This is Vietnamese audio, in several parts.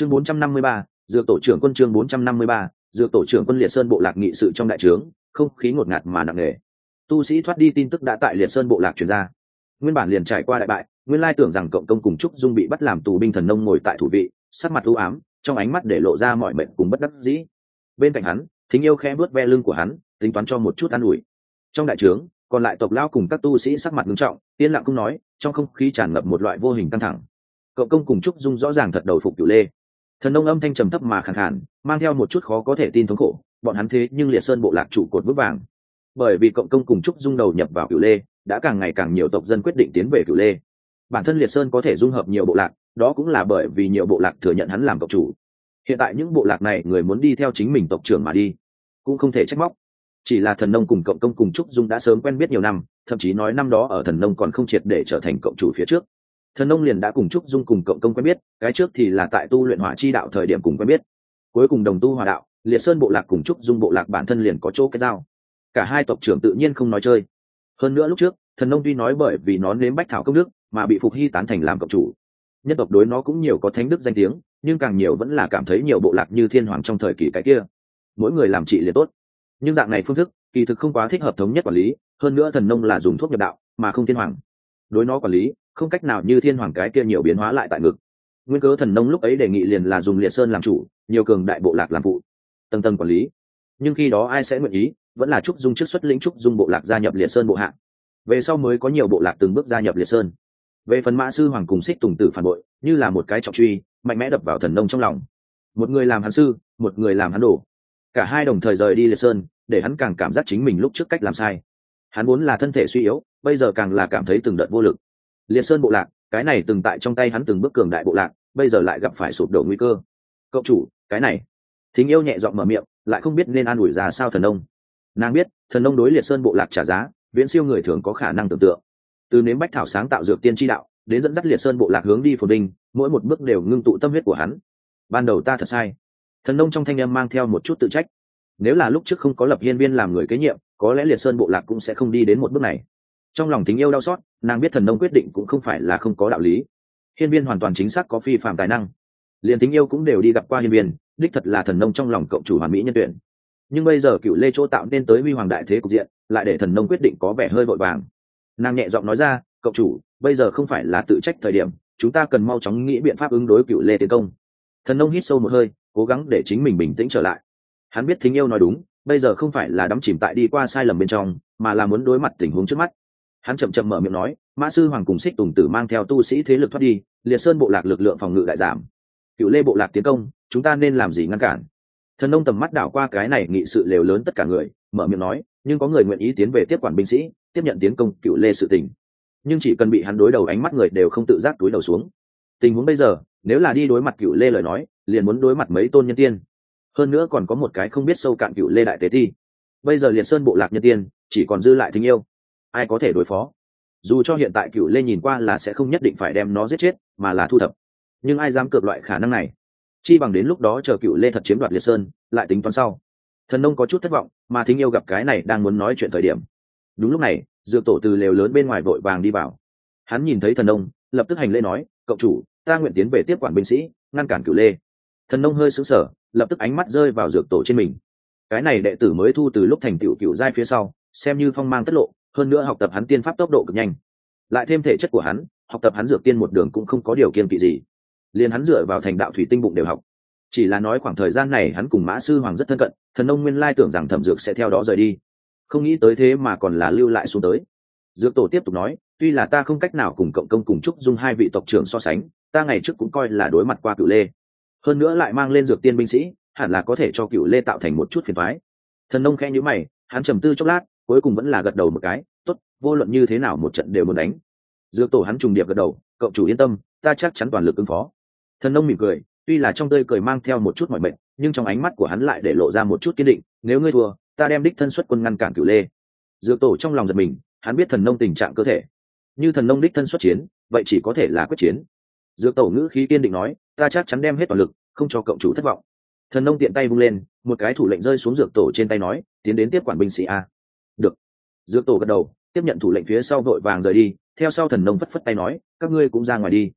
chương 453, dược tổ trưởng quân chương 453, dược tổ trưởng quân liệt sơn bộ lạc nghị sự trong đại trướng không khí ngột ngạt mà nặng nề. Tu sĩ thoát đi tin tức đã tại liệt sơn bộ lạc truyền ra. Nguyên bản liền trải qua đại bại nguyên lai tưởng rằng cộng công cùng trúc dung bị bắt làm tù binh thần nông ngồi tại thủ vị sắc mặt u ám trong ánh mắt để lộ ra mọi mệnh cùng bất đắc dĩ. Bên cạnh hắn thính yêu khẽ bước ve lưng của hắn tính toán cho một chút an ủi. Trong đại trướng còn lại tộc lao cùng các tu sĩ sắc mặt nghiêm trọng yên lặng không nói trong không khí tràn ngập một loại vô hình căng thẳng. Cậu công cùng trúc dung rõ ràng thật đầu phục cửu lê thần nông âm thanh trầm thấp mà khẳng khản mang theo một chút khó có thể tin thống khổ, bọn hắn thế nhưng liệt sơn bộ lạc trụ cột vững vàng. Bởi vì cộng công cùng trúc dung đầu nhập vào cửu lê, đã càng ngày càng nhiều tộc dân quyết định tiến về cửu lê. Bản thân liệt sơn có thể dung hợp nhiều bộ lạc, đó cũng là bởi vì nhiều bộ lạc thừa nhận hắn làm cộng chủ. Hiện tại những bộ lạc này, người muốn đi theo chính mình tộc trưởng mà đi, cũng không thể trách móc. Chỉ là thần nông cùng cộng công cùng trúc dung đã sớm quen biết nhiều năm, thậm chí nói năm đó ở thần nông còn không triệt để trở thành cộng chủ phía trước thần nông liền đã cùng trúc dung cùng cộng công quen biết cái trước thì là tại tu luyện hỏa chi đạo thời điểm cùng quen biết. Cuối cùng đồng tu hòa đạo liệt sơn bộ lạc cùng trúc dung bộ lạc bản thân liền có chỗ cái dao, cả hai tộc trưởng tự nhiên không nói chơi. Hơn nữa lúc trước thần nông tuy nói bởi vì nó nếm bách thảo công đức mà bị phục hy tán thành làm cộng chủ. Nhân tộc đối nó cũng nhiều có thánh đức danh tiếng nhưng càng nhiều vẫn là cảm thấy nhiều bộ lạc như thiên hoàng trong thời kỳ cái kia. Mỗi người làm trị liền tốt. Nhưng dạng này phương thức kỳ thực không quá thích hợp thống nhất quản lý hơn nữa thần nông là dùng thuốc nhập đạo mà không thiên hoàng. Đối nó quản lý không cách nào như thiên hoàng cái kia nhiều biến hóa lại tại ngực. Nguyên cớ thần nông lúc ấy đề nghị liền là dùng liệt sơn làm chủ, nhiều cường đại bộ lạc làm phụ, tầng tầng quản lý. Nhưng khi đó ai sẽ nguyện ý, vẫn là trúc dung trước xuất lĩnh trúc dung bộ lạc gia nhập liệt sơn bộ hạng về sau mới có nhiều bộ lạc từng bước gia nhập liệt sơn. Về phần mã sư hoàng cùng xích tùng tử phản bội, như là một cái trọng truy, mạnh mẽ đập vào thần nông trong lòng. Một người làm hắn sư, một người làm hắn đổ cả hai đồng thời rời đi liệt sơn, để hắn càng cảm giác chính mình lúc trước cách làm sai. Hắn muốn là thân thể suy yếu, bây giờ càng là cảm thấy từng đợt vô lực liệt sơn bộ lạc, cái này từng tại trong tay hắn từng bước cường đại bộ lạc, bây giờ lại gặp phải sụp đổ nguy cơ. Cậu chủ, cái này. Thính yêu nhẹ giọng mở miệng, lại không biết nên an ủi ra sao thần nông. Nàng biết, thần nông đối liệt sơn bộ lạc trả giá, viễn siêu người thường có khả năng tưởng tượng. Từ nếm bách thảo sáng tạo dược tiên tri đạo, đến dẫn dắt liệt sơn bộ lạc hướng đi phồn đinh mỗi một bước đều ngưng tụ tâm huyết của hắn. Ban đầu ta thật sai. Thần nông trong thanh âm mang theo một chút tự trách. Nếu là lúc trước không có lập hiên viên làm người kế nhiệm, có lẽ liệt sơn bộ lạc cũng sẽ không đi đến một bước này trong lòng tình yêu đau xót, nàng biết thần nông quyết định cũng không phải là không có đạo lý. Hiên viên hoàn toàn chính xác có phi phạm tài năng. Liền tình yêu cũng đều đi gặp qua hiên viên, đích thật là thần nông trong lòng cộng chủ hoàn mỹ nhân tuyển. Nhưng bây giờ cựu lê chỗ tạo nên tới huy hoàng đại thế cục diện, lại để thần nông quyết định có vẻ hơi vội vàng. Nàng nhẹ giọng nói ra, cậu chủ, bây giờ không phải là tự trách thời điểm, chúng ta cần mau chóng nghĩ biện pháp ứng đối cựu lê tiến công. Thần nông hít sâu một hơi, cố gắng để chính mình bình tĩnh trở lại. Hắn biết thính yêu nói đúng, bây giờ không phải là đắm chìm tại đi qua sai lầm bên trong, mà là muốn đối mặt tình huống trước mắt hắn chậm chậm mở miệng nói, mã sư hoàng cùng xích tùng tử mang theo tu sĩ thế lực thoát đi, liệt sơn bộ lạc lực lượng phòng ngự đại giảm. Cựu lê bộ lạc tiến công, chúng ta nên làm gì ngăn cản? Thần nông tầm mắt đảo qua cái này nghị sự lều lớn tất cả người, mở miệng nói, nhưng có người nguyện ý tiến về tiếp quản binh sĩ, tiếp nhận tiến công cựu lê sự tình. Nhưng chỉ cần bị hắn đối đầu ánh mắt người đều không tự giác túi đầu xuống. Tình huống bây giờ, nếu là đi đối mặt cựu lê lời nói, liền muốn đối mặt mấy tôn nhân tiên. Hơn nữa còn có một cái không biết sâu cạn cựu lê đại tế thi. Bây giờ liệt sơn bộ lạc nhân tiên chỉ còn dư lại tình yêu ai có thể đối phó? Dù cho hiện tại cựu lê nhìn qua là sẽ không nhất định phải đem nó giết chết, mà là thu thập. Nhưng ai dám cược loại khả năng này? Chi bằng đến lúc đó chờ cựu lê thật chiếm đoạt liệt sơn, lại tính toán sau. Thần nông có chút thất vọng, mà thính yêu gặp cái này đang muốn nói chuyện thời điểm. Đúng lúc này, dược tổ từ lều lớn bên ngoài vội vàng đi vào. Hắn nhìn thấy thần nông, lập tức hành lễ nói, cậu chủ, ta nguyện tiến về tiếp quản binh sĩ, ngăn cản cựu lê. Thần nông hơi xứng sở lập tức ánh mắt rơi vào dược tổ trên mình. Cái này đệ tử mới thu từ lúc thành cựu cựu giai phía sau, xem như phong mang tất lộ hơn nữa học tập hắn tiên pháp tốc độ cực nhanh. Lại thêm thể chất của hắn, học tập hắn dược tiên một đường cũng không có điều kiên kỵ gì. Liền hắn dựa vào thành đạo thủy tinh bụng đều học. Chỉ là nói khoảng thời gian này hắn cùng mã sư hoàng rất thân cận, thần nông nguyên lai tưởng rằng thẩm dược sẽ theo đó rời đi. Không nghĩ tới thế mà còn là lưu lại xuống tới. Dược tổ tiếp tục nói, tuy là ta không cách nào cùng cộng công cùng chúc dung hai vị tộc trưởng so sánh, ta ngày trước cũng coi là đối mặt qua cựu lê. Hơn nữa lại mang lên dược tiên binh sĩ, hẳn là có thể cho cựu lê tạo thành một chút phiền thoái thần nông khẽ nhữ mày, hắn trầm tư chốc lát cuối cùng vẫn là gật đầu một cái, tốt, vô luận như thế nào một trận đều muốn đánh. Dược tổ hắn trùng điệp gật đầu, cậu chủ yên tâm, ta chắc chắn toàn lực ứng phó. Thần nông mỉm cười, tuy là trong tơi cười mang theo một chút mọi mệnh, nhưng trong ánh mắt của hắn lại để lộ ra một chút kiên định, nếu ngươi thua, ta đem đích thân xuất quân ngăn cản cửu lê. Dược tổ trong lòng giật mình, hắn biết thần nông tình trạng cơ thể. Như thần nông đích thân xuất chiến, vậy chỉ có thể là quyết chiến. Dược tổ ngữ khí kiên định nói, ta chắc chắn đem hết toàn lực, không cho cộng chủ thất vọng. Thần nông tiện tay vung lên, một cái thủ lệnh rơi xuống dược tổ trên tay nói, tiến đến tiếp quản binh sĩ a dược tổ gật đầu, tiếp nhận thủ lệnh phía sau vội vàng rời đi. Theo sau thần nông phất phất tay nói, các ngươi cũng ra ngoài đi.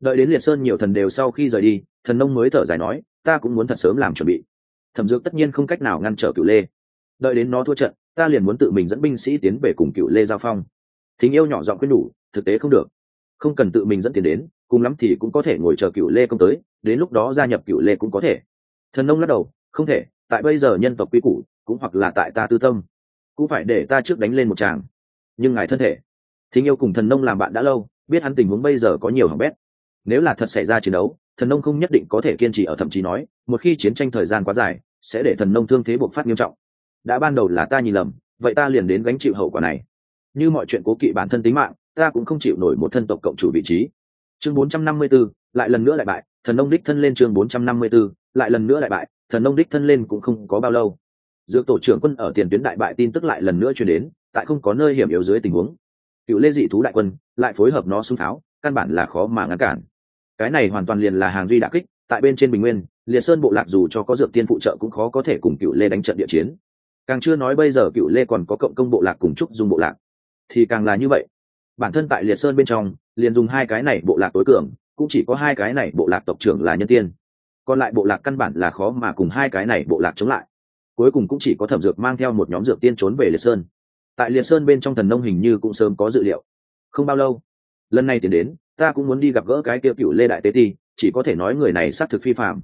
Đợi đến liệt sơn nhiều thần đều sau khi rời đi, thần nông mới thở dài nói, ta cũng muốn thật sớm làm chuẩn bị. Thẩm dược tất nhiên không cách nào ngăn trở cựu lê. Đợi đến nó thua trận, ta liền muốn tự mình dẫn binh sĩ tiến về cùng cựu lê giao phong. Thính yêu nhỏ giọng quyết đủ, thực tế không được. Không cần tự mình dẫn tiền đến, cùng lắm thì cũng có thể ngồi chờ cựu lê công tới, đến lúc đó gia nhập cựu lê cũng có thể. Thần nông lắc đầu, không thể, tại bây giờ nhân tộc quy củ, cũng hoặc là tại ta tư tâm cũng phải để ta trước đánh lên một tràng. Nhưng ngài thân thể thính yêu cùng thần nông làm bạn đã lâu biết hắn tình huống bây giờ có nhiều hỏng bét. Nếu là thật xảy ra chiến đấu thần nông không nhất định có thể kiên trì ở thậm chí nói một khi chiến tranh thời gian quá dài sẽ để thần nông thương thế buộc phát nghiêm trọng. Đã ban đầu là ta nhìn lầm vậy ta liền đến gánh chịu hậu quả này. Như mọi chuyện cố kỵ bản thân tính mạng ta cũng không chịu nổi một thân tộc cộng chủ vị trí. Chương 454, lại lần nữa lại bại thần nông đích thân lên chương 454, lại lần nữa lại bại thần nông đích thân lên cũng không có bao lâu dược tổ trưởng quân ở tiền tuyến đại bại tin tức lại lần nữa truyền đến, tại không có nơi hiểm yếu dưới tình huống. Cựu lê dị thú đại quân lại phối hợp nó xung pháo, căn bản là khó mà ngăn cản. Cái này hoàn toàn liền là hàng duy đà kích, tại bên trên bình nguyên, liệt sơn bộ lạc dù cho có dược tiên phụ trợ cũng khó có thể cùng cựu lê đánh trận địa chiến. Càng chưa nói bây giờ cựu lê còn có cộng công bộ lạc cùng trúc dung bộ lạc. Thì càng là như vậy. Bản thân tại liệt sơn bên trong, liền dùng hai cái này bộ lạc tối cường, cũng chỉ có hai cái này bộ lạc tộc trưởng là nhân tiên. Còn lại bộ lạc căn bản là khó mà cùng hai cái này bộ lạc chống lại cuối cùng cũng chỉ có thẩm dược mang theo một nhóm dược tiên trốn về liệt sơn. Tại liệt sơn bên trong thần nông hình như cũng sớm có dự liệu. Không bao lâu, lần này tiến đến, ta cũng muốn đi gặp gỡ cái kia cựu lê đại tế ti, chỉ có thể nói người này xác thực phi phạm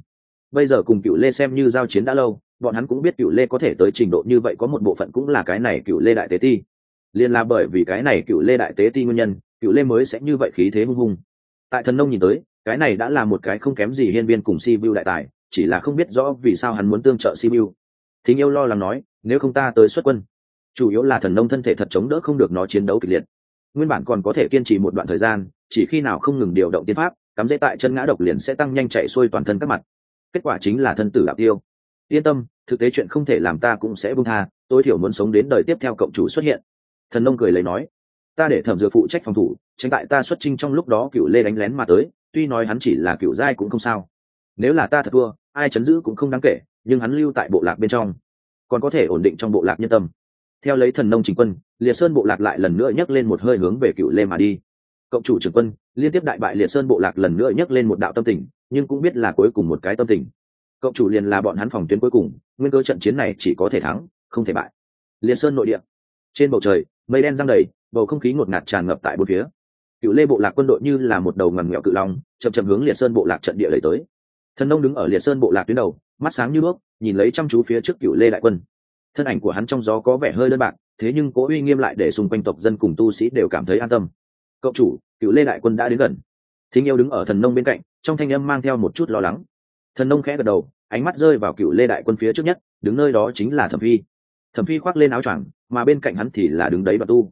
bây giờ cùng cựu lê xem như giao chiến đã lâu, bọn hắn cũng biết cựu lê có thể tới trình độ như vậy có một bộ phận cũng là cái này cựu lê đại tế ti. Liền là bởi vì cái này cựu lê đại tế ti nguyên nhân, cựu lê mới sẽ như vậy khí thế hung hung. Tại thần nông nhìn tới, cái này đã là một cái không kém gì hiên viên cùng si vu đại tài, chỉ là không biết rõ vì sao hắn muốn tương trợ si vu thính yêu lo lắng nói, nếu không ta tới xuất quân, chủ yếu là thần nông thân thể thật chống đỡ không được nó chiến đấu kịch liệt. Nguyên bản còn có thể kiên trì một đoạn thời gian, chỉ khi nào không ngừng điều động tiên pháp, cắm dễ tại chân ngã độc liền sẽ tăng nhanh chạy xuôi toàn thân các mặt. Kết quả chính là thân tử đạo tiêu. Yên tâm, thực tế chuyện không thể làm ta cũng sẽ buông tha, tối thiểu muốn sống đến đời tiếp theo cộng chủ xuất hiện. Thần nông cười lấy nói, ta để thẩm dược phụ trách phòng thủ, tránh tại ta xuất trinh trong lúc đó cựu lê đánh lén mà tới, tuy nói hắn chỉ là cựu giai cũng không sao. Nếu là ta thật thua, ai chấn giữ cũng không đáng kể nhưng hắn lưu tại bộ lạc bên trong, còn có thể ổn định trong bộ lạc nhân tâm. Theo lấy thần nông chính quân, liệt sơn bộ lạc lại lần nữa nhấc lên một hơi hướng về cựu lê mà đi. Cộng chủ trưởng quân, liên tiếp đại bại liệt sơn bộ lạc lần nữa nhấc lên một đạo tâm tình, nhưng cũng biết là cuối cùng một cái tâm tình. Cộng chủ liền là bọn hắn phòng tuyến cuối cùng, nguyên cơ trận chiến này chỉ có thể thắng, không thể bại. Liệt sơn nội địa, trên bầu trời, mây đen giăng đầy, bầu không khí ngột ngạt tràn ngập tại bốn phía. Cựu lê bộ lạc quân đội như là một đầu ngầm nghẹo cự long, chậm chậm hướng liệt sơn bộ lạc trận địa lấy tới. Thần nông đứng ở liệt sơn bộ lạc tuyến đầu mắt sáng như đuốc nhìn lấy chăm chú phía trước cựu lê đại quân. Thân ảnh của hắn trong gió có vẻ hơi đơn bạc, thế nhưng cố uy nghiêm lại để xung quanh tộc dân cùng tu sĩ đều cảm thấy an tâm. Cậu chủ cựu lê đại quân đã đến gần. Thính yêu đứng ở thần nông bên cạnh, trong thanh âm mang theo một chút lo lắng. Thần nông khẽ gật đầu, ánh mắt rơi vào cựu lê đại quân phía trước nhất, đứng nơi đó chính là thẩm phi. Thẩm phi khoác lên áo choàng, mà bên cạnh hắn thì là đứng đấy đoạt tu.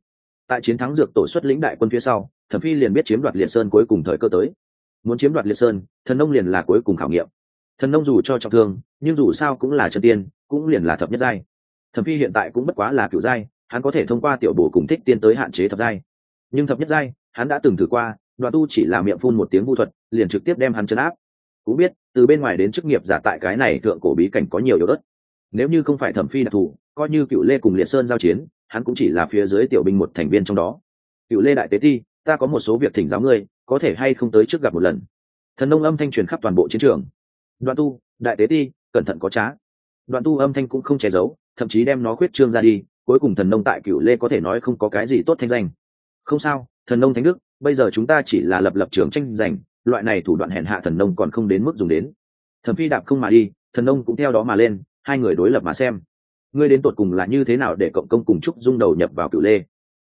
Tại chiến thắng dược tổ xuất lĩnh đại quân phía sau, thẩm phi liền biết chiếm đoạt liệt sơn cuối cùng thời cơ tới. Muốn chiếm đoạt liệt sơn, thần nông liền là cuối cùng khảo nghiệm thần nông dù cho trọng thương, nhưng dù sao cũng là chân tiên, cũng liền là thập nhất giai. Thẩm phi hiện tại cũng bất quá là cựu giai, hắn có thể thông qua tiểu bổ cùng thích tiên tới hạn chế thập giai. Nhưng thập nhất giai, hắn đã từng thử qua, đoạn tu chỉ là miệng phun một tiếng vũ thuật, liền trực tiếp đem hắn chấn áp. Cũng biết, từ bên ngoài đến chức nghiệp giả tại cái này thượng cổ bí cảnh có nhiều yếu đất nếu như không phải thẩm phi đặc thù, coi như cựu lê cùng liệt sơn giao chiến, hắn cũng chỉ là phía dưới tiểu binh một thành viên trong đó. Cựu lê đại tế ti, ta có một số việc thỉnh giáo ngươi, có thể hay không tới trước gặp một lần. Thần nông âm thanh truyền khắp toàn bộ chiến trường đoạn tu, đại tế ti, cẩn thận có trá. Đoạn tu âm thanh cũng không che giấu, thậm chí đem nó khuyết trương ra đi, cuối cùng thần nông tại cửu lê có thể nói không có cái gì tốt thanh danh. Không sao, thần nông thánh đức, bây giờ chúng ta chỉ là lập lập trường tranh giành, loại này thủ đoạn hèn hạ thần nông còn không đến mức dùng đến. Thẩm phi đạp không mà đi, thần nông cũng theo đó mà lên, hai người đối lập mà xem. Ngươi đến tột cùng là như thế nào để cộng công cùng trúc dung đầu nhập vào cựu lê?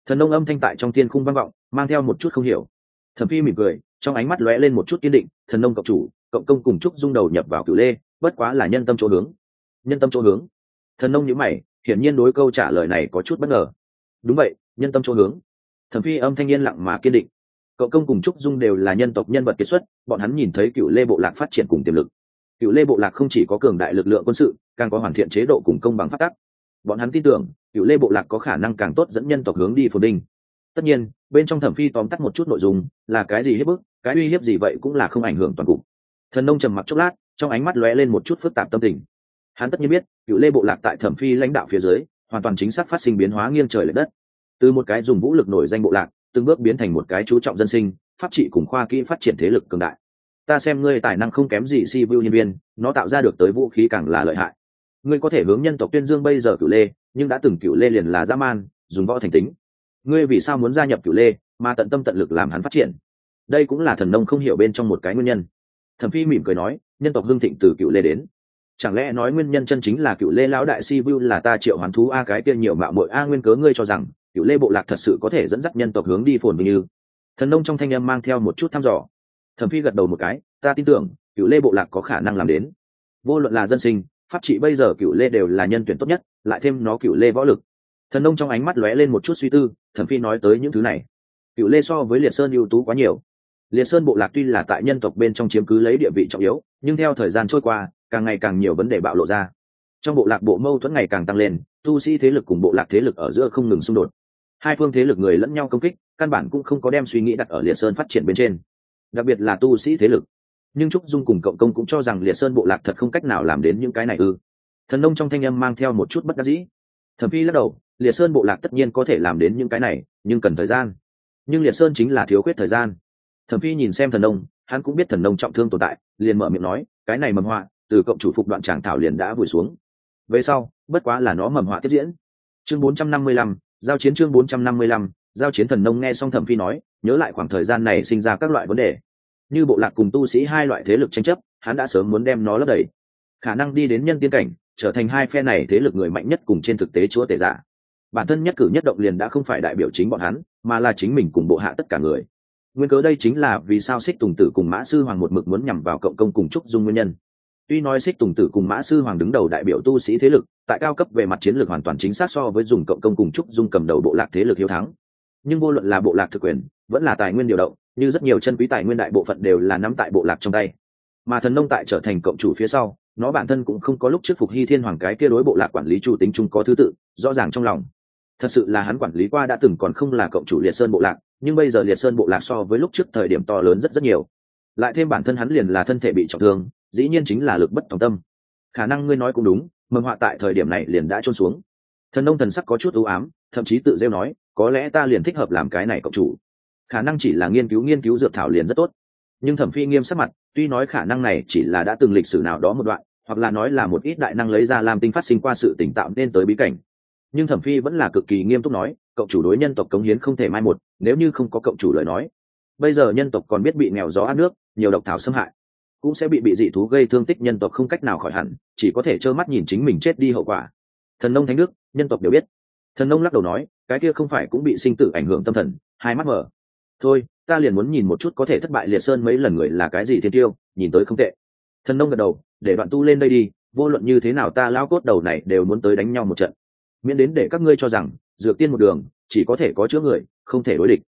Thần nông âm thanh tại trong thiên khung vang vọng, mang theo một chút không hiểu. Thẩm phi mỉm cười, trong ánh mắt lóe lên một chút kiên định, thần nông cộng chủ cộng công cùng trúc dung đầu nhập vào cựu lê, bất quá là nhân tâm chỗ hướng. Nhân tâm chỗ hướng. Thần nông nhữ mày, hiển nhiên đối câu trả lời này có chút bất ngờ. Đúng vậy, nhân tâm chỗ hướng. Thẩm phi âm thanh yên lặng mà kiên định. Cậu công cùng trúc dung đều là nhân tộc nhân vật kiệt xuất, bọn hắn nhìn thấy cựu lê bộ lạc phát triển cùng tiềm lực. Cựu lê bộ lạc không chỉ có cường đại lực lượng quân sự, càng có hoàn thiện chế độ cùng công bằng phát tắc. Bọn hắn tin tưởng cựu lê bộ lạc có khả năng càng tốt dẫn nhân tộc hướng đi phồn đinh tất nhiên, bên trong thẩm phi tóm tắt một chút nội dung, là cái gì hiếp bức, cái uy hiếp gì vậy cũng là không ảnh hưởng toàn cục thần nông trầm mặc chốc lát, trong ánh mắt lóe lên một chút phức tạp tâm tình. Hắn tất nhiên biết, cựu lê bộ lạc tại thẩm phi lãnh đạo phía dưới, hoàn toàn chính xác phát sinh biến hóa nghiêng trời l ệ đất. Từ một cái dùng vũ lực nổi danh bộ lạc, từng bước biến thành một cái chú trọng dân sinh, pháp trị cùng khoa kỹ phát triển thế lực cường đại. Ta xem ngươi tài năng không kém gì si vu nhân viên, nó tạo ra được tới vũ khí càng là lợi hại. Ngươi có thể hướng nhân tộc tuyên dương bây giờ cựu lê, nhưng đã từng cựu lê liền là dã man, dùng võ thành tính. Ngươi vì sao muốn gia nhập cựu lê, mà tận tâm tận lực làm hắn phát triển? Đây cũng là thần nông không hiểu bên trong một cái nguyên nhân thẩm phi mỉm cười nói, nhân tộc hưng thịnh từ cựu lê đến. Chẳng lẽ nói nguyên nhân chân chính là cựu lê lão đại si vu là ta triệu hoán thú a cái kia nhiều mạo mội a nguyên cớ ngươi cho rằng, cựu lê bộ lạc thật sự có thể dẫn dắt nhân tộc hướng đi phồn vinh như? Thần nông trong thanh âm mang theo một chút thăm dò. Thẩm phi gật đầu một cái, ta tin tưởng, cựu lê bộ lạc có khả năng làm đến. Vô luận là dân sinh, pháp trị bây giờ cựu lê đều là nhân tuyển tốt nhất, lại thêm nó cựu lê võ lực. Thần nông trong ánh mắt lóe lên một chút suy tư, thẩm phi nói tới những thứ này. Cựu lê so với liệt sơn ưu tú quá nhiều liệt sơn bộ lạc tuy là tại nhân tộc bên trong chiếm cứ lấy địa vị trọng yếu, nhưng theo thời gian trôi qua, càng ngày càng nhiều vấn đề bạo lộ ra. Trong bộ lạc bộ mâu thuẫn ngày càng tăng lên, tu sĩ thế lực cùng bộ lạc thế lực ở giữa không ngừng xung đột. Hai phương thế lực người lẫn nhau công kích, căn bản cũng không có đem suy nghĩ đặt ở liệt sơn phát triển bên trên. Đặc biệt là tu sĩ thế lực. Nhưng trúc dung cùng cộng công cũng cho rằng liệt sơn bộ lạc thật không cách nào làm đến những cái này ư. Thần nông trong thanh âm mang theo một chút bất đắc dĩ. Thẩm phi lắc đầu, liệt sơn bộ lạc tất nhiên có thể làm đến những cái này, nhưng cần thời gian. Nhưng liệt sơn chính là thiếu khuyết thời gian thẩm phi nhìn xem thần nông hắn cũng biết thần nông trọng thương tồn tại liền mở miệng nói cái này mầm họa từ cộng chủ phục đoạn tràng thảo liền đã vùi xuống. Về sau bất quá là nó mầm họa tiếp diễn. Chương 455, giao chiến chương 455, giao chiến thần nông nghe xong thẩm phi nói nhớ lại khoảng thời gian này sinh ra các loại vấn đề. Như bộ lạc cùng tu sĩ hai loại thế lực tranh chấp hắn đã sớm muốn đem nó lấp đầy. Khả năng đi đến nhân tiên cảnh trở thành hai phe này thế lực người mạnh nhất cùng trên thực tế chúa tể giả. Bản thân nhất cử nhất động liền đã không phải đại biểu chính bọn hắn mà là chính mình cùng bộ hạ tất cả người nguyên cớ đây chính là vì sao xích tùng tử cùng mã sư hoàng một mực muốn nhằm vào cộng công cùng trúc dung nguyên nhân. Tuy nói xích tùng tử cùng mã sư hoàng đứng đầu đại biểu tu sĩ thế lực, tại cao cấp về mặt chiến lược hoàn toàn chính xác so với dùng cộng công cùng trúc dung cầm đầu bộ lạc thế lực hiếu thắng. Nhưng vô luận là bộ lạc thực quyền, vẫn là tài nguyên điều động, như rất nhiều chân quý tài nguyên đại bộ phận đều là nắm tại bộ lạc trong tay. Mà thần nông tại trở thành cộng chủ phía sau, nó bản thân cũng không có lúc trước phục hy thiên hoàng cái kia đối bộ lạc quản lý chủ tính chung có thứ tự, rõ ràng trong lòng. Thật sự là hắn quản lý qua đã từng còn không là cộng chủ liệt sơn bộ lạc nhưng bây giờ liệt sơn bộ lạc so với lúc trước thời điểm to lớn rất rất nhiều. Lại thêm bản thân hắn liền là thân thể bị trọng thương, dĩ nhiên chính là lực bất tòng tâm. Khả năng ngươi nói cũng đúng, mầm họa tại thời điểm này liền đã trôn xuống. Thần nông thần sắc có chút ưu ám, thậm chí tự rêu nói, có lẽ ta liền thích hợp làm cái này cộng chủ. Khả năng chỉ là nghiên cứu nghiên cứu dược thảo liền rất tốt. Nhưng thẩm phi nghiêm sắc mặt, tuy nói khả năng này chỉ là đã từng lịch sử nào đó một đoạn, hoặc là nói là một ít đại năng lấy ra làm tinh phát sinh qua sự tỉnh tạo nên tới bí cảnh. Nhưng thẩm phi vẫn là cực kỳ nghiêm túc nói cộng chủ đối nhân tộc cống hiến không thể mai một, nếu như không có cộng chủ lời nói. Bây giờ nhân tộc còn biết bị nghèo gió át nước, nhiều độc thảo xâm hại, cũng sẽ bị bị dị thú gây thương tích nhân tộc không cách nào khỏi hẳn, chỉ có thể trơ mắt nhìn chính mình chết đi hậu quả. Thần nông thánh đức, nhân tộc đều biết. Thần nông lắc đầu nói, cái kia không phải cũng bị sinh tử ảnh hưởng tâm thần, hai mắt mở. Thôi, ta liền muốn nhìn một chút có thể thất bại liệt sơn mấy lần người là cái gì thiên tiêu, nhìn tới không tệ. Thần nông gật đầu, để đoạn tu lên đây đi, vô luận như thế nào ta lao cốt đầu này đều muốn tới đánh nhau một trận. Miễn đến để các ngươi cho rằng dược tiên một đường, chỉ có thể có chữa người, không thể đối địch.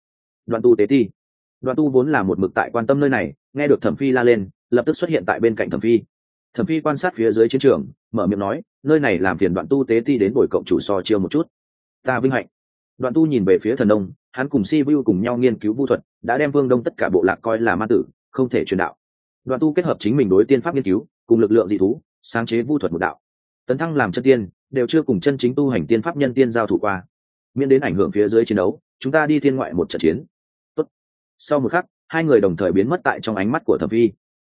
Đoạn tu tế ti. Đoạn tu vốn là một mực tại quan tâm nơi này, nghe được thẩm phi la lên, lập tức xuất hiện tại bên cạnh thẩm phi. Thẩm phi quan sát phía dưới chiến trường, mở miệng nói, nơi này làm phiền đoạn tu tế ti đến bồi cộng chủ so chiêu một chút. Ta vinh hạnh. Đoạn tu nhìn về phía thần đông hắn cùng si vu cùng nhau nghiên cứu vu thuật, đã đem vương đông tất cả bộ lạc coi là ma tử, không thể truyền đạo. Đoạn tu kết hợp chính mình đối tiên pháp nghiên cứu, cùng lực lượng dị thú, sáng chế vu thuật một đạo. Tấn thăng làm chân tiên, đều chưa cùng chân chính tu hành tiên pháp nhân tiên giao thủ qua miễn đến ảnh hưởng phía dưới chiến đấu, chúng ta đi thiên ngoại một trận chiến. Tốt. sau một khắc, hai người đồng thời biến mất tại trong ánh mắt của thẩm phi.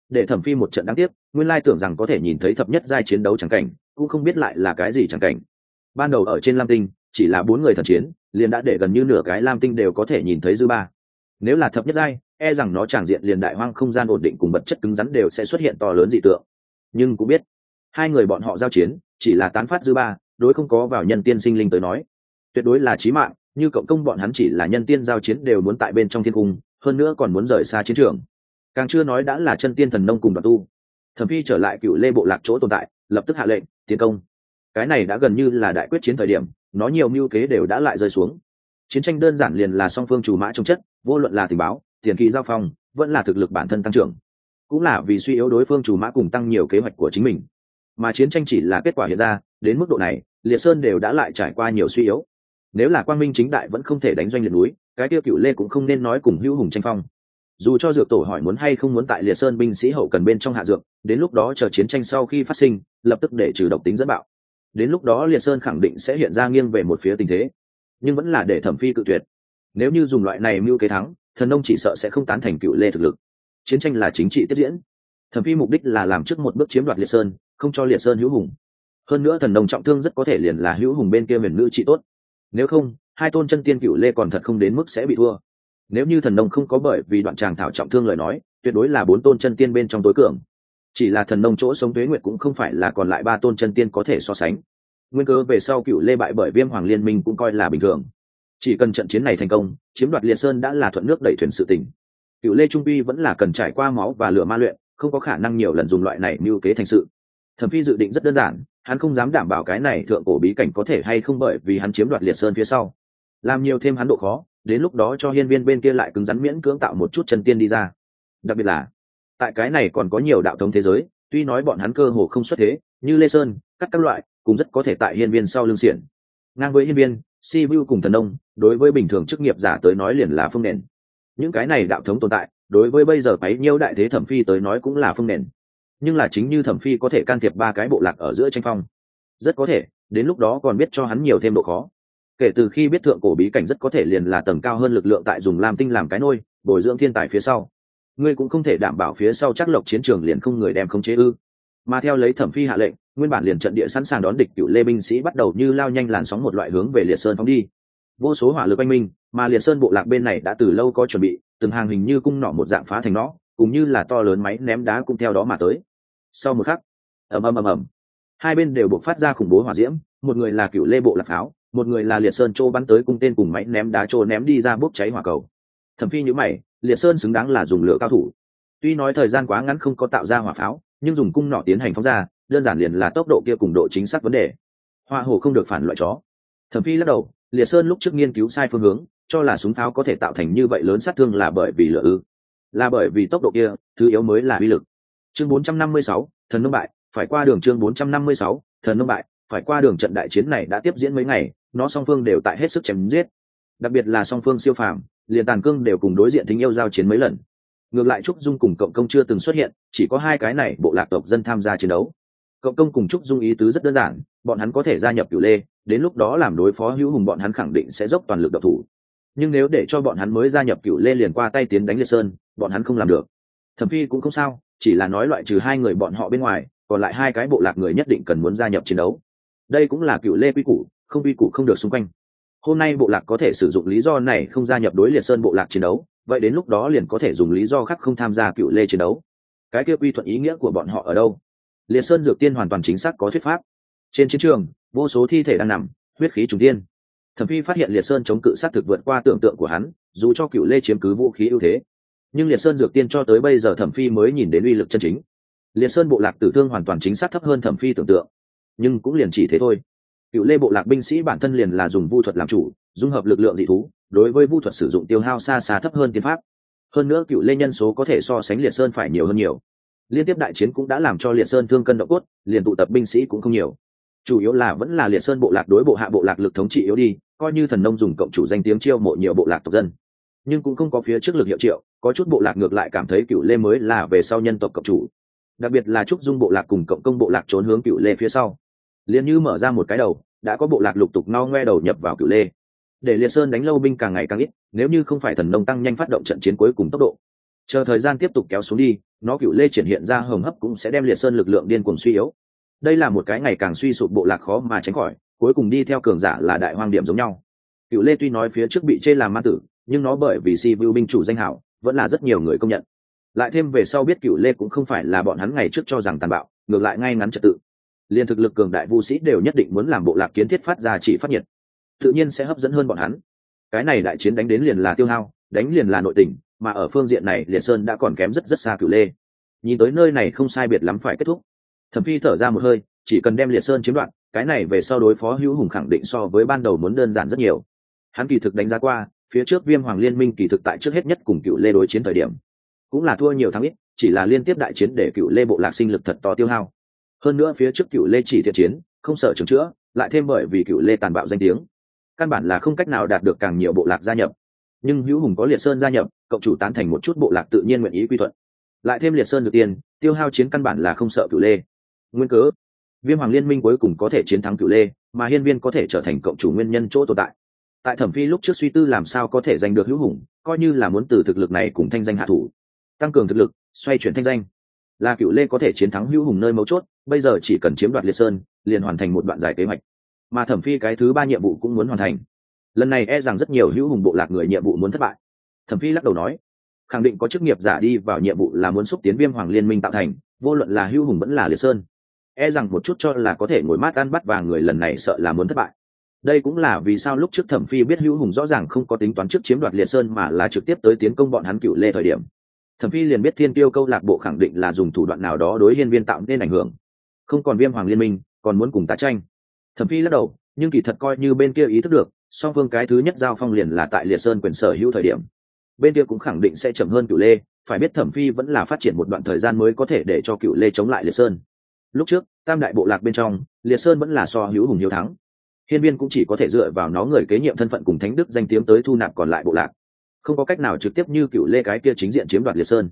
Để thẩm phi một trận đáng tiếc, nguyên lai tưởng rằng có thể nhìn thấy thập nhất giai chiến đấu chẳng cảnh, cũng không biết lại là cái gì chẳng cảnh. Ban đầu ở trên lam tinh, chỉ là bốn người thần chiến, liền đã để gần như nửa cái lam tinh đều có thể nhìn thấy dư ba. Nếu là thập nhất giai e rằng nó tràng diện liền đại hoang không gian ổn định cùng vật chất cứng rắn đều sẽ xuất hiện to lớn dị tượng. Nhưng cũng biết, hai người bọn họ giao chiến, chỉ là tán phát dư ba, đối không có vào nhân tiên sinh linh tới nói tuyệt đối là chí mạng, như cộng công bọn hắn chỉ là nhân tiên giao chiến đều muốn tại bên trong thiên cung, hơn nữa còn muốn rời xa chiến trường. Càng chưa nói đã là chân tiên thần nông cùng đoàn tu. Thẩm phi trở lại cựu lê bộ lạc chỗ tồn tại, lập tức hạ lệnh, tiến công. Cái này đã gần như là đại quyết chiến thời điểm, nó nhiều mưu kế đều đã lại rơi xuống. Chiến tranh đơn giản liền là song phương chủ mã trong chất, vô luận là tình báo, tiền kỳ giao phong, vẫn là thực lực bản thân tăng trưởng. Cũng là vì suy yếu đối phương chủ mã cùng tăng nhiều kế hoạch của chính mình. Mà chiến tranh chỉ là kết quả hiện ra, đến mức độ này, liệt sơn đều đã lại trải qua nhiều suy yếu nếu là quang minh chính đại vẫn không thể đánh doanh liệt núi, cái tiêu cựu lê cũng không nên nói cùng hữu hùng tranh phong. Dù cho dược tổ hỏi muốn hay không muốn tại liệt sơn binh sĩ hậu cần bên trong hạ dược, đến lúc đó chờ chiến tranh sau khi phát sinh, lập tức để trừ độc tính dẫn bạo. Đến lúc đó liệt sơn khẳng định sẽ hiện ra nghiêng về một phía tình thế, nhưng vẫn là để thẩm phi cự tuyệt. Nếu như dùng loại này mưu kế thắng, thần nông chỉ sợ sẽ không tán thành cựu lê thực lực. Chiến tranh là chính trị tiếp diễn. Thẩm phi mục đích là làm trước một bước chiếm đoạt liệt sơn, không cho liệt sơn hữu hùng. Hơn nữa thần nông trọng thương rất có thể liền là hữu hùng bên kia miền nữ trị tốt nếu không, hai tôn chân tiên cựu lê còn thật không đến mức sẽ bị thua. Nếu như thần nông không có bởi vì đoạn tràng thảo trọng thương lời nói, tuyệt đối là bốn tôn chân tiên bên trong tối cường. Chỉ là thần nông chỗ sống tuế nguyệt cũng không phải là còn lại ba tôn chân tiên có thể so sánh. Nguyên cơ về sau cựu lê bại bởi viêm hoàng liên minh cũng coi là bình thường. Chỉ cần trận chiến này thành công, chiếm đoạt liệt sơn đã là thuận nước đẩy thuyền sự tỉnh cựu lê trung uy vẫn là cần trải qua máu và lửa ma luyện, không có khả năng nhiều lần dùng loại này mưu kế thành sự. Thẩm phi dự định rất đơn giản hắn không dám đảm bảo cái này thượng cổ bí cảnh có thể hay không bởi vì hắn chiếm đoạt liệt sơn phía sau. Làm nhiều thêm hắn độ khó, đến lúc đó cho hiên viên bên kia lại cứng rắn miễn cưỡng tạo một chút chân tiên đi ra. Đặc biệt là, tại cái này còn có nhiều đạo thống thế giới, tuy nói bọn hắn cơ hồ không xuất thế, như lê sơn cắt các loại, cũng rất có thể tại hiên viên sau lương xiển. Ngang với hiên viên, si vu cùng thần nông, đối với bình thường chức nghiệp giả tới nói liền là phương nền. Những cái này đạo thống tồn tại, đối với bây giờ bấy nhiêu đại thế thẩm phi tới nói cũng là phương nền nhưng là chính như thẩm phi có thể can thiệp ba cái bộ lạc ở giữa tranh phong. Rất có thể, đến lúc đó còn biết cho hắn nhiều thêm độ khó. Kể từ khi biết thượng cổ bí cảnh rất có thể liền là tầng cao hơn lực lượng tại dùng lam tinh làm cái nôi, bồi dưỡng thiên tài phía sau. Ngươi cũng không thể đảm bảo phía sau chắc lộc chiến trường liền không người đem không chế ư. Mà theo lấy thẩm phi hạ lệnh, nguyên bản liền trận địa sẵn sàng đón địch cựu lê binh sĩ bắt đầu như lao nhanh làn sóng một loại hướng về liệt sơn phóng đi. Vô số hỏa lực oanh minh, mà liệt sơn bộ lạc bên này đã từ lâu có chuẩn bị, từng hàng hình như cung nỏ một dạng phá thành nó cũng như là to lớn máy ném đá cũng theo đó mà tới. Sau một khắc, ầm ầm ầm ầm. Hai bên đều buộc phát ra khủng bố hỏa diễm, một người là cựu lê bộ lạc pháo một người là liệt sơn châu bắn tới cung tên cùng máy ném đá trô ném đi ra bốc cháy hỏa cầu. Thẩm phi nhữ mày, liệt sơn xứng đáng là dùng lửa cao thủ. Tuy nói thời gian quá ngắn không có tạo ra hỏa pháo, nhưng dùng cung nỏ tiến hành phóng ra, đơn giản liền là tốc độ kia cùng độ chính xác vấn đề. Hoa hồ không được phản loại chó. Thẩm phi lắc đầu, liệt sơn lúc trước nghiên cứu sai phương hướng, cho là súng pháo có thể tạo thành như vậy lớn sát thương là bởi vì lửa ư là bởi vì tốc độ kia thứ yếu mới là uy lực. Chương 456, thần nông bại phải qua đường chương 456, thần nông bại phải qua đường trận đại chiến này đã tiếp diễn mấy ngày nó song phương đều tại hết sức chém giết. Đặc biệt là song phương siêu phàm liền tàn cương đều cùng đối diện thính yêu giao chiến mấy lần. Ngược lại trúc dung cùng cộng công chưa từng xuất hiện chỉ có hai cái này bộ lạc tộc dân tham gia chiến đấu. Cộng công cùng trúc dung ý tứ rất đơn giản bọn hắn có thể gia nhập cửu lê đến lúc đó làm đối phó hữu hùng bọn hắn khẳng định sẽ dốc toàn lực độc thủ. Nhưng nếu để cho bọn hắn mới gia nhập cửu lê liền qua tay tiến đánh liệt sơn bọn hắn không làm được. Thẩm phi cũng không sao, chỉ là nói loại trừ hai người bọn họ bên ngoài, còn lại hai cái bộ lạc người nhất định cần muốn gia nhập chiến đấu. Đây cũng là cựu lê quy củ, không quy củ không được xung quanh. Hôm nay bộ lạc có thể sử dụng lý do này không gia nhập đối liệt sơn bộ lạc chiến đấu, vậy đến lúc đó liền có thể dùng lý do khác không tham gia cựu lê chiến đấu. Cái kia quy thuận ý nghĩa của bọn họ ở đâu? Liệt sơn dược tiên hoàn toàn chính xác có thuyết pháp. Trên chiến trường, vô số thi thể đang nằm, huyết khí trùng tiên thẩm phi phát hiện liệt sơn chống cự sát thực vượt qua tưởng tượng của hắn, dù cho cựu lê chiếm cứ vũ khí ưu thế nhưng liệt sơn dược tiên cho tới bây giờ thẩm phi mới nhìn đến uy lực chân chính. Liệt sơn bộ lạc tử thương hoàn toàn chính xác thấp hơn thẩm phi tưởng tượng. Nhưng cũng liền chỉ thế thôi. Cựu lê bộ lạc binh sĩ bản thân liền là dùng vu thuật làm chủ, dung hợp lực lượng dị thú, đối với vu thuật sử dụng tiêu hao xa xa thấp hơn tiên pháp. Hơn nữa cựu lê nhân số có thể so sánh liệt sơn phải nhiều hơn nhiều. Liên tiếp đại chiến cũng đã làm cho liệt sơn thương cân độ cốt, liền tụ tập binh sĩ cũng không nhiều. Chủ yếu là vẫn là liệt sơn bộ lạc đối bộ hạ bộ lạc lực thống trị yếu đi, coi như thần nông dùng cộng chủ danh tiếng chiêu mộ nhiều bộ lạc tộc dân nhưng cũng không có phía trước lực hiệu triệu, có chút bộ lạc ngược lại cảm thấy cựu lê mới là về sau nhân tộc cộng chủ. Đặc biệt là trúc dung bộ lạc cùng cộng công bộ lạc trốn hướng cựu lê phía sau. Liền như mở ra một cái đầu, đã có bộ lạc lục tục no ngoe đầu nhập vào cựu lê. Để liệt sơn đánh lâu binh càng ngày càng ít, nếu như không phải thần nông tăng nhanh phát động trận chiến cuối cùng tốc độ. Chờ thời gian tiếp tục kéo xuống đi, nó cựu lê triển hiện ra hồng hấp cũng sẽ đem liệt sơn lực lượng điên cuồng suy yếu. Đây là một cái ngày càng suy sụp bộ lạc khó mà tránh khỏi, cuối cùng đi theo cường giả là đại hoang điểm giống nhau. Cựu lê tuy nói phía trước bị chê làm ma tử nhưng nó bởi vì si vu binh chủ danh hảo, vẫn là rất nhiều người công nhận. Lại thêm về sau biết cựu lê cũng không phải là bọn hắn ngày trước cho rằng tàn bạo, ngược lại ngay ngắn trật tự. Liền thực lực cường đại vu sĩ đều nhất định muốn làm bộ lạc kiến thiết phát ra chỉ phát nhiệt, tự nhiên sẽ hấp dẫn hơn bọn hắn. Cái này đại chiến đánh đến liền là tiêu hao, đánh liền là nội tình, mà ở phương diện này liệt sơn đã còn kém rất rất xa cựu lê. Nhìn tới nơi này không sai biệt lắm phải kết thúc. Thẩm phi thở ra một hơi, chỉ cần đem liệt sơn chiếm đoạt, cái này về sau đối phó hữu hùng khẳng định so với ban đầu muốn đơn giản rất nhiều. Hắn kỳ thực đánh giá qua phía trước viêm hoàng liên minh kỳ thực tại trước hết nhất cùng cựu lê đối chiến thời điểm, cũng là thua nhiều thắng ít, chỉ là liên tiếp đại chiến để cựu lê bộ lạc sinh lực thật to tiêu hao. Hơn nữa phía trước cựu lê chỉ thiện chiến, không sợ chứng chữa, lại thêm bởi vì cựu lê tàn bạo danh tiếng, căn bản là không cách nào đạt được càng nhiều bộ lạc gia nhập. Nhưng hữu hùng có liệt sơn gia nhập cộng chủ tán thành một chút bộ lạc tự nhiên nguyện ý quy thuận. Lại thêm liệt sơn dược tiền, tiêu hao chiến căn bản là không sợ cựu lê. Nguyên cớ, viêm hoàng liên minh cuối cùng có thể chiến thắng cựu lê, mà hiên viên có thể trở thành cộng chủ nguyên nhân chỗ tồn tại tại thẩm phi lúc trước suy tư làm sao có thể giành được hữu hùng, coi như là muốn từ thực lực này cùng thanh danh hạ thủ. Tăng cường thực lực, xoay chuyển thanh danh. Là cựu lê có thể chiến thắng hữu hùng nơi mấu chốt, bây giờ chỉ cần chiếm đoạt liệt sơn, liền hoàn thành một đoạn giải kế hoạch. Mà thẩm phi cái thứ ba nhiệm vụ cũng muốn hoàn thành. Lần này e rằng rất nhiều hữu hùng bộ lạc người nhiệm vụ muốn thất bại. Thẩm phi lắc đầu nói, khẳng định có chức nghiệp giả đi vào nhiệm vụ là muốn xúc tiến viêm hoàng liên minh tạo thành, vô luận là hữu hùng vẫn là liệt sơn. E rằng một chút cho là có thể ngồi mát ăn bắt vàng người lần này sợ là muốn thất bại đây cũng là vì sao lúc trước thẩm phi biết hữu hùng rõ ràng không có tính toán trước chiếm đoạt liệt sơn mà là trực tiếp tới tiến công bọn hắn cựu lê thời điểm. Thẩm phi liền biết thiên tiêu câu lạc bộ khẳng định là dùng thủ đoạn nào đó đối hiên viên tạo nên ảnh hưởng. Không còn viêm hoàng liên minh, còn muốn cùng tá tranh. Thẩm phi lắc đầu, nhưng kỳ thật coi như bên kia ý thức được, song phương cái thứ nhất giao phong liền là tại liệt sơn quyền sở hữu thời điểm. Bên kia cũng khẳng định sẽ chậm hơn cựu lê, phải biết thẩm phi vẫn là phát triển một đoạn thời gian mới có thể để cho cựu lê chống lại liệt sơn. Lúc trước, tam đại bộ lạc bên trong, liệt sơn vẫn là so hữu hùng hiếu thắng hiên viên cũng chỉ có thể dựa vào nó người kế nhiệm thân phận cùng thánh đức danh tiếng tới thu nạp còn lại bộ lạc. Không có cách nào trực tiếp như cựu lê cái kia chính diện chiếm đoạt liệt sơn.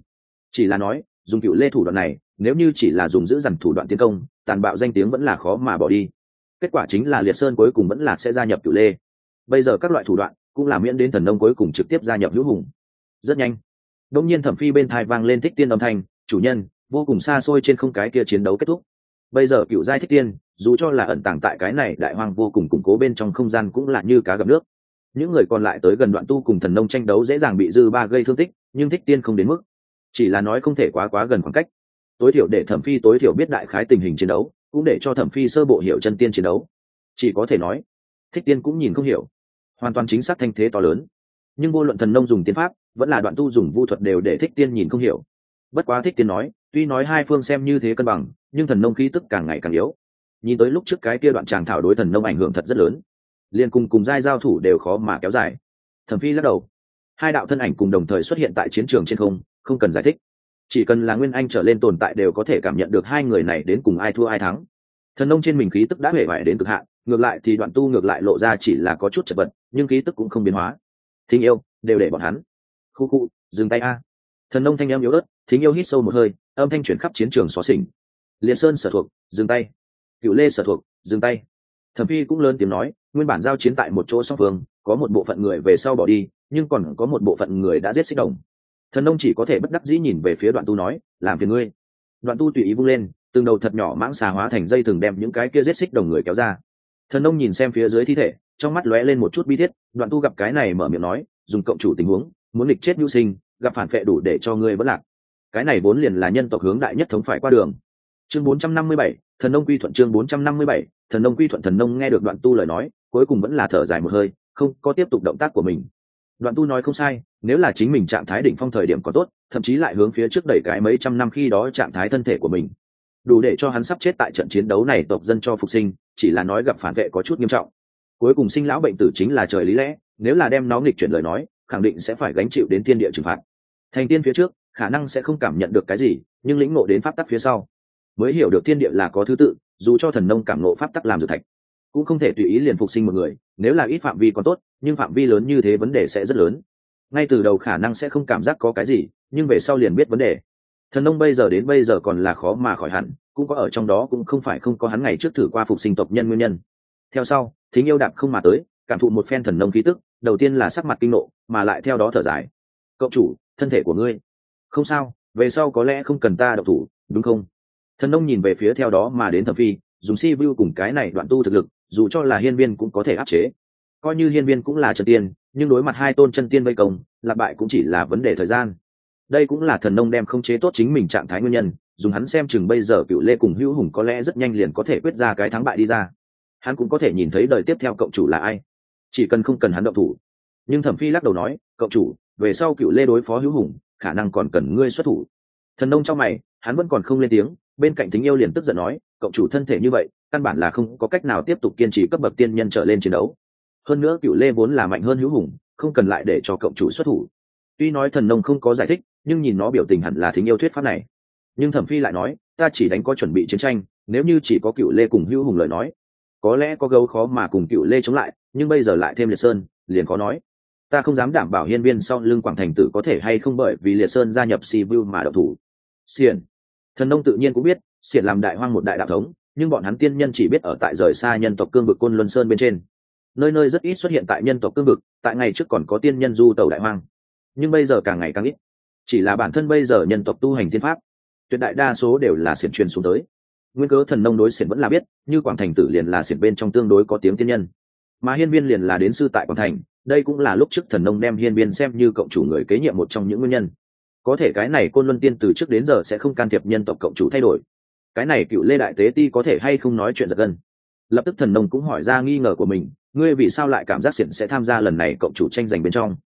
Chỉ là nói, dùng cựu lê thủ đoạn này, nếu như chỉ là dùng giữ dằn thủ đoạn tiến công, tàn bạo danh tiếng vẫn là khó mà bỏ đi. Kết quả chính là liệt sơn cuối cùng vẫn là sẽ gia nhập cựu lê. Bây giờ các loại thủ đoạn cũng là miễn đến thần nông cuối cùng trực tiếp gia nhập hữu hùng. Rất nhanh đông nhiên thẩm phi bên thai vang lên thích tiên âm thanh, chủ nhân, vô cùng xa xôi trên không cái kia chiến đấu kết thúc bây giờ cựu giai thích tiên, dù cho là ẩn tàng tại cái này đại hoang vô cùng củng cố bên trong không gian cũng là như cá gặp nước. Những người còn lại tới gần đoạn tu cùng thần nông tranh đấu dễ dàng bị dư ba gây thương tích, nhưng thích tiên không đến mức. Chỉ là nói không thể quá quá gần khoảng cách. Tối thiểu để thẩm phi tối thiểu biết đại khái tình hình chiến đấu, cũng để cho thẩm phi sơ bộ hiểu chân tiên chiến đấu. Chỉ có thể nói, thích tiên cũng nhìn không hiểu. Hoàn toàn chính xác thanh thế to lớn. Nhưng vô luận thần nông dùng tiên pháp, vẫn là đoạn tu dùng vu thuật đều để thích tiên nhìn không hiểu bất quá thích tiên nói, tuy nói hai phương xem như thế cân bằng, nhưng thần nông khí tức càng ngày càng yếu. Nhìn tới lúc trước cái kia đoạn tràng thảo đối thần nông ảnh hưởng thật rất lớn. Liền cùng cùng giai giao thủ đều khó mà kéo dài. Thẩm phi lắc đầu. Hai đạo thân ảnh cùng đồng thời xuất hiện tại chiến trường trên không không cần giải thích. Chỉ cần là nguyên anh trở lên tồn tại đều có thể cảm nhận được hai người này đến cùng ai thua ai thắng. Thần nông trên mình khí tức đã hể vải đến cực hạn, ngược lại thì đoạn tu ngược lại lộ ra chỉ là có chút chật vật, nhưng khí tức cũng không biến hóa. Thính yêu, đều để bọn hắn. Khu khu, dừng tay a. Thần nông thanh em yếu ớt thính yêu hít sâu một hơi, âm thanh chuyển khắp chiến trường xóa xỉnh. Liệt sơn sở thuộc, dừng tay. Cựu lê sở thuộc, dừng tay. Thẩm phi cũng lớn tiếng nói, nguyên bản giao chiến tại một chỗ song phương, có một bộ phận người về sau bỏ đi, nhưng còn có một bộ phận người đã giết xích đồng. Thần nông chỉ có thể bất đắc dĩ nhìn về phía đoạn tu nói, làm phiền ngươi. Đoạn tu tùy ý vung lên, từng đầu thật nhỏ mãng xà hóa thành dây thường đem những cái kia giết xích đồng người kéo ra. Thần nông nhìn xem phía dưới thi thể, trong mắt lóe lên một chút bi thiết, đoạn tu gặp cái này mở miệng nói, dùng cộng chủ tình huống, muốn địch chết nhu sinh, gặp phản vệ đủ để cho ngươi vẫn lạc cái này vốn liền là nhân tộc hướng đại nhất thống phải qua đường. Chương 457, thần nông quy thuận chương 457, thần nông quy thuận thần nông nghe được đoạn tu lời nói cuối cùng vẫn là thở dài một hơi không có tiếp tục động tác của mình. Đoạn tu nói không sai nếu là chính mình trạng thái đỉnh phong thời điểm có tốt thậm chí lại hướng phía trước đẩy cái mấy trăm năm khi đó trạng thái thân thể của mình. Đủ để cho hắn sắp chết tại trận chiến đấu này tộc dân cho phục sinh chỉ là nói gặp phản vệ có chút nghiêm trọng. Cuối cùng sinh lão bệnh tử chính là trời lý lẽ nếu là đem nó nghịch chuyển lời nói khẳng định sẽ phải gánh chịu đến thiên địa trừng phạt. Thành tiên phía trước khả năng sẽ không cảm nhận được cái gì, nhưng lĩnh ngộ đến pháp tắc phía sau, mới hiểu được thiên địa là có thứ tự, dù cho thần nông cảm ngộ pháp tắc làm dược thạch, cũng không thể tùy ý liền phục sinh một người, nếu là ít phạm vi còn tốt, nhưng phạm vi lớn như thế vấn đề sẽ rất lớn. Ngay từ đầu khả năng sẽ không cảm giác có cái gì, nhưng về sau liền biết vấn đề. Thần nông bây giờ đến bây giờ còn là khó mà khỏi hẳn, cũng có ở trong đó cũng không phải không có hắn ngày trước thử qua phục sinh tộc nhân nguyên nhân. Theo sau, thính yêu đạp không mà tới, cảm thụ một phen thần nông khí tức, đầu tiên là sắc mặt kinh nộ, mà lại theo đó thở dài. Cậu chủ, thân thể của ngươi không sao, về sau có lẽ không cần ta độc thủ, đúng không? Thần nông nhìn về phía theo đó mà đến thẩm phi, dùng si vu cùng cái này đoạn tu thực lực, dù cho là hiên viên cũng có thể áp chế. Coi như hiên viên cũng là chân tiên, nhưng đối mặt hai tôn chân tiên vây công lạc bại cũng chỉ là vấn đề thời gian. Đây cũng là thần nông đem không chế tốt chính mình trạng thái nguyên nhân, dùng hắn xem chừng bây giờ cựu lê cùng hữu hùng có lẽ rất nhanh liền có thể quyết ra cái thắng bại đi ra. Hắn cũng có thể nhìn thấy đời tiếp theo cộng chủ là ai. Chỉ cần không cần hắn động thủ. Nhưng thẩm phi lắc đầu nói cộng chủ, về sau cựu lê đối phó hữu hùng khả năng còn cần ngươi xuất thủ. Thần nông trong mày, hắn vẫn còn không lên tiếng, bên cạnh tình yêu liền tức giận nói cộng chủ thân thể như vậy, căn bản là không có cách nào tiếp tục kiên trì cấp bậc tiên nhân trở lên chiến đấu. Hơn nữa cựu lê vốn là mạnh hơn hữu hùng, không cần lại để cho cộng chủ xuất thủ. Tuy nói thần nông không có giải thích, nhưng nhìn nó biểu tình hẳn là thính yêu thuyết pháp này. Nhưng thẩm phi lại nói, ta chỉ đánh có chuẩn bị chiến tranh, nếu như chỉ có cựu lê cùng hữu hùng lời nói, có lẽ có gấu khó mà cùng cựu lê chống lại, nhưng bây giờ lại thêm liệt sơn, liền có nói ta không dám đảm bảo hiên viên sau lưng quảng thành tử có thể hay không bởi vì liệt sơn gia nhập si vu mà độc thủ. Xiển. Thần nông tự nhiên cũng biết, xiển làm đại hoang một đại đạo thống, nhưng bọn hắn tiên nhân chỉ biết ở tại rời xa nhân tộc cương vực côn luân sơn bên trên. Nơi nơi rất ít xuất hiện tại nhân tộc cương vực, tại ngày trước còn có tiên nhân du tàu đại hoang. Nhưng bây giờ càng ngày càng ít. Chỉ là bản thân bây giờ nhân tộc tu hành thiên pháp, tuyệt đại đa số đều là xiển truyền xuống tới. Nguyên cớ thần nông đối xiển vẫn là biết, như quảng thành tử liền là xiển bên trong tương đối có tiếng tiên nhân. Mà hiên viên liền là đến sư tại quảng thành đây cũng là lúc trước thần nông đem hiên viên xem như cộng chủ người kế nhiệm một trong những nguyên nhân. Có thể cái này côn luân tiên từ trước đến giờ sẽ không can thiệp nhân tộc cộng chủ thay đổi. Cái này cựu lê đại tế ti có thể hay không nói chuyện giật gân. Lập tức thần nông cũng hỏi ra nghi ngờ của mình, ngươi vì sao lại cảm giác xiển sẽ tham gia lần này cộng chủ tranh giành bên trong?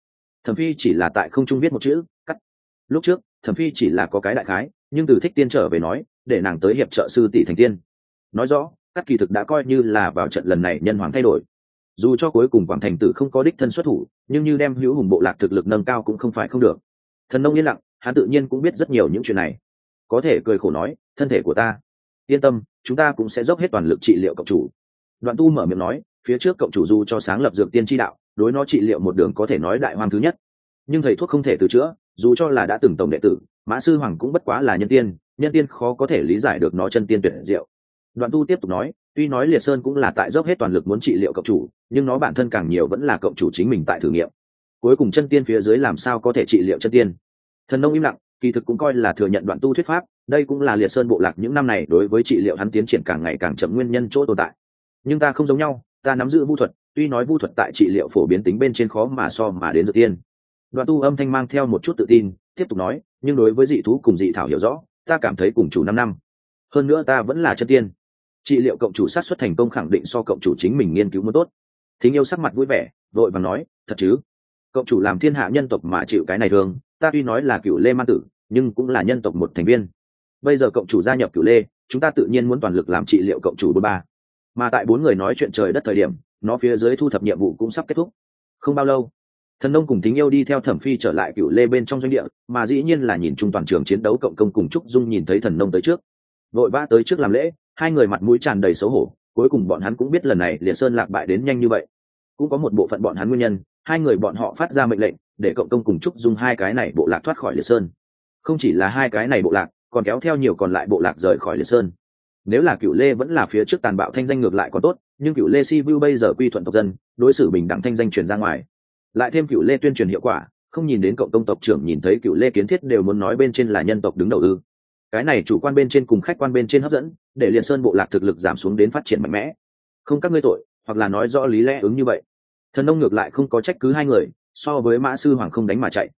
Thẩm phi chỉ là tại không trung viết một chữ, cắt. Lúc trước, thẩm phi chỉ là có cái đại khái, nhưng từ thích tiên trở về nói, để nàng tới hiệp trợ sư tỷ thành tiên. Nói rõ, các kỳ thực đã coi như là vào trận lần này nhân hoàng thay đổi dù cho cuối cùng quảng thành tử không có đích thân xuất thủ, nhưng như đem hữu hùng bộ lạc thực lực nâng cao cũng không phải không được. Thần nông yên lặng, hắn tự nhiên cũng biết rất nhiều những chuyện này. Có thể cười khổ nói, thân thể của ta, yên tâm, chúng ta cũng sẽ dốc hết toàn lực trị liệu cộng chủ. Đoạn tu mở miệng nói, phía trước cộng chủ du cho sáng lập dược tiên tri đạo, đối nó trị liệu một đường có thể nói đại hoang thứ nhất. Nhưng thầy thuốc không thể từ chữa, dù cho là đã từng tổng đệ tử, mã sư hoàng cũng bất quá là nhân tiên nhân tiên khó có thể lý giải được nó chân tiên tuyệt diệu. Đoạn tu tiếp tục nói tuy nói liệt sơn cũng là tại dốc hết toàn lực muốn trị liệu cộng chủ, nhưng nó bản thân càng nhiều vẫn là cộng chủ chính mình tại thử nghiệm. Cuối cùng chân tiên phía dưới làm sao có thể trị liệu chân tiên? Thần nông im lặng, kỳ thực cũng coi là thừa nhận đoạn tu thuyết pháp, đây cũng là liệt sơn bộ lạc những năm này đối với trị liệu hắn tiến triển càng ngày càng chậm nguyên nhân chỗ tồn tại. Nhưng ta không giống nhau, ta nắm giữ vu thuật, tuy nói vu thuật tại trị liệu phổ biến tính bên trên khó mà so mà đến dự tiên. Đoạn tu âm thanh mang theo một chút tự tin, tiếp tục nói, nhưng đối với dị thú cùng dị thảo hiểu rõ, ta cảm thấy cùng chủ năm năm. Hơn nữa ta vẫn là chân tiên trị liệu cộng chủ sát xuất thành công khẳng định so cộng chủ chính mình nghiên cứu muốn tốt. Thính yêu sắc mặt vui vẻ, vội và nói, thật chứ? Cộng chủ làm thiên hạ nhân tộc mà chịu cái này thường, ta tuy nói là cựu lê man tử, nhưng cũng là nhân tộc một thành viên. Bây giờ cộng chủ gia nhập cựu lê, chúng ta tự nhiên muốn toàn lực làm trị liệu cộng chủ bốn ba. Mà tại bốn người nói chuyện trời đất thời điểm, nó phía dưới thu thập nhiệm vụ cũng sắp kết thúc. Không bao lâu, thần nông cùng thính yêu đi theo thẩm phi trở lại cựu lê bên trong doanh địa, mà dĩ nhiên là nhìn chung toàn trường chiến đấu cộng công cùng trúc dung nhìn thấy thần nông tới trước. Vội vã tới trước làm lễ hai người mặt mũi tràn đầy xấu hổ, cuối cùng bọn hắn cũng biết lần này liệt sơn lạc bại đến nhanh như vậy. Cũng có một bộ phận bọn hắn nguyên nhân, hai người bọn họ phát ra mệnh lệnh, để cộng công cùng trúc dung hai cái này bộ lạc thoát khỏi liệt sơn. Không chỉ là hai cái này bộ lạc, còn kéo theo nhiều còn lại bộ lạc rời khỏi liệt sơn. Nếu là cựu lê vẫn là phía trước tàn bạo thanh danh ngược lại còn tốt, nhưng cựu lê si vu bây giờ quy thuận tộc dân, đối xử bình đẳng thanh danh truyền ra ngoài. Lại thêm cựu lê tuyên truyền hiệu quả, không nhìn đến cộng công tộc trưởng nhìn thấy cựu lê kiến thiết đều muốn nói bên trên là nhân tộc đứng đầu ư cái này chủ quan bên trên cùng khách quan bên trên hấp dẫn, để liền sơn bộ lạc thực lực giảm xuống đến phát triển mạnh mẽ. Không các ngươi tội, hoặc là nói rõ lý lẽ ứng như vậy. Thần nông ngược lại không có trách cứ hai người, so với mã sư hoàng không đánh mà chạy.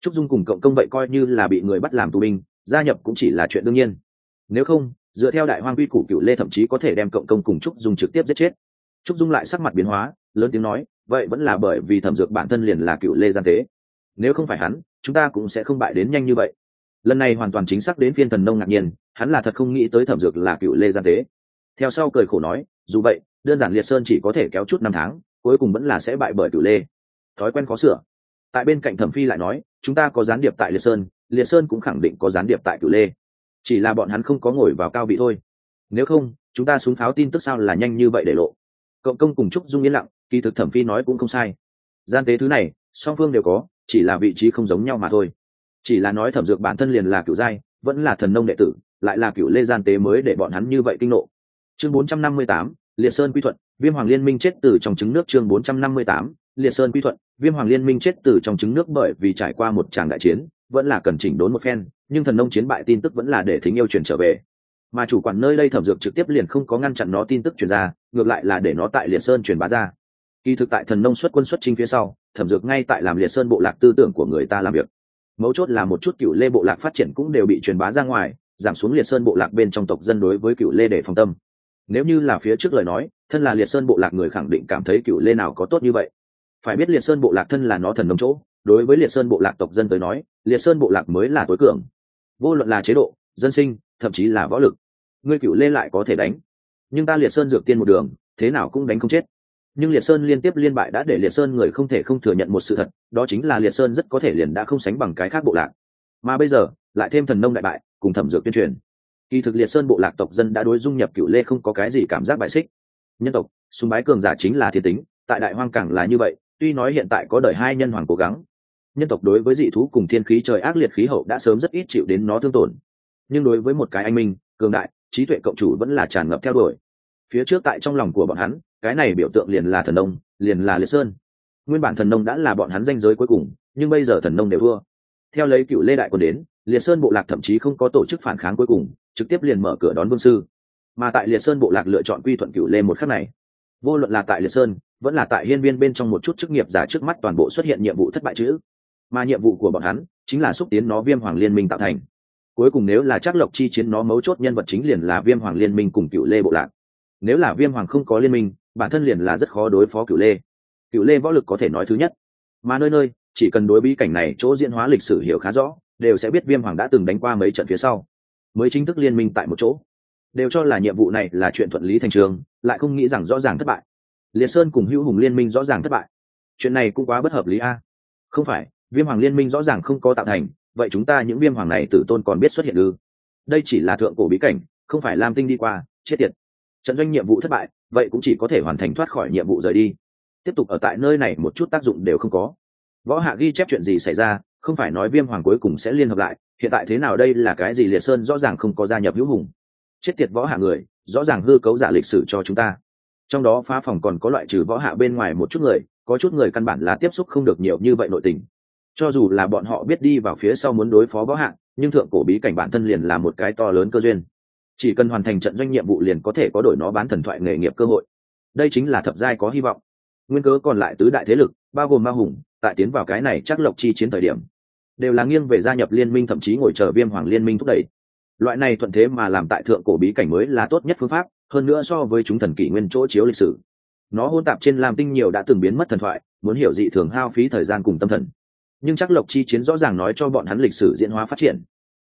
Trúc dung cùng cộng công vậy coi như là bị người bắt làm tù binh, gia nhập cũng chỉ là chuyện đương nhiên. Nếu không, dựa theo đại hoang quy củ cựu lê thậm chí có thể đem cộng công cùng trúc dung trực tiếp giết chết. Trúc dung lại sắc mặt biến hóa, lớn tiếng nói, vậy vẫn là bởi vì thẩm dược bản thân liền là cựu lê gian tế. Nếu không phải hắn, chúng ta cũng sẽ không bại đến nhanh như vậy lần này hoàn toàn chính xác đến phiên thần nông ngạc nhiên, hắn là thật không nghĩ tới thẩm dược là cựu lê gian tế. Theo sau cười khổ nói, dù vậy, đơn giản liệt sơn chỉ có thể kéo chút năm tháng, cuối cùng vẫn là sẽ bại bởi cựu lê. Thói quen khó sửa. Tại bên cạnh thẩm phi lại nói, chúng ta có gián điệp tại liệt sơn liệt sơn cũng khẳng định có gián điệp tại cựu lê. Chỉ là bọn hắn không có ngồi vào cao vị thôi. Nếu không, chúng ta súng pháo tin tức sao là nhanh như vậy để lộ. Cộng công cùng chúc dung yên lặng, kỳ thực thẩm phi nói cũng không sai. Gian tế thứ này, song phương đều có, chỉ là vị trí không giống nhau mà thôi chỉ là nói thẩm dược bản thân liền là cựu giai vẫn là thần nông đệ tử lại là cựu lê gian tế mới để bọn hắn như vậy kinh nộ. Chương 458, liệt sơn quy thuận viêm hoàng liên minh chết từ trong trứng nước chương 458, liệt sơn quy thuận viêm hoàng liên minh chết từ trong trứng nước bởi vì trải qua một tràng đại chiến vẫn là cần chỉnh đốn một phen nhưng thần nông chiến bại tin tức vẫn là để thính yêu truyền trở về. Mà chủ quản nơi đây thẩm dược trực tiếp liền không có ngăn chặn nó tin tức truyền ra ngược lại là để nó tại liệt sơn truyền bá ra. Kỳ thực tại thần nông xuất quân xuất chính phía sau thẩm dược ngay tại làm liệt sơn bộ lạc tư tưởng của người ta làm việc mấu chốt là một chút cựu lê bộ lạc phát triển cũng đều bị truyền bá ra ngoài, giảm xuống liệt sơn bộ lạc bên trong tộc dân đối với cựu lê để phòng tâm. Nếu như là phía trước lời nói, thân là liệt sơn bộ lạc người khẳng định cảm thấy cựu lê nào có tốt như vậy. Phải biết liệt sơn bộ lạc thân là nó thần nông chỗ, đối với liệt sơn bộ lạc tộc dân tới nói, liệt sơn bộ lạc mới là tối cường. Vô luận là chế độ, dân sinh, thậm chí là võ lực, ngươi cựu lê lại có thể đánh. Nhưng ta liệt sơn dược tiên một đường, thế nào cũng đánh không chết nhưng liệt sơn liên tiếp liên bại đã để liệt sơn người không thể không thừa nhận một sự thật, đó chính là liệt sơn rất có thể liền đã không sánh bằng cái khác bộ lạc. Mà bây giờ, lại thêm thần nông đại bại, cùng thẩm dược tuyên truyền. Kỳ thực liệt sơn bộ lạc tộc dân đã đối dung nhập cựu lê không có cái gì cảm giác bại xích. Nhân tộc súng bái cường giả chính là thiên tính, tại đại hoang càng là như vậy, tuy nói hiện tại có đời hai nhân hoàng cố gắng, nhân tộc đối với dị thú cùng thiên khí trời ác liệt khí hậu đã sớm rất ít chịu đến nó thương tổn. Nhưng đối với một cái anh minh, cường đại, trí tuệ cộng chủ vẫn là tràn ngập theo đuổi. Phía trước tại trong lòng của bọn hắn cái này biểu tượng liền là thần nông, liền là liệt sơn. Nguyên bản thần nông đã là bọn hắn danh giới cuối cùng, nhưng bây giờ thần nông đều thua. Theo lấy cựu lê đại quân đến, liệt sơn bộ lạc thậm chí không có tổ chức phản kháng cuối cùng, trực tiếp liền mở cửa đón vương sư. Mà tại liệt sơn bộ lạc lựa chọn quy thuận cựu lê một khắc này, vô luận là tại liệt sơn, vẫn là tại hiên viên bên trong một chút chức nghiệp giả trước mắt toàn bộ xuất hiện nhiệm vụ thất bại chữ. Mà nhiệm vụ của bọn hắn chính là xúc tiến nó viêm hoàng liên minh tạo thành. Cuối cùng nếu là chắc lộc chi chiến nó mấu chốt nhân vật chính liền là viêm hoàng liên minh cùng cựu lê bộ lạc. Nếu là viêm hoàng không có liên minh bản thân liền là rất khó đối phó cựu lê. Cựu lê võ lực có thể nói thứ nhất. Mà nơi nơi, chỉ cần đối bí cảnh này chỗ diễn hóa lịch sử hiểu khá rõ, đều sẽ biết viêm hoàng đã từng đánh qua mấy trận phía sau. Mới chính thức liên minh tại một chỗ. Đều cho là nhiệm vụ này là chuyện thuận lý thành trường, lại không nghĩ rằng rõ ràng thất bại. Liệt sơn cùng hữu hùng liên minh rõ ràng thất bại. Chuyện này cũng quá bất hợp lý a. Không phải, viêm hoàng liên minh rõ ràng không có tạo thành, vậy chúng ta những viêm hoàng này tử tôn còn biết xuất hiện ư? Đây chỉ là thượng cổ bí cảnh, không phải lam tinh đi qua, chết tiệt. Trận doanh nhiệm vụ thất bại vậy cũng chỉ có thể hoàn thành thoát khỏi nhiệm vụ rời đi. Tiếp tục ở tại nơi này một chút tác dụng đều không có. Võ hạ ghi chép chuyện gì xảy ra, không phải nói viêm hoàng cuối cùng sẽ liên hợp lại, hiện tại thế nào đây là cái gì liệt sơn rõ ràng không có gia nhập hữu hùng. Chết tiệt võ hạ người, rõ ràng hư cấu giả lịch sử cho chúng ta. Trong đó phá phòng còn có loại trừ võ hạ bên ngoài một chút người, có chút người căn bản là tiếp xúc không được nhiều như vậy nội tình. Cho dù là bọn họ biết đi vào phía sau muốn đối phó võ hạ, nhưng thượng cổ bí cảnh bản thân liền là một cái to lớn cơ duyên chỉ cần hoàn thành trận doanh nhiệm vụ liền có thể có đổi nó bán thần thoại nghề nghiệp cơ hội. Đây chính là thập giai có hy vọng. Nguyên cớ còn lại tứ đại thế lực, bao gồm ma hùng, tại tiến vào cái này chắc lộc chi chiến thời điểm, đều là nghiêng về gia nhập liên minh thậm chí ngồi chờ viêm hoàng liên minh thúc đẩy. Loại này thuận thế mà làm tại thượng cổ bí cảnh mới là tốt nhất phương pháp, hơn nữa so với chúng thần kỷ nguyên chỗ chiếu lịch sử. Nó hôn tạp trên làm tinh nhiều đã từng biến mất thần thoại, muốn hiểu dị thường hao phí thời gian cùng tâm thần. Nhưng chắc lộc chi chiến rõ ràng nói cho bọn hắn lịch sử diễn hóa phát triển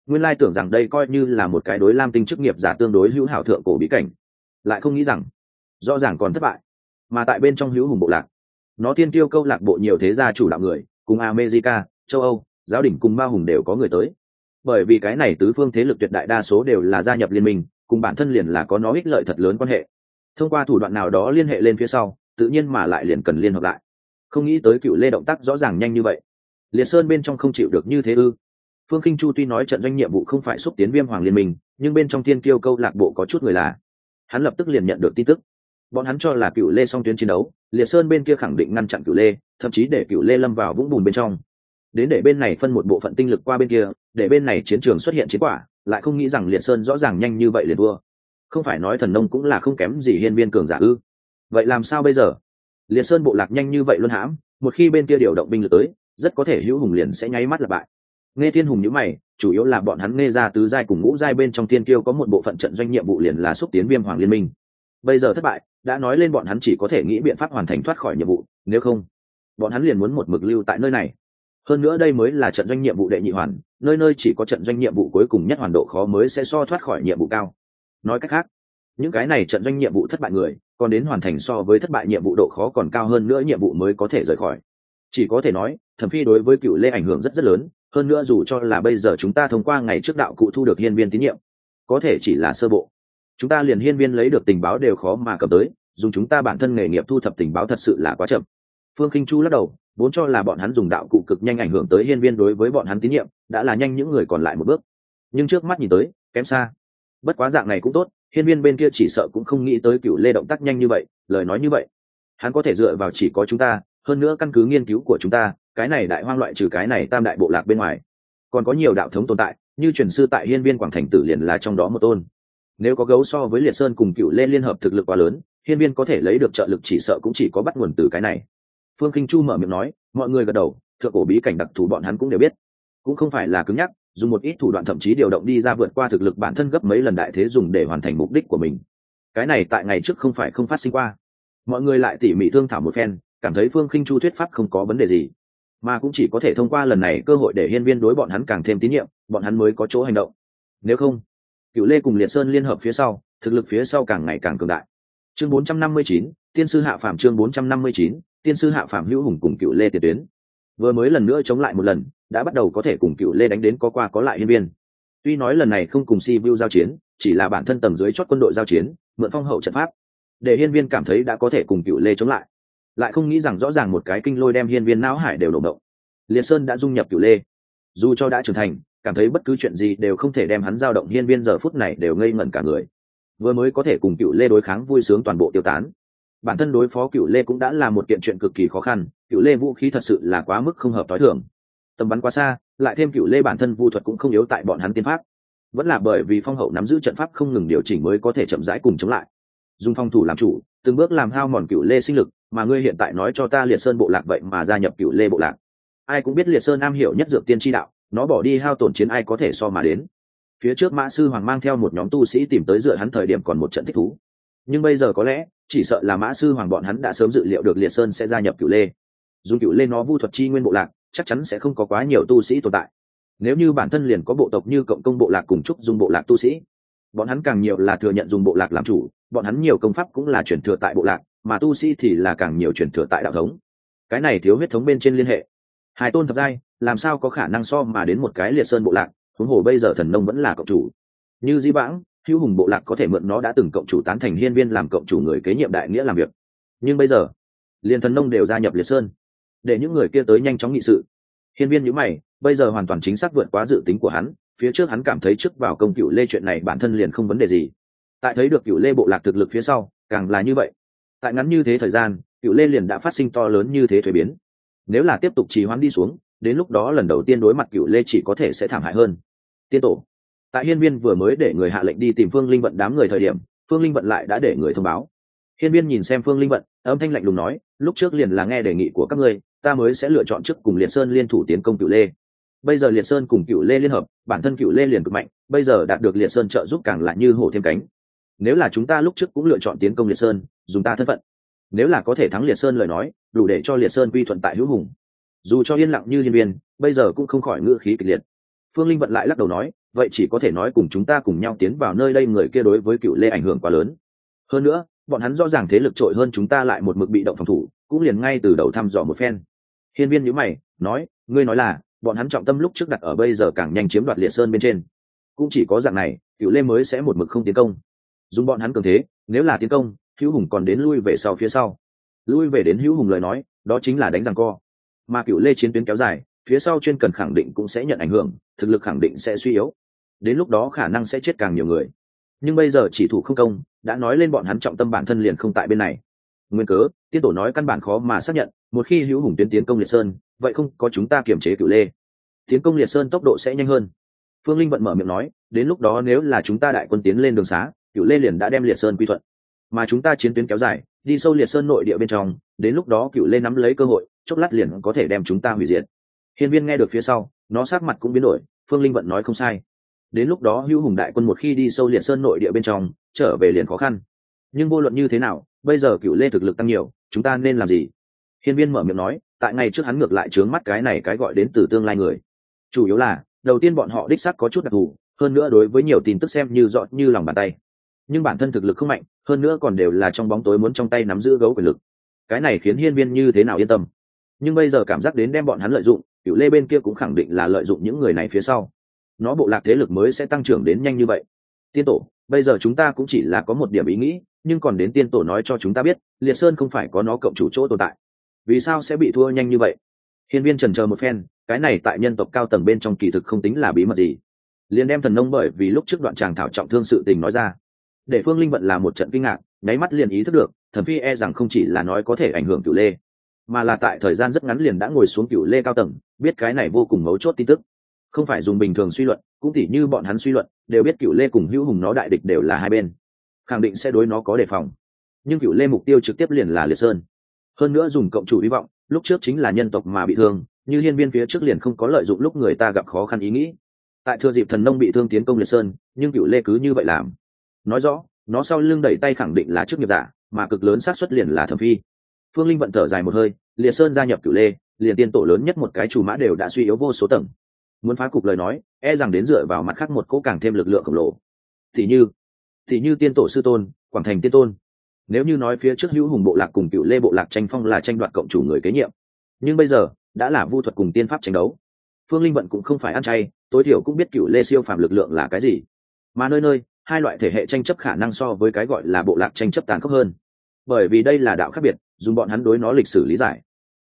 nguyên lai tưởng rằng đây coi như là một cái đối lam tinh chức nghiệp giả tương đối hữu hảo thượng cổ bí cảnh, lại không nghĩ rằng, rõ ràng còn thất bại. Mà tại bên trong hữu hùng bộ lạc, nó tiên tiêu câu lạc bộ nhiều thế gia chủ đạo người, cùng america, châu âu, giáo đình cùng ma hùng đều có người tới. Bởi vì cái này tứ phương thế lực tuyệt đại đa số đều là gia nhập liên minh, cùng bản thân liền là có nó ích lợi thật lớn quan hệ. Thông qua thủ đoạn nào đó liên hệ lên phía sau, tự nhiên mà lại liền cần liên hợp lại. Không nghĩ tới cựu lê động tác rõ ràng nhanh như vậy. Liệt sơn bên trong không chịu được như thế ư? Phương kinh chu tuy nói trận doanh nhiệm vụ không phải xúc tiến viêm hoàng liên minh, nhưng bên trong tiên kiêu câu lạc bộ có chút người là. Hắn lập tức liền nhận được tin tức. Bọn hắn cho là cựu lê song tuyến chiến đấu, liệt sơn bên kia khẳng định ngăn chặn cựu lê, thậm chí để cựu lê lâm vào vũng bùn bên trong. Đến để bên này phân một bộ phận tinh lực qua bên kia, để bên này chiến trường xuất hiện chiến quả, lại không nghĩ rằng liệt sơn rõ ràng nhanh như vậy liền đua không phải nói thần nông cũng là không kém gì hiên viên cường giả ư? Vậy làm sao bây giờ? Liệt sơn bộ lạc nhanh như vậy luôn hãm, một khi bên kia điều động binh lực tới, rất có thể hữu hùng liền sẽ nháy mắt là bại nghe thiên hùng nhữ mày, chủ yếu là bọn hắn nghe ra tứ giai cùng ngũ giai bên trong tiên kiêu có một bộ phận trận doanh nhiệm vụ liền là xúc tiến viêm hoàng liên minh. Bây giờ thất bại, đã nói lên bọn hắn chỉ có thể nghĩ biện pháp hoàn thành thoát khỏi nhiệm vụ, nếu không, bọn hắn liền muốn một mực lưu tại nơi này. Hơn nữa đây mới là trận doanh nhiệm vụ đệ nhị hoàn, nơi nơi chỉ có trận doanh nhiệm vụ cuối cùng nhất hoàn độ khó mới sẽ so thoát khỏi nhiệm vụ cao. Nói cách khác, những cái này trận doanh nhiệm vụ thất bại người, còn đến hoàn thành so với thất bại nhiệm vụ độ khó còn cao hơn nữa nhiệm vụ mới có thể rời khỏi. Chỉ có thể nói, thẩm phi đối với cựu lê ảnh hưởng rất rất lớn hơn nữa dù cho là bây giờ chúng ta thông qua ngày trước đạo cụ thu được hiên viên tín nhiệm, có thể chỉ là sơ bộ. Chúng ta liền hiên viên lấy được tình báo đều khó mà cầm tới dùng chúng ta bản thân nghề nghiệp thu thập tình báo thật sự là quá chậm. Phương kinh chu lắc đầu, vốn cho là bọn hắn dùng đạo cụ cực nhanh ảnh hưởng tới hiên viên đối với bọn hắn tín nhiệm, đã là nhanh những người còn lại một bước. Nhưng trước mắt nhìn tới, kém xa. Bất quá dạng này cũng tốt, hiên viên bên kia chỉ sợ cũng không nghĩ tới cựu lê động tác nhanh như vậy, lời nói như vậy. Hắn có thể dựa vào chỉ có chúng ta, hơn nữa căn cứ nghiên cứu của chúng ta cái này đại hoang loại trừ cái này tam đại bộ lạc bên ngoài. Còn có nhiều đạo thống tồn tại, như truyền sư tại hiên viên quảng thành tử liền là trong đó một tôn. Nếu có gấu so với liệt sơn cùng cựu lên liên hợp thực lực quá lớn, hiên viên có thể lấy được trợ lực chỉ sợ cũng chỉ có bắt nguồn từ cái này. Phương kinh chu mở miệng nói, mọi người gật đầu, thượng cổ bí cảnh đặc thù bọn hắn cũng đều biết. Cũng không phải là cứng nhắc, dùng một ít thủ đoạn thậm chí điều động đi ra vượt qua thực lực bản thân gấp mấy lần đại thế dùng để hoàn thành mục đích của mình. Cái này tại ngày trước không phải không phát sinh qua. Mọi người lại tỉ mỉ thương thảo một phen, cảm thấy phương khinh chu thuyết pháp không có vấn đề gì mà cũng chỉ có thể thông qua lần này cơ hội để hiên viên đối bọn hắn càng thêm tín nhiệm bọn hắn mới có chỗ hành động. Nếu không cựu lê cùng liệt sơn liên hợp phía sau thực lực phía sau càng ngày càng cường đại. Chương 459, tiên sư hạ phạm chương 459, tiên sư hạ phạm hữu hùng cùng cựu lê tiền tuyến. Vừa mới lần nữa chống lại một lần đã bắt đầu có thể cùng cựu lê đánh đến có qua có lại hiên viên. Tuy nói lần này không cùng si vu giao chiến chỉ là bản thân tầng dưới chót quân đội giao chiến mượn phong hậu trận pháp để hiên viên cảm thấy đã có thể cùng cựu lê chống lại lại không nghĩ rằng rõ ràng một cái kinh lôi đem hiên viên não hải đều động động. Liệt sơn đã dung nhập cửu lê. Dù cho đã trưởng thành, cảm thấy bất cứ chuyện gì đều không thể đem hắn giao động hiên viên giờ phút này đều ngây ngẩn cả người. Vừa mới có thể cùng cựu lê đối kháng vui sướng toàn bộ tiêu tán. Bản thân đối phó cựu lê cũng đã là một kiện chuyện cực kỳ khó khăn cựu lê vũ khí thật sự là quá mức không hợp t h i thường. Tầm bắn quá xa, lại thêm cựu lê bản thân vu thuật cũng không yếu tại bọn hắn tiên pháp. Vẫn là bởi vì phong hậu nắm giữ trận pháp không ngừng điều chỉnh mới có thể chậm rãi cùng chống lại. Dùng phong thủ làm chủ, từng bước làm hao mòn cựu lê sinh lực mà ngươi hiện tại nói cho ta liệt sơn bộ lạc vậy mà gia nhập cựu lê bộ lạc. Ai cũng biết liệt sơn am hiểu nhất dược tiên tri đạo, nó bỏ đi hao tổn chiến ai có thể so mà đến. Phía trước mã sư hoàng mang theo một nhóm tu sĩ tìm tới dựa hắn thời điểm còn một trận thích thú. Nhưng bây giờ có lẽ, chỉ sợ là mã sư hoàng bọn hắn đã sớm dự liệu được liệt sơn sẽ gia nhập cựu lê. Dùng cựu lê nó vu thuật chi nguyên bộ lạc, chắc chắn sẽ không có quá nhiều tu sĩ tồn tại. Nếu như bản thân liền có bộ tộc như cộng công bộ lạc cùng chúc dùng bộ lạc tu sĩ, bọn hắn càng nhiều là thừa nhận dùng bộ lạc làm chủ, bọn hắn nhiều công pháp cũng là chuyển thừa tại bộ lạc mà tu sĩ thì là càng nhiều truyền thừa tại đạo thống. Cái này thiếu huyết thống bên trên liên hệ. Hai tôn thập giai, làm sao có khả năng so mà đến một cái liệt sơn bộ lạc, huống hồ bây giờ thần nông vẫn là cộng chủ. Như di bãng hữu hùng bộ lạc có thể mượn nó đã từng cộng chủ tán thành hiên viên làm cộng chủ người kế nhiệm đại nghĩa làm việc. Nhưng bây giờ, liền thần nông đều gia nhập liệt sơn. Để những người kia tới nhanh chóng nghị sự. Hiên viên nhữ mày, bây giờ hoàn toàn chính xác vượt quá dự tính của hắn, phía trước hắn cảm thấy trước vào công cựu lê chuyện này bản thân liền không vấn đề gì. Tại thấy được cựu lê bộ lạc thực lực phía sau, càng là như vậy tại ngắn như thế thời gian, cựu lê liền đã phát sinh to lớn như thế thuế biến. Nếu là tiếp tục trì hoãn đi xuống, đến lúc đó lần đầu tiên đối mặt cựu lê chỉ có thể sẽ thảm hại hơn. Tiên tổ. Tại hiên viên vừa mới để người hạ lệnh đi tìm phương linh vận đám người thời điểm, phương linh vận lại đã để người thông báo. Hiên viên nhìn xem phương linh vận, âm thanh lạnh lùng nói, lúc trước liền là nghe đề nghị của các ngươi, ta mới sẽ lựa chọn trước cùng liệt sơn liên thủ tiến công cựu lê. Bây giờ liệt sơn cùng cựu lê liên hợp, bản thân cựu lê liền cực mạnh, bây giờ đạt được liệt sơn trợ giúp càng lại như hổ thêm cánh. Nếu là chúng ta lúc trước cũng lựa chọn tiến công liệt sơn dùng ta thân phận. Nếu là có thể thắng liệt sơn lời nói, đủ để cho liệt sơn quy thuận tại hữu hùng. Dù cho yên lặng như liên viên bây giờ cũng không khỏi ngữ khí kịch liệt. Phương linh vận lại lắc đầu nói, vậy chỉ có thể nói cùng chúng ta cùng nhau tiến vào nơi đây người kia đối với cựu lê ảnh hưởng quá lớn. Hơn nữa, bọn hắn rõ ràng thế lực trội hơn chúng ta lại một mực bị động phòng thủ, cũng liền ngay từ đầu thăm dò một phen. Hiên viên nhữ mày, nói, ngươi nói là, bọn hắn trọng tâm lúc trước đặt ở bây giờ càng nhanh chiếm đoạt liệt sơn bên trên. Cũng chỉ có dạng này, cựu lê mới sẽ một mực không tiến công. Dùng bọn hắn cường thế, nếu là tiến công hữu hùng còn đến lui về sau phía sau. Lui về đến hữu hùng lời nói, đó chính là đánh rằng co. Mà cựu lê chiến tuyến kéo dài, phía sau chuyên cần khẳng định cũng sẽ nhận ảnh hưởng, thực lực khẳng định sẽ suy yếu. Đến lúc đó khả năng sẽ chết càng nhiều người. Nhưng bây giờ chỉ thủ không công, đã nói lên bọn hắn trọng tâm bản thân liền không tại bên này. Nguyên cớ tiên tổ nói căn bản khó mà xác nhận, một khi hữu hùng tiến tiến công liệt sơn, vậy không có chúng ta kiềm chế cựu lê. Tiến công liệt sơn tốc độ sẽ nhanh hơn. Phương linh vận mở miệng nói, đến lúc đó nếu là chúng ta đại quân tiến lên đường xá, cựu lê liền đã đem liệt sơn quy thuận mà chúng ta chiến tuyến kéo dài, đi sâu liệt sơn nội địa bên trong, đến lúc đó cựu lê nắm lấy cơ hội, chốc lát liền có thể đem chúng ta hủy diệt. Hiên viên nghe được phía sau, nó sát mặt cũng biến đổi, phương linh vận nói không sai. Đến lúc đó hữu hùng đại quân một khi đi sâu liệt sơn nội địa bên trong, trở về liền khó khăn. Nhưng vô luận như thế nào, bây giờ cựu lê thực lực tăng nhiều, chúng ta nên làm gì? Hiên viên mở miệng nói, tại ngày trước hắn ngược lại trướng mắt cái này cái gọi đến từ tương lai người. Chủ yếu là, đầu tiên bọn họ đích sắc có chút đặc thù, hơn nữa đối với nhiều tin tức xem như dọn như lòng bàn tay nhưng bản thân thực lực không mạnh, hơn nữa còn đều là trong bóng tối muốn trong tay nắm giữ gấu quyền lực. Cái này khiến hiên viên như thế nào yên tâm? Nhưng bây giờ cảm giác đến đem bọn hắn lợi dụng, cựu lê bên kia cũng khẳng định là lợi dụng những người này phía sau. Nó bộ lạc thế lực mới sẽ tăng trưởng đến nhanh như vậy. Tiên tổ, bây giờ chúng ta cũng chỉ là có một điểm ý nghĩ, nhưng còn đến tiên tổ nói cho chúng ta biết, liệt sơn không phải có nó cộng chủ chỗ tồn tại. Vì sao sẽ bị thua nhanh như vậy? Hiên viên trần chờ một phen, cái này tại nhân tộc cao tầng bên trong kỳ thực không tính là bí mật gì. Liền đem thần nông bởi vì lúc trước đoạn tràng thảo trọng thương sự tình nói ra để phương linh vận là một trận kinh ngạc, nháy mắt liền ý thức được thần phi e rằng không chỉ là nói có thể ảnh hưởng cựu lê, mà là tại thời gian rất ngắn liền đã ngồi xuống cựu lê cao tầng, biết cái này vô cùng mấu chốt tin tức. Không phải dùng bình thường suy luận, cũng tỉ như bọn hắn suy luận, đều biết cựu lê cùng hữu hùng nó đại địch đều là hai bên, khẳng định sẽ đối nó có đề phòng. Nhưng cựu lê mục tiêu trực tiếp liền là liệt sơn. Hơn nữa dùng cộng chủ hy vọng, lúc trước chính là nhân tộc mà bị thương, như hiên viên phía trước liền không có lợi dụng lúc người ta gặp khó khăn ý nghĩ. Tại thừa dịp thần nông bị thương tiến công liệt sơn, nhưng cựu lê cứ như vậy làm nói rõ, nó sau lưng đẩy tay khẳng định là chức nghiệp giả, mà cực lớn xác suất liền là thẩm phi. Phương linh vận thở dài một hơi, liệt sơn gia nhập cửu lê, liền tiên tổ lớn nhất một cái chủ mã đều đã suy yếu vô số tầng. Muốn phá cục lời nói e rằng đến dựa vào mặt khác một cỗ càng thêm lực lượng khổng lồ. Thì như thì như tiên tổ sư tôn, quảng thành tiên tôn. Nếu như nói phía trước hữu hùng bộ lạc cùng cựu lê bộ lạc tranh phong là tranh đoạt cộng chủ người kế nhiệm. Nhưng bây giờ, đã là vu thuật cùng tiên pháp tranh đấu. Phương linh vận cũng không phải ăn chay, tối thiểu cũng biết cựu lê siêu phàm lực lượng là cái gì. Mà nơi nơi hai loại thể hệ tranh chấp khả năng so với cái gọi là bộ lạc tranh chấp tàn khốc hơn. Bởi vì đây là đạo khác biệt, dùng bọn hắn đối nó lịch sử lý giải.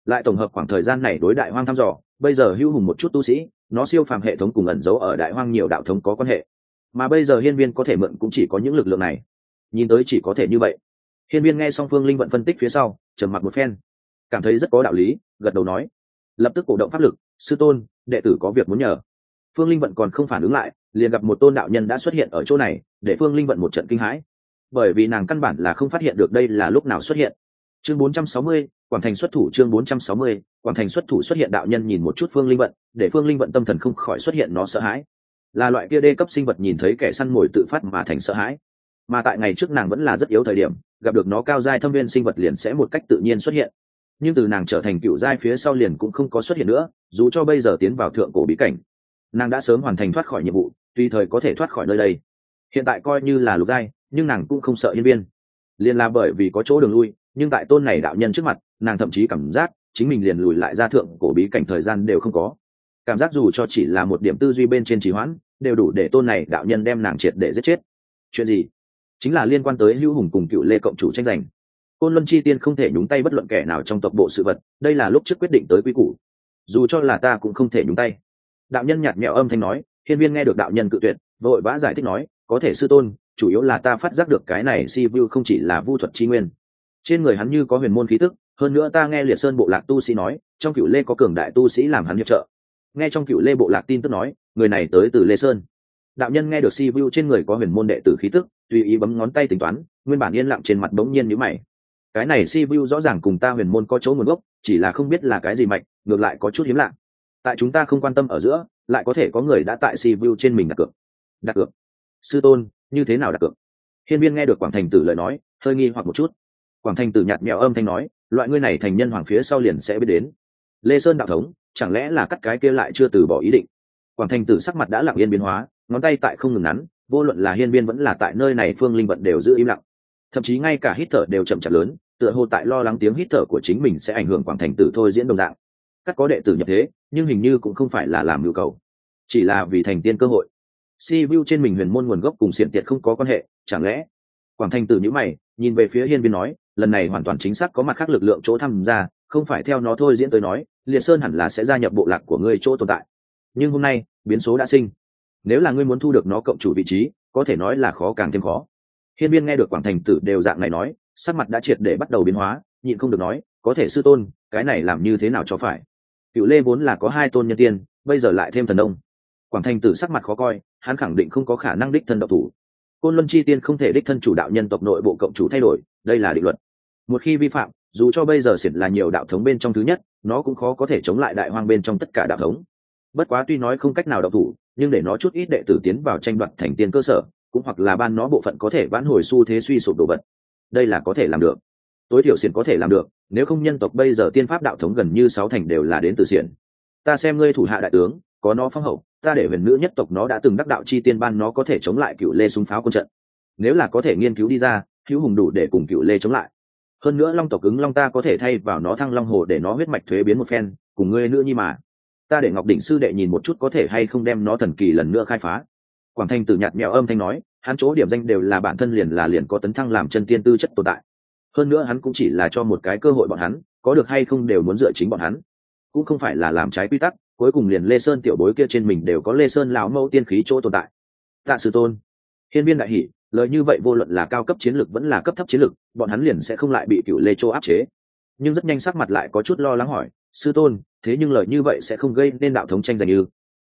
Lại tổng hợp khoảng thời gian này đối đại hoang thăm dò, bây giờ hữu hùng một chút tu sĩ, nó siêu phàm hệ thống cùng ẩn giấu ở đại hoang nhiều đạo thống có quan hệ. Mà bây giờ hiên viên có thể mượn cũng chỉ có những lực lượng này. Nhìn tới chỉ có thể như vậy. Hiên viên nghe song phương linh vận phân tích phía sau, trầm mặc một phen. Cảm thấy rất có đạo lý, gật đầu nói. Lập tức cổ động pháp lực, sư tôn, đệ tử có việc muốn nhờ. Phương linh vận còn không phản ứng lại liền gặp một tôn đạo nhân đã xuất hiện ở chỗ này để phương linh vận một trận kinh hãi. Bởi vì nàng căn bản là không phát hiện được đây là lúc nào xuất hiện. Chương 460, quảng thành xuất thủ chương 460, quảng thành xuất thủ xuất hiện đạo nhân nhìn một chút phương linh vận để phương linh vận tâm thần không khỏi xuất hiện nó sợ hãi. Là loại kia đê cấp sinh vật nhìn thấy kẻ săn mồi tự phát mà thành sợ hãi. Mà tại ngày trước nàng vẫn là rất yếu thời điểm gặp được nó cao giai thâm viên sinh vật liền sẽ một cách tự nhiên xuất hiện. Nhưng từ nàng trở thành cựu giai phía sau liền cũng không có xuất hiện nữa dù cho bây giờ tiến vào thượng cổ bí cảnh nàng đã sớm hoàn thành thoát khỏi nhiệm vụ tùy thời có thể thoát khỏi nơi đây. Hiện tại coi như là lục giai, nhưng nàng cũng không sợ nhân viên. Liền là bởi vì có chỗ đường lui, nhưng tại tôn này đạo nhân trước mặt, nàng thậm chí cảm giác chính mình liền lùi lại ra thượng cổ bí cảnh thời gian đều không có. Cảm giác dù cho chỉ là một điểm tư duy bên trên trì hoãn, đều đủ để tôn này đạo nhân đem nàng triệt để giết chết. Chuyện gì? Chính là liên quan tới lưu hùng cùng cựu lê cộng chủ tranh giành. Côn luân chi tiên không thể nhúng tay bất luận kẻ nào trong tộc bộ sự vật, đây là lúc trước quyết định tới quy củ. Dù cho là ta cũng không thể nhúng tay. Đạo nhân nhạt mẹo âm thanh nói hiên viên nghe được đạo nhân cự tuyệt, vội vã giải thích nói, có thể sư tôn, chủ yếu là ta phát giác được cái này si vu không chỉ là vu thuật chi nguyên. Trên người hắn như có huyền môn khí tức, hơn nữa ta nghe liệt sơn bộ lạc tu sĩ nói, trong cựu lê có cường đại tu sĩ làm hắn hiệp trợ. Nghe trong cựu lê bộ lạc tin tức nói, người này tới từ lê sơn. Đạo nhân nghe được si vu trên người có huyền môn đệ tử khí tức, tùy ý bấm ngón tay tính toán, nguyên bản yên lặng trên mặt bỗng nhiên nhíu mày. Cái này si vu rõ ràng cùng ta huyền môn có chỗ nguồn gốc, chỉ là không biết là cái gì mạnh, ngược lại có chút hiếm lạ. Tại chúng ta không quan tâm ở giữa lại có thể có người đã tại si vu trên mình đặt cược. Đặt cược? Sư tôn, như thế nào đặt cược? Hiên viên nghe được quảng thành tử lời nói, hơi nghi hoặc một chút. Quảng thành tử nhạt mẹo âm thanh nói, loại ngươi này thành nhân hoàng phía sau liền sẽ biết đến. Lê sơn đạo thống, chẳng lẽ là cắt cái kia lại chưa từ bỏ ý định? Quảng thành tử sắc mặt đã lặng yên biến hóa, ngón tay tại không ngừng ngắn vô luận là hiên viên vẫn là tại nơi này phương linh vận đều giữ im lặng. Thậm chí ngay cả hít thở đều chậm chạp lớn, tựa hồ tại lo lắng tiếng hít thở của chính mình sẽ ảnh hưởng quảng thành tử thôi diễn đồng dạng cắt có đệ tử nhập thế, nhưng hình như cũng không phải là làm nhu cầu. Chỉ là vì thành tiên cơ hội. Si vu trên mình huyền môn nguồn gốc cùng xiển tiệt không có quan hệ, chẳng lẽ? Quảng thành tử nhữ mày, nhìn về phía hiên viên nói, lần này hoàn toàn chính xác có mặt khác lực lượng chỗ tham gia, không phải theo nó thôi diễn tới nói, liệt sơn hẳn là sẽ gia nhập bộ lạc của ngươi chỗ tồn tại. Nhưng hôm nay, biến số đã sinh. Nếu là ngươi muốn thu được nó cộng chủ vị trí, có thể nói là khó càng thêm khó. Hiên viên nghe được quảng thành tử đều dạng này nói, sắc mặt đã triệt để bắt đầu biến hóa, nhịn không được nói, có thể sư tôn, cái này làm như thế nào cho phải? Cựu lê vốn là có hai tôn nhân tiên, bây giờ lại thêm thần đông quảng thành tử sắc mặt khó coi, hắn khẳng định không có khả năng đích thân độc thủ. Côn luân chi tiên không thể đích thân chủ đạo nhân tộc nội bộ cộng chủ thay đổi, đây là định luật. Một khi vi phạm, dù cho bây giờ xỉn là nhiều đạo thống bên trong thứ nhất, nó cũng khó có thể chống lại đại hoang bên trong tất cả đạo thống. Bất quá tuy nói không cách nào độc thủ, nhưng để nó chút ít đệ tử tiến vào tranh đoạt thành tiên cơ sở, cũng hoặc là ban nó bộ phận có thể vãn hồi xu thế suy sụp đồ vật. Đây là có thể làm được tối thiểu xiển có thể làm được, nếu không nhân tộc bây giờ tiên pháp đạo thống gần như sáu thành đều là đến từ xiển. Ta xem ngươi thủ hạ đại tướng, có nó phong hậu, ta để huyền nữ nhất tộc nó đã từng đắc đạo chi tiên ban nó có thể chống lại cựu lê súng pháo quân trận. Nếu là có thể nghiên cứu đi ra, hữu hùng đủ để cùng cựu lê chống lại. Hơn nữa long tộc ứng long ta có thể thay vào nó thăng long hồ để nó huyết mạch thuế biến một phen, cùng ngươi nữa nhi mà. Ta để ngọc đỉnh sư đệ nhìn một chút có thể hay không đem nó thần kỳ lần nữa khai phá. Quảng thanh từ nhạt mẹo âm thanh nói, hắn chỗ điểm danh đều là bản thân liền là liền có tấn thăng làm chân tiên tư chất tồn tại hơn nữa hắn cũng chỉ là cho một cái cơ hội bọn hắn, có được hay không đều muốn dựa chính bọn hắn. Cũng không phải là làm trái quy tắc, cuối cùng liền lê sơn tiểu bối kia trên mình đều có lê sơn lão mẫu tiên khí chỗ tồn tại. Tạ sư tôn, hiên viên đại hỷ, lời như vậy vô luận là cao cấp chiến lược vẫn là cấp thấp chiến lược bọn hắn liền sẽ không lại bị cựu lê châu áp chế. Nhưng rất nhanh sắc mặt lại có chút lo lắng hỏi, sư tôn, thế nhưng lời như vậy sẽ không gây nên đạo thống tranh giành như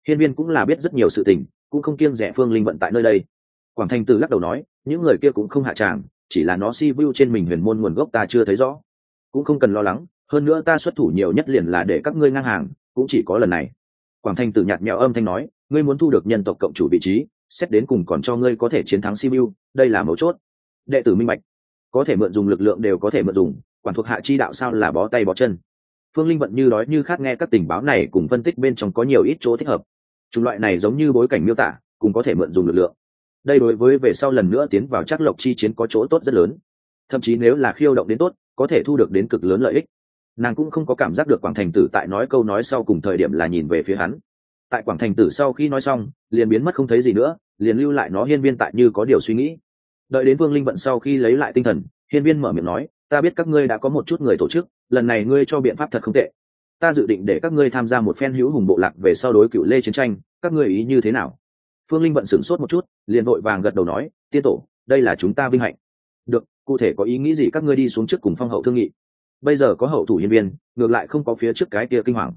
hiên viên cũng là biết rất nhiều sự tình, cũng không kiêng rẻ phương linh vận tại nơi đây. Quảng thanh tử lắc đầu nói, những người kia cũng không hạ tràng chỉ là nó si vu trên mình huyền môn nguồn gốc ta chưa thấy rõ. Cũng không cần lo lắng, hơn nữa ta xuất thủ nhiều nhất liền là để các ngươi ngang hàng, cũng chỉ có lần này. Quảng thanh tử nhạt mẹo âm thanh nói, ngươi muốn thu được nhân tộc cộng chủ vị trí, xét đến cùng còn cho ngươi có thể chiến thắng simu đây là mấu chốt. Đệ tử minh bạch. Có thể mượn dùng lực lượng đều có thể mượn dùng, quản thuộc hạ chi đạo sao là bó tay bó chân. Phương linh vận như đói như khát nghe các tình báo này cùng phân tích bên trong có nhiều ít chỗ thích hợp. Chủng loại này giống như bối cảnh miêu tả, cũng có thể mượn dùng lực lượng đây đối với về sau lần nữa tiến vào chắc lộc chi chiến có chỗ tốt rất lớn. Thậm chí nếu là khiêu động đến tốt, có thể thu được đến cực lớn lợi ích. Nàng cũng không có cảm giác được quảng thành tử tại nói câu nói sau cùng thời điểm là nhìn về phía hắn. Tại quảng thành tử sau khi nói xong, liền biến mất không thấy gì nữa, liền lưu lại nó hiên viên tại như có điều suy nghĩ. Đợi đến vương linh vận sau khi lấy lại tinh thần, hiên viên mở miệng nói, ta biết các ngươi đã có một chút người tổ chức, lần này ngươi cho biện pháp thật không tệ. Ta dự định để các ngươi tham gia một phen hữu hùng bộ lạc về sau đối cựu lê chiến tranh, các ngươi ý như thế nào? Phương linh vận sửng sốt một chút, liền vội vàng gật đầu nói, tiên tổ, đây là chúng ta vinh hạnh. Được, cụ thể có ý nghĩ gì các ngươi đi xuống trước cùng phong hậu thương nghị. Bây giờ có hậu thủ Hiên viên, ngược lại không có phía trước cái kia kinh hoàng.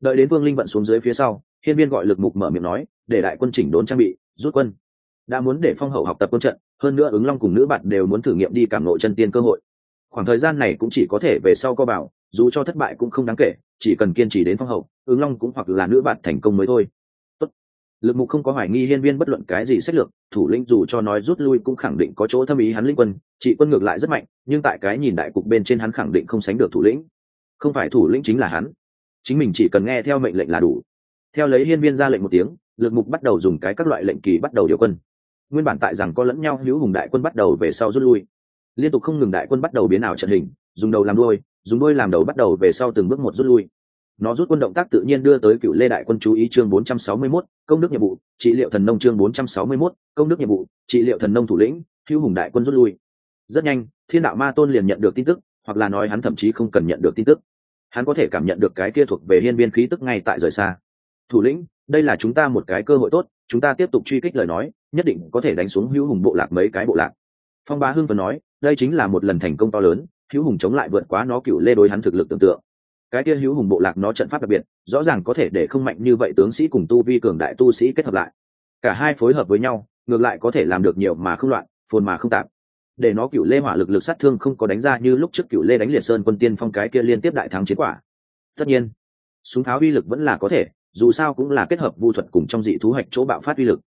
Đợi đến vương linh vận xuống dưới phía sau, hiên viên gọi lực mục mở miệng nói, để đại quân chỉnh đốn trang bị, rút quân. Đã muốn để phong hậu học tập quân trận, hơn nữa ứng long cùng nữ bạn đều muốn thử nghiệm đi cảm lộ chân tiên cơ hội. Khoảng thời gian này cũng chỉ có thể về sau co bảo, dù cho thất bại cũng không đáng kể, chỉ cần kiên trì đến phong hậu, ứng long cũng hoặc là nữ bạn thành công mới thôi lực mục không có hoài nghi hiên viên bất luận cái gì sách lược, thủ lĩnh dù cho nói rút lui cũng khẳng định có chỗ thâm ý hắn linh quân, trị quân ngược lại rất mạnh, nhưng tại cái nhìn đại cục bên trên hắn khẳng định không sánh được thủ lĩnh. Không phải thủ lĩnh chính là hắn. Chính mình chỉ cần nghe theo mệnh lệnh là đủ. Theo lấy hiên viên ra lệnh một tiếng, lực mục bắt đầu dùng cái các loại lệnh kỳ bắt đầu điều quân. Nguyên bản tại rằng có lẫn nhau hữu hùng đại quân bắt đầu về sau rút lui. Liên tục không ngừng đại quân bắt đầu biến ảo trận hình, dùng đầu làm đuôi, dùng đuôi làm đầu bắt đầu về sau từng bước một rút lui nó rút quân động tác tự nhiên đưa tới cựu lê đại quân chú ý chương 461, công đức nhiệm vụ trị liệu thần nông chương 461, công đức nhiệm vụ trị liệu thần nông thủ lĩnh hữu hùng đại quân rút lui. Rất nhanh thiên đạo ma tôn liền nhận được tin tức hoặc là nói hắn thậm chí không cần nhận được tin tức. Hắn có thể cảm nhận được cái kia thuộc về hiên viên khí tức ngay tại rời xa. Thủ lĩnh đây là chúng ta một cái cơ hội tốt chúng ta tiếp tục truy kích lời nói nhất định có thể đánh xuống hữu hùng bộ lạc mấy cái bộ lạc. Phong bá hưng vừa nói đây chính là một lần thành công to lớn hữu hùng chống lại vượt quá nó cựu lê đối hắn thực lực tưởng tượng cái kia hữu hùng bộ lạc nó trận pháp đặc biệt, rõ ràng có thể để không mạnh như vậy tướng sĩ cùng tu vi cường đại tu sĩ kết hợp lại. Cả hai phối hợp với nhau, ngược lại có thể làm được nhiều mà không loạn, phồn mà không tạp. Để nó cựu lê hỏa lực lực sát thương không có đánh ra như lúc trước cựu lê đánh liệt sơn quân tiên phong cái kia liên tiếp đại thắng chiến quả. Tất nhiên, súng tháo uy lực vẫn là có thể, dù sao cũng là kết hợp vu thuật cùng trong dị thú hạch chỗ bạo phát uy lực.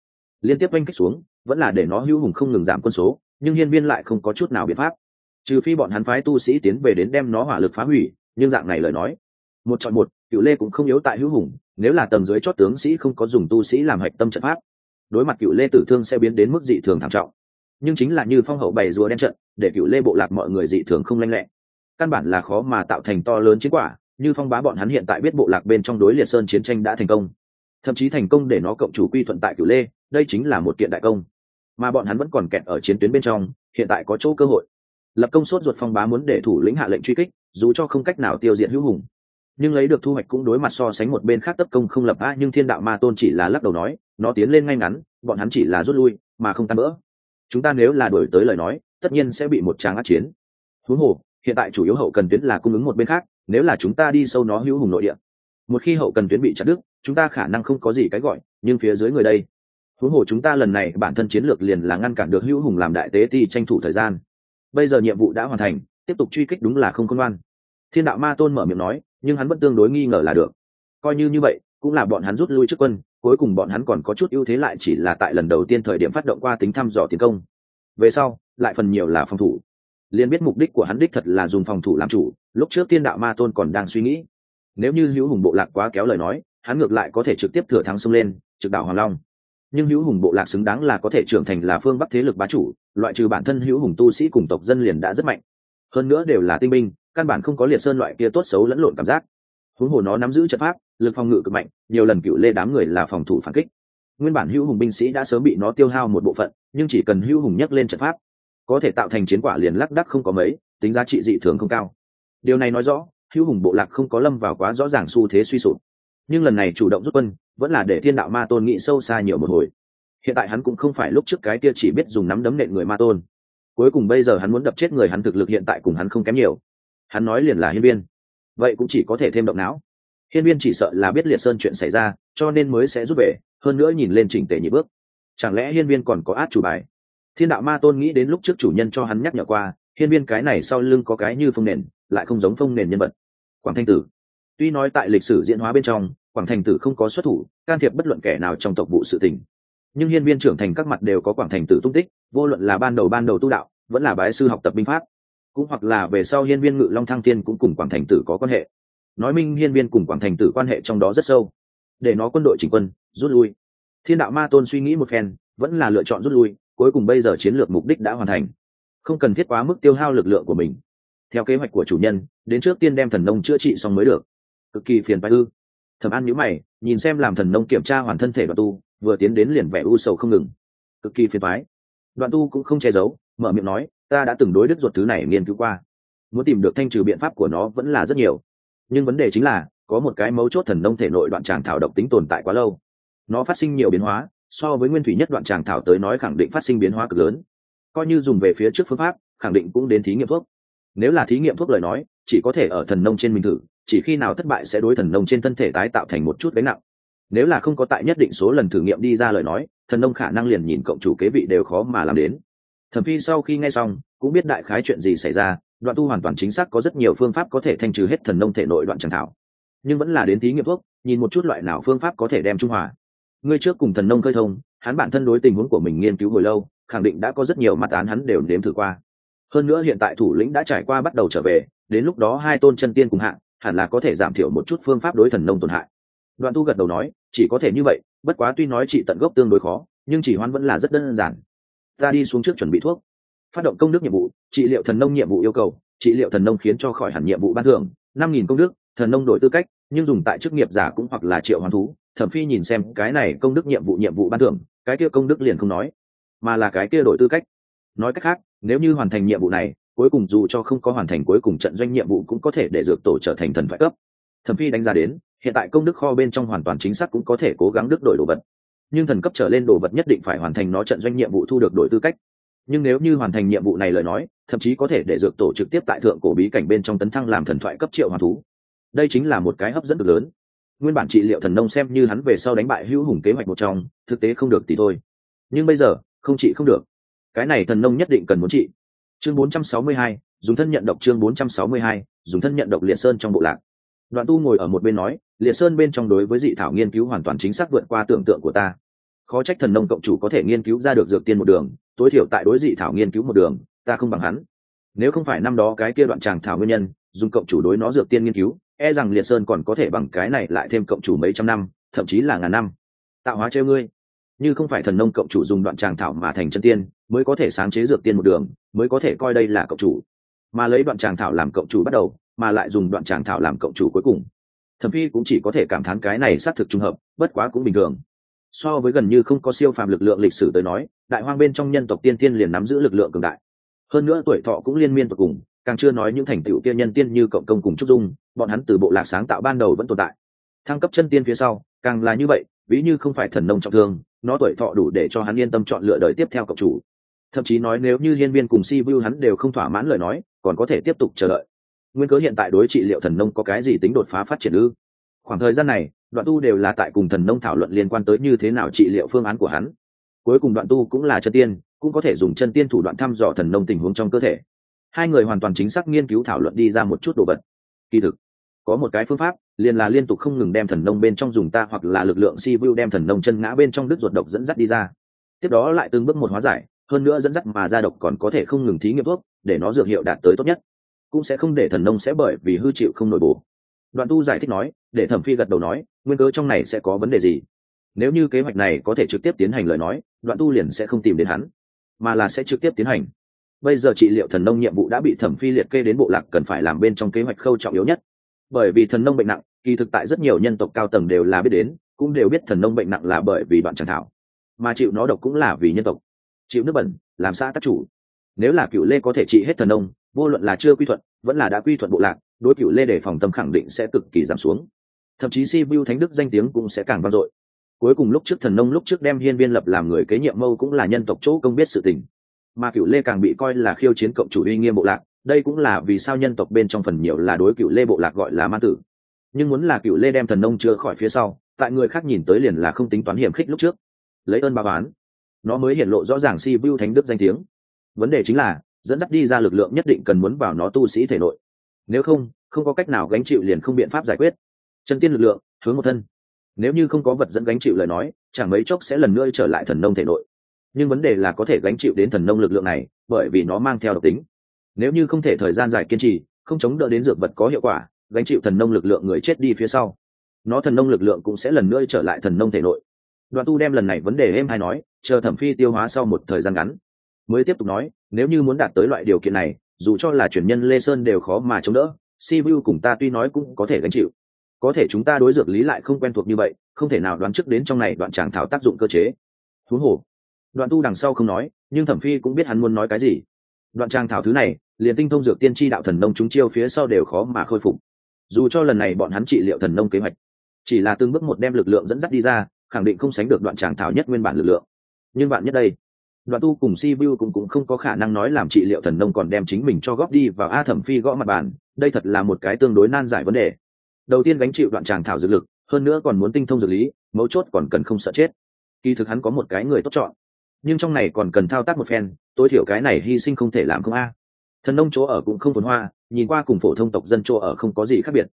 Liên tiếp oanh kích xuống, vẫn là để nó hữu hùng không ngừng giảm quân số, nhưng hiên viên lại không có chút nào biện pháp. Trừ phi bọn hắn phái tu sĩ tiến về đến đem nó hỏa lực phá hủy nhưng dạng này lời nói, một chọn một cựu lê cũng không yếu tại hữu hùng, nếu là tầng dưới chót tướng sĩ không có dùng tu sĩ làm hạch tâm trận pháp, đối mặt cựu lê tử thương sẽ biến đến mức dị thường thảm trọng. Nhưng chính là như phong hậu bày rùa đen trận, để cựu lê bộ lạc mọi người dị thường không lanh lẹ. Căn bản là khó mà tạo thành to lớn chiến quả, như phong bá bọn hắn hiện tại biết bộ lạc bên trong đối liệt sơn chiến tranh đã thành công. Thậm chí thành công để nó cộng chủ quy thuận tại cửu lê, đây chính là một kiện đại công. Mà bọn hắn vẫn còn kẹt ở chiến tuyến bên trong, hiện tại có chỗ cơ hội. Lập công sốt ruột phong bá muốn để thủ lĩnh hạ lệnh truy kích dù cho không cách nào tiêu diệt hữu hùng, nhưng lấy được thu hoạch cũng đối mặt so sánh một bên khác tất công không lập a nhưng thiên đạo ma tôn chỉ là lắc đầu nói, nó tiến lên ngay ngắn, bọn hắn chỉ là rút lui, mà không tan bỡ. Chúng ta nếu là đổi tới lời nói, tất nhiên sẽ bị một tràng át chiến. Huống hồ, hiện tại chủ yếu hậu cần tuyến là cung ứng một bên khác, nếu là chúng ta đi sâu nó hữu hùng nội địa. Một khi hậu cần tuyến bị chặt đứt, chúng ta khả năng không có gì cái gọi, nhưng phía dưới người đây. Huống hồ chúng ta lần này bản thân chiến lược liền là ngăn cản được hữu hùng làm đại tế ti tranh thủ thời gian. Bây giờ nhiệm vụ đã hoàn thành tiếp tục truy kích đúng là không công ngoan. Thiên đạo ma tôn mở miệng nói, nhưng hắn vẫn tương đối nghi ngờ là được. Coi như như vậy, cũng là bọn hắn rút lui trước quân, cuối cùng bọn hắn còn có chút ưu thế lại chỉ là tại lần đầu tiên thời điểm phát động qua tính thăm dò tiến công. Về sau, lại phần nhiều là phòng thủ. Liền biết mục đích của hắn đích thật là dùng phòng thủ làm chủ, lúc trước tiên đạo ma tôn còn đang suy nghĩ. Nếu như hữu hùng bộ lạc quá kéo lời nói, hắn ngược lại có thể trực tiếp thừa thắng xông lên, trực đảo hoàng long. Nhưng hữu hùng bộ lạc xứng đáng là có thể trưởng thành là phương bắc thế lực bá chủ, loại trừ bản thân hữu hùng tu sĩ cùng tộc dân liền đã rất mạnh hơn nữa đều là tinh binh, căn bản không có liệt sơn loại kia tốt xấu lẫn lộn cảm giác. Huống hồ nó nắm giữ trận pháp, lực phòng ngự cực mạnh, nhiều lần cựu lê đám người là phòng thủ phản kích. Nguyên bản hữu hùng binh sĩ đã sớm bị nó tiêu hao một bộ phận, nhưng chỉ cần hữu hùng nhấc lên trận pháp, có thể tạo thành chiến quả liền lắc đắc không có mấy, tính giá trị dị thường không cao. Điều này nói rõ, hữu hùng bộ lạc không có lâm vào quá rõ ràng xu thế suy sụp. Nhưng lần này chủ động rút quân, vẫn là để thiên đạo ma tôn nghĩ sâu xa nhiều một hồi. Hiện tại hắn cũng không phải lúc trước cái kia chỉ biết dùng nắm đấm nện người ma tôn cuối cùng bây giờ hắn muốn đập chết người hắn thực lực hiện tại cùng hắn không kém nhiều. Hắn nói liền là hiên viên. Vậy cũng chỉ có thể thêm động não. Hiên viên chỉ sợ là biết liệt sơn chuyện xảy ra, cho nên mới sẽ rút về, hơn nữa nhìn lên chỉnh tề nhị bước. Chẳng lẽ hiên viên còn có át chủ bài? Thiên đạo ma tôn nghĩ đến lúc trước chủ nhân cho hắn nhắc nhở qua, hiên viên cái này sau lưng có cái như phong nền, lại không giống phong nền nhân vật. Quảng thanh tử. Tuy nói tại lịch sử diễn hóa bên trong, quảng thành tử không có xuất thủ, can thiệp bất luận kẻ nào trong tộc vụ sự tình. Nhưng hiên viên trưởng thành các mặt đều có quảng thành tử tung tích, vô luận là ban đầu ban đầu tu đạo vẫn là bái sư học tập binh pháp. Cũng hoặc là về sau hiên viên ngự long thăng tiên cũng cùng quảng thành tử có quan hệ. Nói minh hiên viên cùng quảng thành tử quan hệ trong đó rất sâu. Để nó quân đội chỉnh quân, rút lui. Thiên đạo ma tôn suy nghĩ một phen, vẫn là lựa chọn rút lui, cuối cùng bây giờ chiến lược mục đích đã hoàn thành. Không cần thiết quá mức tiêu hao lực lượng của mình. Theo kế hoạch của chủ nhân, đến trước tiên đem thần nông chữa trị xong mới được. Cực kỳ phiền phái ư thẩm an nhữ mày, nhìn xem làm thần nông kiểm tra hoàn thân thể đoạn tu, vừa tiến đến liền vẻ u sầu không ngừng. Cực kỳ phiền phái đoạn tu cũng không che giấu mở miệng nói, ta đã từng đối đức ruột thứ này nghiên cứu qua. Muốn tìm được thanh trừ biện pháp của nó vẫn là rất nhiều. Nhưng vấn đề chính là, có một cái mấu chốt thần nông thể nội đoạn tràng thảo độc tính tồn tại quá lâu. Nó phát sinh nhiều biến hóa, so với nguyên thủy nhất đoạn tràng thảo tới nói khẳng định phát sinh biến hóa cực lớn. Coi như dùng về phía trước phương pháp, khẳng định cũng đến thí nghiệm thuốc. Nếu là thí nghiệm thuốc lời nói, chỉ có thể ở thần nông trên mình thử, chỉ khi nào thất bại sẽ đối thần nông trên thân thể tái tạo thành một chút gánh nặng. Nếu là không có tại nhất định số lần thử nghiệm đi ra lời nói, thần nông khả năng liền nhìn cộng chủ kế vị đều khó mà làm đến thẩm phi sau khi nghe xong, cũng biết đại khái chuyện gì xảy ra, đoạn tu hoàn toàn chính xác có rất nhiều phương pháp có thể thanh trừ hết thần nông thể nội đoạn chẳng thảo. Nhưng vẫn là đến thí nghiệm thuốc, nhìn một chút loại nào phương pháp có thể đem trung hòa. Ngươi trước cùng thần nông khơi thông, hắn bản thân đối tình huống của mình nghiên cứu hồi lâu, khẳng định đã có rất nhiều mặt án hắn đều nếm thử qua. Hơn nữa hiện tại thủ lĩnh đã trải qua bắt đầu trở về, đến lúc đó hai tôn chân tiên cùng hạng hẳn là có thể giảm thiểu một chút phương pháp đối thần nông tổn hại. Đoạn tu gật đầu nói, chỉ có thể như vậy, bất quá tuy nói trị tận gốc tương đối khó, nhưng chỉ hoan vẫn là rất đơn giản ta đi xuống trước chuẩn bị thuốc. Phát động công đức nhiệm vụ, trị liệu thần nông nhiệm vụ yêu cầu, trị liệu thần nông khiến cho khỏi hẳn nhiệm vụ ban thưởng, năm nghìn công đức, thần nông đổi tư cách, nhưng dùng tại chức nghiệp giả cũng hoặc là triệu hoàn thú. Thẩm phi nhìn xem, cái này công đức nhiệm vụ nhiệm vụ ban thưởng, cái kia công đức liền không nói, mà là cái kia đổi tư cách. Nói cách khác, nếu như hoàn thành nhiệm vụ này, cuối cùng dù cho không có hoàn thành cuối cùng trận doanh nhiệm vụ cũng có thể để dược tổ trở thành thần thoại cấp. Thẩm phi đánh giá đến, hiện tại công đức kho bên trong hoàn toàn chính xác cũng có thể cố gắng đức đổi đồ vật nhưng thần cấp trở lên đồ vật nhất định phải hoàn thành nó trận doanh nhiệm vụ thu được đổi tư cách. Nhưng nếu như hoàn thành nhiệm vụ này lời nói thậm chí có thể để dược tổ trực tiếp tại thượng cổ bí cảnh bên trong tấn thăng làm thần thoại cấp triệu hoàng thú. Đây chính là một cái hấp dẫn cực lớn. Nguyên bản trị liệu thần nông xem như hắn về sau đánh bại hữu hùng kế hoạch một trong thực tế không được thì thôi. Nhưng bây giờ không trị không được. Cái này thần nông nhất định cần muốn trị. Chương 462, dùng thân nhận độc chương 462, dùng thân nhận độc liệt sơn trong bộ lạc. Đoạn tu ngồi ở một bên nói liệt sơn bên trong đối với dị thảo nghiên cứu hoàn toàn chính xác vượt qua tưởng tượng của ta. Khó trách thần nông cộng chủ có thể nghiên cứu ra được dược tiên một đường, tối thiểu tại đối dị thảo nghiên cứu một đường, ta không bằng hắn. Nếu không phải năm đó cái kia đoạn tràng thảo nguyên nhân, dùng cộng chủ đối nó dược tiên nghiên cứu e rằng liệt sơn còn có thể bằng cái này lại thêm cộng chủ mấy trăm năm, thậm chí là ngàn năm. Tạo hóa treo ngươi. Như không phải thần nông cộng chủ dùng đoạn tràng thảo mà thành chân tiên, mới có thể sáng chế dược tiên một đường, mới có thể coi đây là cộng chủ. Mà lấy đoạn tràng thảo làm cộng chủ bắt đầu, mà lại dùng đoạn tràng thảo làm cộng chủ cuối cùng thẩm phi cũng chỉ có thể cảm thán cái này xác thực trùng hợp, bất quá cũng bình thường. So với gần như không có siêu phàm lực lượng lịch sử tới nói, đại hoang bên trong nhân tộc tiên tiên liền nắm giữ lực lượng cường đại. Hơn nữa tuổi thọ cũng liên miên tột cùng, càng chưa nói những thành tựu kia nhân tiên như cộng công cùng trúc dung, bọn hắn từ bộ lạc sáng tạo ban đầu vẫn tồn tại. Thăng cấp chân tiên phía sau, càng là như vậy, ví như không phải thần nông trọng thương, nó tuổi thọ đủ để cho hắn yên tâm chọn lựa đời tiếp theo cộng chủ. Thậm chí nói nếu như hiên viên cùng si vu hắn đều không thỏa mãn lời nói, còn có thể tiếp tục chờ đợi nguyên cớ hiện tại đối trị liệu thần nông có cái gì tính đột phá phát triển ư? Khoảng thời gian này, đoạn tu đều là tại cùng thần nông thảo luận liên quan tới như thế nào trị liệu phương án của hắn. Cuối cùng đoạn tu cũng là chân tiên, cũng có thể dùng chân tiên thủ đoạn thăm dò thần nông tình huống trong cơ thể. Hai người hoàn toàn chính xác nghiên cứu thảo luận đi ra một chút đồ vật. Kỳ thực, có một cái phương pháp, liền là liên tục không ngừng đem thần nông bên trong dùng ta hoặc là lực lượng si vu đem thần nông chân ngã bên trong đứt ruột độc dẫn dắt đi ra. Tiếp đó lại từng bước một hóa giải, hơn nữa dẫn dắt mà ra độc còn có thể không ngừng thí nghiệm thuốc, để nó dược hiệu đạt tới tốt nhất cũng sẽ không để thần nông sẽ bởi vì hư chịu không nội bổ. Đoạn tu giải thích nói, để thẩm phi gật đầu nói, nguyên cớ trong này sẽ có vấn đề gì? Nếu như kế hoạch này có thể trực tiếp tiến hành lời nói, đoạn tu liền sẽ không tìm đến hắn, mà là sẽ trực tiếp tiến hành. Bây giờ trị liệu thần nông nhiệm vụ đã bị thẩm phi liệt kê đến bộ lạc cần phải làm bên trong kế hoạch khâu trọng yếu nhất. Bởi vì thần nông bệnh nặng, kỳ thực tại rất nhiều nhân tộc cao tầng đều là biết đến, cũng đều biết thần nông bệnh nặng là bởi vì đoạn tràng thảo, mà chịu nó độc cũng là vì nhân tộc. Chịu nước bẩn, làm sao tác chủ. Nếu là cựu lê có thể trị hết thần nông vô luận là chưa quy thuận, vẫn là đã quy thuận bộ lạc, đối cựu lê đề phòng tâm khẳng định sẽ cực kỳ giảm xuống. Thậm chí si vu thánh đức danh tiếng cũng sẽ càng vang dội. Cuối cùng lúc trước thần nông lúc trước đem hiên viên lập làm người kế nhiệm mâu cũng là nhân tộc chỗ công biết sự tình. Mà cựu lê càng bị coi là khiêu chiến cộng chủ uy nghiêm bộ lạc, đây cũng là vì sao nhân tộc bên trong phần nhiều là đối cựu lê bộ lạc gọi là ma tử. Nhưng muốn là cựu lê đem thần nông chưa khỏi phía sau, tại người khác nhìn tới liền là không tính toán hiểm khích lúc trước. Lấy ơn ba bán nó mới hiện lộ rõ ràng si vu thánh đức danh tiếng. Vấn đề chính là dẫn dắt đi ra lực lượng nhất định cần muốn vào nó tu sĩ thể nội. Nếu không không có cách nào gánh chịu liền không biện pháp giải quyết. Chân tiên lực lượng, hướng một thân. Nếu như không có vật dẫn gánh chịu lời nói, chẳng mấy chốc sẽ lần nữa trở lại thần nông thể nội. Nhưng vấn đề là có thể gánh chịu đến thần nông lực lượng này, bởi vì nó mang theo độc tính. Nếu như không thể thời gian dài kiên trì, không chống đỡ đến dược vật có hiệu quả, gánh chịu thần nông lực lượng người chết đi phía sau. Nó thần nông lực lượng cũng sẽ lần nữa trở lại thần nông thể nội. Đoạn tu đem lần này vấn đề êm hay nói, chờ thẩm phi tiêu hóa sau một thời gian ngắn mới tiếp tục nói, nếu như muốn đạt tới loại điều kiện này, dù cho là chuyển nhân lê sơn đều khó mà chống đỡ, si vu cùng ta tuy nói cũng có thể gánh chịu. Có thể chúng ta đối dược lý lại không quen thuộc như vậy, không thể nào đoán trước đến trong này đoạn tràng thảo tác dụng cơ chế. Thú hồ, đoạn tu đằng sau không nói, nhưng thẩm phi cũng biết hắn muốn nói cái gì. Đoạn tràng thảo thứ này, liền tinh thông dược tiên tri đạo thần nông chúng chiêu phía sau đều khó mà khôi phục. Dù cho lần này bọn hắn trị liệu thần nông kế hoạch, chỉ là từng bước một đem lực lượng dẫn dắt đi ra, khẳng định không sánh được đoạn tràng thảo nhất nguyên bản lực lượng. Nhưng bạn nhất đây đoạn tu cùng si vu cũng cũng không có khả năng nói làm trị liệu thần nông còn đem chính mình cho góp đi vào a thẩm phi gõ mặt bàn, đây thật là một cái tương đối nan giải vấn đề. Đầu tiên gánh chịu đoạn tràng thảo dược lực, hơn nữa còn muốn tinh thông dược lý, mấu chốt còn cần không sợ chết. Kỳ thực hắn có một cái người tốt chọn, nhưng trong này còn cần thao tác một phen, tối thiểu cái này hy sinh không thể làm không a. Thần nông chỗ ở cũng không phồn hoa, nhìn qua cùng phổ thông tộc dân chỗ ở không có gì khác biệt.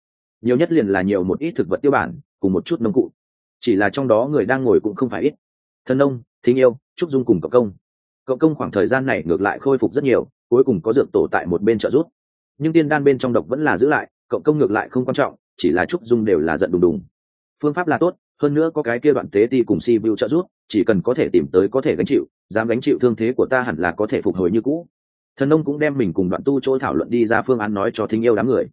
Nhiều nhất liền là nhiều một ít thực vật tiêu bản, cùng một chút nông cụ. Chỉ là trong đó người đang ngồi cũng không phải ít thần nông thính yêu trúc dung cùng cậu công. Cậu công khoảng thời gian này ngược lại khôi phục rất nhiều, cuối cùng có dược tổ tại một bên trợ giúp. Nhưng tiên đan bên trong độc vẫn là giữ lại, cậu công ngược lại không quan trọng, chỉ là trúc dung đều là giận đùng đùng. Phương pháp là tốt, hơn nữa có cái kia đoạn tế ti cùng si vu trợ giúp, chỉ cần có thể tìm tới có thể gánh chịu, dám gánh chịu thương thế của ta hẳn là có thể phục hồi như cũ. Thần nông cũng đem mình cùng đoạn tu chỗ thảo luận đi ra phương án nói cho thính yêu đám người.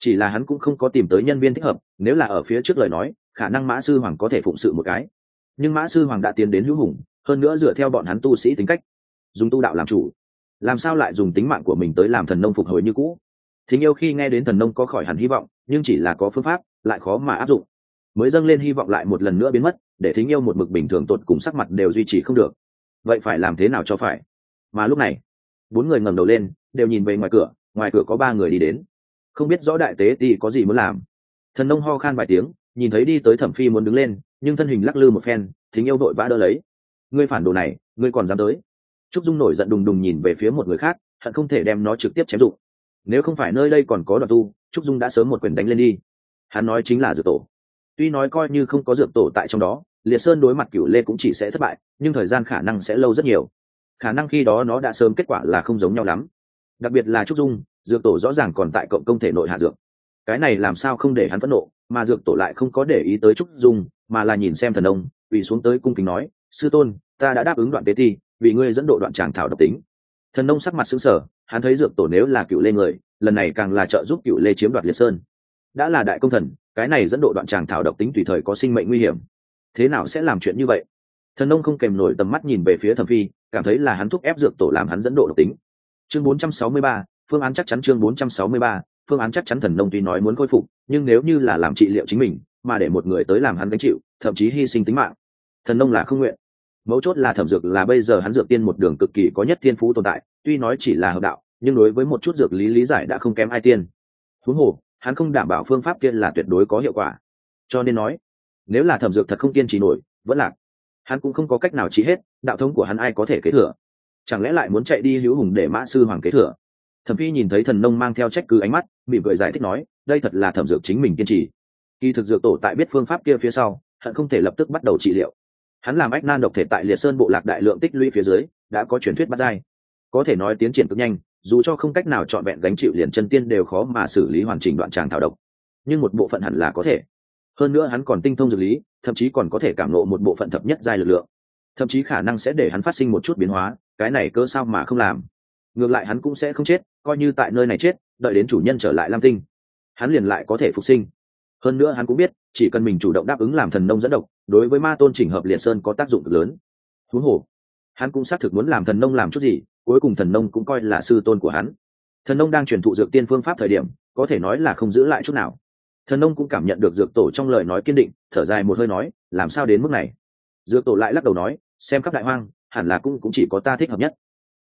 Chỉ là hắn cũng không có tìm tới nhân viên thích hợp, nếu là ở phía trước lời nói, khả năng mã sư hoàng có thể phụng sự một cái nhưng mã sư hoàng đã tiến đến hữu hùng, hơn nữa dựa theo bọn hắn tu sĩ tính cách, dùng tu đạo làm chủ, làm sao lại dùng tính mạng của mình tới làm thần nông phục hồi như cũ? Thính yêu khi nghe đến thần nông có khỏi hẳn hy vọng, nhưng chỉ là có phương pháp, lại khó mà áp dụng. Mới dâng lên hy vọng lại một lần nữa biến mất, để thính yêu một mực bình thường tột cùng sắc mặt đều duy trì không được. Vậy phải làm thế nào cho phải? Mà lúc này, bốn người ngẩng đầu lên, đều nhìn về ngoài cửa ngoài cửa có ba người đi đến. Không biết rõ đại tế thì có gì muốn làm. Thần nông ho khan vài tiếng, nhìn thấy đi tới thẩm phi muốn đứng lên nhưng thân hình lắc lư một phen, thính yêu đội vã đỡ lấy. Ngươi phản đồ này, ngươi còn dám tới? Trúc dung nổi giận đùng đùng nhìn về phía một người khác, hận không thể đem nó trực tiếp chém dụng. Nếu không phải nơi đây còn có đoạn tu, trúc dung đã sớm một quyền đánh lên đi. Hắn nói chính là dược tổ. Tuy nói coi như không có dược tổ tại trong đó, liệt sơn đối mặt cửu lê cũng chỉ sẽ thất bại, nhưng thời gian khả năng sẽ lâu rất nhiều. Khả năng khi đó nó đã sớm kết quả là không giống nhau lắm. Đặc biệt là trúc dung, dược tổ rõ ràng còn tại cộng công thể nội hạ dược cái này làm sao không để hắn phẫn nộ mà dược tổ lại không có để ý tới trúc dung mà là nhìn xem thần ông vì xuống tới cung kính nói sư tôn ta đã đáp ứng đoạn tế ti vì ngươi dẫn độ đoạn tràng thảo độc tính. Thần nông sắc mặt xứng sở hắn thấy dược tổ nếu là cựu lê người lần này càng là trợ giúp cựu lê chiếm đoạt liệt sơn. Đã là đại công thần cái này dẫn độ đoạn tràng thảo độc tính tùy thời có sinh mệnh nguy hiểm. Thế nào sẽ làm chuyện như vậy? Thần nông không kèm nổi tầm mắt nhìn về phía thẩm phi cảm thấy là hắn thúc ép dược tổ làm hắn dẫn độ độc tính. Chương 463, phương án chắc chắn chương 463, phương án chắc chắn thần nông tuy nói muốn khôi phục, nhưng nếu như là làm trị liệu chính mình, mà để một người tới làm hắn gánh chịu, thậm chí hy sinh tính mạng, thần nông là không nguyện. Mấu chốt là thẩm dược là bây giờ hắn dược tiên một đường cực kỳ có nhất thiên phú tồn tại, tuy nói chỉ là hợp đạo, nhưng đối với một chút dược lý lý giải đã không kém ai tiên. Huống hồ, hắn không đảm bảo phương pháp kia là tuyệt đối có hiệu quả. Cho nên nói, nếu là thẩm dược thật không kiên trì nổi, vẫn lạc. Hắn cũng không có cách nào trị hết, đạo thống của hắn ai có thể kế thừa? Chẳng lẽ lại muốn chạy đi hữu hùng để mã sư hoàng kế thừa? Thẩm phi nhìn thấy thần nông mang theo trách cứ ánh mắt bị cười giải thích nói, đây thật là thẩm dược chính mình kiên trì. Kỳ thực dược tổ tại biết phương pháp kia phía sau, hận không thể lập tức bắt đầu trị liệu. Hắn làm ách nan độc thể tại liệt sơn bộ lạc đại lượng tích lũy phía dưới, đã có truyền thuyết bắt dai có thể nói tiến triển cực nhanh, dù cho không cách nào trọn vẹn gánh chịu liền chân tiên đều khó mà xử lý hoàn chỉnh đoạn tràng thảo độc. Nhưng một bộ phận hẳn là có thể. Hơn nữa hắn còn tinh thông dược lý, thậm chí còn có thể cảm nộ một bộ phận thập nhất giai lực lượng. Thậm chí khả năng sẽ để hắn phát sinh một chút biến hóa, cái này cơ sao mà không làm ngược lại hắn cũng sẽ không chết, coi như tại nơi này chết, đợi đến chủ nhân trở lại lam tinh, hắn liền lại có thể phục sinh. Hơn nữa hắn cũng biết, chỉ cần mình chủ động đáp ứng làm thần nông dẫn độc, đối với ma tôn chỉnh hợp liệt sơn có tác dụng cực lớn. Thú hồ, hắn cũng xác thực muốn làm thần nông làm chút gì, cuối cùng thần nông cũng coi là sư tôn của hắn. Thần nông đang truyền thụ dược tiên phương pháp thời điểm, có thể nói là không giữ lại chút nào. Thần nông cũng cảm nhận được dược tổ trong lời nói kiên định, thở dài một hơi nói, làm sao đến mức này? Dược tổ lại lắc đầu nói, xem khắp đại hoang, hẳn là cũng cũng chỉ có ta thích hợp nhất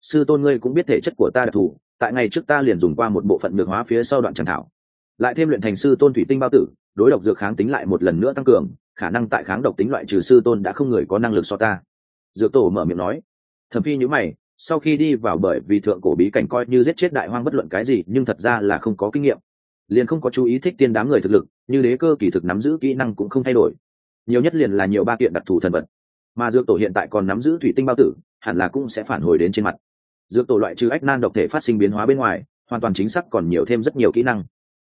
sư tôn ngươi cũng biết thể chất của ta đặc thù, tại ngày trước ta liền dùng qua một bộ phận ngược hóa phía sau đoạn tràng thảo. Lại thêm luyện thành sư tôn thủy tinh bao tử, đối độc dược kháng tính lại một lần nữa tăng cường, khả năng tại kháng độc tính loại trừ sư tôn đã không người có năng lực so ta. Dược tổ mở miệng nói. Thẩm phi nhữ mày, sau khi đi vào bởi vì thượng cổ bí cảnh coi như giết chết đại hoang bất luận cái gì, nhưng thật ra là không có kinh nghiệm. Liền không có chú ý thích tiên đám người thực lực, như đế cơ kỳ thực nắm giữ kỹ năng cũng không thay đổi. Nhiều nhất liền là nhiều ba kiện đặc thù thần vật. Mà dược tổ hiện tại còn nắm giữ thủy tinh bao tử, hẳn là cũng sẽ phản hồi đến trên mặt dược tổ loại trừ ách nan độc thể phát sinh biến hóa bên ngoài, hoàn toàn chính xác còn nhiều thêm rất nhiều kỹ năng.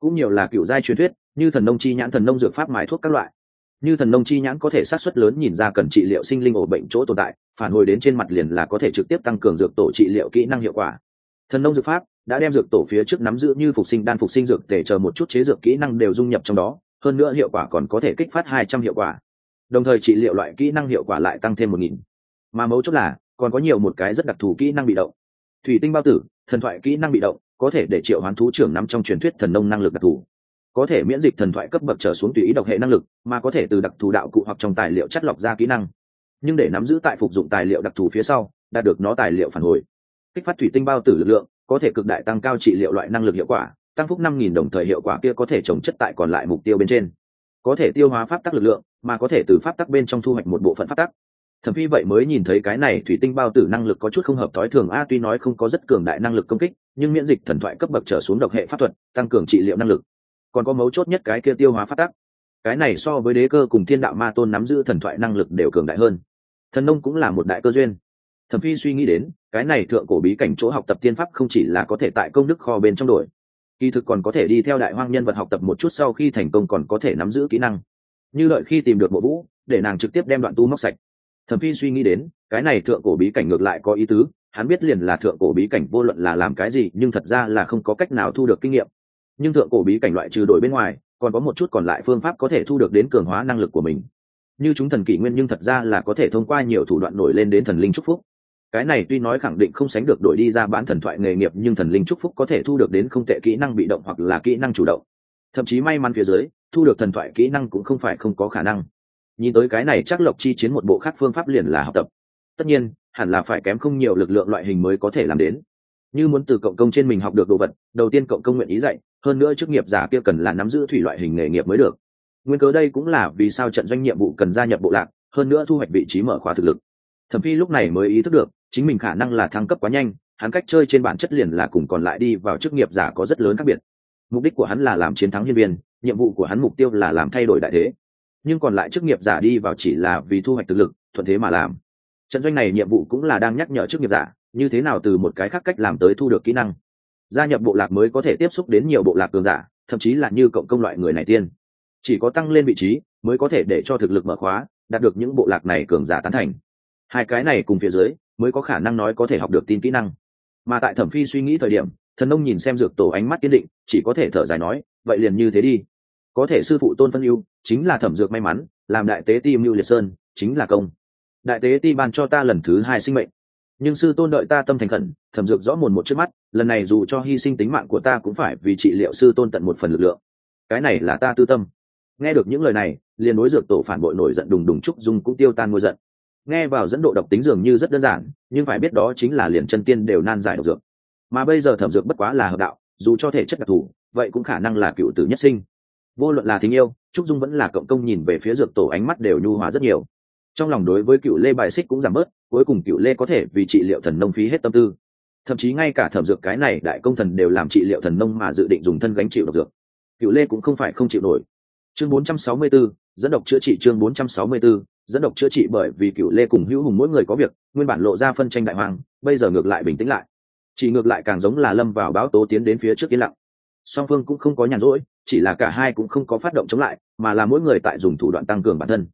Cũng nhiều là kiểu giai truyền thuyết, như thần nông chi nhãn, thần nông dược pháp mài thuốc các loại. Như thần nông chi nhãn có thể sát xuất lớn nhìn ra cần trị liệu sinh linh ổ bệnh chỗ tồn tại, phản hồi đến trên mặt liền là có thể trực tiếp tăng cường dược tổ trị liệu kỹ năng hiệu quả. Thần nông dược pháp đã đem dược tổ phía trước nắm giữ như phục sinh đan phục sinh dược để chờ một chút chế dược kỹ năng đều dung nhập trong đó, hơn nữa hiệu quả còn có thể kích phát hai trăm hiệu quả. Đồng thời trị liệu loại kỹ năng hiệu quả lại tăng thêm một nghìn. Mà mấu chốt là, còn có nhiều một cái rất đặc thù kỹ năng bị động thủy tinh bao tử, thần thoại kỹ năng bị động, có thể để triệu hoán thú trưởng nắm trong truyền thuyết thần nông năng lực đặc thù. Có thể miễn dịch thần thoại cấp bậc trở xuống tùy ý độc hệ năng lực, mà có thể từ đặc thù đạo cụ hoặc trong tài liệu chất lọc ra kỹ năng. Nhưng để nắm giữ tại phục dụng tài liệu đặc thù phía sau, đạt được nó tài liệu phản hồi. Kích phát thủy tinh bao tử lực lượng, có thể cực đại tăng cao trị liệu loại năng lực hiệu quả, tăng phúc năm nghìn đồng thời hiệu quả kia có thể trồng chất tại còn lại mục tiêu bên trên. Có thể tiêu hóa pháp tắc lực lượng, mà có thể từ pháp tắc bên trong thu hoạch một bộ phận pháp tắc thẩm phi vậy mới nhìn thấy cái này thủy tinh bao tử năng lực có chút không hợp thói thường. A, tuy nói không có rất cường đại năng lực công kích, nhưng miễn dịch thần thoại cấp bậc trở xuống độc hệ pháp thuật, tăng cường trị liệu năng lực. Còn có mấu chốt nhất cái kia tiêu hóa phát tắc. Cái này so với đế cơ cùng thiên đạo ma tôn nắm giữ thần thoại năng lực đều cường đại hơn. Thần nông cũng là một đại cơ duyên. Thẩm phi suy nghĩ đến, cái này thượng cổ bí cảnh chỗ học tập tiên pháp không chỉ là có thể tại công đức kho bên trong đổi, kỳ thực còn có thể đi theo đại hoang nhân vật học tập một chút sau khi thành công còn có thể nắm giữ kỹ năng. Như lợi khi tìm được mộ vũ, để nàng trực tiếp đem đoạn tu móc sạch thẩm phi suy nghĩ đến, cái này thượng cổ bí cảnh ngược lại có ý tứ, hắn biết liền là thượng cổ bí cảnh vô luận là làm cái gì, nhưng thật ra là không có cách nào thu được kinh nghiệm. Nhưng thượng cổ bí cảnh loại trừ đổi bên ngoài, còn có một chút còn lại phương pháp có thể thu được đến cường hóa năng lực của mình. Như chúng thần kỷ nguyên nhưng thật ra là có thể thông qua nhiều thủ đoạn nổi lên đến thần linh chúc phúc. Cái này tuy nói khẳng định không sánh được đổi đi ra bán thần thoại nghề nghiệp, nhưng thần linh chúc phúc có thể thu được đến không tệ kỹ năng bị động hoặc là kỹ năng chủ động. Thậm chí may mắn phía dưới, thu được thần thoại kỹ năng cũng không phải không có khả năng nhìn tới cái này chắc lộc chi chiến một bộ khác phương pháp liền là học tập. Tất nhiên, hẳn là phải kém không nhiều lực lượng loại hình mới có thể làm đến. Như muốn từ cộng công trên mình học được đồ vật, đầu tiên cộng công nguyện ý dạy, hơn nữa chức nghiệp giả kia cần là nắm giữ thủy loại hình nghề nghiệp mới được. Nguyên cớ đây cũng là vì sao trận doanh nhiệm vụ cần gia nhập bộ lạc, hơn nữa thu hoạch vị trí mở khóa thực lực. Thẩm phi lúc này mới ý thức được, chính mình khả năng là thăng cấp quá nhanh, hắn cách chơi trên bản chất liền là cùng còn lại đi vào chức nghiệp giả có rất lớn khác biệt. Mục đích của hắn là làm chiến thắng nhân viên, nhiệm vụ của hắn mục tiêu là làm thay đổi đại thế nhưng còn lại chức nghiệp giả đi vào chỉ là vì thu hoạch thực lực, thuận thế mà làm. Trận doanh này nhiệm vụ cũng là đang nhắc nhở chức nghiệp giả, như thế nào từ một cái khác cách làm tới thu được kỹ năng. Gia nhập bộ lạc mới có thể tiếp xúc đến nhiều bộ lạc cường giả, thậm chí là như cộng công loại người này tiên. Chỉ có tăng lên vị trí, mới có thể để cho thực lực mở khóa, đạt được những bộ lạc này cường giả tán thành. Hai cái này cùng phía dưới, mới có khả năng nói có thể học được tin kỹ năng. Mà tại thẩm phi suy nghĩ thời điểm, thần nông nhìn xem dược tổ ánh mắt kiên định, chỉ có thể thở dài nói, vậy liền như thế đi có thể sư phụ tôn phân ưu chính là thẩm dược may mắn, làm đại tế ti mưu liệt sơn chính là công. Đại tế ti ban cho ta lần thứ hai sinh mệnh. Nhưng sư tôn đợi ta tâm thành khẩn, thẩm dược rõ mồn một trước mắt, lần này dù cho hy sinh tính mạng của ta cũng phải vì trị liệu sư tôn tận một phần lực lượng. Cái này là ta tư tâm. Nghe được những lời này, liền đối dược tổ phản bội nổi giận đùng đùng trúc dung cũng tiêu tan ngôi giận. Nghe vào dẫn độ độc tính dường như rất đơn giản, nhưng phải biết đó chính là liền chân tiên đều nan giải độc dược. Mà bây giờ thẩm dược bất quá là hợp đạo, dù cho thể chất đặc thù, vậy cũng khả năng là cựu tử nhất sinh vô luận là tình yêu trúc dung vẫn là cộng công nhìn về phía dược tổ ánh mắt đều nhu hòa rất nhiều. Trong lòng đối với cựu lê bài xích cũng giảm bớt cuối cùng cựu lê có thể vì trị liệu thần nông phí hết tâm tư. Thậm chí ngay cả thẩm dược cái này đại công thần đều làm trị liệu thần nông mà dự định dùng thân gánh chịu độc dược. Cựu lê cũng không phải không chịu nổi. Chương 464, dẫn độc chữa trị chương 464, dẫn độc chữa trị bởi vì cựu lê cùng hữu hùng mỗi người có việc nguyên bản lộ ra phân tranh đại hoàng bây giờ ngược lại bình tĩnh lại. Chỉ ngược lại càng giống là lâm vào báo tố tiến đến phía trước yên lặng. Song phương cũng không có nhàn rỗi chỉ là cả hai cũng không có phát động chống lại, mà là mỗi người tại dùng thủ đoạn tăng cường bản thân.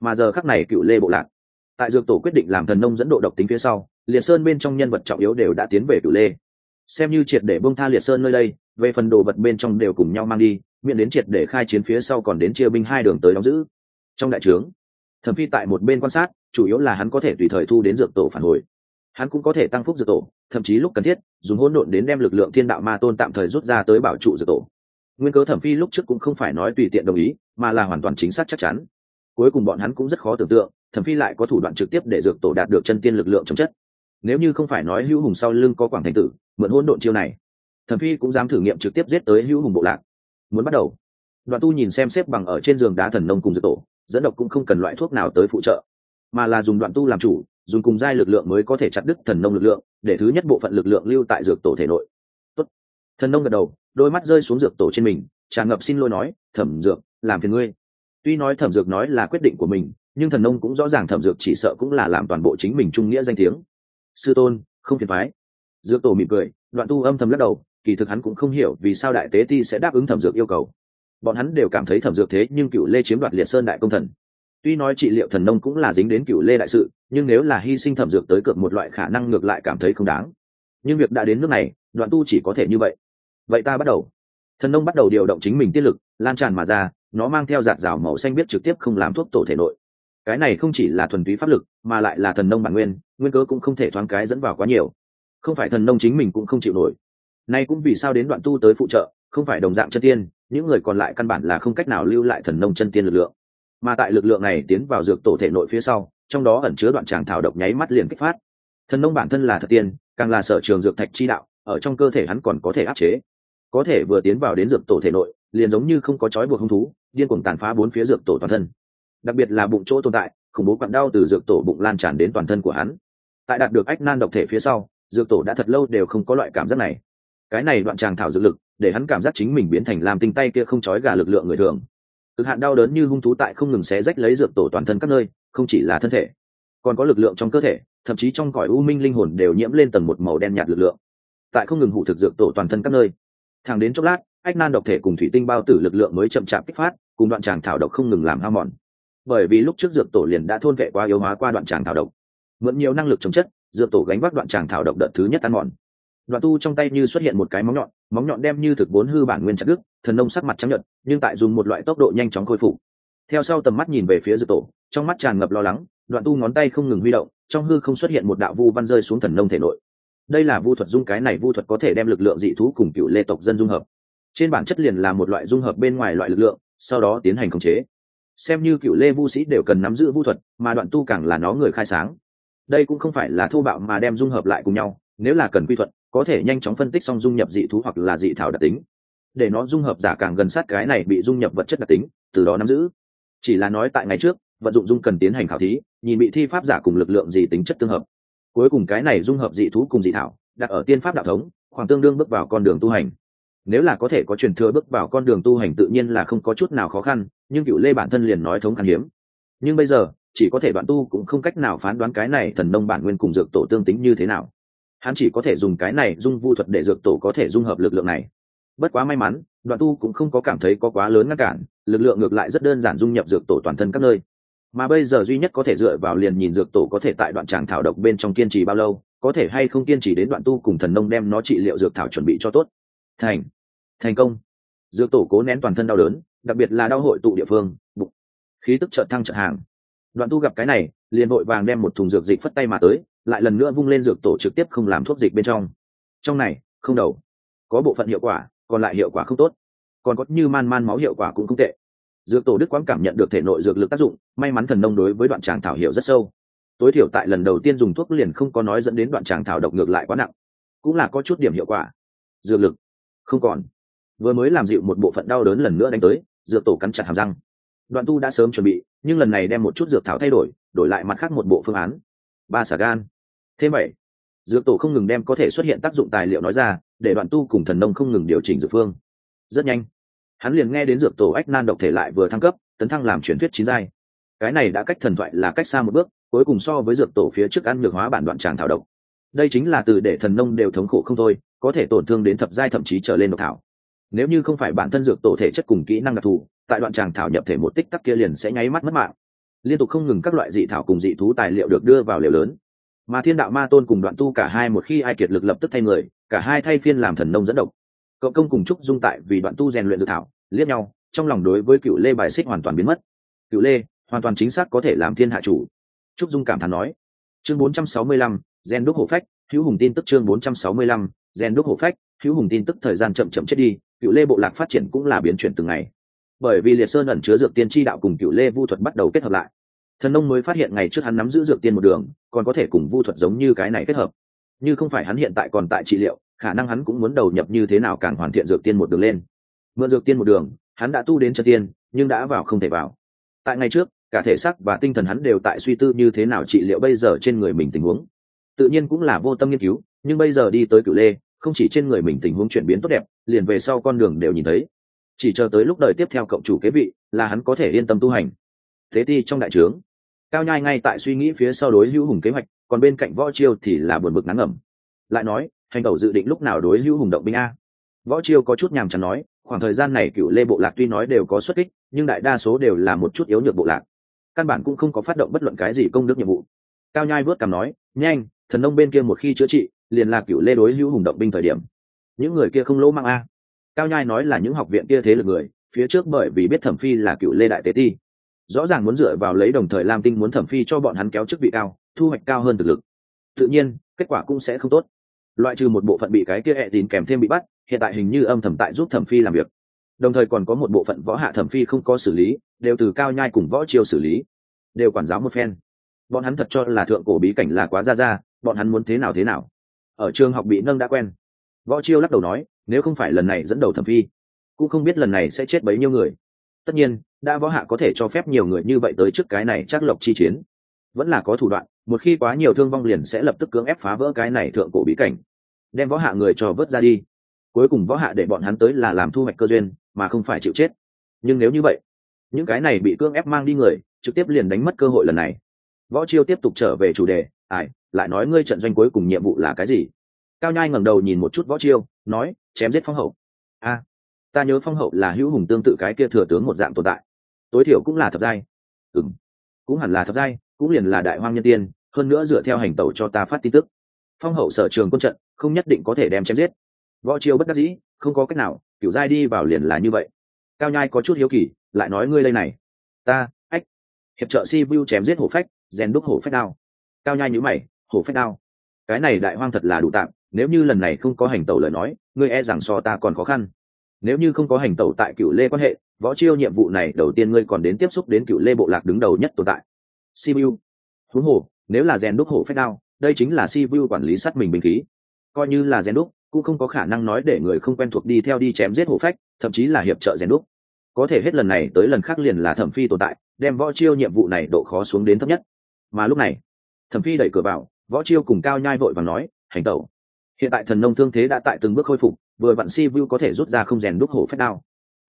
Mà giờ khắc này cựu lê bộ lạc, tại dược tổ quyết định làm thần nông dẫn độ độc tính phía sau, liệt sơn bên trong nhân vật trọng yếu đều đã tiến về cựu lê. Xem như triệt để bông tha liệt sơn nơi đây, về phần đồ vật bên trong đều cùng nhau mang đi, miễn đến triệt để khai chiến phía sau còn đến chia binh hai đường tới đóng giữ. Trong đại trướng, thẩm phi tại một bên quan sát, chủ yếu là hắn có thể tùy thời thu đến dược tổ phản hồi. Hắn cũng có thể tăng phúc dược tổ, thậm chí lúc cần thiết, dùng hỗn độn đến đem lực lượng thiên đạo ma tôn tạm thời rút ra tới bảo trụ dược tổ nguyên cớ thẩm phi lúc trước cũng không phải nói tùy tiện đồng ý, mà là hoàn toàn chính xác chắc chắn. Cuối cùng bọn hắn cũng rất khó tưởng tượng, thẩm phi lại có thủ đoạn trực tiếp để dược tổ đạt được chân tiên lực lượng chống chất. Nếu như không phải nói hữu hùng sau lưng có quảng thành tử, mượn hôn độn chiêu này, thẩm phi cũng dám thử nghiệm trực tiếp giết tới hữu hùng bộ lạc. Muốn bắt đầu. Đoạn tu nhìn xem xếp bằng ở trên giường đá thần nông cùng dược tổ, dẫn độc cũng không cần loại thuốc nào tới phụ trợ, mà là dùng đoạn tu làm chủ, dùng cùng giai lực lượng mới có thể chặt đứt thần nông lực lượng, để thứ nhất bộ phận lực lượng lưu tại dược tổ thể nội. Tốt. thần nông gật đầu đôi mắt rơi xuống dược tổ trên mình tràn ngập xin lỗi nói, thẩm dược, làm phiền ngươi. Tuy nói thẩm dược nói là quyết định của mình, nhưng thần nông cũng rõ ràng thẩm dược chỉ sợ cũng là làm toàn bộ chính mình trung nghĩa danh tiếng. Sư tôn, không phiền phái dược tổ mỉm cười, đoạn tu âm thầm lắc đầu, kỳ thực hắn cũng không hiểu vì sao đại tế ti sẽ đáp ứng thẩm dược yêu cầu. Bọn hắn đều cảm thấy thẩm dược thế nhưng cựu lê chiếm đoạt liệt sơn đại công thần. Tuy nói trị liệu thần nông cũng là dính đến cựu lê đại sự, nhưng nếu là hy sinh thẩm dược tới cược một loại khả năng ngược lại cảm thấy không đáng. Nhưng việc đã đến nước này, đoạn tu chỉ có thể như vậy vậy ta bắt đầu. Thần nông bắt đầu điều động chính mình tiết lực, lan tràn mà ra, nó mang theo giạt rào màu xanh biết trực tiếp không làm thuốc tổ thể nội. Cái này không chỉ là thuần túy pháp lực, mà lại là thần nông bản nguyên nguyên cớ cũng không thể thoáng cái dẫn vào quá nhiều. Không phải thần nông chính mình cũng không chịu nổi. Nay cũng vì sao đến đoạn tu tới phụ trợ, không phải đồng dạng chân tiên, những người còn lại căn bản là không cách nào lưu lại thần nông chân tiên lực lượng. Mà tại lực lượng này tiến vào dược tổ thể nội phía sau, trong đó ẩn chứa đoạn tràng thảo độc nháy mắt liền kích phát. Thần nông bản thân là thật tiên, càng là sở trường dược thạch chi đạo, ở trong cơ thể hắn còn có thể áp chế có thể vừa tiến vào đến dược tổ thể nội, liền giống như không có trói buộc hung thú, điên cuồng tàn phá bốn phía dược tổ toàn thân. Đặc biệt là bụng chỗ tồn tại, khủng bố quặn đau từ dược tổ bụng lan tràn đến toàn thân của hắn. Tại đạt được ách nan độc thể phía sau, dược tổ đã thật lâu đều không có loại cảm giác này. Cái này đoạn tràng thảo dược lực, để hắn cảm giác chính mình biến thành làm tinh tay kia không trói gà lực lượng người thường. Cực hạn đau đớn như hung thú tại không ngừng xé rách lấy dược tổ toàn thân các nơi, không chỉ là thân thể, còn có lực lượng trong cơ thể, thậm chí trong cõi u minh linh hồn đều nhiễm lên tầng một màu đen nhạt lực lượng. Tại không ngừng hụ thực dược tổ toàn thân các nơi thẳng đến chốc lát, ách nan độc thể cùng thủy tinh bao tử lực lượng mới chậm chạp kích phát, cùng đoạn tràng thảo độc không ngừng làm hao mòn. Bởi vì lúc trước dược tổ liền đã thôn vệ qua yếu hóa qua đoạn tràng thảo độc. Mượn nhiều năng lực chống chất, dược tổ gánh vác đoạn tràng thảo độc đợt thứ nhất ăn mòn. Đoạn tu trong tay như xuất hiện một cái móng nhọn móng nhọn đem như thực bốn hư bản nguyên chặt đức thần nông sắc mặt trắng nhợt, nhưng tại dùng một loại tốc độ nhanh chóng khôi phục. Theo sau tầm mắt nhìn về phía dược tổ, trong mắt tràn ngập lo lắng, đoạn tu ngón tay không ngừng huy động, trong hư không xuất hiện một đạo vu văn rơi xuống thần nông thể nội đây là vu thuật dung, cái này vu thuật có thể đem lực lượng dị thú cùng cựu lê tộc dân dung hợp. Trên bản chất liền là một loại dung hợp bên ngoài loại lực lượng, sau đó tiến hành khống chế. Xem như cựu lê vu sĩ đều cần nắm giữ vu thuật, mà đoạn tu càng là nó người khai sáng. Đây cũng không phải là thô bạo mà đem dung hợp lại cùng nhau, nếu là cần quy thuật, có thể nhanh chóng phân tích xong dung nhập dị thú hoặc là dị thảo đặc tính. Để nó dung hợp giả càng gần sát cái này bị dung nhập vật chất đặc tính, từ đó nắm giữ. Chỉ là nói tại ngày trước, vận dụng dung cần tiến hành khảo thí, nhìn bị thi pháp giả cùng lực lượng gì tính chất tương hợp cuối cùng cái này dung hợp dị thú cùng dị thảo, đặt ở tiên pháp đạo thống, khoảng tương đương bước vào con đường tu hành. Nếu là có thể có truyền thừa bước vào con đường tu hành tự nhiên là không có chút nào khó khăn, nhưng cựu lê bản thân liền nói thống khan hiếm. Nhưng bây giờ, chỉ có thể đoạn tu cũng không cách nào phán đoán cái này thần nông bản nguyên cùng dược tổ tương tính như thế nào. Hắn chỉ có thể dùng cái này dung vu thuật để dược tổ có thể dung hợp lực lượng này. Bất quá may mắn, đoạn tu cũng không có cảm thấy có quá lớn ngăn cản, lực lượng ngược lại rất đơn giản dung nhập dược tổ toàn thân các nơi mà bây giờ duy nhất có thể dựa vào liền nhìn dược tổ có thể tại đoạn tràng thảo độc bên trong kiên trì bao lâu, có thể hay không kiên trì đến đoạn tu cùng thần nông đem nó trị liệu dược thảo chuẩn bị cho tốt. Thành thành công. Dược tổ cố nén toàn thân đau đớn, đặc biệt là đau hội tụ địa phương, bụng, khí tức trợ thăng trợ hàng. Đoạn tu gặp cái này, liền vội vàng đem một thùng dược dịch phất tay mà tới, lại lần nữa vung lên dược tổ trực tiếp không làm thuốc dịch bên trong. Trong này, không đầu. Có bộ phận hiệu quả, còn lại hiệu quả không tốt. Còn có như man man máu hiệu quả cũng không tệ dược tổ đức quang cảm nhận được thể nội dược lực tác dụng, may mắn thần nông đối với đoạn tràng thảo hiểu rất sâu. Tối thiểu tại lần đầu tiên dùng thuốc liền không có nói dẫn đến đoạn tràng thảo độc ngược lại quá nặng. Cũng là có chút điểm hiệu quả. Dược lực? Không còn. Vừa mới làm dịu một bộ phận đau đớn lần nữa đánh tới, dược tổ cắn chặt hàm răng. Đoạn tu đã sớm chuẩn bị, nhưng lần này đem một chút dược thảo thay đổi đổi lại mặt khác một bộ phương án. Ba xả gan. Thế vậy dược tổ không ngừng đem có thể xuất hiện tác dụng tài liệu nói ra, để đoạn tu cùng thần nông không ngừng điều chỉnh dược phương. Rất nhanh hắn liền nghe đến dược tổ ách nan độc thể lại vừa thăng cấp, tấn thăng làm truyền thuyết chín giai. Cái này đã cách thần thoại là cách xa một bước, cuối cùng so với dược tổ phía trước ăn nhược hóa bản đoạn tràng thảo độc. Đây chính là từ để thần nông đều thống khổ không thôi, có thể tổn thương đến thập giai thậm chí trở lên độc thảo. Nếu như không phải bản thân dược tổ thể chất cùng kỹ năng đặc thù, tại đoạn tràng thảo nhập thể một tích tắc kia liền sẽ nháy mắt mất mạng. Liên tục không ngừng các loại dị thảo cùng dị thú tài liệu được đưa vào liều lớn. Mà thiên đạo ma tôn cùng đoạn tu cả hai một khi ai kiệt lực lập tức thay người, cả hai thay phiên làm thần nông dẫn độc cậu công cùng trúc dung tại vì đoạn tu rèn luyện dự thảo liếc nhau trong lòng đối với cựu lê bài xích hoàn toàn biến mất. Cựu lê hoàn toàn chính xác có thể làm thiên hạ chủ. Trúc dung cảm thán nói. Chương 465, gen đúc hổ phách hữu hùng tin tức chương 465, gen đúc hổ phách hữu hùng tin tức thời gian chậm chậm chết đi cựu lê bộ lạc phát triển cũng là biến chuyển từng ngày. Bởi vì liệt sơn ẩn chứa dược tiên tri đạo cùng cựu lê vu thuật bắt đầu kết hợp lại. Thần nông mới phát hiện ngày trước hắn nắm giữ dược tiên một đường còn có thể cùng vu thuật giống như cái này kết hợp. Như không phải hắn hiện tại còn tại trị liệu khả năng hắn cũng muốn đầu nhập như thế nào càng hoàn thiện dược tiên một đường lên. Mượn dược tiên một đường, hắn đã tu đến chân tiên, nhưng đã vào không thể vào. Tại ngày trước, cả thể xác và tinh thần hắn đều tại suy tư như thế nào trị liệu bây giờ trên người mình tình huống. Tự nhiên cũng là vô tâm nghiên cứu, nhưng bây giờ đi tới cửu lê, không chỉ trên người mình tình huống chuyển biến tốt đẹp, liền về sau con đường đều nhìn thấy. Chỉ chờ tới lúc đời tiếp theo cộng chủ kế vị, là hắn có thể yên tâm tu hành. Thế thì trong đại trướng, cao nhai ngay tại suy nghĩ phía sau đối hữu hùng kế hoạch, còn bên cạnh võ chiêu thì là buồn bực ngắn ngẩm. Lại nói hành đầu dự định lúc nào đối hữu hùng động binh a. Võ chiêu có chút nhàm chán nói, khoảng thời gian này cựu lê bộ lạc tuy nói đều có xuất kích, nhưng đại đa số đều là một chút yếu nhược bộ lạc. Căn bản cũng không có phát động bất luận cái gì công đức nhiệm vụ. Cao nhai vớt cằm nói, nhanh, thần nông bên kia một khi chữa trị, liền là cựu lê đối hữu hùng động binh thời điểm. Những người kia không lỗ mang a. Cao nhai nói là những học viện kia thế lực người, phía trước bởi vì biết thẩm phi là cựu lê đại tế ti. Rõ ràng muốn dựa vào lấy đồng thời lam tinh muốn thẩm phi cho bọn hắn kéo chức vị cao, thu hoạch cao hơn thực lực. Tự nhiên, kết quả cũng sẽ không tốt loại trừ một bộ phận bị cái kia hẹ tín kèm thêm bị bắt, hiện tại hình như âm thầm tại giúp thẩm phi làm việc. Đồng thời còn có một bộ phận võ hạ thẩm phi không có xử lý, đều từ cao nhai cùng võ chiêu xử lý. Đều quản giáo một phen. Bọn hắn thật cho là thượng cổ bí cảnh là quá ra ra, bọn hắn muốn thế nào thế nào. Ở trường học bị nâng đã quen. Võ chiêu lắc đầu nói, nếu không phải lần này dẫn đầu thẩm phi, cũng không biết lần này sẽ chết bấy nhiêu người. Tất nhiên, đã võ hạ có thể cho phép nhiều người như vậy tới trước cái này chắc lộc chi chiến. Vẫn là có thủ đoạn một khi quá nhiều thương vong liền sẽ lập tức cưỡng ép phá vỡ cái này thượng cổ bí cảnh, đem võ hạ người cho vớt ra đi. Cuối cùng võ hạ để bọn hắn tới là làm thu hoạch cơ duyên, mà không phải chịu chết. Nhưng nếu như vậy, những cái này bị cưỡng ép mang đi người, trực tiếp liền đánh mất cơ hội lần này. Võ chiêu tiếp tục trở về chủ đề ải lại nói ngươi trận doanh cuối cùng nhiệm vụ là cái gì? Cao nhai ngẩng đầu nhìn một chút võ chiêu, nói, chém giết phong hậu. A, ta nhớ phong hậu là hữu hùng tương tự cái kia thừa tướng một dạng tồn tại. Tối thiểu cũng là thập giai. Ừng cũng hẳn là thập giai cũng liền là đại hoang nhân tiên, hơn nữa dựa theo hành tẩu cho ta phát tin tức. Phong hậu sở trường quân trận, không nhất định có thể đem chém giết. Võ chiêu bất đắc dĩ, không có cách nào, kiểu giai đi vào liền là như vậy. Cao nhai có chút hiếu kỳ, lại nói ngươi lây này. Ta, ách. Hiệp trợ si vu chém giết hổ phách, rèn đúc hổ phách đao. Cao nhai nhữ mày, hổ phách đao. Cái này đại hoang thật là đủ tạm, nếu như lần này không có hành tẩu lời nói, ngươi e rằng so ta còn khó khăn. Nếu như không có hành tẩu tại cựu lê quan hệ, võ chiêu nhiệm vụ này đầu tiên ngươi còn đến tiếp xúc đến cựu lê bộ lạc đứng đầu nhất tồn tại sibiu. Huống hồ nếu là rèn đúc hộ phách đao, đây chính là sibiu quản lý sát mình bình khí. Coi như là rèn đúc, cũng không có khả năng nói để người không quen thuộc đi theo đi chém giết hộ phách, thậm chí là hiệp trợ rèn đúc. Có thể hết lần này tới lần khác liền là thẩm phi tồn tại, đem võ chiêu nhiệm vụ này độ khó xuống đến thấp nhất. Mà lúc này, thẩm phi đẩy cửa vào, võ chiêu cùng cao nhai vội vàng nói, hành tẩu. Hiện tại thần nông thương thế đã tại từng bước khôi phục, vừa vặn Sibiu có thể rút ra không rèn đúc hộ phách đao.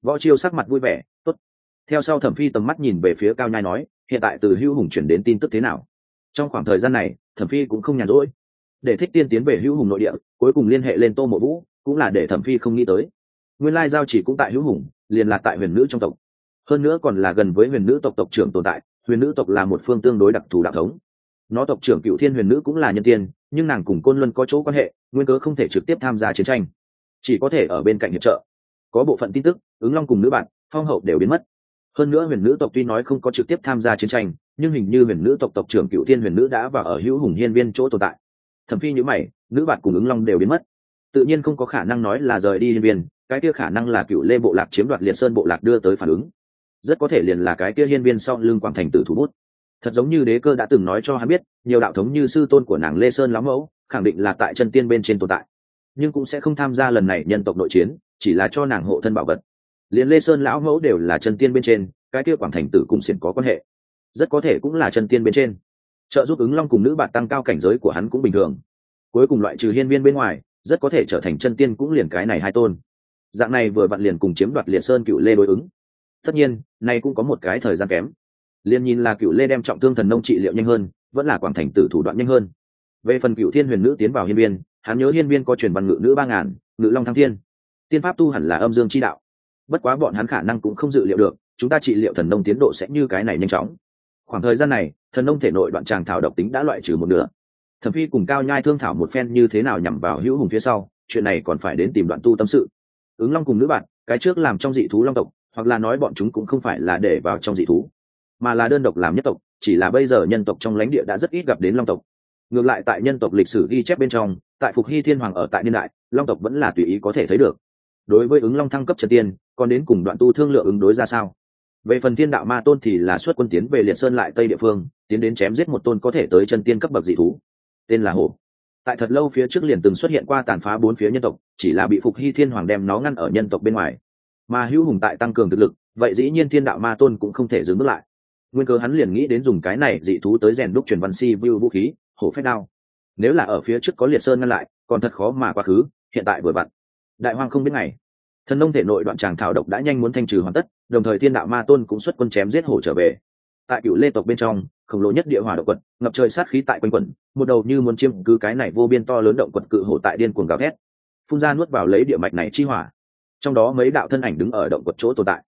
Võ chiêu sắc mặt vui vẻ, tốt. Theo sau thẩm phi tầm mắt nhìn về phía cao nhai nói hiện tại từ hữu hùng chuyển đến tin tức thế nào? Trong khoảng thời gian này, thẩm phi cũng không nhàn rỗi. Để thích tiên tiến về hữu hùng nội địa, cuối cùng liên hệ lên tô mộ vũ, cũng là để thẩm phi không nghĩ tới. Nguyên lai giao chỉ cũng tại hữu hùng, liền là tại huyền nữ trong tộc. Hơn nữa còn là gần với huyền nữ tộc tộc trưởng tồn tại, huyền nữ tộc là một phương tương đối đặc thù đạo thống. Nó tộc trưởng cựu thiên huyền nữ cũng là nhân tiên, nhưng nàng cùng côn luân có chỗ quan hệ, nguyên cớ không thể trực tiếp tham gia chiến tranh. Chỉ có thể ở bên cạnh hiệp trợ. Có bộ phận tin tức, ứng long cùng nữ bạn, phong hậu đều biến mất hơn nữa huyền nữ tộc tuy nói không có trực tiếp tham gia chiến tranh, nhưng hình như huyền nữ tộc tộc trưởng cựu thiên huyền nữ đã vào ở hữu hùng hiên viên chỗ tồn tại. Thẩm phi nhữ mày, nữ bạn cùng ứng long đều biến mất. Tự nhiên không có khả năng nói là rời đi hiên viên, cái kia khả năng là cựu lê bộ lạc chiếm đoạt liệt sơn bộ lạc đưa tới phản ứng. Rất có thể liền là cái kia hiên viên sau lưng quảng thành tử thủ bút. Thật giống như đế cơ đã từng nói cho hắn biết, nhiều đạo thống như sư tôn của nàng lê sơn lão mẫu, khẳng định là tại chân tiên bên trên tồn tại. Nhưng cũng sẽ không tham gia lần này nhân tộc nội chiến, chỉ là cho nàng hộ thân bảo vật liền lê sơn lão mẫu đều là chân tiên bên trên, cái kia quảng thành tử cùng xiển có quan hệ. Rất có thể cũng là chân tiên bên trên. Trợ giúp ứng long cùng nữ bạn tăng cao cảnh giới của hắn cũng bình thường. Cuối cùng loại trừ hiên viên bên ngoài, rất có thể trở thành chân tiên cũng liền cái này hai tôn. Dạng này vừa vặn liền cùng chiếm đoạt liệt sơn cựu lê đối ứng. Tất nhiên, nay cũng có một cái thời gian kém. Liền nhìn là cựu lê đem trọng thương thần nông trị liệu nhanh hơn, vẫn là quảng thành tử thủ đoạn nhanh hơn. Về phần cựu thiên huyền nữ tiến vào hiên viên, hắn nhớ hiên viên có truyền văn ngự nữ ba ngàn, ngự long thăng thiên. Tiên pháp tu hẳn là âm dương chi đạo bất quá bọn hắn khả năng cũng không dự liệu được, chúng ta trị liệu thần nông tiến độ sẽ như cái này nhanh chóng. Khoảng thời gian này, thần nông thể nội đoạn tràng thảo độc tính đã loại trừ một nửa. Thẩm phi cùng cao nhai thương thảo một phen như thế nào nhằm vào hữu hùng phía sau, chuyện này còn phải đến tìm đoạn tu tâm sự. Ứng long cùng nữ bạn, cái trước làm trong dị thú long tộc, hoặc là nói bọn chúng cũng không phải là để vào trong dị thú, mà là đơn độc làm nhất tộc, chỉ là bây giờ nhân tộc trong lãnh địa đã rất ít gặp đến long tộc. Ngược lại tại nhân tộc lịch sử ghi chép bên trong, tại phục hy thiên hoàng ở tại niên đại, long tộc vẫn là tùy ý có thể thấy được. Đối với ứng long thăng cấp trần tiên còn đến cùng đoạn tu thương lượng ứng đối ra sao? Về phần thiên đạo ma tôn thì là xuất quân tiến về liệt sơn lại tây địa phương, tiến đến chém giết một tôn có thể tới chân tiên cấp bậc dị thú. Tên là hổ tại thật lâu phía trước liền từng xuất hiện qua tàn phá bốn phía nhân tộc, chỉ là bị phục hy thiên hoàng đem nó ngăn ở nhân tộc bên ngoài. Mà hữu hùng tại tăng cường thực lực, vậy dĩ nhiên thiên đạo ma tôn cũng không thể dừng bước lại. Nguyên cơ hắn liền nghĩ đến dùng cái này dị thú tới rèn đúc truyền văn si view vũ khí, hổ phép đao. Nếu là ở phía trước có liệt sơn ngăn lại, còn thật khó mà quá khứ, hiện tại vừa vặn. Đại hoang không biết ngày thần nông thể nội đoạn tràng thảo độc đã nhanh muốn thanh trừ hoàn tất đồng thời thiên đạo ma tôn cũng xuất quân chém giết hổ trở về. Tại cựu lê tộc bên trong khổng lồ nhất địa hỏa động quật ngập trời sát khí tại quanh quẩn một đầu như muốn chiếm cứ cái này vô biên to lớn động quật cự hổ tại điên cuồng gào thét phun ra nuốt vào lấy địa mạch này chi hỏa. Trong đó mấy đạo thân ảnh đứng ở động quật chỗ tồn tại.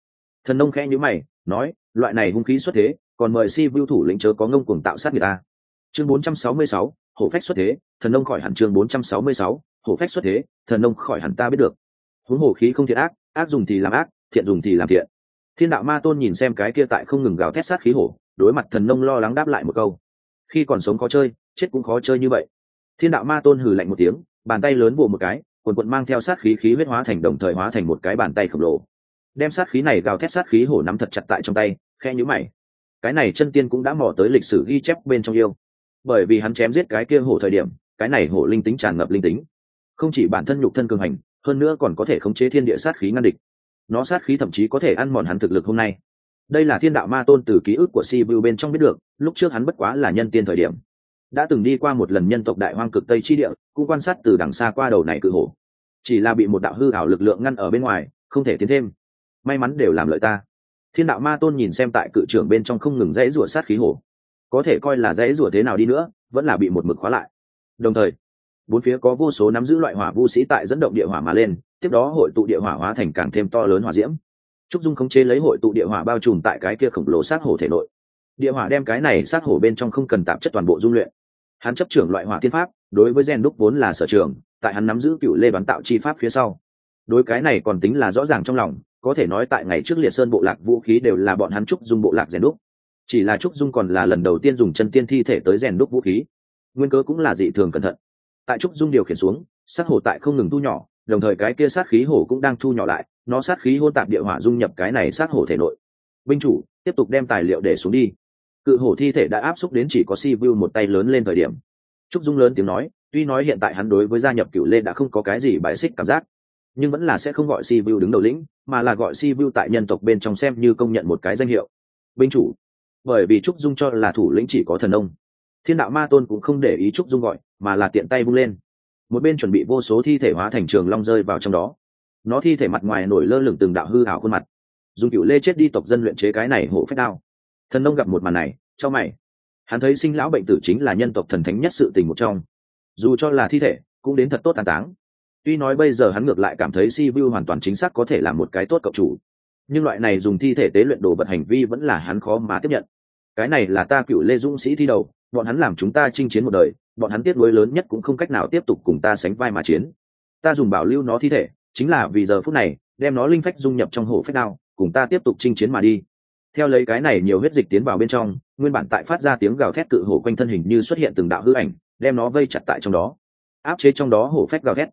Thần nông khẽ nhíu mày nói loại này hung khí xuất thế còn mời si vưu thủ lĩnh chớ có ngông cuồng tạo sát người ta. Chương 466, hổ phách xuất thế thần nông khỏi hẳn chương 466, hổ phách xuất thế thần nông khỏi hẳn ta biết được huống hổ khí không thiện ác ác dùng thì làm ác, thiện dùng thì làm thiện. Thiên đạo ma tôn nhìn xem cái kia tại không ngừng gào thét sát khí hổ, đối mặt thần nông lo lắng đáp lại một câu. Khi còn sống khó chơi, chết cũng khó chơi như vậy. Thiên đạo ma tôn hừ lạnh một tiếng, bàn tay lớn bùa một cái, quần quận mang theo sát khí khí huyết hóa thành đồng thời hóa thành một cái bàn tay khổng lồ. Đem sát khí này gào thét sát khí hổ nắm thật chặt tại trong tay khe nhữ mày. Cái này chân tiên cũng đã mò tới lịch sử ghi chép bên trong yêu. Bởi vì hắn chém giết cái kia hổ thời điểm, cái này hổ linh tính tràn ngập linh tính. Không chỉ bản thân nhục thân cường hành hơn nữa còn có thể khống chế thiên địa sát khí ngăn địch. Nó sát khí thậm chí có thể ăn mòn hắn thực lực hôm nay. Đây là thiên đạo ma tôn từ ký ức của si vu bên trong biết được, lúc trước hắn bất quá là nhân tiên thời điểm. Đã từng đi qua một lần nhân tộc đại hoang cực tây chi địa, cũng quan sát từ đằng xa qua đầu này cự hổ. Chỉ là bị một đạo hư ảo lực lượng ngăn ở bên ngoài, không thể tiến thêm. May mắn đều làm lợi ta. Thiên đạo ma tôn nhìn xem tại cự trưởng bên trong không ngừng dãy rủa sát khí hổ. Có thể coi là dãy rủa thế nào đi nữa, vẫn là bị một mực khóa lại. Đồng thời bốn phía có vô số nắm giữ loại hỏa vu sĩ tại dẫn động địa hỏa mà lên, tiếp đó hội tụ địa hỏa hóa thành càng thêm to lớn hỏa diễm. Trúc dung khống chế lấy hội tụ địa hỏa bao trùm tại cái kia khổng lồ sát hổ thể nội. Địa hỏa đem cái này sát hổ bên trong không cần tạp chất toàn bộ dung luyện. Hắn chấp trưởng loại hỏa thiên pháp, đối với gen đúc vốn là sở trường, tại hắn nắm giữ cựu lê bán tạo chi pháp phía sau. Đối cái này còn tính là rõ ràng trong lòng, có thể nói tại ngày trước liệt sơn bộ lạc vũ khí đều là bọn hắn trúc dung bộ lạc rèn đúc. Chỉ là trúc dung còn là lần đầu tiên dùng chân tiên thi thể tới rèn đúc vũ khí. Nguyên cớ cũng là dị thường cẩn thận tại trúc dung điều khiển xuống, sát hổ tại không ngừng thu nhỏ, đồng thời cái kia sát khí hổ cũng đang thu nhỏ lại, nó sát khí hôn tạp địa hỏa dung nhập cái này sát hổ thể nội. Binh chủ, tiếp tục đem tài liệu để xuống đi. Cự hổ thi thể đã áp xúc đến chỉ có si vu một tay lớn lên thời điểm. Trúc dung lớn tiếng nói, tuy nói hiện tại hắn đối với gia nhập cựu lê đã không có cái gì bãi xích cảm giác, nhưng vẫn là sẽ không gọi si vu đứng đầu lĩnh, mà là gọi si vu tại nhân tộc bên trong xem như công nhận một cái danh hiệu. Binh chủ, bởi vì trúc dung cho là thủ lĩnh chỉ có thần ông thiên đạo ma tôn cũng không để ý trúc dung gọi, mà là tiện tay vung lên. Một bên chuẩn bị vô số thi thể hóa thành trường long rơi vào trong đó. Nó thi thể mặt ngoài nổi lơ lửng từng đạo hư hảo khuôn mặt. Dùng cựu lê chết đi tộc dân luyện chế cái này hổ phép đao. Thần nông gặp một màn này, cho mày. Hắn thấy sinh lão bệnh tử chính là nhân tộc thần thánh nhất sự tình một trong. Dù cho là thi thể, cũng đến thật tốt tàn táng. Tuy nói bây giờ hắn ngược lại cảm thấy si vu hoàn toàn chính xác có thể là một cái tốt cộng chủ. Nhưng loại này dùng thi thể tế luyện đồ vật hành vi vẫn là hắn khó mà tiếp nhận cái này là ta cựu lê dũng sĩ thi đầu, bọn hắn làm chúng ta chinh chiến một đời, bọn hắn tiếc nuối lớn nhất cũng không cách nào tiếp tục cùng ta sánh vai mà chiến. Ta dùng bảo lưu nó thi thể, chính là vì giờ phút này, đem nó linh phách dung nhập trong hổ phách đao, cùng ta tiếp tục chinh chiến mà đi. Theo lấy cái này nhiều huyết dịch tiến vào bên trong, nguyên bản tại phát ra tiếng gào thét cự hổ quanh thân hình như xuất hiện từng đạo hư ảnh, đem nó vây chặt tại trong đó. Áp chế trong đó hổ phách gào thét.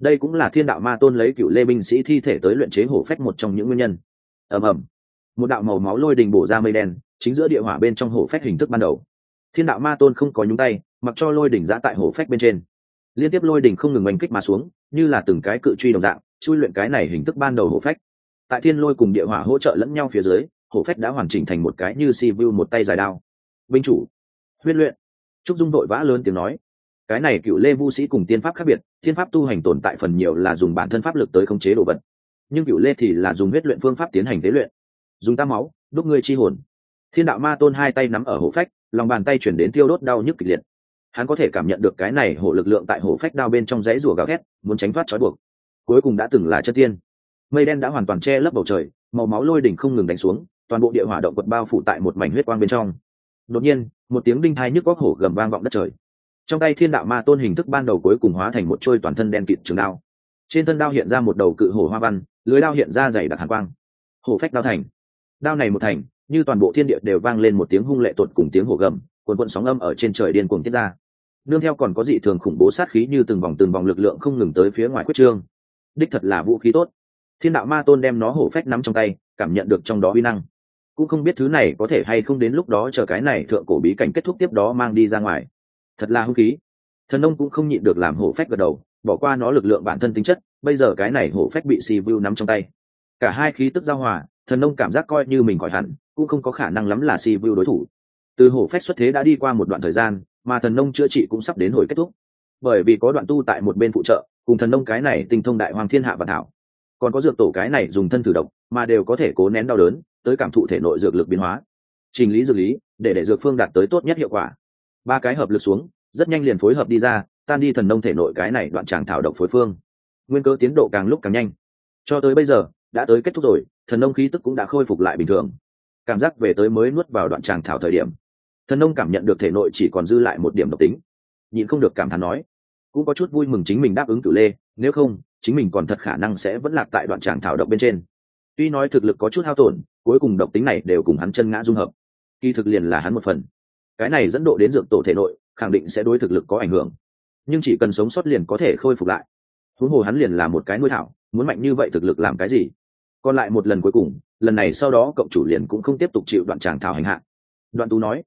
Đây cũng là thiên đạo ma tôn lấy cựu lê binh sĩ thi thể tới luyện chế hổ phách một trong những nguyên nhân. Ầm ầm. Một đạo màu máu lôi đình bổ ra mây đen chính giữa địa hỏa bên trong hổ phách hình thức ban đầu. Thiên đạo ma tôn không có nhúng tay, mặc cho lôi đỉnh giã tại hổ phách bên trên. Liên tiếp lôi đỉnh không ngừng oanh kích mà xuống, như là từng cái cự truy đồng dạng, chui luyện cái này hình thức ban đầu hổ phách. Tại thiên lôi cùng địa hỏa hỗ trợ lẫn nhau phía dưới, hổ phách đã hoàn chỉnh thành một cái như si vu một tay dài đao. Binh chủ, huyết luyện. Trúc dung đội vã lớn tiếng nói. Cái này cựu lê vu sĩ cùng tiên pháp khác biệt, tiên pháp tu hành tồn tại phần nhiều là dùng bản thân pháp lực tới khống chế đồ vật. Nhưng cựu lê thì là dùng huyết luyện phương pháp tiến hành tế luyện. Dùng tam máu, đúc ngươi chi hồn thiên đạo ma tôn hai tay nắm ở hổ phách, lòng bàn tay chuyển đến tiêu đốt đau nhức kịch liệt. Hắn có thể cảm nhận được cái này hổ lực lượng tại hổ phách đao bên trong dãy rùa gào ghét muốn tránh thoát trói buộc. Cuối cùng đã từng là chân tiên. Mây đen đã hoàn toàn che lấp bầu trời, màu máu lôi đỉnh không ngừng đánh xuống, toàn bộ địa hỏa động vật bao phủ tại một mảnh huyết quang bên trong. Đột nhiên, một tiếng đinh thai nhức góc hổ gầm vang vọng đất trời. Trong tay thiên đạo ma tôn hình thức ban đầu cuối cùng hóa thành một trôi toàn thân đen kịt trường đao. Trên thân đao hiện ra một đầu cự hổ hoa văn, lưới đao hiện ra dày đặc hàn quang. Hổ phách đao thành. Đao này một thành như toàn bộ thiên địa đều vang lên một tiếng hung lệ tột cùng tiếng hổ gầm quần quận sóng âm ở trên trời điên cuồng tiết ra. Nương theo còn có dị thường khủng bố sát khí như từng vòng từng vòng lực lượng không ngừng tới phía ngoài quyết trương. Đích thật là vũ khí tốt. Thiên đạo ma tôn đem nó hổ phách nắm trong tay, cảm nhận được trong đó uy năng. Cũng không biết thứ này có thể hay không đến lúc đó chờ cái này thượng cổ bí cảnh kết thúc tiếp đó mang đi ra ngoài. Thật là hung khí. Thần nông cũng không nhịn được làm hổ phách gật đầu, bỏ qua nó lực lượng bản thân tính chất, bây giờ cái này hổ phách bị si vu nắm trong tay. Cả hai khí tức giao hòa, thần nông cảm giác coi như mình khỏi hẳn cũng không có khả năng lắm là si vu đối thủ. Từ hổ phách xuất thế đã đi qua một đoạn thời gian, mà thần nông chữa trị cũng sắp đến hồi kết thúc. Bởi vì có đoạn tu tại một bên phụ trợ, cùng thần nông cái này tinh thông đại hoàng thiên hạ và thảo. Còn có dược tổ cái này dùng thân thử độc, mà đều có thể cố nén đau đớn, tới cảm thụ thể nội dược lực biến hóa. Trình lý dược lý, để để dược phương đạt tới tốt nhất hiệu quả. Ba cái hợp lực xuống, rất nhanh liền phối hợp đi ra, tan đi thần nông thể nội cái này đoạn tràng thảo độc phối phương. Nguyên cơ tiến độ càng lúc càng nhanh. Cho tới bây giờ, đã tới kết thúc rồi, thần nông khí tức cũng đã khôi phục lại bình thường cảm giác về tới mới nuốt vào đoạn tràng thảo thời điểm. Thần nông cảm nhận được thể nội chỉ còn dư lại một điểm độc tính. Nhịn không được cảm thán nói, cũng có chút vui mừng chính mình đáp ứng cử lê, nếu không, chính mình còn thật khả năng sẽ vẫn lạc tại đoạn tràng thảo độc bên trên. Tuy nói thực lực có chút hao tổn, cuối cùng độc tính này đều cùng hắn chân ngã dung hợp. Kỳ thực liền là hắn một phần. Cái này dẫn độ đến dược tổ thể nội, khẳng định sẽ đối thực lực có ảnh hưởng. Nhưng chỉ cần sống sót liền có thể khôi phục lại. Huống hồ hắn liền là một cái nuôi thảo, muốn mạnh như vậy thực lực làm cái gì? Còn lại một lần cuối cùng, lần này sau đó cộng chủ liền cũng không tiếp tục chịu đoạn tràng thảo hành hạ. Đoạn tu nói,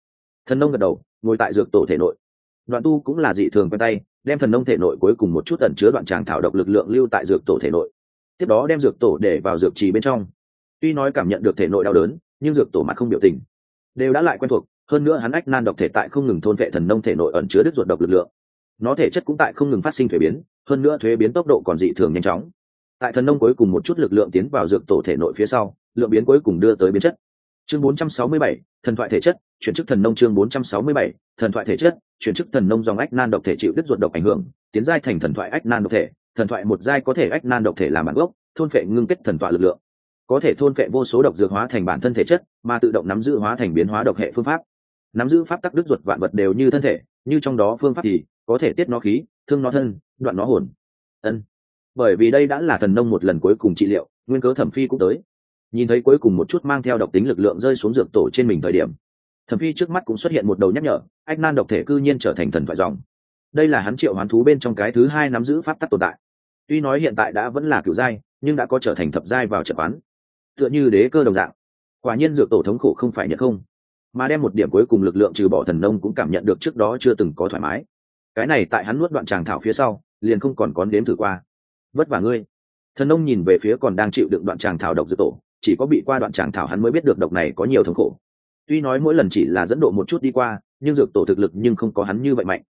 thần nông gật đầu, ngồi tại dược tổ thể nội. Đoạn tu cũng là dị thường quen tay, đem thần nông thể nội cuối cùng một chút ẩn chứa đoạn tràng thảo độc lực lượng lưu tại dược tổ thể nội. Tiếp đó đem dược tổ để vào dược trì bên trong. Tuy nói cảm nhận được thể nội đau đớn, nhưng dược tổ mặt không biểu tình. Đều đã lại quen thuộc, hơn nữa hắn ách nan độc thể tại không ngừng thôn vệ thần nông thể nội ẩn chứa đứt ruột độc lực lượng. Nó thể chất cũng tại không ngừng phát sinh thuế biến, hơn nữa thuế biến tốc độ còn dị thường nhanh chóng tại thần nông cuối cùng một chút lực lượng tiến vào dược tổ thể nội phía sau lượng biến cuối cùng đưa tới biến chất. Chương 467, thần thoại thể chất chuyển chức thần nông chương 467, thần thoại thể chất chuyển chức thần nông dòng ách nan độc thể chịu đứt ruột độc ảnh hưởng tiến giai thành thần thoại ách nan độc thể thần thoại một giai có thể ách nan độc thể làm bản gốc thôn phệ ngưng kết thần thoại lực lượng. Có thể thôn phệ vô số độc dược hóa thành bản thân thể chất mà tự động nắm giữ hóa thành biến hóa độc hệ phương pháp. Nắm giữ pháp tắc đứt ruột vạn vật đều như thân thể như trong đó phương pháp thì có thể tiết nó khí thương nó thân đoạn nó hồn. Ân bởi vì đây đã là thần nông một lần cuối cùng trị liệu, nguyên cớ thẩm phi cũng tới. Nhìn thấy cuối cùng một chút mang theo độc tính lực lượng rơi xuống dược tổ trên mình thời điểm, thẩm phi trước mắt cũng xuất hiện một đầu nhắc nhở, ách nan độc thể cư nhiên trở thành thần thoại dòng. Đây là hắn triệu hoán thú bên trong cái thứ hai nắm giữ pháp tắc tồn tại. Tuy nói hiện tại đã vẫn là cựu giai, nhưng đã có trở thành thập giai vào trận quán. Tựa như đế cơ đồng dạng. Quả nhiên dược tổ thống khổ không phải nhận không. Mà đem một điểm cuối cùng lực lượng trừ bỏ thần nông cũng cảm nhận được trước đó chưa từng có thoải mái. Cái này tại hắn nuốt đoạn tràng thảo phía sau, liền không còn có đếm thử qua vất vả ngươi. Thần ông nhìn về phía còn đang chịu đựng đoạn tràng thảo độc dược tổ, chỉ có bị qua đoạn tràng thảo hắn mới biết được độc này có nhiều thống khổ. Tuy nói mỗi lần chỉ là dẫn độ một chút đi qua, nhưng dược tổ thực lực nhưng không có hắn như vậy mạnh.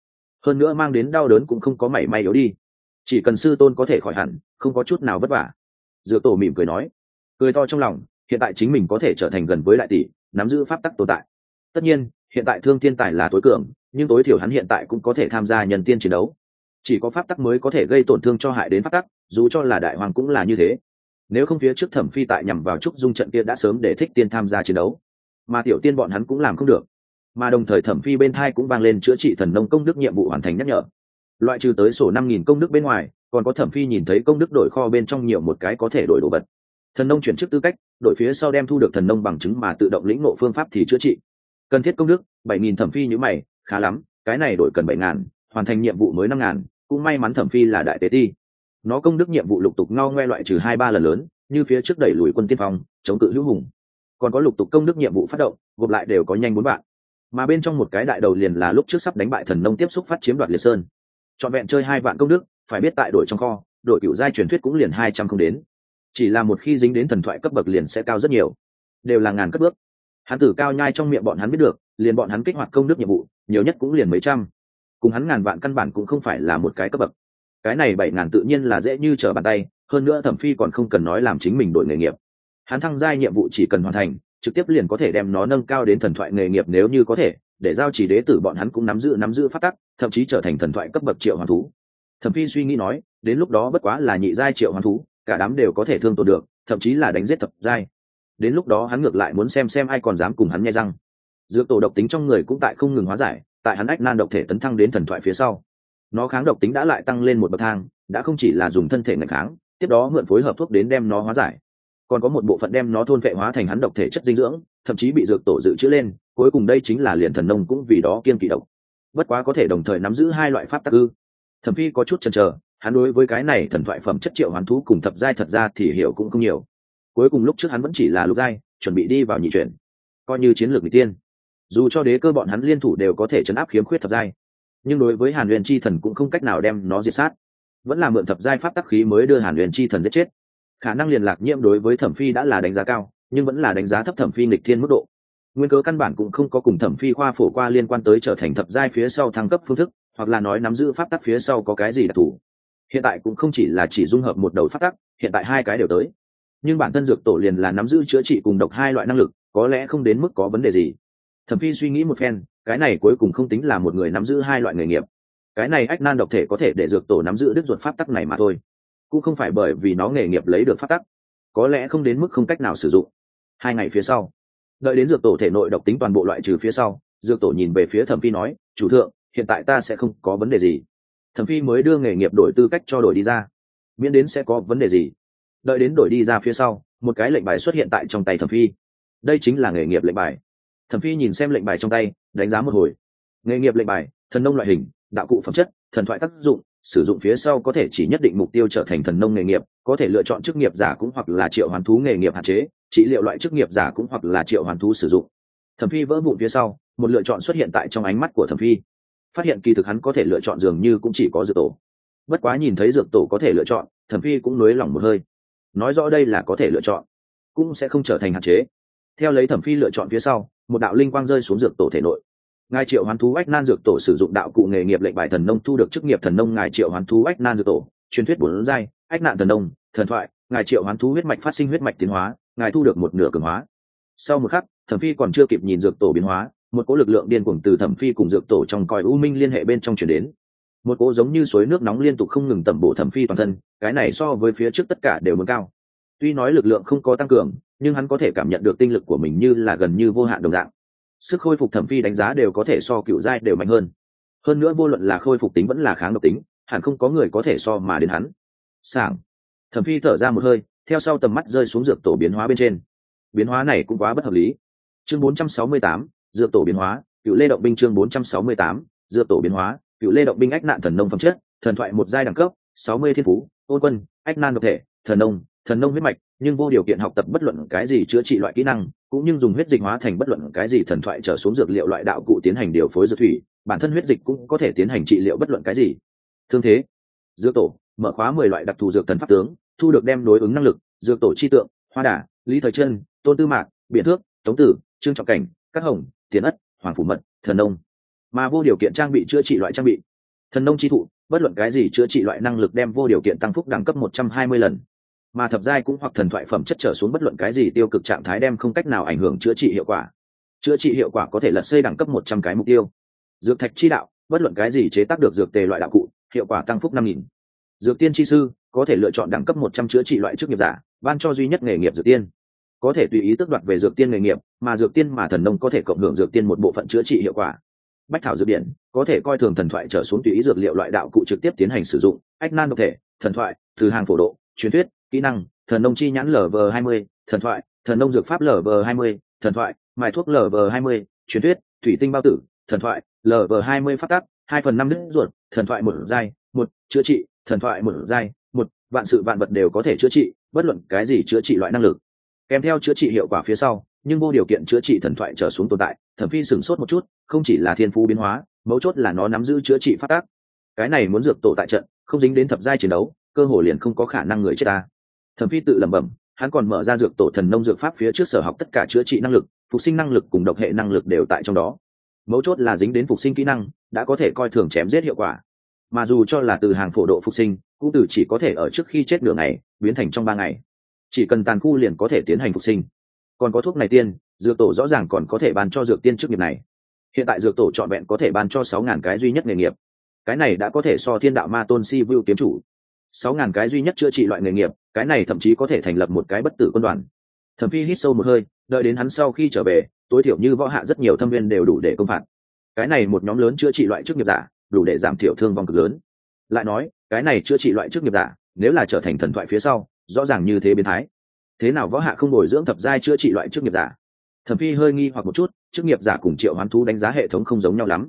Hơn nữa mang đến đau đớn cũng không có mảy may yếu đi. Chỉ cần sư tôn có thể khỏi hẳn, không có chút nào vất vả. Dược tổ mỉm cười nói, cười to trong lòng, hiện tại chính mình có thể trở thành gần với đại tỷ, nắm giữ pháp tắc tồn tại. Tất nhiên, hiện tại thương thiên tài là tối cường, nhưng tối thiểu hắn hiện tại cũng có thể tham gia nhân tiên chiến đấu chỉ có pháp tắc mới có thể gây tổn thương cho hại đến pháp tắc, dù cho là đại hoàng cũng là như thế. Nếu không phía trước thẩm phi tại nhằm vào trúc dung trận kia đã sớm để thích tiên tham gia chiến đấu, mà tiểu tiên bọn hắn cũng làm không được. Mà đồng thời thẩm phi bên thai cũng vang lên chữa trị thần nông công đức nhiệm vụ hoàn thành nhắc nhở. Loại trừ tới sổ năm nghìn công đức bên ngoài, còn có thẩm phi nhìn thấy công đức đổi kho bên trong nhiều một cái có thể đổi đồ vật. Thần nông chuyển chức tư cách, đổi phía sau đem thu được thần nông bằng chứng mà tự động lĩnh ngộ phương pháp thì chữa trị. Cần thiết công đức, bảy nghìn thẩm phi như mày, khá lắm, cái này đổi cần bảy ngàn, hoàn thành nhiệm vụ mới năm ngàn cũng may mắn thẩm phi là đại tế ti. Nó công đức nhiệm vụ lục tục ngao ngoe loại trừ hai ba lần lớn, như phía trước đẩy lùi quân tiên phong, chống cự hữu hùng. Còn có lục tục công đức nhiệm vụ phát động, gộp lại đều có nhanh bốn bạn mà bên trong một cái đại đầu liền là lúc trước sắp đánh bại thần nông tiếp xúc phát chiếm đoạt liệt sơn. Trọn vẹn chơi hai vạn công đức, phải biết tại đội trong kho, đội cựu giai truyền thuyết cũng liền hai trăm không đến. Chỉ là một khi dính đến thần thoại cấp bậc liền sẽ cao rất nhiều. Đều là ngàn cấp bước. Hắn tử cao nhai trong miệng bọn hắn biết được, liền bọn hắn kích hoạt công đức nhiệm vụ, nhiều nhất cũng liền mấy trăm cùng hắn ngàn vạn căn bản cũng không phải là một cái cấp bậc. Cái này bảy ngàn tự nhiên là dễ như trở bàn tay, hơn nữa thẩm phi còn không cần nói làm chính mình đổi nghề nghiệp. Hắn thăng giai nhiệm vụ chỉ cần hoàn thành, trực tiếp liền có thể đem nó nâng cao đến thần thoại nghề nghiệp nếu như có thể, để giao chỉ đế tử bọn hắn cũng nắm giữ nắm giữ phát tắc, thậm chí trở thành thần thoại cấp bậc triệu hoàn thú. Thẩm phi suy nghĩ nói, đến lúc đó bất quá là nhị giai triệu hoàn thú, cả đám đều có thể thương tổn được, thậm chí là đánh giết thập giai. Đến lúc đó hắn ngược lại muốn xem xem ai còn dám cùng hắn nghe răng. Dược tổ độc tính trong người cũng tại không ngừng hóa giải tại hắn ách nan độc thể tấn thăng đến thần thoại phía sau. Nó kháng độc tính đã lại tăng lên một bậc thang, đã không chỉ là dùng thân thể ngạch kháng, tiếp đó mượn phối hợp thuốc đến đem nó hóa giải. Còn có một bộ phận đem nó thôn vệ hóa thành hắn độc thể chất dinh dưỡng, thậm chí bị dược tổ dự trữ lên, cuối cùng đây chính là liền thần nông cũng vì đó kiên kỵ độc. Bất quá có thể đồng thời nắm giữ hai loại pháp tắc ư. Thẩm phi có chút chần chờ, hắn đối với cái này thần thoại phẩm chất triệu hoàn thú cùng thập giai thật ra thì hiểu cũng không nhiều. Cuối cùng lúc trước hắn vẫn chỉ là lục giai, chuẩn bị đi vào nhị chuyển. Coi như chiến lược n tiên dù cho đế cơ bọn hắn liên thủ đều có thể chấn áp khiếm khuyết thập giai, nhưng đối với hàn huyền chi thần cũng không cách nào đem nó diệt sát. Vẫn là mượn thập giai pháp tắc khí mới đưa hàn huyền chi thần giết chết. Khả năng liên lạc nhiễm đối với thẩm phi đã là đánh giá cao, nhưng vẫn là đánh giá thấp thẩm phi nghịch thiên mức độ. Nguyên cớ căn bản cũng không có cùng thẩm phi khoa phổ qua liên quan tới trở thành thập giai phía sau thăng cấp phương thức, hoặc là nói nắm giữ pháp tắc phía sau có cái gì đặc thù. Hiện tại cũng không chỉ là chỉ dung hợp một đầu pháp tắc, hiện tại hai cái đều tới. Nhưng bản thân dược tổ liền là nắm giữ chữa trị cùng độc hai loại năng lực, có lẽ không đến mức có vấn đề gì thẩm phi suy nghĩ một phen, cái này cuối cùng không tính là một người nắm giữ hai loại nghề nghiệp. Cái này ách nan độc thể có thể để dược tổ nắm giữ đứt ruột pháp tắc này mà thôi, cũng không phải bởi vì nó nghề nghiệp lấy được pháp tắc, có lẽ không đến mức không cách nào sử dụng. Hai ngày phía sau, đợi đến dược tổ thể nội độc tính toàn bộ loại trừ phía sau, dược tổ nhìn về phía thẩm phi nói, chủ thượng, hiện tại ta sẽ không có vấn đề gì. Thẩm phi mới đưa nghề nghiệp đổi tư cách cho đổi đi ra, miễn đến sẽ có vấn đề gì. Đợi đến đổi đi ra phía sau, một cái lệnh bài xuất hiện tại trong tay thẩm phi. Đây chính là nghề nghiệp lệnh bài thẩm phi nhìn xem lệnh bài trong tay, đánh giá một hồi. Nghề nghiệp lệnh bài, thần nông loại hình, đạo cụ phẩm chất, thần thoại tác dụng, sử dụng phía sau có thể chỉ nhất định mục tiêu trở thành thần nông nghề nghiệp, có thể lựa chọn chức nghiệp giả cũng hoặc là triệu hoàn thú nghề nghiệp hạn chế, trị liệu loại chức nghiệp giả cũng hoặc là triệu hoàn thú sử dụng. Thẩm phi vỡ vụn phía sau, một lựa chọn xuất hiện tại trong ánh mắt của thẩm phi. Phát hiện kỳ thực hắn có thể lựa chọn dường như cũng chỉ có dược tổ. Bất quá nhìn thấy dược tổ có thể lựa chọn, thẩm phi cũng nới lỏng một hơi. Nói rõ đây là có thể lựa chọn, cũng sẽ không trở thành hạn chế. Theo lấy thẩm phi lựa chọn phía sau một đạo linh quang rơi xuống dược tổ thể nội. Ngài triệu hoán thú ách nan dược tổ sử dụng đạo cụ nghề nghiệp lệnh bài thần nông thu được chức nghiệp thần nông ngài triệu hoán thú ách nan dược tổ, truyền thuyết bốn giai, ách nạn thần nông, thần thoại, ngài triệu hoán thú huyết mạch phát sinh huyết mạch tiến hóa, ngài thu được một nửa cường hóa. Sau một khắc, thẩm phi còn chưa kịp nhìn dược tổ biến hóa, một cỗ lực lượng điên cuồng từ thẩm phi cùng dược tổ trong còi u minh liên hệ bên trong chuyển đến. Một cỗ giống như suối nước nóng liên tục không ngừng tẩm bổ thẩm phi toàn thân, cái này so với phía trước tất cả đều muốn cao. Tuy nói lực lượng không có tăng cường nhưng hắn có thể cảm nhận được tinh lực của mình như là gần như vô hạn đồng dạng. Sức khôi phục thẩm phi đánh giá đều có thể so cựu giai đều mạnh hơn. Hơn nữa vô luận là khôi phục tính vẫn là kháng độc tính hẳn không có người có thể so mà đến hắn. Sảng. Thẩm phi thở ra một hơi theo sau tầm mắt rơi xuống dược tổ biến hóa bên trên. Biến hóa này cũng quá bất hợp lý. Chương 468, dược tổ biến hóa cựu lê động binh chương 468, dược tổ biến hóa cựu lê động binh ách nạn thần nông phẩm chất thần thoại một giai đẳng cấp 60 thiên phú ôn quân ách nan độc thể thần nông thần nông huyết mạch nhưng vô điều kiện học tập bất luận cái gì chữa trị loại kỹ năng, cũng như dùng huyết dịch hóa thành bất luận cái gì thần thoại trở xuống dược liệu loại đạo cụ tiến hành điều phối dược thủy, bản thân huyết dịch cũng có thể tiến hành trị liệu bất luận cái gì. Thương thế. Dược tổ, mở khóa mười loại đặc thù dược thần pháp tướng, thu được đem đối ứng năng lực, dược tổ chi tượng, hoa đà, lý thời chân, tôn tư mạc biện thước, tống tử, trương trọng cảnh, các hồng tiến ất, hoàng phủ mật, thần nông. Mà vô điều kiện trang bị chữa trị loại trang bị. Thần nông chi thụ, bất luận cái gì chữa trị loại năng lực đem vô điều kiện tăng phúc đẳng cấp một trăm hai mươi lần mà thập giai cũng hoặc thần thoại phẩm chất trở xuống bất luận cái gì tiêu cực trạng thái đem không cách nào ảnh hưởng chữa trị hiệu quả. Chữa trị hiệu quả có thể lật xây đẳng cấp một trăm cái mục tiêu. Dược thạch chi đạo, bất luận cái gì chế tác được dược tề loại đạo cụ, hiệu quả tăng phúc năm nghìn. Dược tiên chi sư, có thể lựa chọn đẳng cấp một trăm chữa trị loại chức nghiệp giả, ban cho duy nhất nghề nghiệp dược tiên. Có thể tùy ý tước đoạt về dược tiên nghề nghiệp, mà dược tiên mà thần nông có thể cộng hưởng dược tiên một bộ phận chữa trị hiệu quả. Bách thảo dược điện, có thể coi thường thần thoại trở xuống tùy ý dược liệu loại đạo cụ trực tiếp tiến hành sử dụng. Ách nan độc thể, thần thoại, từ hàng phổ độ, truyền thuyết kỹ năng, thần nông chi nhãn lv hai mươi, thần thoại, thần nông dược pháp lv hai mươi, thần thoại, mài thuốc lv hai mươi, truyền thuyết, thủy tinh bao tử, thần thoại lv hai mươi phát tắc hai phần năm đứt ruột, thần thoại một giai, một, chữa trị, thần thoại một giai, một, vạn sự vạn vật đều có thể chữa trị, bất luận cái gì chữa trị loại năng lực. Kèm theo chữa trị hiệu quả phía sau, nhưng vô điều kiện chữa trị thần thoại trở xuống tồn tại, thẩm phi sửng sốt một chút, không chỉ là thiên phú biến hóa, mấu chốt là nó nắm giữ chữa trị phát tác. Cái này muốn dược tổ tại trận, không dính đến thập giai chiến đấu, cơ hồ liền không có khả năng người chết ta thẩm phi tự lẩm bẩm, hắn còn mở ra dược tổ thần nông dược pháp phía trước sở học tất cả chữa trị năng lực, phục sinh năng lực cùng độc hệ năng lực đều tại trong đó. Mấu chốt là dính đến phục sinh kỹ năng, đã có thể coi thường chém giết hiệu quả. Mà dù cho là từ hàng phổ độ phục sinh, cũng từ chỉ có thể ở trước khi chết nửa ngày, biến thành trong ba ngày. Chỉ cần tàn khu liền có thể tiến hành phục sinh. Còn có thuốc này tiên, dược tổ rõ ràng còn có thể ban cho dược tiên trước nghiệp này. Hiện tại dược tổ trọn vẹn có thể ban cho sáu ngàn cái duy nhất nghề nghiệp. Cái này đã có thể so thiên đạo ma tôn si vu kiếm chủ sáu ngàn cái duy nhất chữa trị loại nghề nghiệp, cái này thậm chí có thể thành lập một cái bất tử quân đoàn. Thẩm phi hít sâu một hơi, đợi đến hắn sau khi trở về, tối thiểu như võ hạ rất nhiều thâm viên đều đủ để công phạt. Cái này một nhóm lớn chữa trị loại chức nghiệp giả, đủ để giảm thiểu thương vong cực lớn. Lại nói, cái này chữa trị loại chức nghiệp giả, nếu là trở thành thần thoại phía sau, rõ ràng như thế biến thái. Thế nào võ hạ không bồi dưỡng thập giai chữa trị loại chức nghiệp giả? Thẩm phi hơi nghi hoặc một chút, chức nghiệp giả cùng triệu hoán thú đánh giá hệ thống không giống nhau lắm.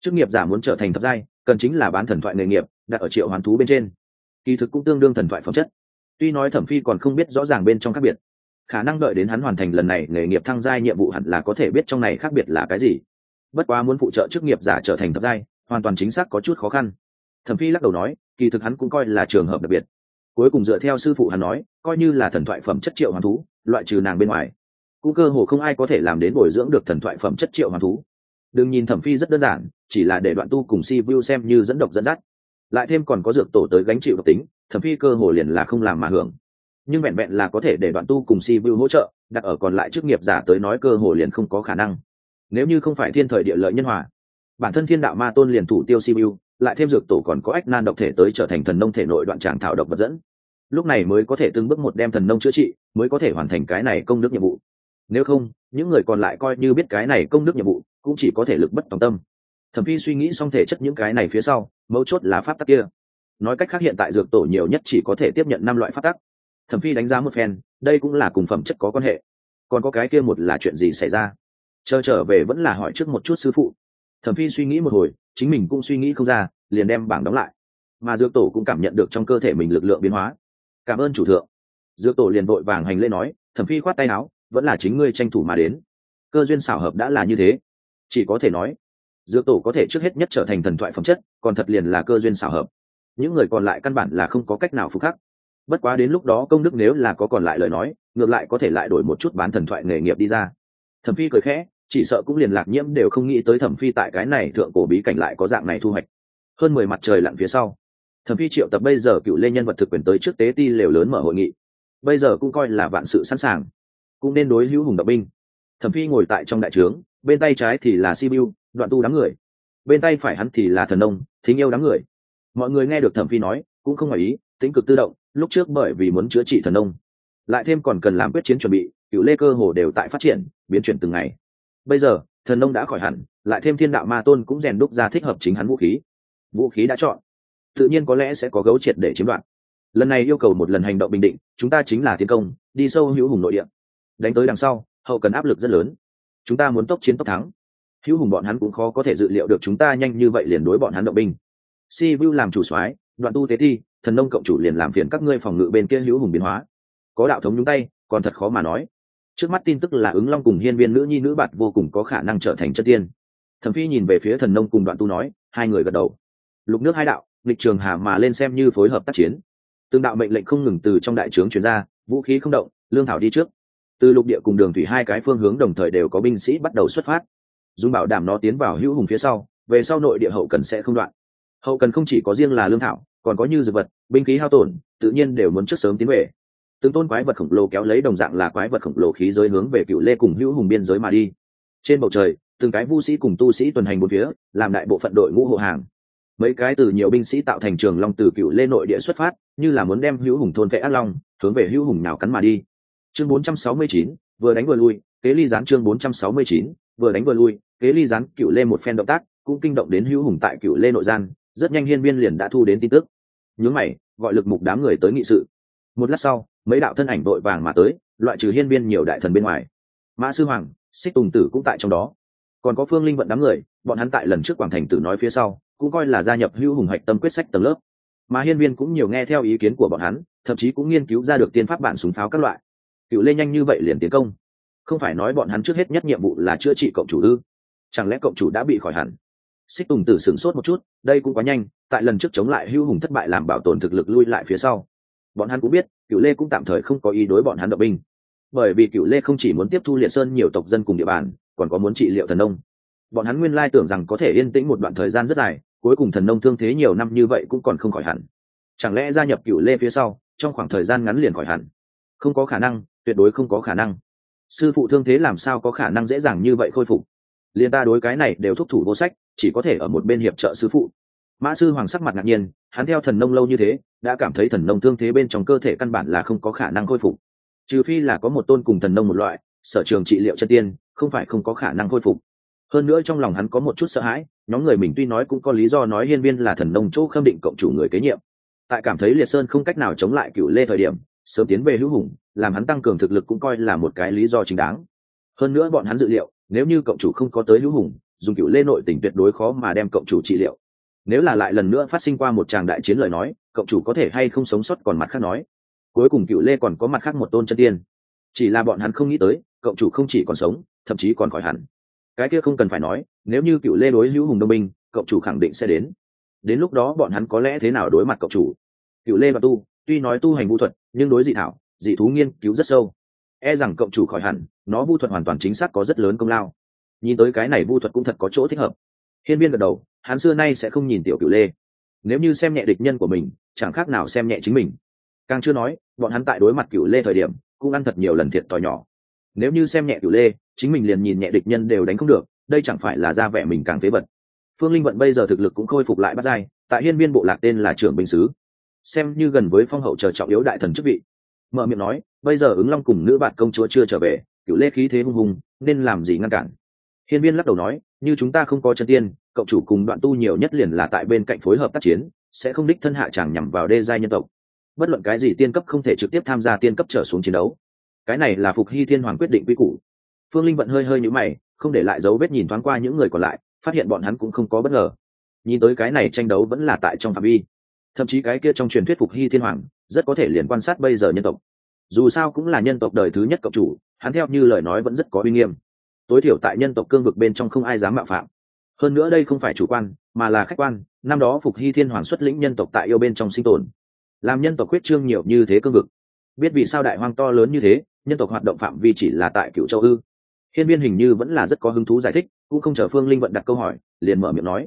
Chức nghiệp giả muốn trở thành thập giai, cần chính là bán thần thoại nghề nghiệp, đặt ở triệu hoán thú bên trên kỳ thực cũng tương đương thần thoại phẩm chất. Tuy nói thẩm phi còn không biết rõ ràng bên trong khác biệt, khả năng đợi đến hắn hoàn thành lần này nghề nghiệp thăng giai nhiệm vụ hẳn là có thể biết trong này khác biệt là cái gì. Bất quá muốn phụ trợ chức nghiệp giả trở thành thập giai, hoàn toàn chính xác có chút khó khăn. Thẩm phi lắc đầu nói, kỳ thực hắn cũng coi là trường hợp đặc biệt. Cuối cùng dựa theo sư phụ hắn nói, coi như là thần thoại phẩm chất triệu hoàn thú, loại trừ nàng bên ngoài, cũng cơ hồ không ai có thể làm đến bồi dưỡng được thần thoại phẩm chất triệu hoàn thú. Đừng nhìn thẩm phi rất đơn giản, chỉ là để đoạn tu cùng si vu xem như dẫn độc dẫn dắt lại thêm còn có dược tổ tới gánh chịu độc tính, thẩm phi cơ hồ liền là không làm mà hưởng. Nhưng vẹn vẹn là có thể để đoạn tu cùng si vu hỗ trợ, đặt ở còn lại chức nghiệp giả tới nói cơ hồ liền không có khả năng. Nếu như không phải thiên thời địa lợi nhân hòa, bản thân thiên đạo ma tôn liền thủ tiêu si vu lại thêm dược tổ còn có ách nan độc thể tới trở thành thần nông thể nội đoạn tràng thảo độc vật dẫn. Lúc này mới có thể từng bước một đem thần nông chữa trị, mới có thể hoàn thành cái này công đức nhiệm vụ. Nếu không, những người còn lại coi như biết cái này công đức nhiệm vụ, cũng chỉ có thể lực bất tòng tâm thẩm phi suy nghĩ xong thể chất những cái này phía sau, mấu chốt là pháp tắc kia. Nói cách khác hiện tại dược tổ nhiều nhất chỉ có thể tiếp nhận năm loại pháp tắc. Thẩm phi đánh giá một phen, đây cũng là cùng phẩm chất có quan hệ. Còn có cái kia một là chuyện gì xảy ra? Chờ trở về vẫn là hỏi trước một chút sư phụ. Thẩm phi suy nghĩ một hồi, chính mình cũng suy nghĩ không ra, liền đem bảng đóng lại. Mà dược tổ cũng cảm nhận được trong cơ thể mình lực lượng biến hóa. Cảm ơn chủ thượng. Dược tổ liền vội vàng hành lễ nói, thẩm phi khoát tay áo, vẫn là chính ngươi tranh thủ mà đến. Cơ duyên xảo hợp đã là như thế. Chỉ có thể nói dược tổ có thể trước hết nhất trở thành thần thoại phẩm chất, còn thật liền là cơ duyên xảo hợp. Những người còn lại căn bản là không có cách nào phục khắc. Bất quá đến lúc đó công đức nếu là có còn lại lời nói, ngược lại có thể lại đổi một chút bán thần thoại nghề nghiệp đi ra. Thẩm phi cười khẽ, chỉ sợ cũng liền lạc nhiễm đều không nghĩ tới thẩm phi tại cái này thượng cổ bí cảnh lại có dạng này thu hoạch. Hơn mười mặt trời lặn phía sau, thẩm phi triệu tập bây giờ cựu lê nhân vật thực quyền tới trước tế ti lều lớn mở hội nghị. Bây giờ cũng coi là vạn sự sẵn sàng, cũng nên đối hữu hùng động binh. Thẩm phi ngồi tại trong đại trướng, bên tay trái thì là sibiu đoạn tu đám người. Bên tay phải hắn thì là thần nông, thính yêu đám người. Mọi người nghe được thẩm phi nói, cũng không ngoài ý tính cực tự động, lúc trước bởi vì muốn chữa trị thần nông. Lại thêm còn cần làm quyết chiến chuẩn bị, cựu lê cơ hồ đều tại phát triển, biến chuyển từng ngày. Bây giờ, thần nông đã khỏi hẳn, lại thêm thiên đạo ma tôn cũng rèn đúc ra thích hợp chính hắn vũ khí. Vũ khí đã chọn. Tự nhiên có lẽ sẽ có gấu triệt để chiếm đoạt. Lần này yêu cầu một lần hành động bình định, chúng ta chính là tiến công, đi sâu hữu hùng nội địa. Đánh tới đằng sau, hậu cần áp lực rất lớn. Chúng ta muốn tốc chiến tốc thắng hữu hùng bọn hắn cũng khó có thể dự liệu được chúng ta nhanh như vậy liền đối bọn hắn động binh. Si vu làm chủ soái, đoạn tu tế thi thần nông cộng chủ liền làm phiền các ngươi phòng ngự bên kia hữu hùng biến hóa. Có đạo thống nhúng tay, còn thật khó mà nói. Trước mắt tin tức là ứng long cùng hiên viên nữ nhi nữ bạt vô cùng có khả năng trở thành chất tiên. Thẩm phi nhìn về phía thần nông cùng đoạn tu nói, hai người gật đầu. Lục nước hai đạo lịch trường hà mà lên xem như phối hợp tác chiến. Tương đạo mệnh lệnh không ngừng từ trong đại trướng chuyển ra, vũ khí không động, lương thảo đi trước. Từ lục địa cùng đường thủy hai cái phương hướng đồng thời đều có binh sĩ bắt đầu xuất phát dùng bảo đảm nó tiến vào hữu hùng phía sau về sau nội địa hậu cần sẽ không đoạn. Hậu cần không chỉ có riêng là lương thảo còn có như dược vật binh khí hao tổn tự nhiên đều muốn trước sớm tiến về. Từng tôn quái vật khổng lồ kéo lấy đồng dạng là quái vật khổng lồ khí giới hướng về cựu lê cùng hữu hùng biên giới mà đi. Trên bầu trời từng cái vu sĩ cùng tu sĩ tuần hành một phía làm đại bộ phận đội ngũ hộ hàng. Mấy cái từ nhiều binh sĩ tạo thành trường long từ cựu lê nội địa xuất phát như là muốn đem hữu hùng thôn vệ ác long hướng về hữu hùng nào cắn mà đi. Chương 469, vừa đánh vừa lui kế ly gián chương 469, vừa đánh vừa lui, kế ly gián cựu lê một phen động tác, cũng kinh động đến hữu hùng tại cựu lê nội gian, rất nhanh hiên viên liền đã thu đến tin tức. Nhướng mày, gọi lực mục đám người tới nghị sự. Một lát sau, mấy đạo thân ảnh đội vàng mà tới, loại trừ hiên viên nhiều đại thần bên ngoài. Mã sư hoàng, xích tùng tử cũng tại trong đó. Còn có phương linh vận đám người, bọn hắn tại lần trước quảng thành tử nói phía sau, cũng coi là gia nhập hữu hùng hạch tâm quyết sách tầng lớp. Mà hiên viên cũng nhiều nghe theo ý kiến của bọn hắn, thậm chí cũng nghiên cứu ra được tiên pháp bản súng pháo các loại. Cựu lê nhanh như vậy liền tiến công không phải nói bọn hắn trước hết nhất nhiệm vụ là chữa trị cộng chủ ư? Chẳng lẽ cộng chủ đã bị khỏi hẳn? Xích tùng tử sửng sốt một chút, đây cũng quá nhanh, tại lần trước chống lại hưu hùng thất bại làm bảo tồn thực lực lui lại phía sau. Bọn hắn cũng biết cựu lê cũng tạm thời không có ý đối bọn hắn động binh. Bởi vì cựu lê không chỉ muốn tiếp thu liệt sơn nhiều tộc dân cùng địa bàn, còn có muốn trị liệu thần nông. Bọn hắn nguyên lai tưởng rằng có thể yên tĩnh một đoạn thời gian rất dài, cuối cùng thần nông thương thế nhiều năm như vậy cũng còn không khỏi hẳn. Chẳng lẽ gia nhập cựu lê phía sau, trong khoảng thời gian ngắn liền khỏi hẳn? Không có khả năng, tuyệt đối không có khả năng sư phụ thương thế làm sao có khả năng dễ dàng như vậy khôi phục? Liền ta đối cái này đều thúc thủ vô sách, chỉ có thể ở một bên hiệp trợ sư phụ. Mã sư hoàng sắc mặt ngạc nhiên, hắn theo thần nông lâu như thế, đã cảm thấy thần nông thương thế bên trong cơ thể căn bản là không có khả năng khôi phục. Trừ phi là có một tôn cùng thần nông một loại, sở trường trị liệu chân tiên, không phải không có khả năng khôi phục. Hơn nữa trong lòng hắn có một chút sợ hãi, nhóm người mình tuy nói cũng có lý do nói hiên viên là thần nông chỗ khâm định cộng chủ người kế nhiệm. Tại cảm thấy liệt sơn không cách nào chống lại cựu lê thời điểm, sớm tiến về hữu hùng làm hắn tăng cường thực lực cũng coi là một cái lý do chính đáng. Hơn nữa bọn hắn dự liệu, nếu như cộng chủ không có tới hữu hùng, dùng cựu lê nội tỉnh tuyệt đối khó mà đem cộng chủ trị liệu. Nếu là lại lần nữa phát sinh qua một tràng đại chiến lời nói, cộng chủ có thể hay không sống sót còn mặt khác nói. Cuối cùng cựu lê còn có mặt khác một tôn chân tiên. Chỉ là bọn hắn không nghĩ tới, cộng chủ không chỉ còn sống, thậm chí còn khỏi hẳn. Cái kia không cần phải nói, nếu như cựu lê đối hữu hùng đông binh, cộng chủ khẳng định sẽ đến. Đến lúc đó bọn hắn có lẽ thế nào đối mặt cộng chủ? Cựu lê và tu, tuy nói tu hành vũ thuật, nhưng đối dị thảo dị thú nghiên cứu rất sâu. E rằng cộng chủ khỏi hẳn, nó vu thuật hoàn toàn chính xác có rất lớn công lao. Nhìn tới cái này vu thuật cũng thật có chỗ thích hợp. Hiên viên gật đầu, hắn xưa nay sẽ không nhìn tiểu cựu lê. Nếu như xem nhẹ địch nhân của mình, chẳng khác nào xem nhẹ chính mình. Càng chưa nói, bọn hắn tại đối mặt cựu lê thời điểm, cũng ăn thật nhiều lần thiệt thòi nhỏ. Nếu như xem nhẹ cựu lê, chính mình liền nhìn nhẹ địch nhân đều đánh không được, đây chẳng phải là ra vẻ mình càng phế vật. Phương linh vận bây giờ thực lực cũng khôi phục lại bắt dai tại hiên viên bộ lạc tên là trưởng binh sứ. Xem như gần với phong hậu chờ trọng yếu đại thần chức vị mở miệng nói, bây giờ ứng long cùng nữ bạn công chúa chưa trở về cựu lê khí thế hung hùng, nên làm gì ngăn cản? Hiên viên lắc đầu nói, như chúng ta không có chân tiên, cậu chủ cùng đoạn tu nhiều nhất liền là tại bên cạnh phối hợp tác chiến, sẽ không đích thân hạ chàng nhằm vào đê giai nhân tộc. Bất luận cái gì tiên cấp không thể trực tiếp tham gia tiên cấp trở xuống chiến đấu. Cái này là phục hy thiên hoàng quyết định quy củ. Phương linh vận hơi hơi nhũ mày, không để lại dấu vết nhìn thoáng qua những người còn lại, phát hiện bọn hắn cũng không có bất ngờ. Nhìn tới cái này tranh đấu vẫn là tại trong phạm vi. Thậm chí cái kia trong truyền thuyết phục hy thiên hoàng rất có thể liền quan sát bây giờ nhân tộc. Dù sao cũng là nhân tộc đời thứ nhất cộng chủ, hắn theo như lời nói vẫn rất có uy nghiêm. Tối thiểu tại nhân tộc cương vực bên trong không ai dám mạo phạm. Hơn nữa đây không phải chủ quan, mà là khách quan, năm đó phục hy thiên hoàng xuất lĩnh nhân tộc tại yêu bên trong sinh tồn. Làm nhân tộc quyết trương nhiều như thế cương vực. Biết vì sao đại hoang to lớn như thế, nhân tộc hoạt động phạm vi chỉ là tại cựu châu ư. Hiên viên hình như vẫn là rất có hứng thú giải thích, cũng không chờ phương linh vận đặt câu hỏi, liền mở miệng nói.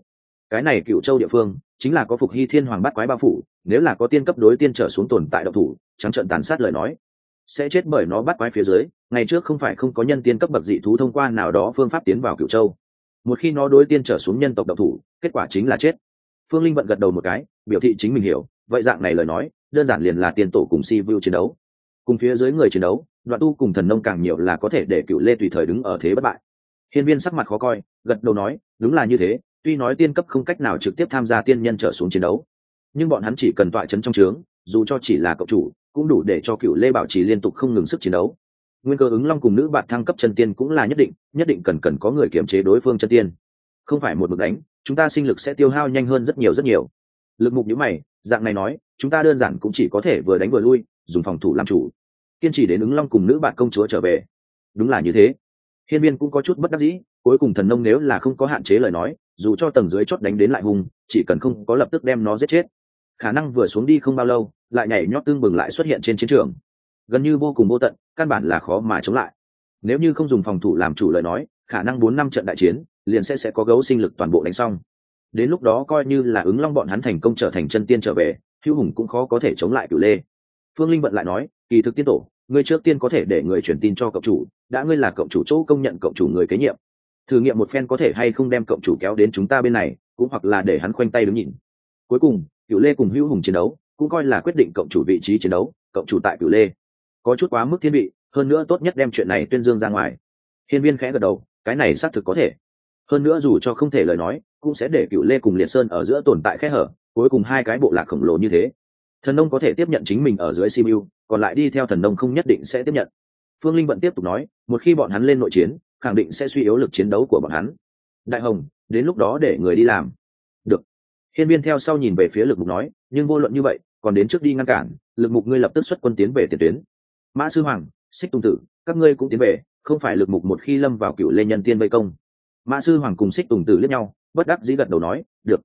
Cái này cựu châu địa phương chính là có phục hy thiên hoàng bắt quái bao phủ, nếu là có tiên cấp đối tiên trở xuống tồn tại độc thủ, trắng trận tàn sát lời nói, sẽ chết bởi nó bắt quái phía dưới, ngày trước không phải không có nhân tiên cấp bậc dị thú thông qua nào đó phương pháp tiến vào cựu châu. Một khi nó đối tiên trở xuống nhân tộc độc thủ, kết quả chính là chết. Phương linh vận gật đầu một cái, biểu thị chính mình hiểu, vậy dạng này lời nói, đơn giản liền là tiên tổ cùng si vu chiến đấu. Cùng phía dưới người chiến đấu, đoạn tu cùng thần nông càng nhiều là có thể để cựu lê tùy thời đứng ở thế bất bại. Hiên viên sắc mặt khó coi, gật đầu nói, đúng là như thế tuy nói tiên cấp không cách nào trực tiếp tham gia tiên nhân trở xuống chiến đấu, nhưng bọn hắn chỉ cần tọa chấn trong trướng, dù cho chỉ là cậu chủ, cũng đủ để cho cựu lê bảo trì liên tục không ngừng sức chiến đấu. Nguyên cơ ứng long cùng nữ bạn thăng cấp chân tiên cũng là nhất định nhất định cần cần có người kiểm chế đối phương chân tiên. Không phải một mực đánh, chúng ta sinh lực sẽ tiêu hao nhanh hơn rất nhiều rất nhiều. Lực mục nhữ mày, dạng này nói, chúng ta đơn giản cũng chỉ có thể vừa đánh vừa lui, dùng phòng thủ làm chủ. Kiên trì đến ứng long cùng nữ bạn công chúa trở về. Đúng là như thế. Hiên viên cũng có chút bất đắc dĩ, cuối cùng thần nông nếu là không có hạn chế lời nói dù cho tầng dưới chót đánh đến lại hùng chỉ cần không có lập tức đem nó giết chết. Khả năng vừa xuống đi không bao lâu, lại nhảy nhót tương bừng lại xuất hiện trên chiến trường. Gần như vô cùng vô tận, căn bản là khó mà chống lại. Nếu như không dùng phòng thủ làm chủ lời nói, khả năng bốn năm trận đại chiến, liền sẽ sẽ có gấu sinh lực toàn bộ đánh xong. Đến lúc đó coi như là ứng long bọn hắn thành công trở thành chân tiên trở về, hữu hùng cũng khó có thể chống lại cửu lê. Phương linh vận lại nói, kỳ thực tiên tổ, ngươi trước tiên có thể để người truyền tin cho cậu chủ, đã ngươi là cậu chủ chỗ công nhận cậu chủ người kế nhiệm thử nghiệm một phen có thể hay không đem cộng chủ kéo đến chúng ta bên này, cũng hoặc là để hắn khoanh tay đứng nhìn. Cuối cùng cựu lê cùng hữu hùng chiến đấu, cũng coi là quyết định cộng chủ vị trí chiến đấu, cộng chủ tại cựu lê. Có chút quá mức thiên vị, hơn nữa tốt nhất đem chuyện này tuyên dương ra ngoài. Hiên viên khẽ gật đầu, cái này xác thực có thể. Hơn nữa dù cho không thể lời nói, cũng sẽ để cựu lê cùng liệt sơn ở giữa tồn tại khe hở, cuối cùng hai cái bộ lạc khổng lồ như thế. Thần nông có thể tiếp nhận chính mình ở dưới simu còn lại đi theo thần nông không nhất định sẽ tiếp nhận. Phương linh vẫn tiếp tục nói, một khi bọn hắn lên nội chiến khẳng định sẽ suy yếu lực chiến đấu của bọn hắn. Đại hồng đến lúc đó để người đi làm. Được. Hiên viên theo sau nhìn về phía lực mục nói nhưng vô luận như vậy còn đến trước đi ngăn cản lực mục ngươi lập tức xuất quân tiến về tiền tuyến. Mã sư hoàng xích tùng tử các ngươi cũng tiến về không phải lực mục một khi lâm vào cựu lê nhân tiên vây công. Mã sư hoàng cùng xích tùng tử liếc nhau bất đắc dĩ gật đầu nói được.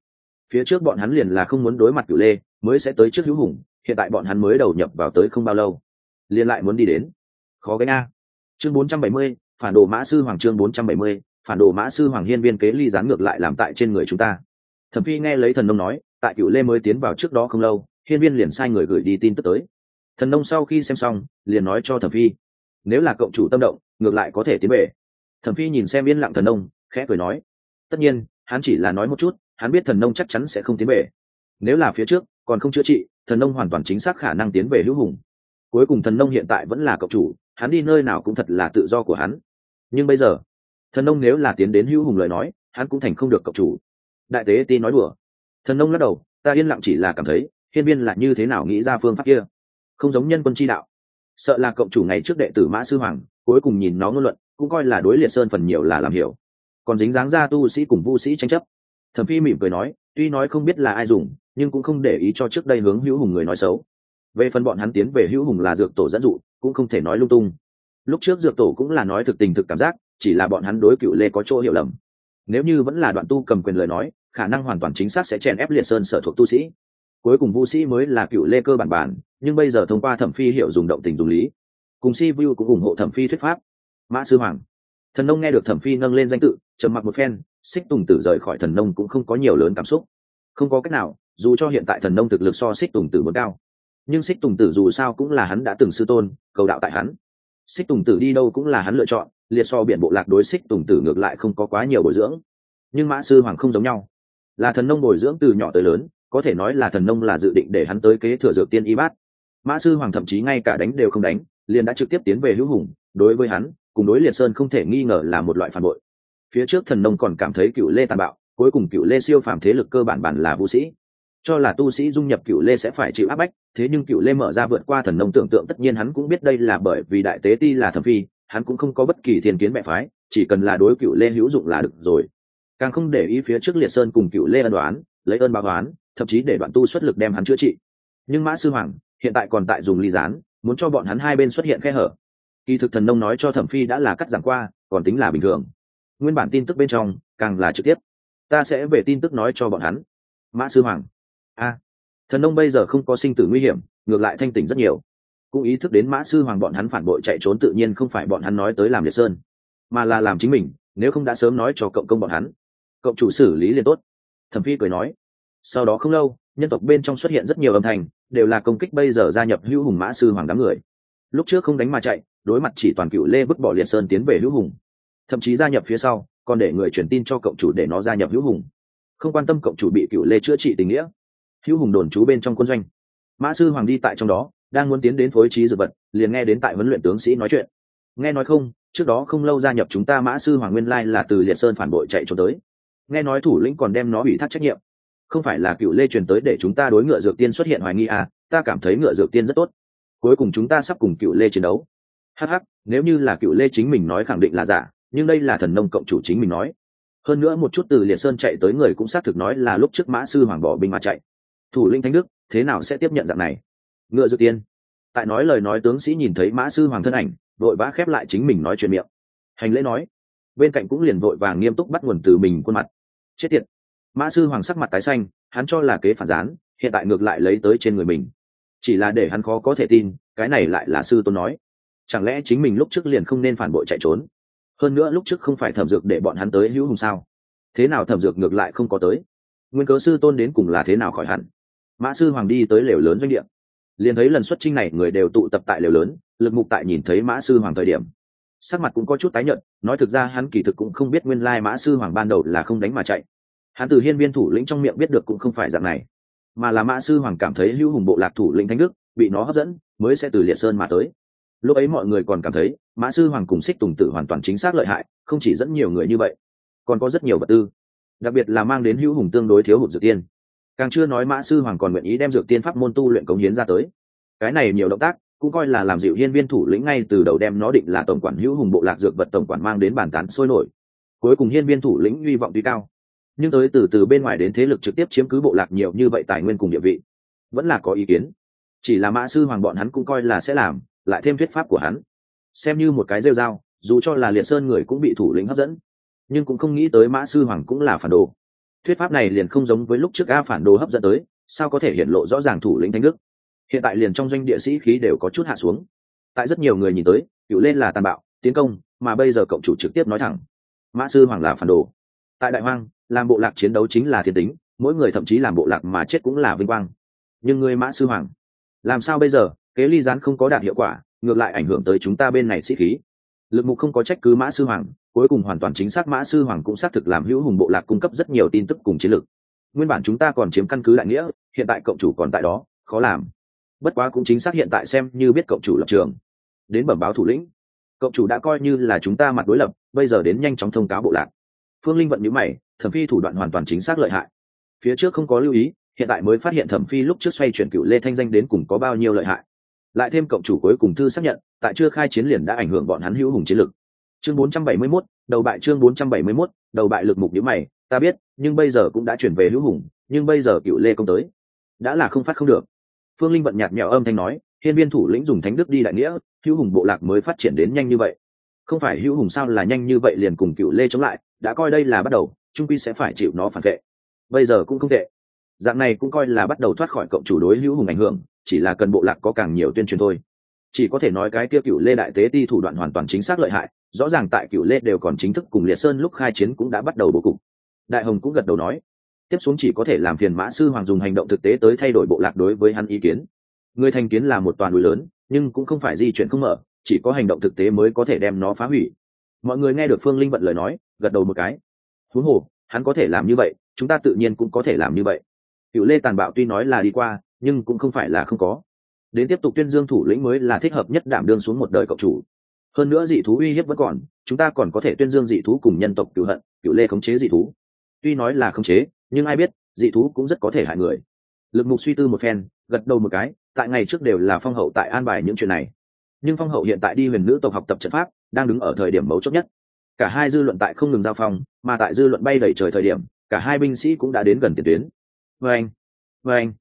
Phía trước bọn hắn liền là không muốn đối mặt cựu lê mới sẽ tới trước hữu hùng hiện tại bọn hắn mới đầu nhập vào tới không bao lâu liền lại muốn đi đến. Khó gánh a. Chương 470, phản đồ mã sư hoàng chương 470, phản đồ mã sư hoàng hiên viên kế ly gián ngược lại làm tại trên người chúng ta. Thẩm phi nghe lấy thần nông nói tại cựu lê mới tiến vào trước đó không lâu hiên viên liền sai người gửi đi tin tức tới. Thần nông sau khi xem xong liền nói cho thẩm phi nếu là cộng chủ tâm động ngược lại có thể tiến về. Thẩm phi nhìn xem yên lặng thần nông khẽ cười nói tất nhiên hắn chỉ là nói một chút hắn biết thần nông chắc chắn sẽ không tiến về. Nếu là phía trước còn không chữa trị thần nông hoàn toàn chính xác khả năng tiến về hữu hùng. Cuối cùng thần nông hiện tại vẫn là cộng chủ hắn đi nơi nào cũng thật là tự do của hắn. Nhưng bây giờ, thần nông nếu là tiến đến hữu hùng lời nói, hắn cũng thành không được cộng chủ. Đại tế ti nói đùa. Thần nông lắc đầu, ta yên lặng chỉ là cảm thấy, hiên viên là như thế nào nghĩ ra phương pháp kia? Không giống nhân quân chi đạo. Sợ là cộng chủ ngày trước đệ tử mã sư hoàng, cuối cùng nhìn nó ngôn luận, cũng coi là đối liệt sơn phần nhiều là làm hiểu. Còn dính dáng ra tu sĩ cùng vu sĩ tranh chấp. Thẩm phi mỉm cười nói, tuy nói không biết là ai dùng, nhưng cũng không để ý cho trước đây hướng hữu hùng người nói xấu về phần bọn hắn tiến về hữu hùng là dược tổ dẫn dụ, cũng không thể nói lung tung. Lúc trước dược tổ cũng là nói thực tình thực cảm giác, chỉ là bọn hắn đối cựu lê có chỗ hiểu lầm. Nếu như vẫn là đoạn tu cầm quyền lời nói, khả năng hoàn toàn chính xác sẽ chèn ép liệt sơn sở thuộc tu sĩ. Cuối cùng vũ sĩ mới là cựu lê cơ bản bản, nhưng bây giờ thông qua thẩm phi hiểu dùng động tình dùng lý. Cùng si vu cũng ủng hộ thẩm phi thuyết pháp. Mã sư hoàng. Thần nông nghe được thẩm phi nâng lên danh tự, trầm mặc một phen, xích tùng tử rời khỏi thần nông cũng không có nhiều lớn cảm xúc. Không có cách nào, dù cho hiện tại thần nông thực lực so xích tùng tử muốn cao nhưng xích tùng tử dù sao cũng là hắn đã từng sư tôn, cầu đạo tại hắn. Xích tùng tử đi đâu cũng là hắn lựa chọn, liệt so biển bộ lạc đối xích tùng tử ngược lại không có quá nhiều bồi dưỡng. Nhưng mã sư hoàng không giống nhau. Là thần nông bồi dưỡng từ nhỏ tới lớn, có thể nói là thần nông là dự định để hắn tới kế thừa dược tiên y bát. Mã sư hoàng thậm chí ngay cả đánh đều không đánh, liền đã trực tiếp tiến về hữu hùng, đối với hắn, cùng đối liệt sơn không thể nghi ngờ là một loại phản bội. Phía trước thần nông còn cảm thấy cựu lê tàn bạo, cuối cùng cựu lê siêu phàm thế lực cơ bản bản là vũ sĩ cho là tu sĩ dung nhập cựu lê sẽ phải chịu áp bách, thế nhưng cựu lê mở ra vượt qua thần nông tưởng tượng, tất nhiên hắn cũng biết đây là bởi vì đại tế ti là thẩm phi, hắn cũng không có bất kỳ thiên kiến mẹ phái, chỉ cần là đối cựu lê hữu dụng là được rồi. Càng không để ý phía trước liệt sơn cùng cựu lê ân đoán, lấy ơn báo đoán thậm chí để đoạn tu xuất lực đem hắn chữa trị. Nhưng mã sư hoàng hiện tại còn tại dùng ly gián, muốn cho bọn hắn hai bên xuất hiện khe hở. Kỳ thực thần nông nói cho thẩm phi đã là cắt giảm qua, còn tính là bình thường. Nguyên bản tin tức bên trong càng là trực tiếp. Ta sẽ về tin tức nói cho bọn hắn. Mã sư hoàng a, thần nông bây giờ không có sinh tử nguy hiểm, ngược lại thanh tỉnh rất nhiều. Cũng ý thức đến mã sư hoàng bọn hắn phản bội chạy trốn tự nhiên không phải bọn hắn nói tới làm liệt sơn, mà là làm chính mình, nếu không đã sớm nói cho cộng công bọn hắn. Cộng chủ xử lý liền tốt. Thẩm phi cười nói. Sau đó không lâu, nhân tộc bên trong xuất hiện rất nhiều âm thanh, đều là công kích bây giờ gia nhập hữu hùng mã sư hoàng đám người. Lúc trước không đánh mà chạy, đối mặt chỉ toàn cựu lê bức bỏ liệt sơn tiến về hữu hùng. Thậm chí gia nhập phía sau, còn để người truyền tin cho cộng chủ để nó gia nhập hữu hùng. Không quan tâm cộng chủ bị cựu lê chữa trị tình nghĩa hữu hùng đồn trú bên trong quân doanh. Mã sư hoàng đi tại trong đó, đang muốn tiến đến phối trí dược vật, liền nghe đến tại huấn luyện tướng sĩ nói chuyện. Nghe nói không, trước đó không lâu gia nhập chúng ta mã sư hoàng nguyên lai là từ liệt sơn phản bội chạy trốn tới. Nghe nói thủ lĩnh còn đem nó ủy thác trách nhiệm. Không phải là cựu lê truyền tới để chúng ta đối ngựa dược tiên xuất hiện hoài nghi à ta cảm thấy ngựa dược tiên rất tốt. Cuối cùng chúng ta sắp cùng cựu lê chiến đấu. Hh nếu như là cựu lê chính mình nói khẳng định là giả, nhưng đây là thần nông cộng chủ chính mình nói. Hơn nữa một chút từ liệt sơn chạy tới người cũng xác thực nói là lúc trước mã sư hoàng bỏ binh mà chạy thủ lĩnh thánh đức, thế nào sẽ tiếp nhận dạng này? Ngựa dự tiên. Tại nói lời nói tướng sĩ nhìn thấy mã sư hoàng thân ảnh, vội vã khép lại chính mình nói chuyện miệng. Hành lễ nói. Bên cạnh cũng liền vội vàng nghiêm túc bắt nguồn từ mình khuôn mặt. Chết tiệt. Mã sư hoàng sắc mặt tái xanh, hắn cho là kế phản gián, hiện tại ngược lại lấy tới trên người mình. Chỉ là để hắn khó có thể tin, cái này lại là sư tôn nói. Chẳng lẽ chính mình lúc trước liền không nên phản bội chạy trốn? Hơn nữa lúc trước không phải thẩm dược để bọn hắn tới hữu hùng sao? Thế nào thẩm dược ngược lại không có tới? Nguyên cớ sư tôn đến cùng là thế nào khỏi hẳn? Mã sư hoàng đi tới lều lớn doanh địa. Liền thấy lần xuất trinh này người đều tụ tập tại lều lớn, lực mục tại nhìn thấy mã sư hoàng thời điểm. Sắc mặt cũng có chút tái nhợt, nói thực ra hắn kỳ thực cũng không biết nguyên lai mã sư hoàng ban đầu là không đánh mà chạy. Hắn từ hiên viên thủ lĩnh trong miệng biết được cũng không phải dạng này, mà là mã sư hoàng cảm thấy lưu hùng bộ lạc thủ lĩnh thánh đức, bị nó hấp dẫn, mới sẽ từ liệt sơn mà tới. Lúc ấy mọi người còn cảm thấy, mã sư hoàng cùng xích tùng tử hoàn toàn chính xác lợi hại, không chỉ dẫn nhiều người như vậy, còn có rất nhiều vật tư, đặc biệt là mang đến hữu hùng tương đối thiếu hụt dự tiên càng chưa nói mã sư hoàng còn nguyện ý đem dược tiên pháp môn tu luyện cống hiến ra tới. Cái này nhiều động tác, cũng coi là làm dịu hiên viên thủ lĩnh ngay từ đầu đem nó định là tổng quản hữu hùng bộ lạc dược vật tổng quản mang đến bàn tán sôi nổi. Cuối cùng hiên viên thủ lĩnh hy vọng tuy cao, nhưng tới từ từ bên ngoài đến thế lực trực tiếp chiếm cứ bộ lạc nhiều như vậy tài nguyên cùng địa vị, vẫn là có ý kiến. Chỉ là mã sư hoàng bọn hắn cũng coi là sẽ làm, lại thêm thuyết pháp của hắn. Xem như một cái rêu dao dù cho là liệt sơn người cũng bị thủ lĩnh hấp dẫn, nhưng cũng không nghĩ tới mã sư hoàng cũng là phản đồ thuyết pháp này liền không giống với lúc trước a phản đồ hấp dẫn tới, sao có thể hiện lộ rõ ràng thủ lĩnh thánh đức? Hiện tại liền trong doanh địa sĩ khí đều có chút hạ xuống. Tại rất nhiều người nhìn tới, cựu lên là tàn bạo, tiến công, mà bây giờ cộng chủ trực tiếp nói thẳng. Mã sư hoàng là phản đồ. Tại đại hoang, làm bộ lạc chiến đấu chính là thiên tính, mỗi người thậm chí làm bộ lạc mà chết cũng là vinh quang. Nhưng người mã sư hoàng, làm sao bây giờ? Kế ly gián không có đạt hiệu quả, ngược lại ảnh hưởng tới chúng ta bên này sĩ khí lực mục không có trách cứ mã sư hoàng, cuối cùng hoàn toàn chính xác mã sư hoàng cũng xác thực làm hữu hùng bộ lạc cung cấp rất nhiều tin tức cùng chiến lược. Nguyên bản chúng ta còn chiếm căn cứ đại nghĩa, hiện tại cộng chủ còn tại đó, khó làm. Bất quá cũng chính xác hiện tại xem như biết cộng chủ lập trường. Đến bẩm báo thủ lĩnh, cộng chủ đã coi như là chúng ta mặt đối lập, bây giờ đến nhanh chóng thông cáo bộ lạc. Phương linh vận nhữ mày, thẩm phi thủ đoạn hoàn toàn chính xác lợi hại. Phía trước không có lưu ý, hiện tại mới phát hiện thẩm phi lúc trước xoay chuyển cựu lê thanh danh đến cùng có bao nhiêu lợi hại lại thêm cộng chủ cuối cùng thư xác nhận tại chưa khai chiến liền đã ảnh hưởng bọn hắn hữu hùng chiến lực. Chương 471, đầu bại chương 471, đầu bại lực mục nhữ mày ta biết nhưng bây giờ cũng đã chuyển về hữu hùng nhưng bây giờ cựu lê công tới đã là không phát không được. Phương linh vận nhạt mẹo âm thanh nói hiên viên thủ lĩnh dùng thánh đức đi đại nghĩa hữu hùng bộ lạc mới phát triển đến nhanh như vậy. Không phải hữu hùng sao là nhanh như vậy liền cùng cựu lê chống lại đã coi đây là bắt đầu trung quy sẽ phải chịu nó phản vệ. Bây giờ cũng không tệ dạng này cũng coi là bắt đầu thoát khỏi cộng chủ đối hữu hùng ảnh hưởng, chỉ là cần bộ lạc có càng nhiều tuyên truyền thôi. Chỉ có thể nói cái kia cựu lê đại tế ti thủ đoạn hoàn toàn chính xác lợi hại, rõ ràng tại cựu lê đều còn chính thức cùng liệt sơn lúc khai chiến cũng đã bắt đầu bố cục. Đại hồng cũng gật đầu nói, tiếp xuống chỉ có thể làm phiền mã sư hoàng dùng hành động thực tế tới thay đổi bộ lạc đối với hắn ý kiến. Người thành kiến là một toàn núi lớn, nhưng cũng không phải di chuyển không mở, chỉ có hành động thực tế mới có thể đem nó phá hủy. Mọi người nghe được phương linh vận lời nói, gật đầu một cái. Thú hồ, hắn có thể làm như vậy, chúng ta tự nhiên cũng có thể làm như vậy cựu lê tàn bạo tuy nói là đi qua, nhưng cũng không phải là không có. Đến tiếp tục tuyên dương thủ lĩnh mới là thích hợp nhất đảm đương xuống một đời cậu chủ. Hơn nữa dị thú uy hiếp vẫn còn, chúng ta còn có thể tuyên dương dị thú cùng nhân tộc cựu hận cựu lê khống chế dị thú. Tuy nói là khống chế, nhưng ai biết, dị thú cũng rất có thể hại người. Lực mục suy tư một phen, gật đầu một cái, tại ngày trước đều là phong hậu tại an bài những chuyện này. Nhưng phong hậu hiện tại đi huyền nữ tộc học tập trận pháp, đang đứng ở thời điểm mấu chốt nhất. Cả hai dư luận tại không ngừng giao phong, mà tại dư luận bay đầy trời thời điểm, cả hai binh sĩ cũng đã đến gần tiền tuyến vê anh vê anh.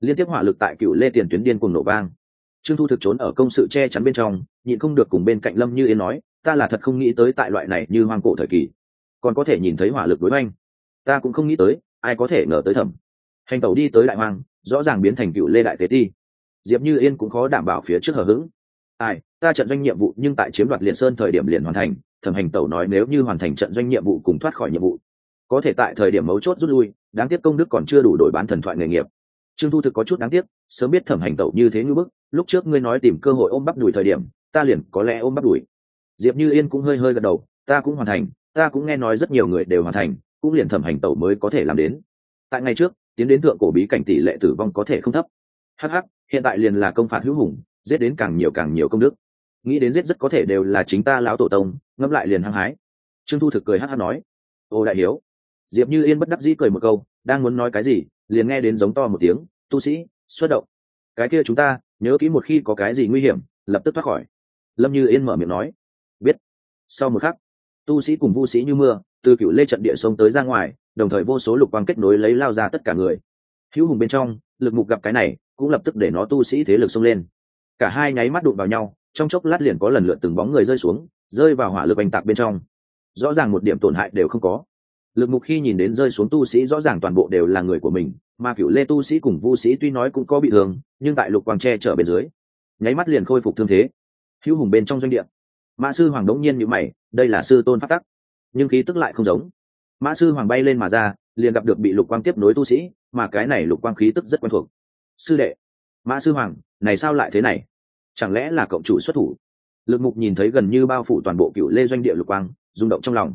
Liên tiếp hỏa lực tại cựu lê tiền tuyến điên cùng nổ vang. Trương thu thực trốn ở công sự che chắn bên trong, nhịn không được cùng bên cạnh lâm như yên nói, ta là thật không nghĩ tới tại loại này như hoang cổ thời kỳ. Còn có thể nhìn thấy hỏa lực đối oanh ta cũng không nghĩ tới, ai có thể ngờ tới thẩm. Hành tẩu đi tới đại hoang, rõ ràng biến thành cựu lê đại tế ti. Diệp như yên cũng khó đảm bảo phía trước hở h ữ g ai, ta trận doanh nhiệm vụ nhưng tại chiếm đoạt liền sơn thời điểm liền hoàn thành, thẩm hành tẩu nói, nếu như hoàn thành trận doanh nhiệm vụ cùng thoát khỏi nhiệm vụ, có thể tại thời điểm mấu chốt rút lui đáng tiếc công đức còn chưa đủ đổi bán thần thoại nghề nghiệp. Trương thu thực có chút đáng tiếc, sớm biết thẩm hành tẩu như thế như bức, lúc trước ngươi nói tìm cơ hội ôm bắp đùi thời điểm, ta liền có lẽ ôm bắp đùi diệp như yên cũng hơi hơi gật đầu, ta cũng hoàn thành, ta cũng nghe nói rất nhiều người đều hoàn thành, cũng liền thẩm hành tẩu mới có thể làm đến. Tại ngày trước, tiến đến thượng cổ bí cảnh tỷ lệ tử vong có thể không thấp. Hh hiện tại liền là công phạt hữu hùng, giết đến càng nhiều càng nhiều công đức. Nghĩ đến giết rất có thể đều là chính ta lão tổ tông, ngẫm lại liền hăng hái. Trương thu thực cười hh nói, ô đại hiếu diệp như yên bất đắc dĩ cười một câu, đang muốn nói cái gì, liền nghe đến giống to một tiếng, tu sĩ, xuất động. Cái kia chúng ta, nhớ kỹ một khi có cái gì nguy hiểm, lập tức thoát khỏi. Lâm như yên mở miệng nói. Biết. Sau một khắc, tu sĩ cùng vu sĩ như mưa, từ cựu lê trận địa sông tới ra ngoài, đồng thời vô số lục quang kết nối lấy lao ra tất cả người. Hữu hùng bên trong, lực mục gặp cái này, cũng lập tức để nó tu sĩ thế lực xông lên. Cả hai nháy mắt đụng vào nhau, trong chốc lát liền có lần lượt từng bóng người rơi xuống, rơi vào hỏa lực oanh tạc bên trong. Rõ ràng một điểm tổn hại đều không có lực mục khi nhìn đến rơi xuống tu sĩ rõ ràng toàn bộ đều là người của mình, mà cựu lê tu sĩ cùng vu sĩ tuy nói cũng có bị thương, nhưng tại lục quang tre trở bên dưới, nháy mắt liền khôi phục thương thế. Hữu hùng bên trong doanh địa, mã sư hoàng đống nhiên nhữ mày, đây là sư tôn phát tắc, nhưng khí tức lại không giống. Mã sư hoàng bay lên mà ra, liền gặp được bị lục quang tiếp nối tu sĩ, mà cái này lục quang khí tức rất quen thuộc. Sư đệ, mã sư hoàng, này sao lại thế này? Chẳng lẽ là cộng chủ xuất thủ? Lực mục nhìn thấy gần như bao phủ toàn bộ cựu lê doanh địa lục quang, rung động trong lòng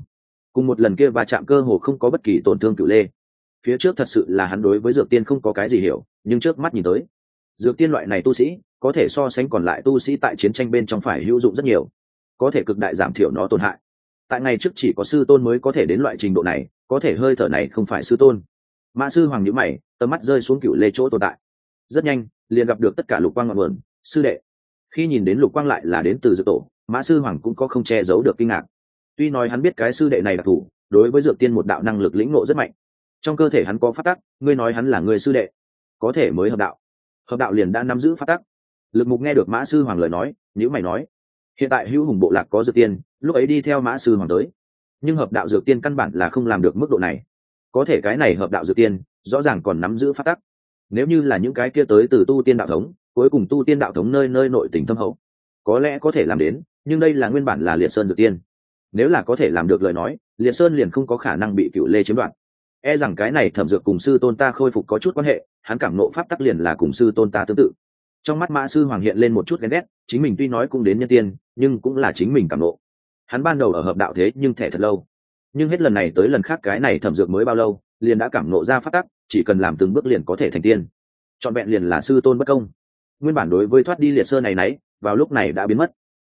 cùng một lần kia va chạm cơ hồ không có bất kỳ tổn thương cựu lê. Phía trước thật sự là hắn đối với dược tiên không có cái gì hiểu, nhưng trước mắt nhìn tới, dược tiên loại này tu sĩ, có thể so sánh còn lại tu sĩ tại chiến tranh bên trong phải hữu dụng rất nhiều, có thể cực đại giảm thiểu nó tổn hại. Tại ngày trước chỉ có sư tôn mới có thể đến loại trình độ này, có thể hơi thở này không phải sư tôn. Mã sư hoàng nhữ mày, tầm mắt rơi xuống cựu lê chỗ tồn tại. Rất nhanh, liền gặp được tất cả lục quang ngọn nguồn, sư đệ. Khi nhìn đến lục quang lại là đến từ dược tổ, mã sư hoàng cũng có không che giấu được kinh ngạc tuy nói hắn biết cái sư đệ này đặc thù đối với dược tiên một đạo năng lực lĩnh ngộ rất mạnh. Trong cơ thể hắn có phát tắc, ngươi nói hắn là người sư đệ, có thể mới hợp đạo. Hợp đạo liền đã nắm giữ phát tắc. Lực mục nghe được mã sư hoàng lời nói nhữ mày nói, hiện tại hữu hùng bộ lạc có dược tiên, lúc ấy đi theo mã sư hoàng tới. Nhưng hợp đạo dược tiên căn bản là không làm được mức độ này. Có thể cái này hợp đạo dược tiên, rõ ràng còn nắm giữ phát tắc. Nếu như là những cái kia tới từ tu tiên đạo thống, cuối cùng tu tiên đạo thống nơi nơi nội tỉnh thâm hậu, có lẽ có thể làm đến, nhưng đây là nguyên bản là liệt sơn dược tiên nếu là có thể làm được lời nói, liệt sơn liền không có khả năng bị cựu lê chiếm đoạt. E rằng cái này thẩm dược cùng sư tôn ta khôi phục có chút quan hệ, hắn cảm nộ pháp tắc liền là cùng sư tôn ta tương tự. Trong mắt mã sư hoàng hiện lên một chút ghen ghét, chính mình tuy nói cũng đến nhân tiên, nhưng cũng là chính mình cảm nộ. Hắn ban đầu ở hợp đạo thế nhưng thẻ thật lâu. Nhưng hết lần này tới lần khác cái này thẩm dược mới bao lâu, liền đã cảm nộ ra pháp tắc, chỉ cần làm từng bước liền có thể thành tiên. Trọn vẹn liền là sư tôn bất công. Nguyên bản đối với thoát đi liệt sơn này nấy, vào lúc này đã biến mất.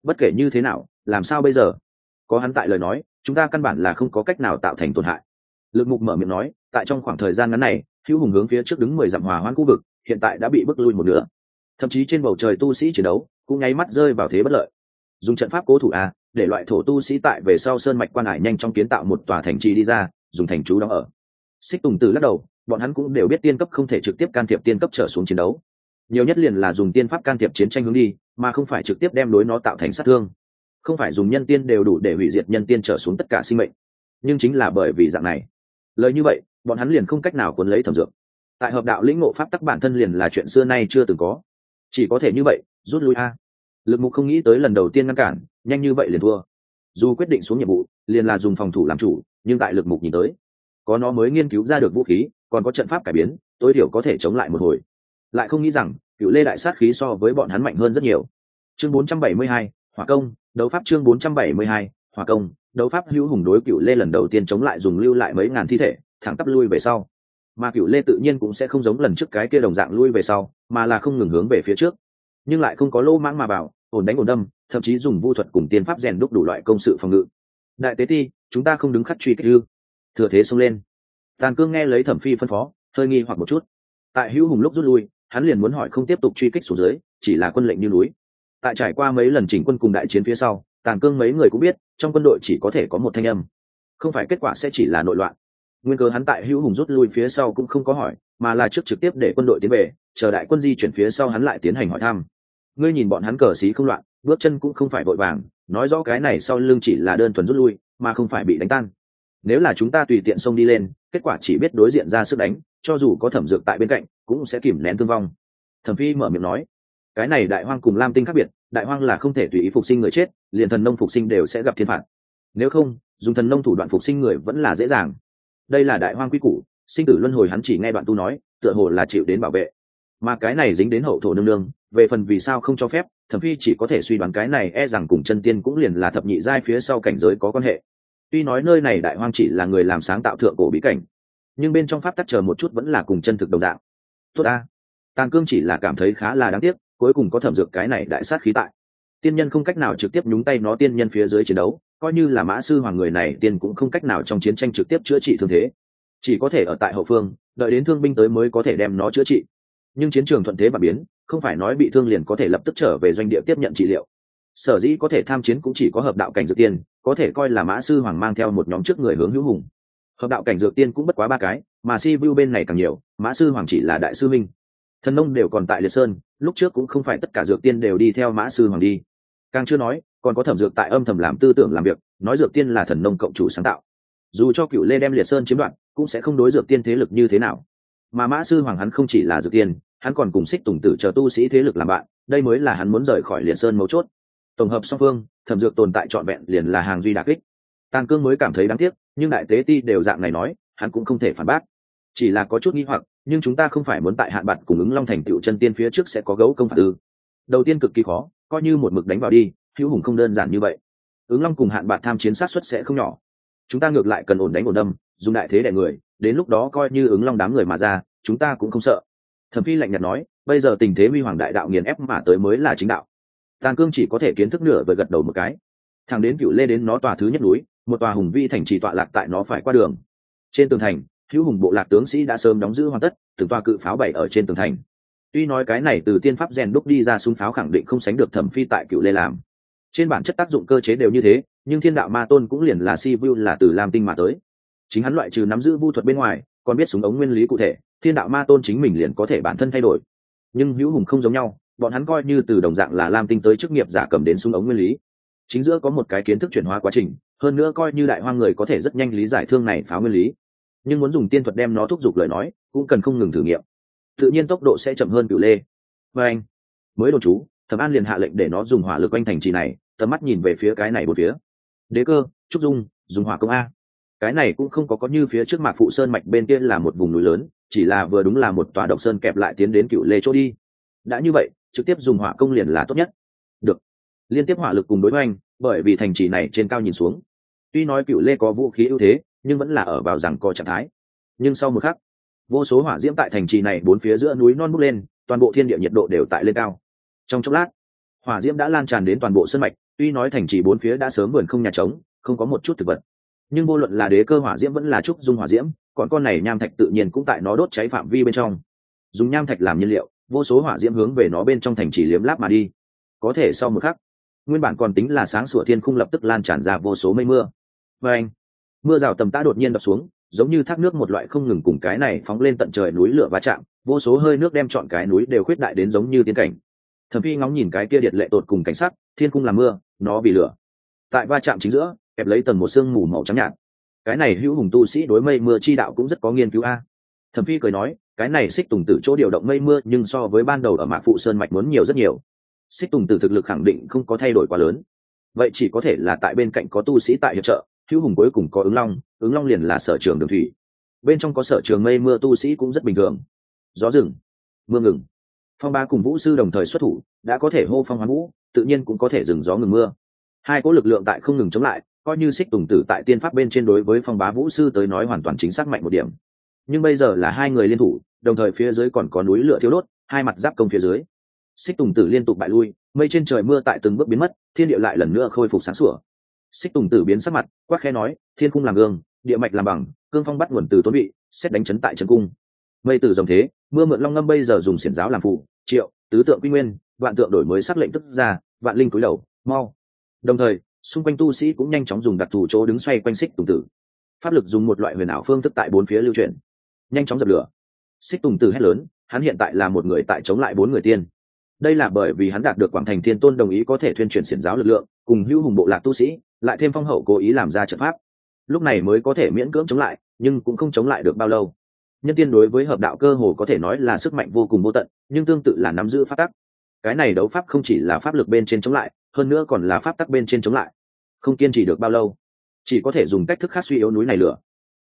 Bất kể như thế nào, làm sao bây giờ? Có hắn tại lời nói, chúng ta căn bản là không có cách nào tạo thành tổn hại. Lực mục mở miệng nói, tại trong khoảng thời gian ngắn này, hữu hùng hướng phía trước đứng mười dặm hòa hoãn khu vực, hiện tại đã bị bước lui một nửa. Thậm chí trên bầu trời tu sĩ chiến đấu, cũng nháy mắt rơi vào thế bất lợi. Dùng trận pháp cố thủ a, để loại thổ tu sĩ tại về sau sơn mạch quan hải nhanh trong kiến tạo một tòa thành trì đi ra, dùng thành chú đóng ở. Xích tùng tử lắc đầu, bọn hắn cũng đều biết tiên cấp không thể trực tiếp can thiệp tiên cấp trở xuống chiến đấu. Nhiều nhất liền là dùng tiên pháp can thiệp chiến tranh hướng đi, mà không phải trực tiếp đem đối nó tạo thành sát thương không phải dùng nhân tiên đều đủ để hủy diệt nhân tiên trở xuống tất cả sinh mệnh. Nhưng chính là bởi vì dạng này. Lời như vậy bọn hắn liền không cách nào cuốn lấy thẩm dược. Tại hợp đạo lĩnh ngộ pháp tắc bản thân liền là chuyện xưa nay chưa từng có. Chỉ có thể như vậy rút lui a. Lực mục không nghĩ tới lần đầu tiên ngăn cản nhanh như vậy liền thua. Dù quyết định xuống nhiệm vụ liền là dùng phòng thủ làm chủ nhưng tại lực mục nhìn tới có nó mới nghiên cứu ra được vũ khí còn có trận pháp cải biến tối thiểu có thể chống lại một hồi. Lại không nghĩ rằng cựu lê đại sát khí so với bọn hắn mạnh hơn rất nhiều. Chương 472, hỏa công đấu pháp chương 472, hỏa công đấu pháp hữu hùng đối cựu lê lần đầu tiên chống lại dùng lưu lại mấy ngàn thi thể thẳng tắp lui về sau. Mà cựu lê tự nhiên cũng sẽ không giống lần trước cái kia đồng dạng lui về sau mà là không ngừng hướng về phía trước. Nhưng lại không có lô mãng mà bảo ổn đánh ổn đâm thậm chí dùng vu thuật cùng tiên pháp rèn đúc đủ loại công sự phòng ngự. Đại tế ti chúng ta không đứng khắc truy kích ư? Thừa thế xông lên. Tàn cương nghe lấy thẩm phi phân phó hơi nghi hoặc một chút. Tại hữu hùng lúc rút lui hắn liền muốn hỏi không tiếp tục truy kích xuống dưới chỉ là quân lệnh như núi tại trải qua mấy lần chỉnh quân cùng đại chiến phía sau, tàn cương mấy người cũng biết, trong quân đội chỉ có thể có một thanh âm. Không phải kết quả sẽ chỉ là nội loạn. Nguyên cơ hắn tại hữu hùng rút lui phía sau cũng không có hỏi, mà là trước trực tiếp để quân đội tiến về, chờ đại quân di chuyển phía sau hắn lại tiến hành hỏi thăm. Ngươi nhìn bọn hắn cờ xí không loạn, bước chân cũng không phải vội vàng, nói rõ cái này sau lưng chỉ là đơn thuần rút lui, mà không phải bị đánh tan. Nếu là chúng ta tùy tiện xông đi lên, kết quả chỉ biết đối diện ra sức đánh, cho dù có thẩm dược tại bên cạnh, cũng sẽ kìm nén thương vong. Thẩm phi mở miệng nói cái này đại hoang cùng lam tinh khác biệt đại hoang là không thể tùy ý phục sinh người chết liền thần nông phục sinh đều sẽ gặp thiên phạt. Nếu không dùng thần nông thủ đoạn phục sinh người vẫn là dễ dàng. Đây là đại hoang quy củ sinh tử luân hồi hắn chỉ nghe đoạn tu nói tựa hồ là chịu đến bảo vệ. Mà cái này dính đến hậu thổ nương nương về phần vì sao không cho phép thẩm phi chỉ có thể suy đoán cái này e rằng cùng chân tiên cũng liền là thập nhị giai phía sau cảnh giới có quan hệ. Tuy nói nơi này đại hoang chỉ là người làm sáng tạo thượng cổ bí cảnh nhưng bên trong pháp tắc chờ một chút vẫn là cùng chân thực đồng đạo tốt a, tàn cương chỉ là cảm thấy khá là đáng tiếc cuối cùng có thẩm dược cái này đại sát khí tại. Tiên nhân không cách nào trực tiếp nhúng tay nó tiên nhân phía dưới chiến đấu, coi như là mã sư hoàng người này tiên cũng không cách nào trong chiến tranh trực tiếp chữa trị thương thế. Chỉ có thể ở tại hậu phương, đợi đến thương binh tới mới có thể đem nó chữa trị. Nhưng chiến trường thuận thế và biến, không phải nói bị thương liền có thể lập tức trở về doanh địa tiếp nhận trị liệu. Sở dĩ có thể tham chiến cũng chỉ có hợp đạo cảnh dược tiên, có thể coi là mã sư hoàng mang theo một nhóm trước người hướng hữu hùng. Hợp đạo cảnh dược tiên cũng bất quá ba cái, mà si vu bên này càng nhiều, mã sư hoàng chỉ là đại sư minh. Thần nông đều còn tại liệt sơn lúc trước cũng không phải tất cả dược tiên đều đi theo mã sư hoàng đi. Càng chưa nói, còn có thẩm dược tại âm thầm làm tư tưởng làm việc, nói dược tiên là thần nông cộng chủ sáng tạo. Dù cho cựu lê đem liệt sơn chiếm đoạt, cũng sẽ không đối dược tiên thế lực như thế nào. Mà mã sư hoàng hắn không chỉ là dược tiên, hắn còn cùng xích tùng tử chờ tu sĩ thế lực làm bạn, đây mới là hắn muốn rời khỏi liệt sơn mấu chốt. Tổng hợp song phương, thẩm dược tồn tại trọn vẹn liền là hàng duy đà kích. Tàn cương mới cảm thấy đáng tiếc, nhưng đại tế ti đều dạng này nói, hắn cũng không thể phản bác. Chỉ là có chút nghi hoặc nhưng chúng ta không phải muốn tại hạn bạc cùng ứng long thành tựu chân tiên phía trước sẽ có gấu công phạt ư. Đầu tiên cực kỳ khó, coi như một mực đánh vào đi, hữu hùng không đơn giản như vậy. Ứng long cùng hạn bạc tham chiến sát xuất sẽ không nhỏ. Chúng ta ngược lại cần ổn đánh ổn đâm, dùng đại thế đẻ người, đến lúc đó coi như ứng long đám người mà ra, chúng ta cũng không sợ. Thẩm phi lạnh nhạt nói, bây giờ tình thế huy hoàng đại đạo nghiền ép mà tới mới là chính đạo. Tàn cương chỉ có thể kiến thức nửa với gật đầu một cái. Thằng đến cựu lê đến nó tòa thứ nhất núi, một tòa hùng vi thành trì tọa lạc tại nó phải qua đường. Trên tường thành hữu hùng bộ lạc tướng sĩ đã sớm đóng giữ hoàn tất, từng toa cự pháo bảy ở trên tường thành. Tuy nói cái này từ tiên pháp rèn đúc đi ra súng pháo khẳng định không sánh được thẩm phi tại cựu lê làm. Trên bản chất tác dụng cơ chế đều như thế, nhưng thiên đạo ma tôn cũng liền là si vu là từ lam tinh mà tới. Chính hắn loại trừ nắm giữ vu thuật bên ngoài, còn biết súng ống nguyên lý cụ thể, thiên đạo ma tôn chính mình liền có thể bản thân thay đổi. Nhưng hữu hùng không giống nhau, bọn hắn coi như từ đồng dạng là lam tinh tới chức nghiệp giả cầm đến súng ống nguyên lý. Chính giữa có một cái kiến thức chuyển hóa quá trình, hơn nữa coi như đại hoang người có thể rất nhanh lý giải thương này pháo nguyên lý nhưng muốn dùng tiên thuật đem nó thúc giục lời nói, cũng cần không ngừng thử nghiệm. Tự nhiên tốc độ sẽ chậm hơn cựu lê. Và anh, mới đồn chú thẩm an liền hạ lệnh để nó dùng hỏa lực quanh thành trì này, tầm mắt nhìn về phía cái này một phía. Đế cơ, trúc dung, dùng hỏa công a. Cái này cũng không có có như phía trước mạc phụ sơn mạch bên kia là một vùng núi lớn, chỉ là vừa đúng là một tòa độc sơn kẹp lại tiến đến cựu lê chỗ đi. Đã như vậy, trực tiếp dùng hỏa công liền là tốt nhất. Được. Liên tiếp hỏa lực cùng đối hoành bởi vì thành trì này trên cao nhìn xuống. Tuy nói cựu lê có vũ khí ưu thế nhưng vẫn là ở vào rằng co trạng thái. Nhưng sau một khắc, vô số hỏa diễm tại thành trì này bốn phía giữa núi non bốc lên, toàn bộ thiên địa nhiệt độ đều tại lên cao. Trong chốc lát, hỏa diễm đã lan tràn đến toàn bộ sân mạch, tuy nói thành trì bốn phía đã sớm vườn không nhà trống, không có một chút thực vật. Nhưng vô luận là đế cơ hỏa diễm vẫn là trúc dung hỏa diễm, còn con này nham thạch tự nhiên cũng tại nó đốt cháy phạm vi bên trong. Dùng nham thạch làm nhiên liệu, vô số hỏa diễm hướng về nó bên trong thành trì liếm láp mà đi. Có thể sau một khắc, nguyên bản còn tính là sáng sủa thiên khung lập tức lan tràn ra vô số mây mưa. Và anh mưa rào tầm tã đột nhiên đập xuống, giống như thác nước một loại không ngừng cùng cái này phóng lên tận trời núi lửa va chạm, vô số hơi nước đem chọn cái núi đều khuyết đại đến giống như tiến cảnh. Thẩm phi ngóng nhìn cái kia điệt lệ tột cùng cảnh sắc, thiên cung làm mưa, nó bị lửa. Tại va chạm chính giữa, kẹp lấy tầng một sương mù màu trắng nhạt. Cái này hữu hùng tu sĩ đối mây mưa chi đạo cũng rất có nghiên cứu a. Thẩm phi cười nói, cái này xích tùng tử chỗ điều động mây mưa nhưng so với ban đầu ở mạc phụ sơn mạch muốn nhiều rất nhiều. Xích tùng tử thực lực khẳng định không có thay đổi quá lớn. Vậy chỉ có thể là tại bên cạnh có tu sĩ tại hiệp trợ hữu hùng cuối cùng có ứng long ứng long liền là sở trường đường thủy. Bên trong có sở trường mây mưa tu sĩ cũng rất bình thường. Gió rừng, mưa ngừng. Phong ba cùng vũ sư đồng thời xuất thủ, đã có thể hô phong hoán vũ, tự nhiên cũng có thể dừng gió ngừng mưa. Hai cỗ lực lượng tại không ngừng chống lại, coi như xích tùng tử tại tiên pháp bên trên đối với phong bá vũ sư tới nói hoàn toàn chính xác mạnh một điểm. Nhưng bây giờ là hai người liên thủ, đồng thời phía dưới còn có núi lửa thiếu đốt, hai mặt giáp công phía dưới. Xích tùng tử liên tục bại lui, mây trên trời mưa tại từng bước biến mất, thiên địa lại lần nữa khôi phục sáng sủa xích tùng tử biến sắc mặt, quát khe nói, thiên cung làm gương, địa mạch làm bằng, cương phong bắt nguồn từ tốn bị xét đánh chấn tại trần cung. Mây tử dòng thế, mưa mượn long ngâm bây giờ dùng xiển giáo làm phụ, triệu, tứ tượng quy nguyên, vạn tượng đổi mới sắc lệnh tức ra, vạn linh cúi đầu, mau. Đồng thời, xung quanh tu sĩ cũng nhanh chóng dùng đặc thù chỗ đứng xoay quanh xích tùng tử. Pháp lực dùng một loại huyền ảo phương thức tại bốn phía lưu truyền nhanh chóng dập lửa. Xích tùng tử hét lớn, hắn hiện tại là một người tại chống lại bốn người tiên đây là bởi vì hắn đạt được quảng thành thiên tôn đồng ý có thể thuyên truyền xiển giáo lực lượng cùng hữu hùng bộ lạc tu sĩ lại thêm phong hậu cố ý làm ra trận pháp. Lúc này mới có thể miễn cưỡng chống lại nhưng cũng không chống lại được bao lâu. Nhân tiên đối với hợp đạo cơ hồ có thể nói là sức mạnh vô cùng vô tận nhưng tương tự là nắm giữ pháp tắc. Cái này đấu pháp không chỉ là pháp lực bên trên chống lại hơn nữa còn là pháp tắc bên trên chống lại. Không kiên trì được bao lâu chỉ có thể dùng cách thức khác suy yếu núi này lửa.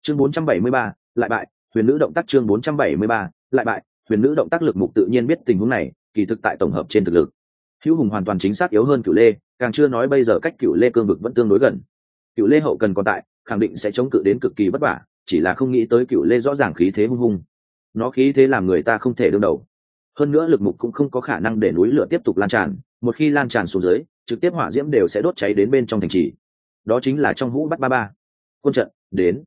Chương 473, lại bại huyền nữ động tác chương 473, lại bại huyền nữ động tác lực mục tự nhiên biết tình huống này kỳ thực tại tổng hợp trên thực lực. Hữu hùng hoàn toàn chính xác yếu hơn cựu lê, càng chưa nói bây giờ cách cựu lê cương vực vẫn tương đối gần. Cựu lê hậu cần còn tại, khẳng định sẽ chống cự đến cực kỳ vất vả, chỉ là không nghĩ tới cựu lê rõ ràng khí thế hung hung. Nó khí thế làm người ta không thể đương đầu. Hơn nữa lực mục cũng không có khả năng để núi lửa tiếp tục lan tràn, một khi lan tràn xuống dưới, trực tiếp hỏa diễm đều sẽ đốt cháy đến bên trong thành trì. Đó chính là trong hũ bắt ba ba. Quân trận, đến.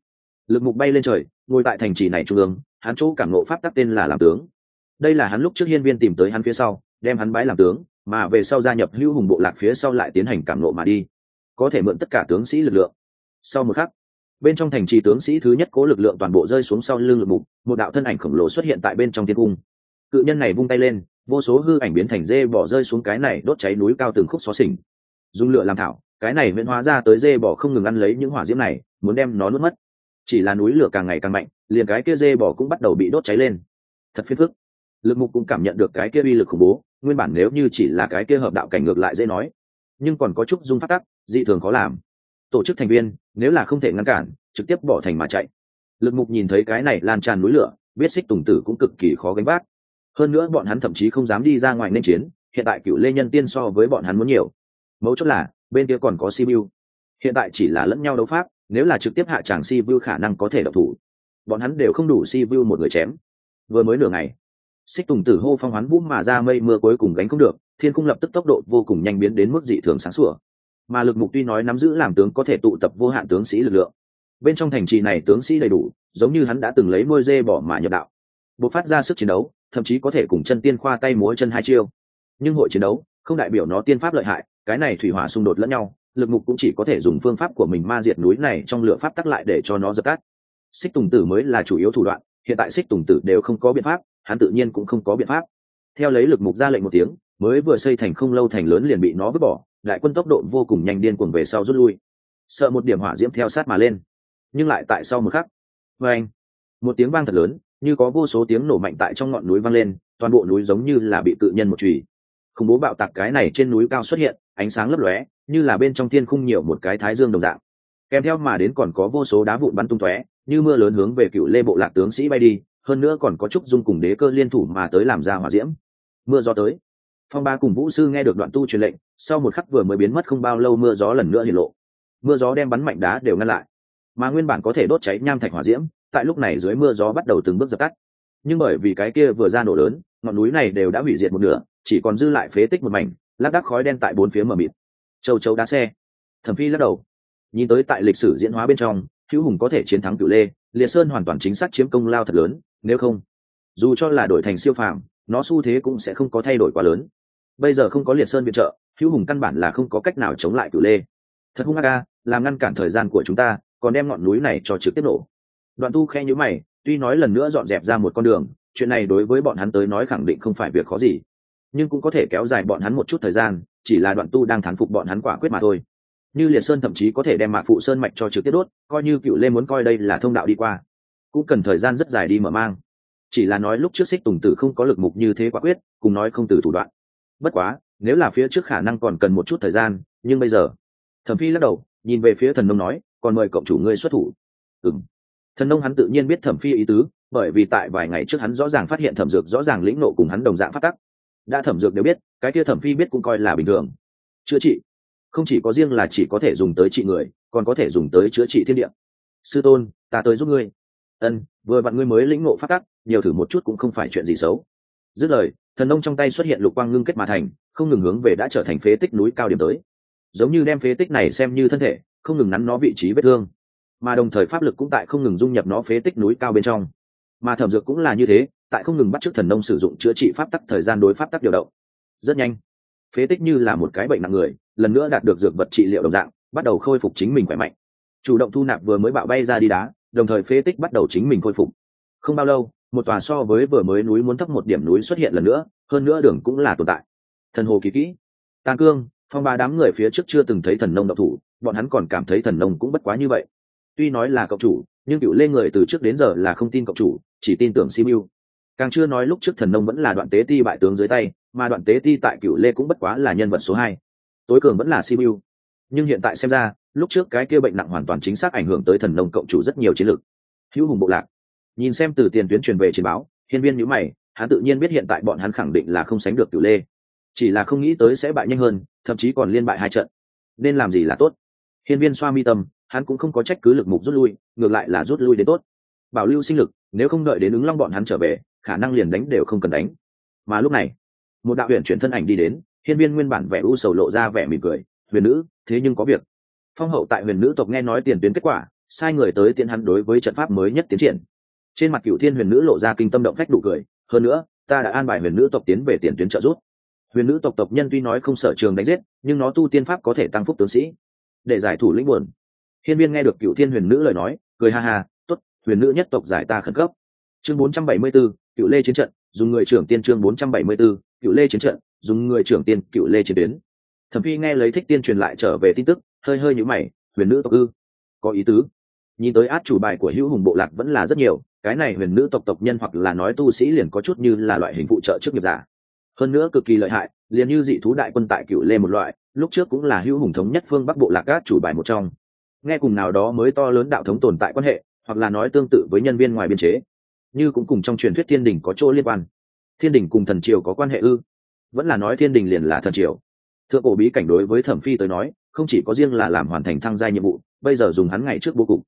Lực mục bay lên trời, ngồi tại thành trì này trung ương, hắn chỗ cảm nộ pháp tắc tên là làm tướng đây là hắn lúc trước hiên viên tìm tới hắn phía sau, đem hắn bãi làm tướng, mà về sau gia nhập hữu hùng bộ lạc phía sau lại tiến hành cảm nộ mà đi. Có thể mượn tất cả tướng sĩ lực lượng. Sau một khắc, bên trong thành trì tướng sĩ thứ nhất cố lực lượng toàn bộ rơi xuống sau lưng lực mục, một đạo thân ảnh khổng lồ xuất hiện tại bên trong thiên cung. Cự nhân này vung tay lên, vô số hư ảnh biến thành dê bỏ rơi xuống cái này đốt cháy núi cao từng khúc xó xỉnh. Dùng lửa làm thảo, cái này miễn hóa ra tới dê bỏ không ngừng ăn lấy những hỏa diễm này, muốn đem nó nuốt mất. Chỉ là núi lửa càng ngày càng mạnh, liền cái kia dê bỏ cũng bắt đầu bị đốt cháy lên. Thật phiền phức lực mục cũng cảm nhận được cái kia uy lực khủng bố, nguyên bản nếu như chỉ là cái kia hợp đạo cảnh ngược lại dễ nói, nhưng còn có chút dung phát tắc, dị thường khó làm. Tổ chức thành viên, nếu là không thể ngăn cản, trực tiếp bỏ thành mà chạy. Lực mục nhìn thấy cái này lan tràn núi lửa, biết xích tùng tử cũng cực kỳ khó gánh vác. Hơn nữa bọn hắn thậm chí không dám đi ra ngoài nên chiến, hiện tại cựu lê nhân tiên so với bọn hắn muốn nhiều. Mấu chốt là, bên kia còn có sibiu. Hiện tại chỉ là lẫn nhau đấu pháp, nếu là trực tiếp hạ tràng sibiu khả năng có thể độc thủ. Bọn hắn đều không đủ sibiu một người chém. Vừa mới nửa ngày xích tùng tử hô phong hoán vũ mà ra mây mưa cuối cùng gánh không được, thiên cung lập tức tốc độ vô cùng nhanh biến đến mức dị thường sáng sủa. Mà lực mục tuy nói nắm giữ làm tướng có thể tụ tập vô hạn tướng sĩ lực lượng, bên trong thành trì này tướng sĩ đầy đủ, giống như hắn đã từng lấy môi dê bỏ mà nhập đạo. Buộc phát ra sức chiến đấu, thậm chí có thể cùng chân tiên khoa tay múa chân hai chiêu. Nhưng hội chiến đấu, không đại biểu nó tiên pháp lợi hại, cái này thủy hỏa xung đột lẫn nhau, lực mục cũng chỉ có thể dùng phương pháp của mình ma diệt núi này trong lửa pháp tắc lại để cho nó dập tắt. Xích tùng tử mới là chủ yếu thủ đoạn, hiện tại xích tùng tử đều không có biện pháp hắn tự nhiên cũng không có biện pháp. Theo lấy lực mục ra lệnh một tiếng, mới vừa xây thành không lâu thành lớn liền bị nó vứt bỏ, đại quân tốc độ vô cùng nhanh điên cuồng về sau rút lui. Sợ một điểm hỏa diễm theo sát mà lên. Nhưng lại tại sau một khắc vê anh một tiếng vang thật lớn, như có vô số tiếng nổ mạnh tại trong ngọn núi vang lên, toàn bộ núi giống như là bị tự nhân một chùy. Khủng bố bạo tạc cái này trên núi cao xuất hiện, ánh sáng lấp lóe, như là bên trong thiên khung nhiều một cái thái dương đồng dạng. Kèm theo mà đến còn có vô số đá vụn bắn tung tóe, như mưa lớn hướng về cựu lê bộ lạc tướng sĩ bay đi hơn nữa còn có trúc dung cùng đế cơ liên thủ mà tới làm ra hỏa diễm. Mưa gió tới. Phong ba cùng vũ sư nghe được đoạn tu truyền lệnh, sau một khắc vừa mới biến mất không bao lâu mưa gió lần nữa hiện lộ. Mưa gió đem bắn mạnh đá đều ngăn lại. Mà nguyên bản có thể đốt cháy nham thạch hỏa diễm, tại lúc này dưới mưa gió bắt đầu từng bước dập tắt. Nhưng bởi vì cái kia vừa ra nổ lớn, ngọn núi này đều đã hủy diệt một nửa, chỉ còn dư lại phế tích một mảnh, lác đác khói đen tại bốn phía mờ mịt. Châu châu đá xe. Thẩm phi lắc đầu. Nhìn tới tại lịch sử diễn hóa bên trong, hữu hùng có thể chiến thắng cựu lê, liệt sơn hoàn toàn chính xác chiếm công lao thật lớn nếu không, dù cho là đổi thành siêu phàm, nó xu thế cũng sẽ không có thay đổi quá lớn. Bây giờ không có liệt sơn viện trợ, hữu hùng căn bản là không có cách nào chống lại cửu lê. Thật hung ác ca làm ngăn cản thời gian của chúng ta, còn đem ngọn núi này cho trực tiếp nổ. Đoạn tu khe nhữ mày, tuy nói lần nữa dọn dẹp ra một con đường, chuyện này đối với bọn hắn tới nói khẳng định không phải việc khó gì. Nhưng cũng có thể kéo dài bọn hắn một chút thời gian, chỉ là đoạn tu đang thán phục bọn hắn quả quyết mà thôi. Như liệt sơn thậm chí có thể đem mạc phụ sơn mạch cho trực tiếp đốt, coi như cựu lê muốn coi đây là thông đạo đi qua cũng cần thời gian rất dài đi mở mang. Chỉ là nói lúc trước xích tùng tử không có lực mục như thế quả quyết, cùng nói không từ thủ đoạn. Bất quá, nếu là phía trước khả năng còn cần một chút thời gian, nhưng bây giờ, thẩm phi lắc đầu, nhìn về phía thần nông nói, còn mời cộng chủ ngươi xuất thủ. Ừng thần nông hắn tự nhiên biết thẩm phi ý tứ, bởi vì tại vài ngày trước hắn rõ ràng phát hiện thẩm dược rõ ràng lĩnh nộ cùng hắn đồng dạng phát tắc. Đã thẩm dược đều biết, cái kia thẩm phi biết cũng coi là bình thường. Chữa trị. Không chỉ có riêng là chỉ có thể dùng tới trị người, còn có thể dùng tới chữa trị thiên địa. Sư tôn, ta tới giúp ngươi ân, vừa vặn ngươi mới lĩnh ngộ phát tắc, nhiều thử một chút cũng không phải chuyện gì xấu. Dứt lời, thần nông trong tay xuất hiện lục quang ngưng kết mà thành, không ngừng hướng về đã trở thành phế tích núi cao điểm tới. Giống như đem phế tích này xem như thân thể, không ngừng nắn nó vị trí vết thương. Mà đồng thời pháp lực cũng tại không ngừng dung nhập nó phế tích núi cao bên trong. Mà thẩm dược cũng là như thế, tại không ngừng bắt chước thần nông sử dụng chữa trị pháp tắc thời gian đối pháp tắc điều động. Rất nhanh, phế tích như là một cái bệnh nặng người, lần nữa đạt được dược vật trị liệu đồng dạng, bắt đầu khôi phục chính mình khỏe mạnh. Chủ động thu nạp vừa mới bạo bay ra đi đá đồng thời phế tích bắt đầu chính mình khôi phục. Không bao lâu, một tòa so với vừa mới núi muốn thấp một điểm núi xuất hiện lần nữa, hơn nữa đường cũng là tồn tại. Thần hồ kỳ kỹ. Tàng cương, phong ba đám người phía trước chưa từng thấy thần nông độc thủ, bọn hắn còn cảm thấy thần nông cũng bất quá như vậy. Tuy nói là cậu chủ, nhưng cựu lê người từ trước đến giờ là không tin cậu chủ, chỉ tin tưởng simu càng chưa nói lúc trước thần nông vẫn là đoạn tế ti bại tướng dưới tay, mà đoạn tế ti tại cựu lê cũng bất quá là nhân vật số hai. Tối cường vẫn là simu nhưng hiện tại xem ra lúc trước cái kia bệnh nặng hoàn toàn chính xác ảnh hưởng tới thần nông cộng chủ rất nhiều chiến lược. Hữu hùng bộ lạc. Nhìn xem từ tiền tuyến truyền về chiến báo, hiên viên nhữ mày, hắn tự nhiên biết hiện tại bọn hắn khẳng định là không sánh được cửu lê. Chỉ là không nghĩ tới sẽ bại nhanh hơn, thậm chí còn liên bại hai trận. Nên làm gì là tốt. Hiên viên xoa mi tâm, hắn cũng không có trách cứ lực mục rút lui, ngược lại là rút lui đến tốt. Bảo lưu sinh lực, nếu không đợi đến ứng long bọn hắn trở về, khả năng liền đánh đều không cần đánh. Mà lúc này, một đạo huyền chuyển thân ảnh đi đến, hiên viên nguyên bản vẻ u sầu lộ ra vẻ mỉm cười, huyền nữ, thế nhưng có việc phong hậu tại huyền nữ tộc nghe nói tiền tuyến kết quả sai người tới tiện hắn đối với trận pháp mới nhất tiến triển. Trên mặt cựu thiên huyền nữ lộ ra kinh tâm động phách đủ cười hơn nữa ta đã an bài huyền nữ tộc tiến về tiền tuyến trợ giúp. Huyền nữ tộc tộc nhân tuy nói không sợ trường đánh giết nhưng nó tu tiên pháp có thể tăng phúc tướng sĩ. Để giải thủ lĩnh buồn. Hiên viên nghe được cựu thiên huyền nữ lời nói cười ha ha tốt huyền nữ nhất tộc giải ta khẩn cấp. Chương 474, cựu lê chiến trận dùng người trưởng tiên chương 474, cựu lê chiến trận dùng người trưởng tiên cựu lê chiến tuyến. Thẩm phi nghe lấy thích tiên truyền lại trở về tin tức hơi hơi nhũ mày, huyền nữ tộc ư? Có ý tứ. Nhìn tới át chủ bài của hữu hùng bộ lạc vẫn là rất nhiều, cái này huyền nữ tộc tộc nhân hoặc là nói tu sĩ liền có chút như là loại hình phụ trợ trước nghiệp giả. Hơn nữa cực kỳ lợi hại, liền như dị thú đại quân tại cựu lê một loại, lúc trước cũng là hữu hùng thống nhất phương bắc bộ lạc át chủ bài một trong. Nghe cùng nào đó mới to lớn đạo thống tồn tại quan hệ, hoặc là nói tương tự với nhân viên ngoài biên chế, như cũng cùng trong truyền thuyết thiên đình có chỗ liên quan. Thiên đình cùng thần triều có quan hệ ư? Vẫn là nói thiên đình liền là thần triều. Thượng cổ bí cảnh đối với thẩm phi tới nói không chỉ có riêng là làm hoàn thành thăng gia nhiệm vụ, bây giờ dùng hắn ngày trước vô cục.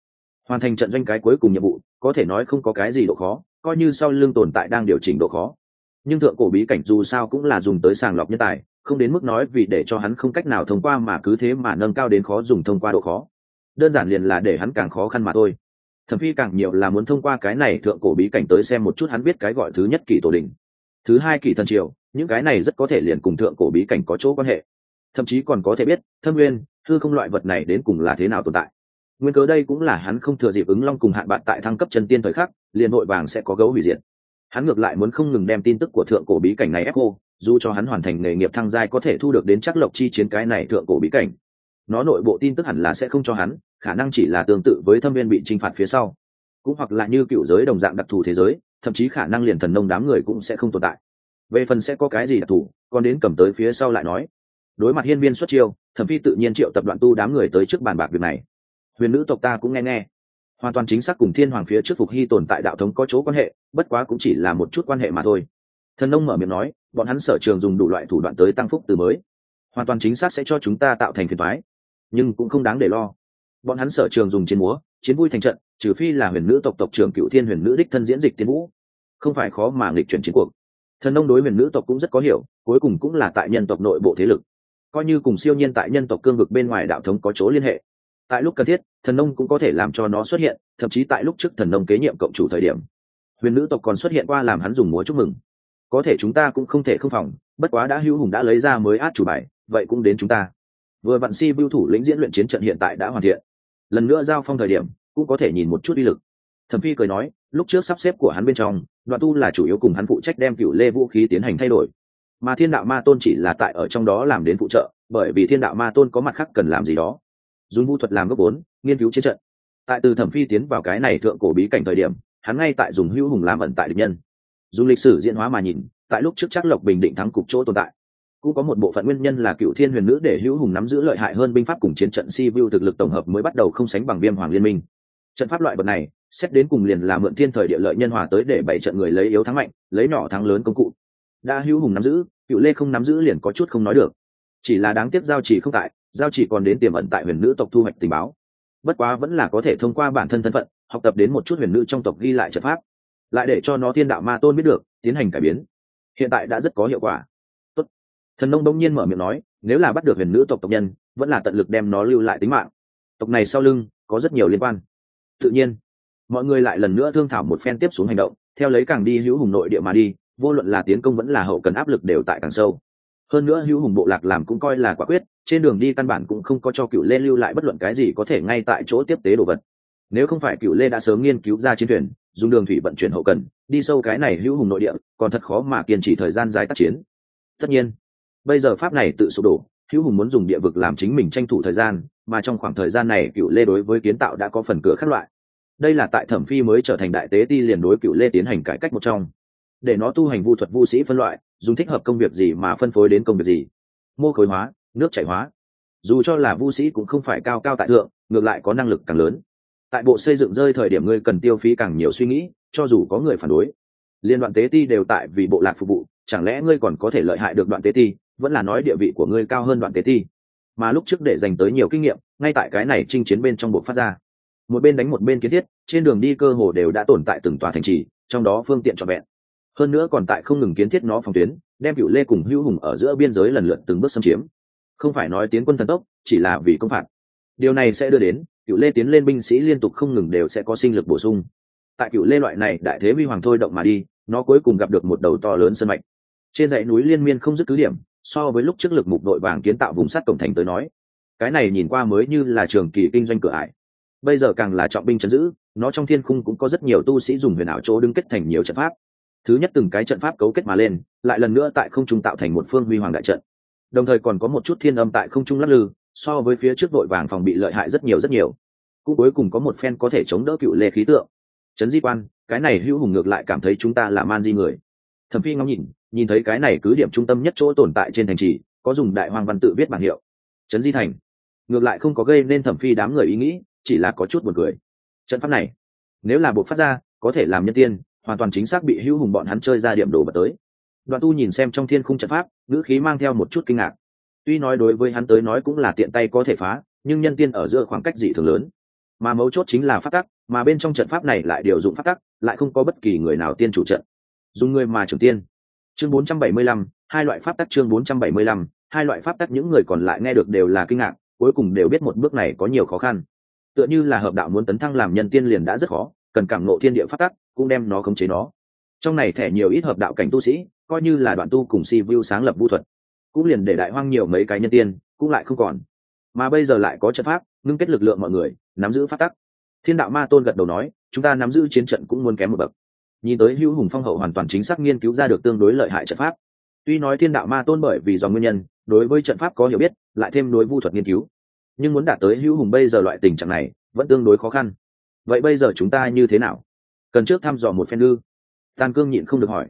Hoàn thành trận doanh cái cuối cùng nhiệm vụ, có thể nói không có cái gì độ khó, coi như sau lưng tồn tại đang điều chỉnh độ khó. Nhưng thượng cổ bí cảnh dù sao cũng là dùng tới sàng lọc nhân tài, không đến mức nói vì để cho hắn không cách nào thông qua mà cứ thế mà nâng cao đến khó dùng thông qua độ khó. Đơn giản liền là để hắn càng khó khăn mà thôi. Thẩm phi càng nhiều là muốn thông qua cái này thượng cổ bí cảnh tới xem một chút hắn biết cái gọi thứ nhất kỷ tổ đình thứ hai kỷ thần triều, những cái này rất có thể liền cùng thượng cổ bí cảnh có chỗ quan hệ thậm chí còn có thể biết, thâm nguyên thư không loại vật này đến cùng là thế nào tồn tại. Nguyên cớ đây cũng là hắn không thừa dịp ứng long cùng hạn bạn tại thăng cấp chân tiên thời khắc, liền nội vàng sẽ có gấu hủy diệt. Hắn ngược lại muốn không ngừng đem tin tức của thượng cổ bí cảnh này ép cô dù cho hắn hoàn thành nghề nghiệp thăng giai có thể thu được đến chắc lộc chi chiến cái này thượng cổ bí cảnh. Nó nội bộ tin tức hẳn là sẽ không cho hắn, khả năng chỉ là tương tự với thâm viên bị t r i n h phạt phía sau. Cũng hoặc là như cựu giới đồng dạng đặc thù thế giới, thậm chí khả năng liền thần nông đám người cũng sẽ không tồn tại. Về phần sẽ có cái gì đặc thù, còn đến cầm tới phía sau lại nói đối mặt hiên viên xuất chiêu, thẩm phi tự nhiên triệu tập đoạn tu đám người tới trước bàn bạc việc này. Huyền nữ tộc ta cũng nghe nghe. Hoàn toàn chính xác cùng thiên hoàng phía trước phục hy tồn tại đạo thống có chỗ quan hệ, bất quá cũng chỉ là một chút quan hệ mà thôi. Thần nông mở miệng nói, bọn hắn sở trường dùng đủ loại thủ đoạn tới tăng phúc từ mới. Hoàn toàn chính xác sẽ cho chúng ta tạo thành phiền thoái nhưng cũng không đáng để lo. Bọn hắn sở trường dùng chiến múa, chiến vui thành trận, trừ phi là huyền nữ tộc tộc trưởng cựu thiên huyền nữ đích thân diễn dịch tiến vũ. Không phải khó mà nghịch chuyển chiến cuộc. Thần nông đối huyền nữ tộc cũng rất có hiểu, cuối cùng cũng là tại nhân tộc nội bộ thế lực coi như cùng siêu nhiên tại nhân tộc cương vực bên ngoài đạo thống có chỗ liên hệ. Tại lúc cần thiết, thần nông cũng có thể làm cho nó xuất hiện, thậm chí tại lúc trước thần nông kế nhiệm cộng chủ thời điểm, huyền nữ tộc còn xuất hiện qua làm hắn dùng múa chúc mừng. Có thể chúng ta cũng không thể không phòng, bất quá đã hữu hùng đã lấy ra mới át chủ bài, vậy cũng đến chúng ta. Vừa vặn si bưu thủ lĩnh diễn luyện chiến trận hiện tại đã hoàn thiện. Lần nữa giao phong thời điểm, cũng có thể nhìn một chút uy lực. Thẩm phi cười nói, lúc trước sắp xếp của hắn bên trong, đoạn tu là chủ yếu cùng hắn phụ trách đem cựu lê vũ khí tiến hành thay đổi mà thiên đạo ma tôn chỉ là tại ở trong đó làm đến phụ trợ, bởi vì thiên đạo ma tôn có mặt khác cần làm gì đó. Dùng vũ thuật làm gốc vốn, nghiên cứu chiến trận. Tại từ thẩm phi tiến vào cái này thượng cổ bí cảnh thời điểm, hắn ngay tại dùng hữu hùng làm ẩn tại địch nhân. Dùng lịch sử diễn hóa mà nhìn, tại lúc trước chắc lộc bình định thắng cục chỗ tồn tại, cũng có một bộ phận nguyên nhân là cựu thiên huyền nữ để hữu hùng nắm giữ lợi hại hơn binh pháp cùng chiến trận si vu thực lực tổng hợp mới bắt đầu không sánh bằng viêm hoàng liên minh. Trận pháp loại vật này, xét đến cùng liền là mượn thiên thời địa lợi nhân hòa tới để bảy trận người lấy yếu thắng mạnh, lấy nhỏ thắng lớn công cụ đã hữu hùng nắm giữ, cựu lê không nắm giữ liền có chút không nói được. Chỉ là đáng tiếc giao chỉ không tại, giao chỉ còn đến tiềm ẩn tại huyền nữ tộc thu hoạch tình báo. Bất quá vẫn là có thể thông qua bản thân thân phận, học tập đến một chút huyền nữ trong tộc ghi lại trận pháp. Lại để cho nó thiên đạo ma tôn biết được, tiến hành cải biến. Hiện tại đã rất có hiệu quả. Thần nông đông nhiên mở miệng nói, nếu là bắt được huyền nữ tộc tộc nhân, vẫn là tận lực đem nó lưu lại tính mạng. Tộc này sau lưng, có rất nhiều liên quan. Tự nhiên, mọi người lại lần nữa thương thảo một phen tiếp xuống hành động, theo lấy càng đi hữu hùng nội địa mà đi vô luận là tiến công vẫn là hậu cần áp lực đều tại càng sâu. Hơn nữa hữu hùng bộ lạc làm cũng coi là quả quyết, trên đường đi căn bản cũng không có cho cựu lê lưu lại bất luận cái gì có thể ngay tại chỗ tiếp tế đồ vật. Nếu không phải cựu lê đã sớm nghiên cứu ra chiến thuyền, dùng đường thủy vận chuyển hậu cần, đi sâu cái này hữu hùng nội địa, còn thật khó mà kiên trì thời gian dài tác chiến. Tất nhiên, bây giờ pháp này tự sụp đổ, hữu hùng muốn dùng địa vực làm chính mình tranh thủ thời gian, mà trong khoảng thời gian này cựu lê đối với kiến tạo đã có phần cửa khác loại. Đây là tại thẩm phi mới trở thành đại tế ti liền đối cựu lê tiến hành cải cách một trong để nó tu hành vu thuật vu sĩ phân loại, dùng thích hợp công việc gì mà phân phối đến công việc gì. Mô khối hóa, nước chảy hóa. Dù cho là vu sĩ cũng không phải cao cao tại thượng, ngược lại có năng lực càng lớn. Tại bộ xây dựng rơi thời điểm ngươi cần tiêu phí càng nhiều suy nghĩ, cho dù có người phản đối. Liên đoạn tế ti đều tại vì bộ lạc phục vụ, chẳng lẽ ngươi còn có thể lợi hại được đoạn tế ti? Vẫn là nói địa vị của ngươi cao hơn đoạn tế ti. Mà lúc trước để dành tới nhiều kinh nghiệm, ngay tại cái này chinh chiến bên trong bộ phát ra. Một bên đánh một bên kiến thiết, trên đường đi cơ hồ đều đã tồn tại từng tòa thành trì, trong đó phương tiện trọn vẹn hơn nữa còn tại không ngừng kiến thiết nó phòng tuyến, đem cựu lê cùng hữu hùng ở giữa biên giới lần lượt từng bước xâm chiếm. Không phải nói tiến quân thần tốc, chỉ là vì công phạt. Điều này sẽ đưa đến, cựu lê tiến lên binh sĩ liên tục không ngừng đều sẽ có sinh lực bổ sung. Tại cựu lê loại này đại thế huy hoàng thôi động mà đi, nó cuối cùng gặp được một đầu to lớn sân mạch. Trên dãy núi liên miên không dứt cứ điểm, so với lúc trước lực mục đội vàng kiến tạo vùng sắt cổng thành tới nói, cái này nhìn qua mới như là trường kỳ kinh doanh cửa ải. Bây giờ càng là trọng binh chấn giữ, nó trong thiên khung cũng có rất nhiều tu sĩ dùng huyền ảo chỗ đứng kết thành nhiều trận pháp thứ nhất từng cái trận pháp cấu kết mà lên, lại lần nữa tại không trung tạo thành một phương huy hoàng đại trận. Đồng thời còn có một chút thiên âm tại không trung lắc lư, so với phía trước đội vàng phòng bị lợi hại rất nhiều rất nhiều. Cũng cuối cùng có một phen có thể chống đỡ cựu lê khí tượng. Trấn di quan, cái này hữu hùng ngược lại cảm thấy chúng ta là man di người. Thẩm phi ngắm nhìn nhìn thấy cái này cứ điểm trung tâm nhất chỗ tồn tại trên thành trì, có dùng đại hoàng văn tự viết bảng hiệu. Trấn di thành, ngược lại không có gây nên thẩm phi đám người ý nghĩ, chỉ là có chút buồn cười. Trận pháp này, nếu là buộc phát ra, có thể làm nhân tiên hoàn toàn chính xác bị hữu hùng bọn hắn chơi ra điểm đồ bật tới. Đoạn tu nhìn xem trong thiên khung trận pháp ngữ khí mang theo một chút kinh ngạc. Tuy nói đối với hắn tới nói cũng là tiện tay có thể phá nhưng nhân tiên ở giữa khoảng cách dị thường lớn. Mà mấu chốt chính là phát tắc mà bên trong trận pháp này lại điều dụng phát tắc lại không có bất kỳ người nào tiên chủ trận. Dùng người mà trưởng tiên. Chương 475, hai loại pháp tắc chương 475, hai loại pháp tắc những người còn lại nghe được đều là kinh ngạc cuối cùng đều biết một bước này có nhiều khó khăn. Tựa như là hợp đạo muốn tấn thăng làm nhân tiên liền đã rất khó cần cảm ngộ thiên địa phát tắc, cũng đem nó khống chế nó. Trong này thẻ nhiều ít hợp đạo cảnh tu sĩ, coi như là đoạn tu cùng si vu sáng lập vu thuật, cũng liền để đại hoang nhiều mấy cái nhân tiên, cũng lại không còn. Mà bây giờ lại có trận pháp, ngưng kết lực lượng mọi người, nắm giữ phát tắc. Thiên đạo ma tôn gật đầu nói, chúng ta nắm giữ chiến trận cũng muốn kém một bậc. Nhìn tới hữu hùng phong hậu hoàn toàn chính xác nghiên cứu ra được tương đối lợi hại trận pháp. Tuy nói thiên đạo ma tôn bởi vì do nguyên nhân, đối với trận pháp có hiểu biết, lại thêm đối vu thuật nghiên cứu, nhưng muốn đạt tới hữu hùng bây giờ loại tình trạng này, vẫn tương đối khó khăn vậy bây giờ chúng ta như thế nào? Cần trước thăm dò một phen ư tàn cương nhịn không được hỏi.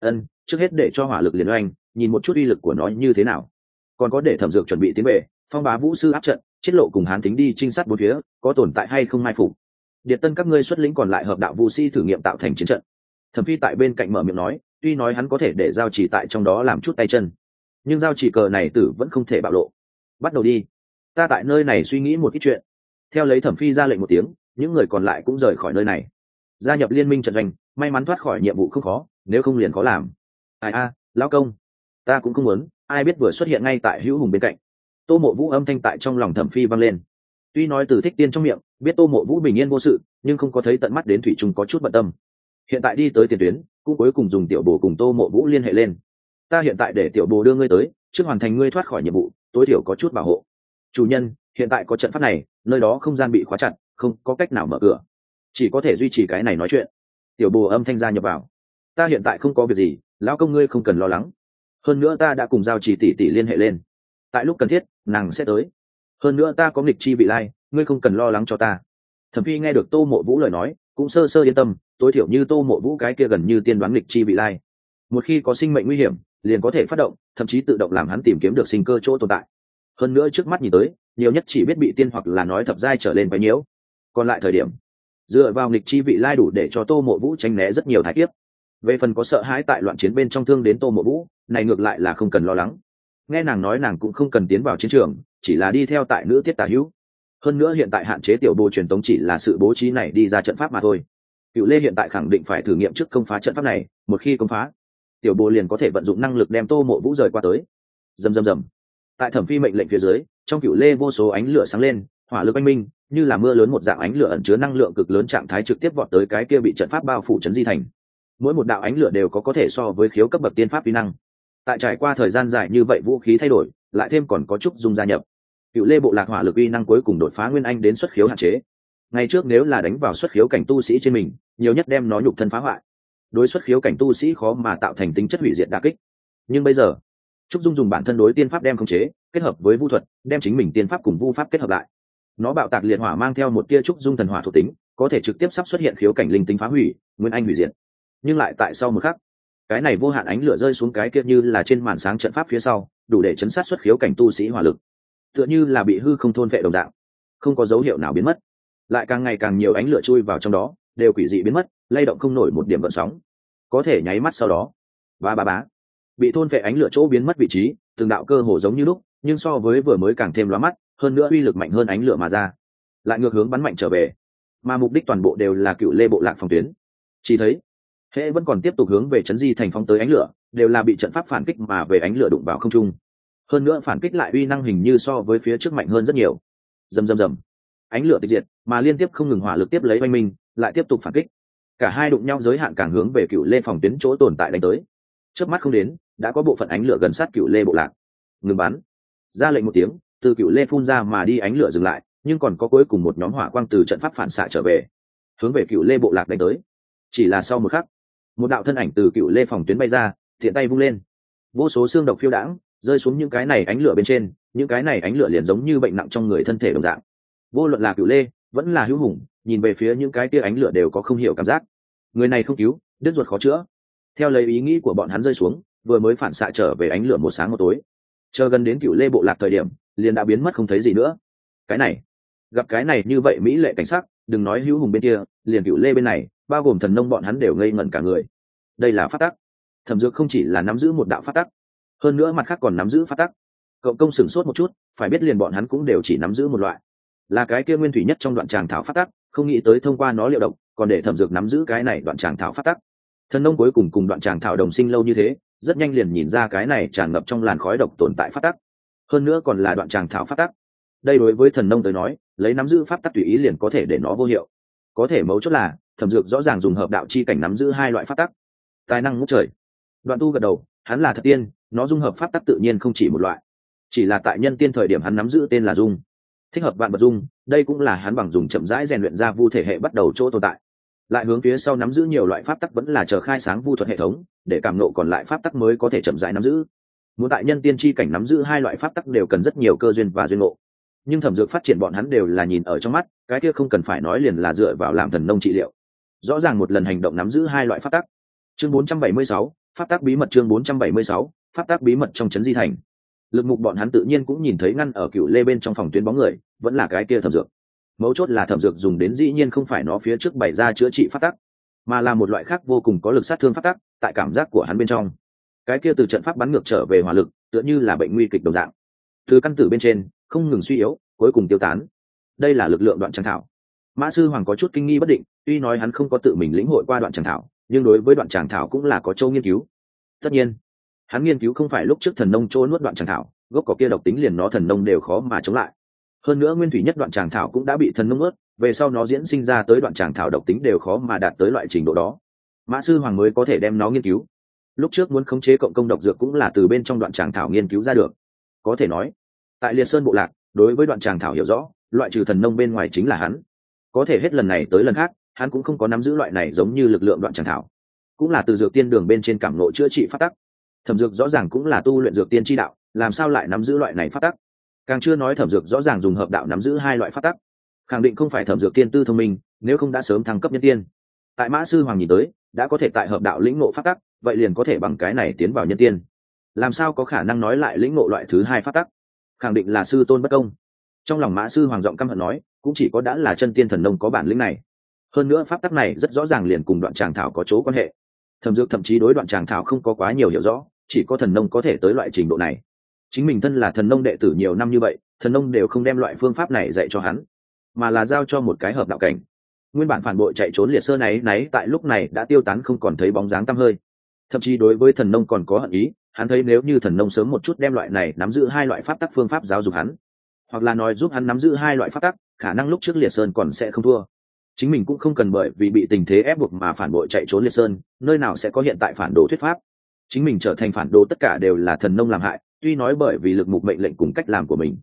Ân, trước hết để cho hỏa lực liền oanh, nhìn một chút uy lực của nó như thế nào. Còn có để thẩm dược chuẩn bị tiến về, phong bá vũ sư áp trận chiết lộ cùng hán tính đi trinh sát bốn phía, có tồn tại hay không mai phục. Điện tân các ngươi xuất lĩnh còn lại hợp đạo vũ sĩ thử nghiệm tạo thành chiến trận. Thẩm phi tại bên cạnh mở miệng nói, tuy nói hắn có thể để giao chỉ tại trong đó làm chút tay chân, nhưng giao chỉ cờ này tử vẫn không thể bạo lộ. Bắt đầu đi. Ta tại nơi này suy nghĩ một ít chuyện. Theo lấy thẩm phi ra lệnh một tiếng những người còn lại cũng rời khỏi nơi này. Gia nhập liên minh trận doanh, may mắn thoát khỏi nhiệm vụ không khó, nếu không liền khó làm. Ai a, lão công, ta cũng không muốn, ai biết vừa xuất hiện ngay tại hữu hùng bên cạnh. Tô mộ vũ âm thanh tại trong lòng thẩm phi vang lên. Tuy nói từ thích tiên trong miệng, biết tô mộ vũ bình yên vô sự, nhưng không có thấy tận mắt đến thủy trung có chút bận tâm. Hiện tại đi tới tiền tuyến, cũng cuối cùng dùng tiểu bồ cùng tô mộ vũ liên hệ lên. Ta hiện tại để tiểu bồ đưa ngươi tới, trước hoàn thành ngươi thoát khỏi nhiệm vụ, tối thiểu có chút bảo hộ. Chủ nhân, hiện tại có trận pháp này, nơi đó không gian bị khóa chặt không có cách nào mở cửa. Chỉ có thể duy trì cái này nói chuyện. Tiểu bồ âm thanh gia nhập vào. Ta hiện tại không có việc gì, lão công ngươi không cần lo lắng. Hơn nữa ta đã cùng giao trì tỷ tỷ liên hệ lên. Tại lúc cần thiết, nàng sẽ tới. Hơn nữa ta có nghịch chi vị lai, ngươi không cần lo lắng cho ta. Thẩm phi nghe được tô mộ vũ lời nói, cũng sơ sơ yên tâm, tối thiểu như tô mộ vũ cái kia gần như tiên đoán nghịch chi vị lai. Một khi có sinh mệnh nguy hiểm, liền có thể phát động, thậm chí tự động làm hắn tìm kiếm được sinh cơ chỗ tồn tại. Hơn nữa trước mắt nhìn tới, nhiều nhất chỉ biết bị tiên hoặc là nói thập giai trở lên bấy nhiễu còn lại thời điểm, dựa vào nghịch chi vị lai đủ để cho tô mộ vũ tránh né rất nhiều thái kiếp. Về phần có sợ hãi tại loạn chiến bên trong thương đến tô mộ vũ, này ngược lại là không cần lo lắng. Nghe nàng nói nàng cũng không cần tiến vào chiến trường, chỉ là đi theo tại nữ tiết tả hữu. Hơn nữa hiện tại hạn chế tiểu bồ truyền tống chỉ là sự bố trí này đi ra trận pháp mà thôi. Cựu lê hiện tại khẳng định phải thử nghiệm trước công phá trận pháp này, một khi công phá, tiểu bồ liền có thể vận dụng năng lực đem tô mộ vũ rời qua tới. Dầm dầm dầm tại thẩm phi mệnh lệnh phía dưới, trong cựu lê vô số ánh lửa sáng lên, hỏa lực anh minh như là mưa lớn một dạng ánh lửa ẩn chứa năng lượng cực lớn trạng thái trực tiếp vọt tới cái kia bị trận pháp bao phủ trấn di thành. Mỗi một đạo ánh lửa đều có có thể so với khiếu cấp bậc tiên pháp vi năng. Tại trải qua thời gian dài như vậy vũ khí thay đổi, lại thêm còn có chút dung gia nhập. Cựu lê bộ lạc hỏa lực uy năng cuối cùng đột phá nguyên anh đến xuất khiếu hạn chế. Ngày trước nếu là đánh vào xuất khiếu cảnh tu sĩ trên mình, nhiều nhất đem nó nhục thân phá hoại. Đối xuất khiếu cảnh tu sĩ khó mà tạo thành tính chất hủy diệt đà kích. Nhưng bây giờ, trúc dung dùng bản thân đối tiên pháp đem khống chế, kết hợp với vu thuật, đem chính mình tiên pháp cùng vu pháp kết hợp lại nó bạo tạc liệt hỏa mang theo một tia trúc dung thần hỏa thuộc tính, có thể trực tiếp sắp xuất hiện khiếu cảnh linh tính phá hủy, nguyên anh hủy diệt. Nhưng lại tại sau một khắc, cái này vô hạn ánh lửa rơi xuống cái kia như là trên màn sáng trận pháp phía sau, đủ để chấn sát xuất khiếu cảnh tu sĩ hỏa lực. Tựa như là bị hư không thôn vệ đồng đạo không có dấu hiệu nào biến mất. Lại càng ngày càng nhiều ánh lửa chui vào trong đó, đều quỷ dị biến mất, lay động không nổi một điểm vận sóng. Có thể nháy mắt sau đó, ba ba bá bị thôn vệ ánh lửa chỗ biến mất vị trí, từng đạo cơ hồ giống như lúc, nhưng so với vừa mới càng thêm loa mắt hơn nữa uy lực mạnh hơn ánh lửa mà ra, lại ngược hướng bắn mạnh trở về. Mà mục đích toàn bộ đều là cựu lê bộ lạc phòng tuyến. Chỉ thấy, hệ vẫn còn tiếp tục hướng về chấn di thành phóng tới ánh lửa, đều là bị trận pháp phản kích mà về ánh lửa đụng vào không trung. Hơn nữa phản kích lại uy năng hình như so với phía trước mạnh hơn rất nhiều. Rầm rầm rầm. Ánh lửa tịch diệt, mà liên tiếp không ngừng hỏa lực tiếp lấy oanh minh, lại tiếp tục phản kích. Cả hai đụng nhau giới hạn càng hướng về cựu lê phòng tuyến chỗ tồn tại đánh tới. Trước mắt không đến, đã có bộ phận ánh lửa gần sát cựu lê bộ lạc. Ngừng bắn. Ra lệnh một tiếng từ cựu lê phun ra mà đi ánh lửa dừng lại, nhưng còn có cuối cùng một nhóm hỏa quang từ trận pháp phản xạ trở về, hướng về cựu lê bộ lạc đánh tới. Chỉ là sau một khắc, một đạo thân ảnh từ cựu lê phòng tuyến bay ra, thiện tay vung lên. Vô số xương độc phiêu đãng rơi xuống những cái này ánh lửa bên trên, những cái này ánh lửa liền giống như bệnh nặng trong người thân thể đồng dạng. Vô luận là cựu lê, vẫn là hữu hùng, nhìn về phía những cái tia ánh lửa đều có không hiểu cảm giác. Người này không cứu, đứt ruột khó chữa. Theo lấy ý nghĩ của bọn hắn rơi xuống, vừa mới phản xạ trở về ánh lửa một sáng một tối chờ gần đến cựu lê bộ lạc thời điểm, liền đã biến mất không thấy gì nữa. Cái này, gặp cái này như vậy mỹ lệ cảnh sắc, đừng nói hữu hùng bên kia, liền cựu lê bên này, bao gồm thần nông bọn hắn đều ngây ngẩn cả người. Đây là phát tắc. Thẩm dược không chỉ là nắm giữ một đạo phát tắc, hơn nữa mặt khác còn nắm giữ phát tắc. Cậu công sửng sốt một chút, phải biết liền bọn hắn cũng đều chỉ nắm giữ một loại. Là cái kia nguyên thủy nhất trong đoạn tràng thảo phát tắc, không nghĩ tới thông qua nó liệu động còn để thẩm dược nắm giữ cái này đoạn tràng thảo phát tắc. Thần nông cuối cùng cùng đoạn tràng thảo đồng sinh lâu như thế rất nhanh liền nhìn ra cái này tràn ngập trong làn khói độc tồn tại phát tắc. Hơn nữa còn là đoạn tràng thảo phát tắc. Đây đối với thần nông tới nói, lấy nắm giữ pháp tắc tùy ý liền có thể để nó vô hiệu. Có thể mấu chốt là, thẩm dược rõ ràng dùng hợp đạo chi cảnh nắm giữ hai loại pháp tắc. Tài năng ngốc trời. Đoạn tu gật đầu, hắn là thật tiên, nó dung hợp pháp tắc tự nhiên không chỉ một loại. Chỉ là tại nhân tiên thời điểm hắn nắm giữ tên là dung. Thích hợp vạn vật dung, đây cũng là hắn bằng dùng chậm rãi rèn luyện ra vu thể hệ bắt đầu chỗ tồn tại lại hướng phía sau nắm giữ nhiều loại pháp tắc vẫn là chờ khai sáng vu thuật hệ thống để cảm nộ còn lại pháp tắc mới có thể chậm rãi nắm giữ. Muốn tại nhân tiên tri cảnh nắm giữ hai loại pháp tắc đều cần rất nhiều cơ duyên và duyên ngộ. Nhưng thẩm dược phát triển bọn hắn đều là nhìn ở trong mắt cái kia không cần phải nói liền là dựa vào làm thần nông trị liệu. Rõ ràng một lần hành động nắm giữ hai loại pháp tắc. Chương 476, pháp tắc bí mật chương 476, pháp tắc bí mật trong trấn di thành. Lực mục bọn hắn tự nhiên cũng nhìn thấy ngăn ở cựu lê bên trong phòng tuyến bóng người vẫn là cái kia thẩm dược mấu chốt là thẩm dược dùng đến dĩ nhiên không phải nó phía trước bày ra chữa trị phát tắc, mà là một loại khác vô cùng có lực sát thương phát tắc, tại cảm giác của hắn bên trong. Cái kia từ trận pháp bắn ngược trở về hỏa lực, tựa như là bệnh nguy kịch đồng dạng. Từ căn tử bên trên, không ngừng suy yếu, cuối cùng tiêu tán. Đây là lực lượng đoạn tràng thảo. Mã sư hoàng có chút kinh nghi bất định, tuy nói hắn không có tự mình lĩnh hội qua đoạn tràng thảo, nhưng đối với đoạn tràng thảo cũng là có châu nghiên cứu. Tất nhiên, hắn nghiên cứu không phải lúc trước thần nông trôi nuốt đoạn tràng thảo, gốc có kia độc tính liền nó thần nông đều khó mà chống lại hơn nữa nguyên thủy nhất đoạn tràng thảo cũng đã bị thần nông ướt, về sau nó diễn sinh ra tới đoạn tràng thảo độc tính đều khó mà đạt tới loại trình độ đó. Mã sư hoàng mới có thể đem nó nghiên cứu. Lúc trước muốn khống chế cộng công độc dược cũng là từ bên trong đoạn tràng thảo nghiên cứu ra được. Có thể nói, tại liệt sơn bộ lạc, đối với đoạn tràng thảo hiểu rõ, loại trừ thần nông bên ngoài chính là hắn. Có thể hết lần này tới lần khác, hắn cũng không có nắm giữ loại này giống như lực lượng đoạn tràng thảo. Cũng là từ dược tiên đường bên trên cảm nộ chữa trị phát tắc. Thẩm dược rõ ràng cũng là tu luyện dược tiên tri đạo, làm sao lại nắm giữ loại này phát tắc? Càng chưa nói thẩm dược rõ ràng dùng hợp đạo nắm giữ hai loại phát tắc. Khẳng định không phải thẩm dược tiên tư thông minh, nếu không đã sớm thăng cấp nhân tiên. Tại mã sư hoàng nhìn tới, đã có thể tại hợp đạo lĩnh ngộ phát tắc, vậy liền có thể bằng cái này tiến vào nhân tiên. Làm sao có khả năng nói lại lĩnh ngộ loại thứ hai phát tắc? Khẳng định là sư tôn bất công. Trong lòng mã sư hoàng giọng căm hận nói, cũng chỉ có đã là chân tiên thần nông có bản lĩnh này. Hơn nữa pháp tắc này rất rõ ràng liền cùng đoạn tràng thảo có chỗ quan hệ. Thẩm dược thậm chí đối đoạn tràng thảo không có quá nhiều hiểu rõ, chỉ có thần nông có thể tới loại trình độ này chính mình thân là thần nông đệ tử nhiều năm như vậy, thần nông đều không đem loại phương pháp này dạy cho hắn, mà là giao cho một cái hợp đạo cảnh. Nguyên bản phản bội chạy trốn liệt sơ này náy tại lúc này đã tiêu tán không còn thấy bóng dáng tăm hơi. Thậm chí đối với thần nông còn có hận ý, hắn thấy nếu như thần nông sớm một chút đem loại này nắm giữ hai loại pháp tắc phương pháp giáo dục hắn, hoặc là nói giúp hắn nắm giữ hai loại pháp tắc, khả năng lúc trước liệt sơn còn sẽ không thua. Chính mình cũng không cần bởi vì bị tình thế ép buộc mà phản bội chạy trốn liệt sơn, nơi nào sẽ có hiện tại phản đồ thuyết pháp. Chính mình trở thành phản đồ tất cả đều là thần nông làm hại tuy nói bởi vì lực mục mệnh lệnh cùng cách làm của mình,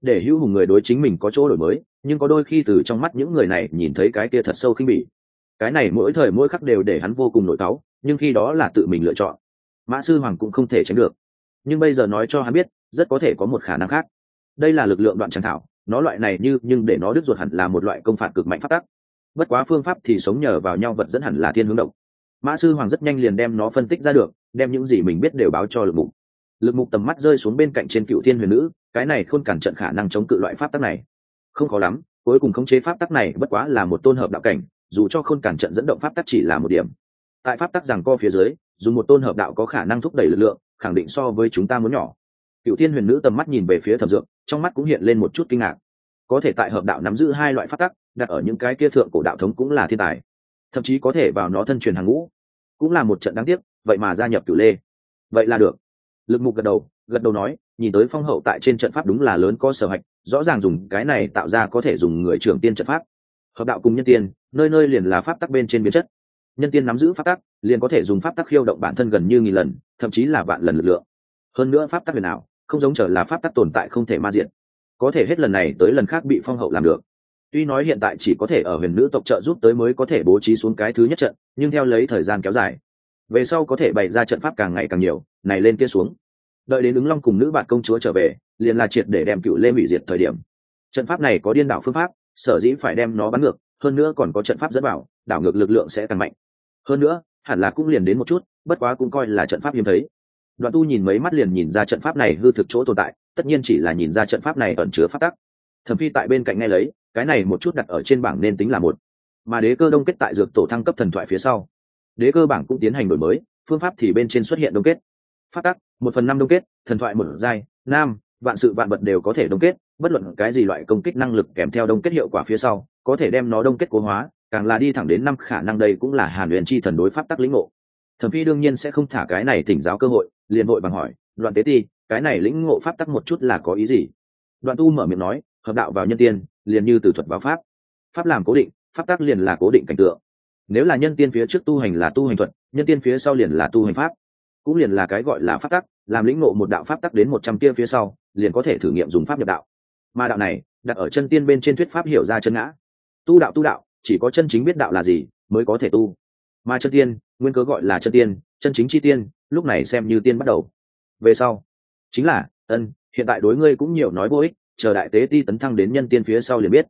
để hữu hùng người đối chính mình có chỗ đổi mới, nhưng có đôi khi từ trong mắt những người này nhìn thấy cái kia thật sâu khinh bỉ. Cái này mỗi thời mỗi khắc đều để hắn vô cùng nổi cáu, nhưng khi đó là tự mình lựa chọn. Mã sư hoàng cũng không thể tránh được. Nhưng bây giờ nói cho hắn biết, rất có thể có một khả năng khác. Đây là lực lượng đoạn tràng thảo, nó loại này như, nhưng để nó đứt ruột hẳn là một loại công phạt cực mạnh phát tắc. Bất quá phương pháp thì sống nhờ vào nhau vật dẫn hẳn là thiên hướng động. Mã sư hoàng rất nhanh liền đem nó phân tích ra được, đem những gì mình biết đều báo cho lực mục lực mục tầm mắt rơi xuống bên cạnh trên cựu thiên huyền nữ, cái này khôn cản trận khả năng chống cự loại pháp tắc này. Không khó lắm, cuối cùng khống chế pháp tắc này bất quá là một tôn hợp đạo cảnh, dù cho khôn cản trận dẫn động pháp tắc chỉ là một điểm. Tại pháp tắc rằng co phía dưới dùng một tôn hợp đạo có khả năng thúc đẩy lực lượng, khẳng định so với chúng ta muốn nhỏ. Cựu thiên huyền nữ tầm mắt nhìn về phía thẩm dược, trong mắt cũng hiện lên một chút kinh ngạc. Có thể tại hợp đạo nắm giữ hai loại pháp tắc, đặt ở những cái kia thượng cổ đạo thống cũng là thiên tài. Thậm chí có thể vào nó thân truyền hàng ngũ. Cũng là một trận đáng tiếc, vậy mà gia nhập cửu lê. Vậy là được lực mục gật đầu gật đầu nói, nhìn tới phong hậu tại trên trận pháp đúng là lớn có sở hạch, rõ ràng dùng cái này tạo ra có thể dùng người trưởng tiên trận pháp. Hợp đạo cùng nhân tiên, nơi nơi liền là pháp tắc bên trên biến chất. Nhân tiên nắm giữ pháp tắc, liền có thể dùng pháp tắc khiêu động bản thân gần như nghìn lần, thậm chí là vạn lần lực lượng. Hơn nữa pháp tắc huyền ảo, không giống trở là pháp tắc tồn tại không thể ma diện có thể hết lần này tới lần khác bị phong hậu làm được. Tuy nói hiện tại chỉ có thể ở huyền nữ tộc trợ giúp tới mới có thể bố trí xuống cái thứ nhất trận, nhưng theo lấy thời gian kéo dài về sau có thể bày ra trận pháp càng ngày càng nhiều, này lên kia xuống. Đợi đến ứng long cùng nữ bạn công chúa trở về, liền là triệt để đem cựu lê hủy diệt thời điểm. Trận pháp này có điên đảo phương pháp, sở dĩ phải đem nó bắn ngược, hơn nữa còn có trận pháp dẫn bảo, đảo ngược lực lượng sẽ càng mạnh. Hơn nữa, hẳn là cũng liền đến một chút, bất quá cũng coi là trận pháp hiếm thấy. Đoạn tu nhìn mấy mắt liền nhìn ra trận pháp này hư thực chỗ tồn tại, tất nhiên chỉ là nhìn ra trận pháp này ẩn chứa phát tắc. Thẩm phi tại bên cạnh nghe lấy, cái này một chút đặt ở trên bảng nên tính là một. Mà đế cơ đông kết tại dược tổ thăng cấp thần thoại phía sau đế cơ bảng cũng tiến hành đổi mới, phương pháp thì bên trên xuất hiện đông kết. Phát tắc, một phần năm đông kết, thần thoại một giai, nam, vạn sự vạn vật đều có thể đông kết, bất luận cái gì loại công kích năng lực kèm theo đông kết hiệu quả phía sau, có thể đem nó đông kết cố hóa, càng là đi thẳng đến năm khả năng đây cũng là hàn luyện chi thần đối pháp tắc lĩnh ngộ. Thẩm phi đương nhiên sẽ không thả cái này thỉnh giáo cơ hội, liền vội bằng hỏi, đoạn tế ti, cái này lĩnh ngộ pháp tắc một chút là có ý gì? Đoạn tu mở miệng nói, hợp đạo vào nhân tiên, liền như từ thuật báo pháp. Pháp làm cố định, pháp tắc liền là cố định cảnh tượng nếu là nhân tiên phía trước tu hành là tu hành thuật, nhân tiên phía sau liền là tu hành pháp. Cũng liền là cái gọi là pháp tắc, làm lĩnh ngộ một đạo pháp tắc đến một trăm kia phía sau, liền có thể thử nghiệm dùng pháp nhập đạo. Mà đạo này, đặt ở chân tiên bên trên thuyết pháp hiểu ra chân ngã. Tu đạo tu đạo, chỉ có chân chính biết đạo là gì, mới có thể tu. Mà chân tiên, nguyên cớ gọi là chân tiên, chân chính chi tiên, lúc này xem như tiên bắt đầu. Về sau, chính là, ân, hiện tại đối ngươi cũng nhiều nói vô ích, chờ đại tế ti tấn thăng đến nhân tiên phía sau liền biết.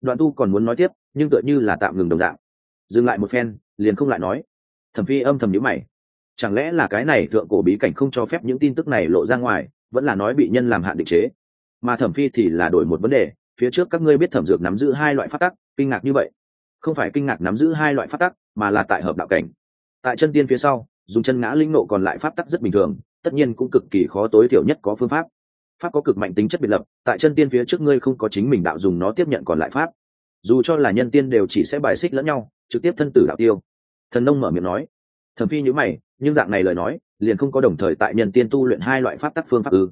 Đoạn tu còn muốn nói tiếp, nhưng tựa như là tạm ngừng đồng dạng dừng lại một phen, liền không lại nói. Thẩm phi âm thầm nhữ mày. Chẳng lẽ là cái này thượng cổ bí cảnh không cho phép những tin tức này lộ ra ngoài, vẫn là nói bị nhân làm hạn định chế? Mà thẩm phi thì là đổi một vấn đề, phía trước các ngươi biết thẩm dược nắm giữ hai loại phát tắc, kinh ngạc như vậy. Không phải kinh ngạc nắm giữ hai loại phát tắc, mà là tại hợp đạo cảnh. Tại chân tiên phía sau, dùng chân ngã linh nộ còn lại pháp tắc rất bình thường, tất nhiên cũng cực kỳ khó tối thiểu nhất có phương pháp. Pháp có cực mạnh tính chất biệt lập, tại chân tiên phía trước ngươi không có chính mình đạo dùng nó tiếp nhận còn lại pháp. Dù cho là nhân tiên đều chỉ sẽ bài xích lẫn nhau trực tiếp thân tử đạo tiêu. Thần nông mở miệng nói. Thẩm phi nhữ mày nhưng dạng này lời nói liền không có đồng thời tại nhân tiên tu luyện hai loại pháp tắc phương pháp ư.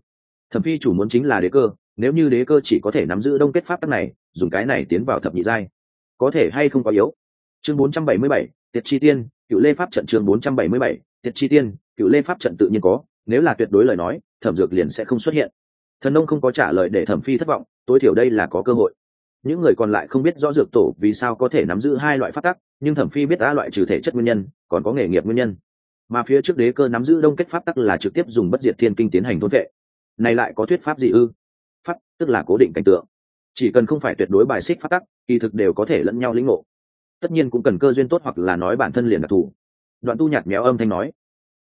Thẩm phi chủ muốn chính là đế cơ nếu như đế cơ chỉ có thể nắm giữ đông kết pháp tắc này dùng cái này tiến vào thập nhị giai. Có thể hay không có yếu? Chương 477, tiệt chi tiên cựu lê pháp trận chương 477, tiệt chi tiên cựu lê pháp trận tự nhiên có nếu là tuyệt đối lời nói thẩm dược liền sẽ không xuất hiện. Thần nông không có trả lời để thẩm phi thất vọng tối thiểu đây là có cơ hội những người còn lại không biết rõ dược tổ vì sao có thể nắm giữ hai loại pháp tắc, nhưng thẩm phi biết đã loại trừ thể chất nguyên nhân, còn có nghề nghiệp nguyên nhân. Mà phía trước đế cơ nắm giữ đông kết pháp tắc là trực tiếp dùng bất diệt thiên kinh tiến hành thôn vệ. Này lại có thuyết pháp gì ư? Pháp, tức là cố định cảnh tượng. Chỉ cần không phải tuyệt đối bài xích pháp tắc, kỳ thực đều có thể lẫn nhau lĩnh ngộ. Tất nhiên cũng cần cơ duyên tốt hoặc là nói bản thân liền đặc thù. Đoạn tu nhạt méo âm thanh nói.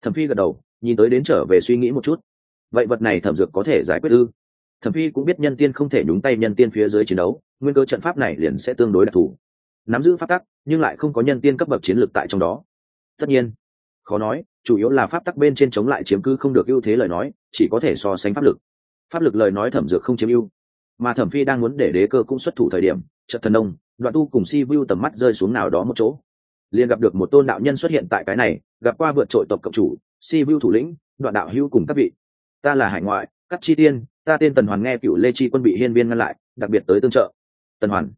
Thẩm phi gật đầu, nhìn tới đến trở về suy nghĩ một chút. Vậy vật này thẩm dược có thể giải quyết ư? Thẩm phi cũng biết nhân tiên không thể nhúng tay nhân tiên phía dưới chiến đấu nguyên cơ trận pháp này liền sẽ tương đối đặc thù. Nắm giữ pháp tắc, nhưng lại không có nhân tiên cấp bậc chiến lược tại trong đó. Tất nhiên, khó nói, chủ yếu là pháp tắc bên trên chống lại chiếm cư không được ưu thế lời nói, chỉ có thể so sánh pháp lực. Pháp lực lời nói thẩm dược không chiếm ưu. Mà thẩm phi đang muốn để đế cơ cũng xuất thủ thời điểm trận thần đông đoạn tu cùng si vu tầm mắt rơi xuống nào đó một chỗ. Liền gặp được một tôn đạo nhân xuất hiện tại cái này, gặp qua vượt trội tộc cộng chủ, si vu thủ lĩnh, đoạn đạo hữu cùng các vị. Ta là hải ngoại cắt chi tiên, ta tên tần hoàn nghe cựu lê chi quân bị hiên viên ngăn lại, đặc biệt tới tương trợ tần hoàn.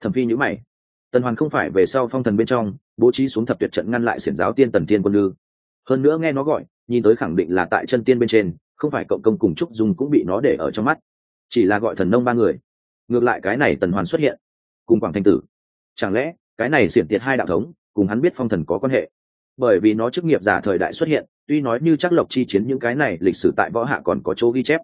Thẩm phi nhữ mày. Tần hoàn không phải về sau phong thần bên trong, bố trí xuống thập tuyệt trận ngăn lại xiển giáo tiên tần tiên quân lư. Hơn nữa nghe nó gọi, nhìn tới khẳng định là tại chân tiên bên trên, không phải cộng công cùng trúc dung cũng bị nó để ở trong mắt. Chỉ là gọi thần nông ba người. Ngược lại cái này tần hoàn xuất hiện. Cùng quảng thanh tử. Chẳng lẽ, cái này xiển tiệt hai đạo thống, cùng hắn biết phong thần có quan hệ? Bởi vì nó chức nghiệp giả thời đại xuất hiện, tuy nói như chắc lộc chi chiến những cái này lịch sử tại võ hạ còn có chỗ ghi chép.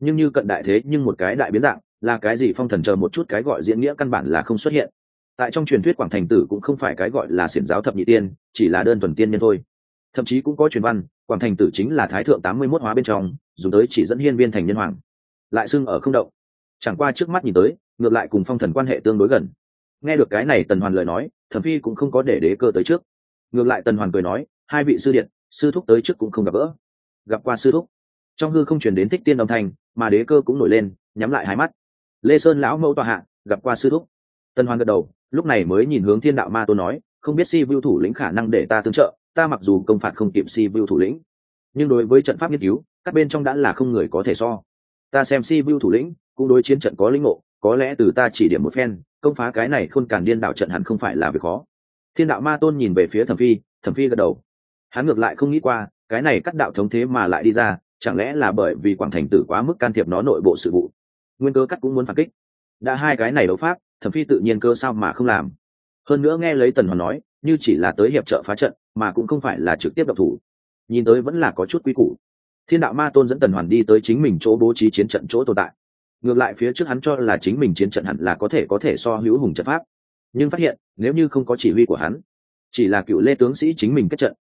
Nhưng như cận đại thế, nhưng một cái đại biến dạng là cái gì phong thần chờ một chút cái gọi diễn nghĩa căn bản là không xuất hiện. Tại trong truyền thuyết quảng thành tử cũng không phải cái gọi là xiển giáo thập nhị tiên, chỉ là đơn thuần tiên nhân thôi. Thậm chí cũng có truyền văn, quảng thành tử chính là thái thượng tám mươi mốt hóa bên trong, dùng tới chỉ dẫn hiên viên thành nhân hoàng. Lại xưng ở không động. Chẳng qua trước mắt nhìn tới, ngược lại cùng phong thần quan hệ tương đối gần. Nghe được cái này tần hoàn lời nói, thẩm phi cũng không có để đế cơ tới trước. Ngược lại tần hoàn cười nói, hai vị sư điện, sư thúc tới trước cũng không gặp gỡ. Gặp qua sư thúc. Trong hư không chuyển đến thích tiên đồng thanh, mà đế cơ cũng nổi lên, nhắm lại hai mắt lê sơn lão mẫu tòa hạ, gặp qua sư thúc. Tần Hoan gật đầu, lúc này mới nhìn hướng thiên đạo ma tôn nói, không biết si vưu thủ lĩnh khả năng để ta tương trợ, ta mặc dù công phạt không kịp si vưu thủ lĩnh, nhưng đối với trận pháp nghiên cứu, các bên trong đã là không người có thể so. Ta xem si vưu thủ lĩnh, cũng đối chiến trận có linh ngộ, có lẽ từ ta chỉ điểm một phen, công phá cái này khôn càn điên đạo trận hẳn không phải là việc khó. Thiên đạo ma tôn nhìn về phía thẩm phi thẩm phi gật đầu. Hắn ngược lại không nghĩ qua, cái này cắt đạo thống thế mà lại đi ra, chẳng lẽ là bởi vì quảng thành tử quá mức can thiệp nó nội bộ sự vụ? Nguyên cơ cắt cũng muốn phản kích. Đã hai cái này đấu pháp, thẩm phi tự nhiên cơ sao mà không làm. Hơn nữa nghe lấy tần hoàn nói, như chỉ là tới hiệp trợ phá trận, mà cũng không phải là trực tiếp độc thủ. Nhìn tới vẫn là có chút quy củ. Thiên đạo ma tôn dẫn tần hoàn đi tới chính mình chỗ bố trí chiến trận chỗ tồn tại. Ngược lại phía trước hắn cho là chính mình chiến trận hẳn là có thể có thể so hữu hùng trận pháp. Nhưng phát hiện, nếu như không có chỉ huy của hắn, chỉ là cựu lê tướng sĩ chính mình kết trận,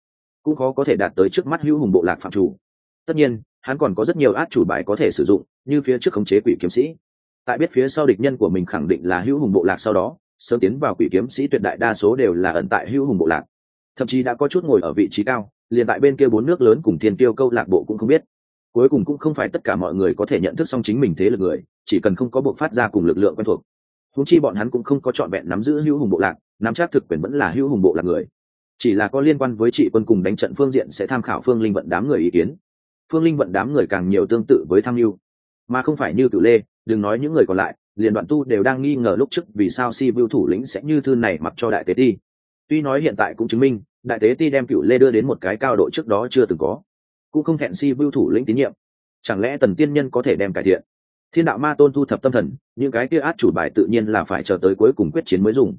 cũng khó có thể đạt tới trước mắt hữu hùng bộ lạc phạm chủ. Tất nhiên hắn còn có rất nhiều át chủ bài có thể sử dụng, như phía trước khống chế quỷ kiếm sĩ. Tại biết phía sau địch nhân của mình khẳng định là hữu hùng bộ lạc sau đó, sớm tiến vào quỷ kiếm sĩ tuyệt đại đa số đều là ẩn tại hữu hùng bộ lạc. Thậm chí đã có chút ngồi ở vị trí cao, liền tại bên kia bốn nước lớn cùng thiên tiêu câu lạc bộ cũng không biết. Cuối cùng cũng không phải tất cả mọi người có thể nhận thức xong chính mình thế lực người, chỉ cần không có buộc phát ra cùng lực lượng quen thuộc. Húng chi bọn hắn cũng không có trọn vẹn nắm giữ hữu hùng bộ lạc, nắm chắc thực quyền vẫn là hữu hùng bộ lạc người. Chỉ là có liên quan với trị quân cùng đánh trận phương diện sẽ tham khảo phương linh vận đám người ý kiến phương linh vận đám người càng nhiều tương tự với tham mưu mà không phải như cựu lê, đừng nói những người còn lại, liền đoạn tu đều đang nghi ngờ lúc trước vì sao si vưu thủ lĩnh sẽ như thư này mặc cho đại tế ti. Tuy nói hiện tại cũng chứng minh, đại tế ti đem cựu lê đưa đến một cái cao độ trước đó chưa từng có. Cũng không thẹn si vưu thủ lĩnh tín nhiệm. Chẳng lẽ tần tiên nhân có thể đem cải thiện? Thiên đạo ma tôn thu thập tâm thần, những cái kia át chủ bài tự nhiên là phải chờ tới cuối cùng quyết chiến mới dùng.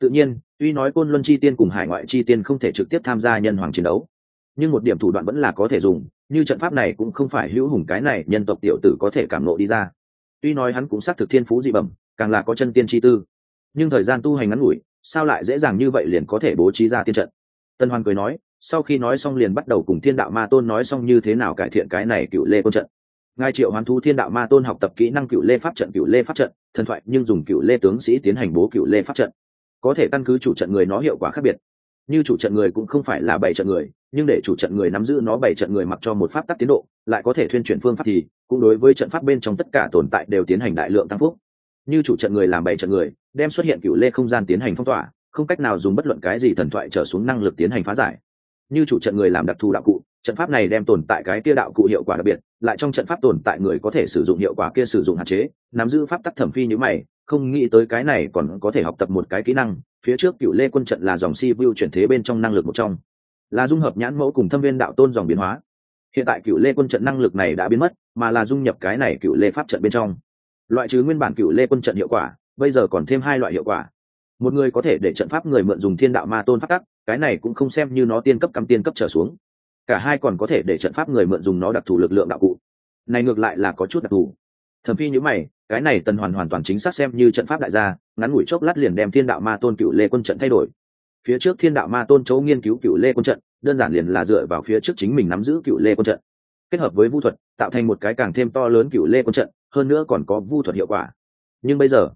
Tự nhiên, tuy nói côn luân chi tiên cùng hải ngoại chi tiên không thể trực tiếp tham gia nhân hoàng chiến đấu nhưng một điểm thủ đoạn vẫn là có thể dùng, như trận pháp này cũng không phải hữu hùng cái này, nhân tộc tiểu tử có thể cảm nộ đi ra. Tuy nói hắn cũng xác thực thiên phú dị bẩm, càng là có chân tiên tri tư. Nhưng thời gian tu hành ngắn ngủi, sao lại dễ dàng như vậy liền có thể bố trí ra tiên trận? Tân hoan cười nói, sau khi nói xong liền bắt đầu cùng thiên đạo ma tôn nói xong như thế nào cải thiện cái này cựu lê quân trận. Ngài triệu hoàn thu thiên đạo ma tôn học tập kỹ năng cựu lê pháp trận cựu lê pháp trận, thần thoại nhưng dùng cựu lê tướng sĩ tiến hành bố cựu lê pháp trận. Có thể căn cứ chủ trận người nó hiệu quả khác biệt như chủ trận người cũng không phải là bảy trận người, nhưng để chủ trận người nắm giữ nó bảy trận người mặc cho một pháp tắc tiến độ, lại có thể thuyên chuyển phương pháp thì, cũng đối với trận pháp bên trong tất cả tồn tại đều tiến hành đại lượng tăng phúc. Như chủ trận người làm bảy trận người, đem xuất hiện cựu lê không gian tiến hành phong tỏa, không cách nào dùng bất luận cái gì thần thoại trở xuống năng lực tiến hành phá giải. Như chủ trận người làm đặc thù đạo cụ, trận pháp này đem tồn tại cái kia đạo cụ hiệu quả đặc biệt, lại trong trận pháp tồn tại người có thể sử dụng hiệu quả kia sử dụng hạn chế, nắm giữ pháp tắc thẩm phi như mày, không nghĩ tới cái này còn có thể học tập một cái kỹ năng phía trước cựu lê quân trận là dòng si vu chuyển thế bên trong năng lực một trong, là dung hợp nhãn mẫu cùng thâm viên đạo tôn dòng biến hóa. Hiện tại cựu lê quân trận năng lực này đã biến mất, mà là dung nhập cái này cựu lê pháp trận bên trong. Loại trừ nguyên bản cựu lê quân trận hiệu quả, bây giờ còn thêm hai loại hiệu quả. Một người có thể để trận pháp người mượn dùng thiên đạo ma tôn phát tắc, cái này cũng không xem như nó tiên cấp cắm tiên cấp trở xuống. Cả hai còn có thể để trận pháp người mượn dùng nó đặc thù lực lượng đạo cụ. Này ngược lại là có chút đặc thù. Thẩm phi nhữ mày cái này tần hoàn hoàn toàn chính xác xem như trận pháp đại gia, ngắn ngủi chốc lát liền đem thiên đạo ma tôn cựu lê quân trận thay đổi. Phía trước thiên đạo ma tôn chấu nghiên cứu cựu lê quân trận, đơn giản liền là dựa vào phía trước chính mình nắm giữ cựu lê quân trận. Kết hợp với vu thuật, tạo thành một cái càng thêm to lớn cựu lê quân trận, hơn nữa còn có vu thuật hiệu quả. Nhưng bây giờ,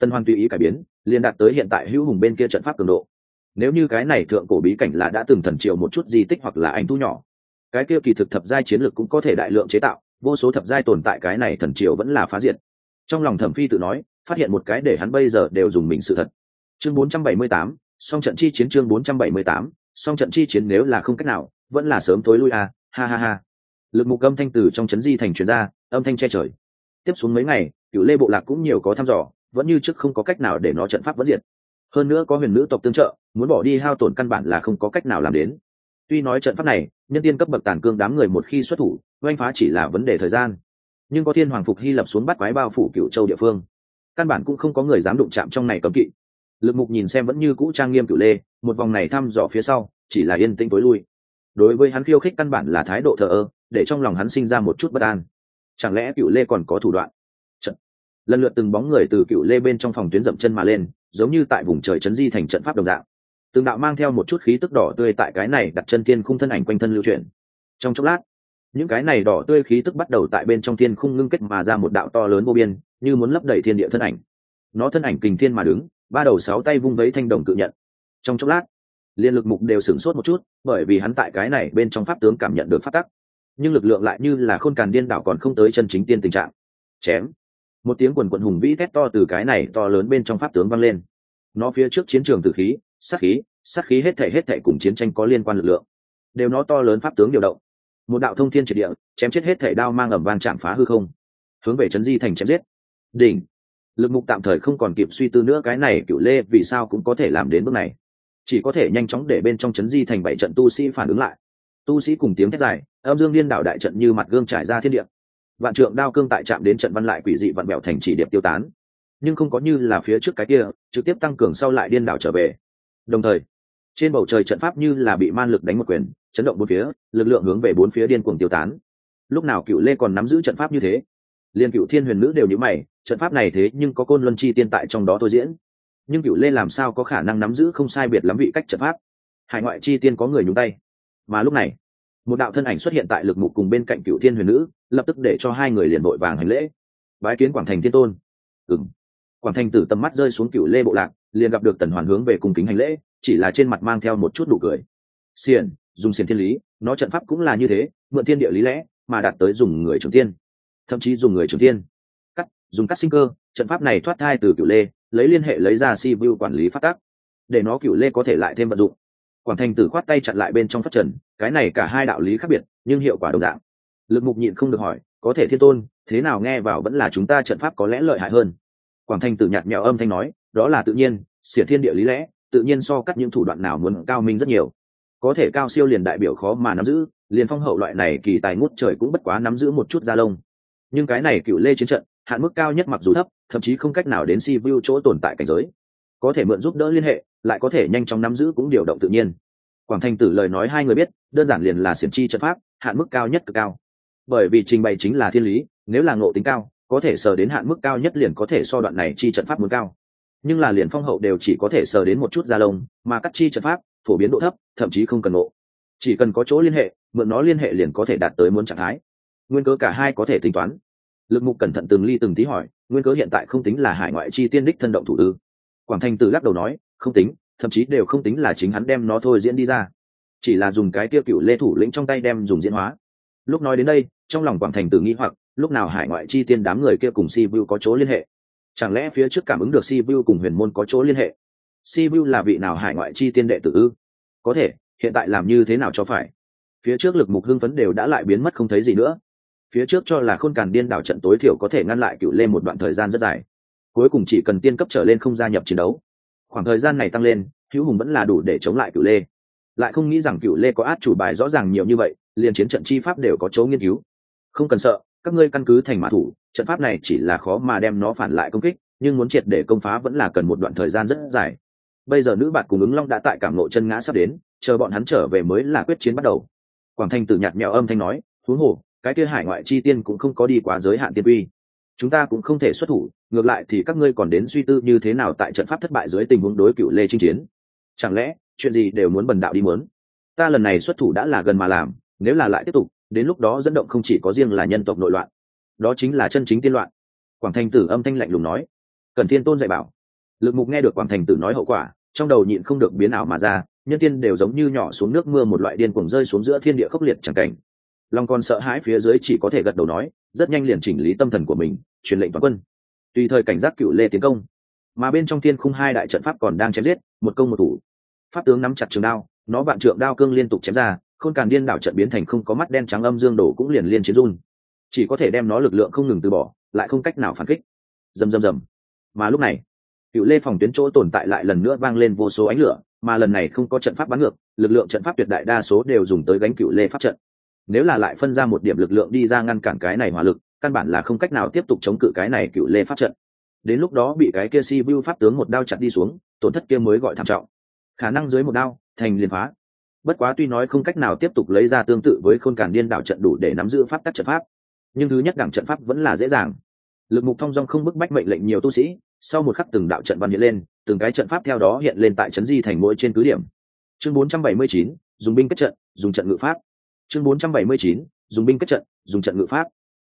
tần hoàn tùy ý cải biến, liền đạt tới hiện tại hữu hùng bên kia trận pháp cường độ. Nếu như cái này thượng cổ bí cảnh là đã từng thần triều một chút di tích hoặc là anh thu nhỏ, cái kia kỳ thực thập giai chiến lược cũng có thể đại lượng chế tạo, vô số thập giai tồn tại cái này thần triều vẫn là phá diệt trong lòng thẩm phi tự nói phát hiện một cái để hắn bây giờ đều dùng mình sự thật. Chương 478, song trận chi chiến chương 478, song trận chi chiến nếu là không cách nào vẫn là sớm tối lui à ha ha ha. Lực mục âm thanh từ trong chấn di thành truyền ra âm thanh che trời. Tiếp xuống mấy ngày cựu lê bộ lạc cũng nhiều có thăm dò vẫn như trước không có cách nào để nó trận pháp vẫn diệt. Hơn nữa có huyền nữ tộc tương trợ muốn bỏ đi hao tổn căn bản là không có cách nào làm đến. Tuy nói trận pháp này nhân tiên cấp bậc tàn cương đám người một khi xuất thủ oanh phá chỉ là vấn đề thời gian nhưng có thiên hoàng phục hy lập xuống bắt quái bao phủ cựu châu địa phương. Căn bản cũng không có người dám đụng chạm trong này cấm kỵ. Lực mục nhìn xem vẫn như cũ trang nghiêm cựu lê, một vòng này thăm dò phía sau, chỉ là yên tĩnh tối lui. Đối với hắn khiêu khích căn bản là thái độ thờ ơ, để trong lòng hắn sinh ra một chút bất an. Chẳng lẽ cựu lê còn có thủ đoạn? Trận lần lượt từng bóng người từ cựu lê bên trong phòng tuyến dậm chân mà lên, giống như tại vùng trời trấn di thành trận pháp đồng đạo từng đạo mang theo một chút khí tức đỏ tươi tại cái này đặt chân tiên khung thân ảnh quanh thân lưu chuyển. Trong chốc lát những cái này đỏ tươi khí tức bắt đầu tại bên trong thiên khung ngưng kết mà ra một đạo to lớn vô biên, như muốn lấp đầy thiên địa thân ảnh. Nó thân ảnh kình thiên mà đứng, ba đầu sáu tay vung vấy thanh đồng tự nhận. Trong chốc lát, liên lực mục đều sửng sốt một chút, bởi vì hắn tại cái này bên trong pháp tướng cảm nhận được phát tắc. Nhưng lực lượng lại như là khôn càn điên đảo còn không tới chân chính tiên tình trạng. Chém. Một tiếng quần quận hùng vĩ thét to từ cái này to lớn bên trong pháp tướng vang lên. Nó phía trước chiến trường tử khí, sát khí sát khí hết thể hết thể cùng chiến tranh có liên quan lực lượng. Đều nó to lớn pháp tướng điều động một đạo thông thiên triệt địa, chém chết hết thể đao mang ẩm vang chạm phá hư không, hướng về trấn di thành chém giết. Đỉnh! Lực mục tạm thời không còn kịp suy tư nữa, cái này cựu lê vì sao cũng có thể làm đến bước này. Chỉ có thể nhanh chóng để bên trong trấn di thành bảy trận tu sĩ phản ứng lại. Tu sĩ cùng tiếng thét dài, âm dương liên đảo đại trận như mặt gương trải ra thiên địa. Vạn trượng đao cương tại chạm đến trận văn lại quỷ dị vặn bẹo thành chỉ điệp tiêu tán. Nhưng không có như là phía trước cái kia, trực tiếp tăng cường sau lại điên đảo trở về. Đồng thời trên bầu trời trận pháp như là bị man lực đánh một quyền, chấn động bốn phía, lực lượng hướng về bốn phía điên cuồng tiêu tán. Lúc nào cựu lê còn nắm giữ trận pháp như thế? Liên cựu thiên huyền nữ đều nhớ mày, trận pháp này thế nhưng có côn luân chi tiên tại trong đó thôi diễn. Nhưng cựu lê làm sao có khả năng nắm giữ không sai biệt lắm vị cách trận pháp? Hải ngoại chi tiên có người nhúng tay. Mà lúc này, một đạo thân ảnh xuất hiện tại lực mục cùng bên cạnh cựu thiên huyền nữ, lập tức để cho hai người liền vội vàng hành lễ. Bái kiến quảng thành thiên tôn. Ừ m quảng thành tử tầm mắt rơi xuống cựu lê bộ lạc, liền gặp được tần hoàn hướng về cung kính hành lễ chỉ là trên mặt mang theo một chút đủ cười. Xiển, dùng xiển thiên lý, nó trận pháp cũng là như thế, mượn thiên địa lý lẽ, mà đạt tới dùng người trưởng tiên thậm chí dùng người trưởng tiên cắt, dùng cắt sinh cơ, trận pháp này thoát thai từ cựu lê, lấy liên hệ lấy ra si vu quản lý phát tác để nó cựu lê có thể lại thêm vận dụng. Quảng thành tử khoát tay chặn lại bên trong phát trần, cái này cả hai đạo lý khác biệt, nhưng hiệu quả đồng dạng. Lực mục nhịn không được hỏi, có thể thiên tôn, thế nào nghe vào vẫn là chúng ta trận pháp có lẽ lợi hại hơn? Quảng thành tử nhạt mèo âm thanh nói, đó là tự nhiên xỉa thiên địa lý lẽ tự nhiên so cắt những thủ đoạn nào muốn cao minh rất nhiều. Có thể cao siêu liền đại biểu khó mà nắm giữ, liền phong hậu loại này kỳ tài ngút trời cũng bất quá nắm giữ một chút da lông. Nhưng cái này cựu lê chiến trận, hạn mức cao nhất mặc dù thấp, thậm chí không cách nào đến si vu chỗ tồn tại cảnh giới. Có thể mượn giúp đỡ liên hệ, lại có thể nhanh chóng nắm giữ cũng điều động tự nhiên. Quảng Thanh tử lời nói hai người biết, đơn giản liền là xiển chi trận pháp, hạn mức cao nhất cực cao. Bởi vì trình bày chính là thiên lý, nếu là ngộ tính cao, có thể sờ đến hạn mức cao nhất liền có thể so đoạn này chi trận pháp muốn cao nhưng là liền phong hậu đều chỉ có thể sờ đến một chút da lông, mà cắt chi trận pháp, phổ biến độ thấp, thậm chí không cần ngộ chỉ cần có chỗ liên hệ, mượn nó liên hệ liền có thể đạt tới muốn trạng thái. Nguyên cớ cả hai có thể tính toán. Lực mục cẩn thận từng ly từng tí hỏi, nguyên cớ hiện tại không tính là hải ngoại chi tiên đích thân động thủ ư? Quảng Thanh từ lắc đầu nói, không tính, thậm chí đều không tính là chính hắn đem nó thôi diễn đi ra. Chỉ là dùng cái tiêu cựu lê thủ lĩnh trong tay đem dùng diễn hóa. Lúc nói đến đây, trong lòng quảng thành từ nghĩ hoặc, lúc nào hải ngoại chi tiên đám người kia cùng si vu có chỗ liên hệ? Chẳng lẽ phía trước cảm ứng được si vu cùng huyền môn có chỗ liên hệ? Si vu là vị nào hải ngoại chi tiên đệ tử ư? Có thể, hiện tại làm như thế nào cho phải? Phía trước lực mục hưng phấn đều đã lại biến mất không thấy gì nữa. Phía trước cho là khôn càn điên đảo trận tối thiểu có thể ngăn lại cựu lên một đoạn thời gian rất dài. Cuối cùng chỉ cần tiên cấp trở lên không gia nhập chiến đấu. Khoảng thời gian này tăng lên, hữu hùng vẫn là đủ để chống lại cựu lê. Lại không nghĩ rằng cựu lê có át chủ bài rõ ràng nhiều như vậy, liền chiến trận chi pháp đều có chỗ nghiên cứu. Không cần sợ, các ngươi căn cứ thành mã thủ trận pháp này chỉ là khó mà đem nó phản lại công kích, nhưng muốn triệt để công phá vẫn là cần một đoạn thời gian rất dài. Bây giờ nữ bạn cùng ứng long đã tại cảm lộ chân ngã sắp đến, chờ bọn hắn trở về mới là quyết chiến bắt đầu. Quảng thanh tử nhạt mèo âm thanh nói, thú hồ, cái kia hải ngoại chi tiên cũng không có đi quá giới hạn tiên uy chúng ta cũng không thể xuất thủ, ngược lại thì các ngươi còn đến suy tư như thế nào tại trận pháp thất bại dưới tình huống đối cựu lê chinh chiến. Chẳng lẽ, chuyện gì đều muốn bần đạo đi muốn ta lần này xuất thủ đã là gần mà làm, nếu là lại tiếp tục, đến lúc đó dẫn động không chỉ có riêng là nhân tộc nội loạn đó chính là chân chính tiên loạn. Quảng thành tử âm thanh lạnh lùng nói. Cần thiên tôn dạy bảo. Lực mục nghe được quảng thành tử nói hậu quả, trong đầu nhịn không được biến ảo mà ra, nhân tiên đều giống như nhỏ xuống nước mưa một loại điên cuồng rơi xuống giữa thiên địa khốc liệt chẳng cảnh. Long còn sợ hãi phía dưới chỉ có thể gật đầu nói, rất nhanh liền chỉnh lý tâm thần của mình, truyền lệnh toàn quân. Tùy thời cảnh giác cựu lê tiến công. Mà bên trong thiên khung hai đại trận pháp còn đang chém giết, một công một thủ. Pháp tướng nắm chặt trường đao, nó vạn trượng đao cương liên tục chém ra, khôn càn điên đảo trận biến thành không có mắt đen trắng âm dương đổ cũng liền liên chiến run chỉ có thể đem nó lực lượng không ngừng từ bỏ, lại không cách nào phản kích. Rầm rầm rầm. Mà lúc này, cựu lê phòng tuyến chỗ tồn tại lại lần nữa vang lên vô số ánh lửa, mà lần này không có trận pháp bắn ngược, lực lượng trận pháp tuyệt đại đa số đều dùng tới gánh cựu lê pháp trận. Nếu là lại phân ra một điểm lực lượng đi ra ngăn cản cái này hỏa lực, căn bản là không cách nào tiếp tục chống cự cái này cựu lê pháp trận. Đến lúc đó bị cái kia si vu pháp tướng một đao chặt đi xuống, tổn thất kia mới gọi thảm trọng. Khả năng dưới một đao, thành liền phá. Bất quá tuy nói không cách nào tiếp tục lấy ra tương tự với khôn cản điên đảo trận đủ để nắm giữ pháp tắc trận pháp nhưng thứ nhất đẳng trận pháp vẫn là dễ dàng. Lực mục thông dong không bức bách mệnh lệnh nhiều tu sĩ sau một khắc từng đạo trận văn hiện lên từng cái trận pháp theo đó hiện lên tại trấn di thành mỗi trên cứ điểm. Chương 479, dùng binh kết trận dùng trận ngự pháp. Chương 479, dùng binh kết trận dùng trận ngự pháp.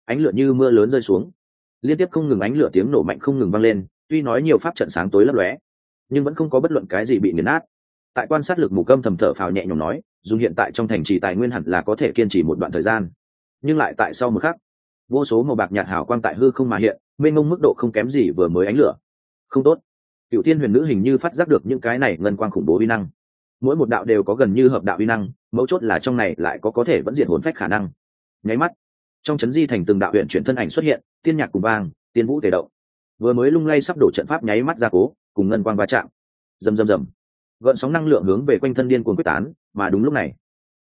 Ánh lửa như mưa lớn rơi xuống. Liên tiếp không ngừng ánh lửa tiếng nổ mạnh không ngừng vang lên tuy nói nhiều pháp trận sáng tối lấp lóe nhưng vẫn không có bất luận cái gì bị nghiền nát. Tại quan sát lực mục câm thầm thở phào nhẹ nhõm nói dùng hiện tại trong thành trì tài nguyên hẳn là có thể kiên trì một đoạn thời gian. Nhưng lại tại sau một khắc vô số màu bạc nhạt hào quang tại hư không mà hiện, mênh mông mức độ không kém gì vừa mới ánh lửa. Không tốt. Cựu thiên huyền nữ hình như phát giác được những cái này ngân quang khủng bố vi năng. Mỗi một đạo đều có gần như hợp đạo vi năng, mấu chốt là trong này lại có có thể vẫn diện hồn phách khả năng. Nháy mắt, trong chấn di thành từng đạo huyện chuyển thân ảnh xuất hiện, tiên nhạc cùng vang, tiên vũ tề động. Vừa mới lung lay sắp đổ trận pháp nháy mắt ra cố, cùng ngân quang va chạm. Rầm rầm rầm. Gợn sóng năng lượng hướng về quanh thân điên cuồng quyết tán, mà đúng lúc này,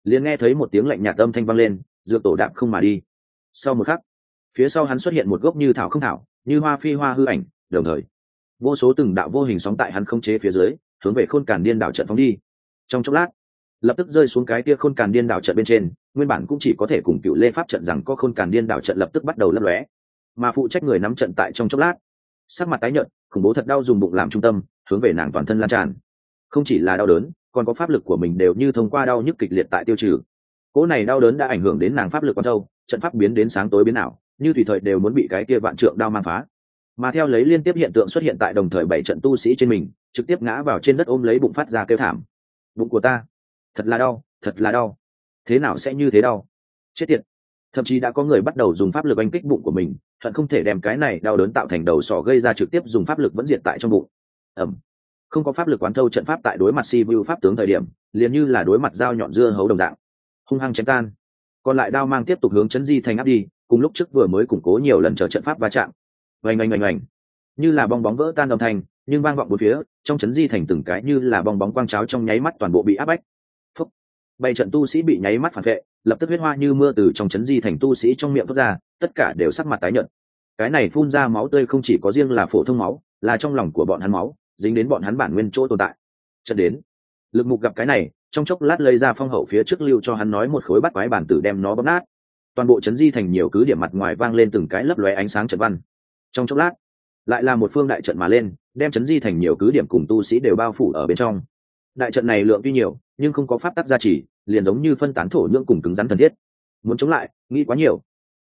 liền nghe thấy một tiếng lạnh nhạt âm thanh vang lên, dược tổ đạp không mà đi. Sau một khắc phía sau hắn xuất hiện một gốc như thảo không thảo, như hoa phi hoa hư ảnh, đồng thời, vô số từng đạo vô hình sóng tại hắn không chế phía dưới, hướng về khôn càn điên đảo trận phóng đi. Trong chốc lát, lập tức rơi xuống cái tia khôn càn điên đảo trận bên trên, nguyên bản cũng chỉ có thể cùng cựu lê pháp trận rằng có khôn càn điên đảo trận lập tức bắt đầu lấp lóe. Mà phụ trách người nắm trận tại trong chốc lát, sắc mặt tái nhợt, khủng bố thật đau dùng bụng làm trung tâm, hướng về nàng toàn thân lan tràn. Không chỉ là đau đớn, còn có pháp lực của mình đều như thông qua đau nhức kịch liệt tại tiêu trừ. Cỗ này đau đớn đã ảnh hưởng đến nàng pháp lực con thâu, trận pháp biến đến sáng tối biến ảo như tùy thời đều muốn bị cái kia vạn trượng đao mang phá. Mà theo lấy liên tiếp hiện tượng xuất hiện tại đồng thời bảy trận tu sĩ trên mình, trực tiếp ngã vào trên đất ôm lấy bụng phát ra kêu thảm. Bụng của ta, thật là đau, thật là đau. Thế nào sẽ như thế đau? Chết tiệt. Thậm chí đã có người bắt đầu dùng pháp lực oanh kích bụng của mình hận không thể đem cái này đau đớn tạo thành đầu sỏ gây ra trực tiếp dùng pháp lực vẫn diệt tại trong bụng. Ẩm không có pháp lực quán thâu trận pháp tại đối mặt si vu pháp tướng thời điểm, liền như là đối mặt dao nhọn dưa hấu đồng dạng. Hung hăng chém tan. Còn lại đao mang tiếp tục hướng chấn di thành áp đi cùng lúc trước vừa mới củng cố nhiều lần chờ trận pháp va chạm. Oanh oanh oanh oanh. Như là bong bóng vỡ tan đồng thành nhưng vang vọng bốn phía, trong chấn di thành từng cái như là bong bóng quang cháo trong nháy mắt toàn bộ bị áp bách. Phúc. Bảy trận tu sĩ bị nháy mắt phản vệ, lập tức huyết hoa như mưa từ trong chấn di thành tu sĩ trong miệng thoát ra, tất cả đều sắc mặt tái nhợt. Cái này phun ra máu tươi không chỉ có riêng là phổ thông máu, là trong lòng của bọn hắn máu, dính đến bọn hắn bản nguyên chỗ tồn tại. Trận đến, lực mục gặp cái này, trong chốc lát lấy ra phong hậu phía trước lưu cho hắn nói một khối bắt quái bản tử đem nó bóp nát toàn bộ chấn di thành nhiều cứ điểm mặt ngoài vang lên từng cái lấp lóe ánh sáng trận văn. Trong chốc lát, lại là một phương đại trận mà lên, đem chấn di thành nhiều cứ điểm cùng tu sĩ đều bao phủ ở bên trong. Đại trận này lượng tuy nhiều, nhưng không có pháp tắc gia trì, liền giống như phân tán thổ nhưỡng cùng cứng rắn thân thiết. Muốn chống lại, nghĩ quá nhiều.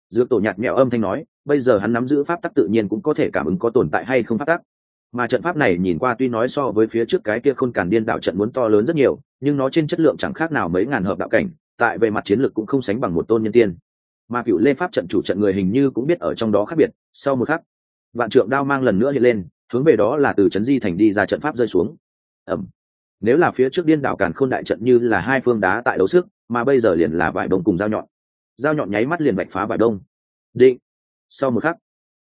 Dược tổ nhạt mẹo âm thanh nói, bây giờ hắn nắm giữ pháp tắc tự nhiên cũng có thể cảm ứng có tồn tại hay không pháp tắc. Mà trận pháp này nhìn qua tuy nói so với phía trước cái kia khôn càn điên đạo trận muốn to lớn rất nhiều, nhưng nó trên chất lượng chẳng khác nào mấy ngàn hợp đạo cảnh, tại về mặt chiến lược cũng không sánh bằng một tôn nhân tiên mà cựu lê pháp trận chủ trận người hình như cũng biết ở trong đó khác biệt, sau một khắc, vạn trượng đao mang lần nữa hiện lên, hướng về đó là từ trấn di thành đi ra trận pháp rơi xuống. Ẩm. Nếu là phía trước điên đảo càn khôn đại trận như là hai phương đá tại đấu sức, mà bây giờ liền là vải đông cùng dao nhọn. Dao nhọn nháy mắt liền bạch phá vải đông. Định. Sau một khắc,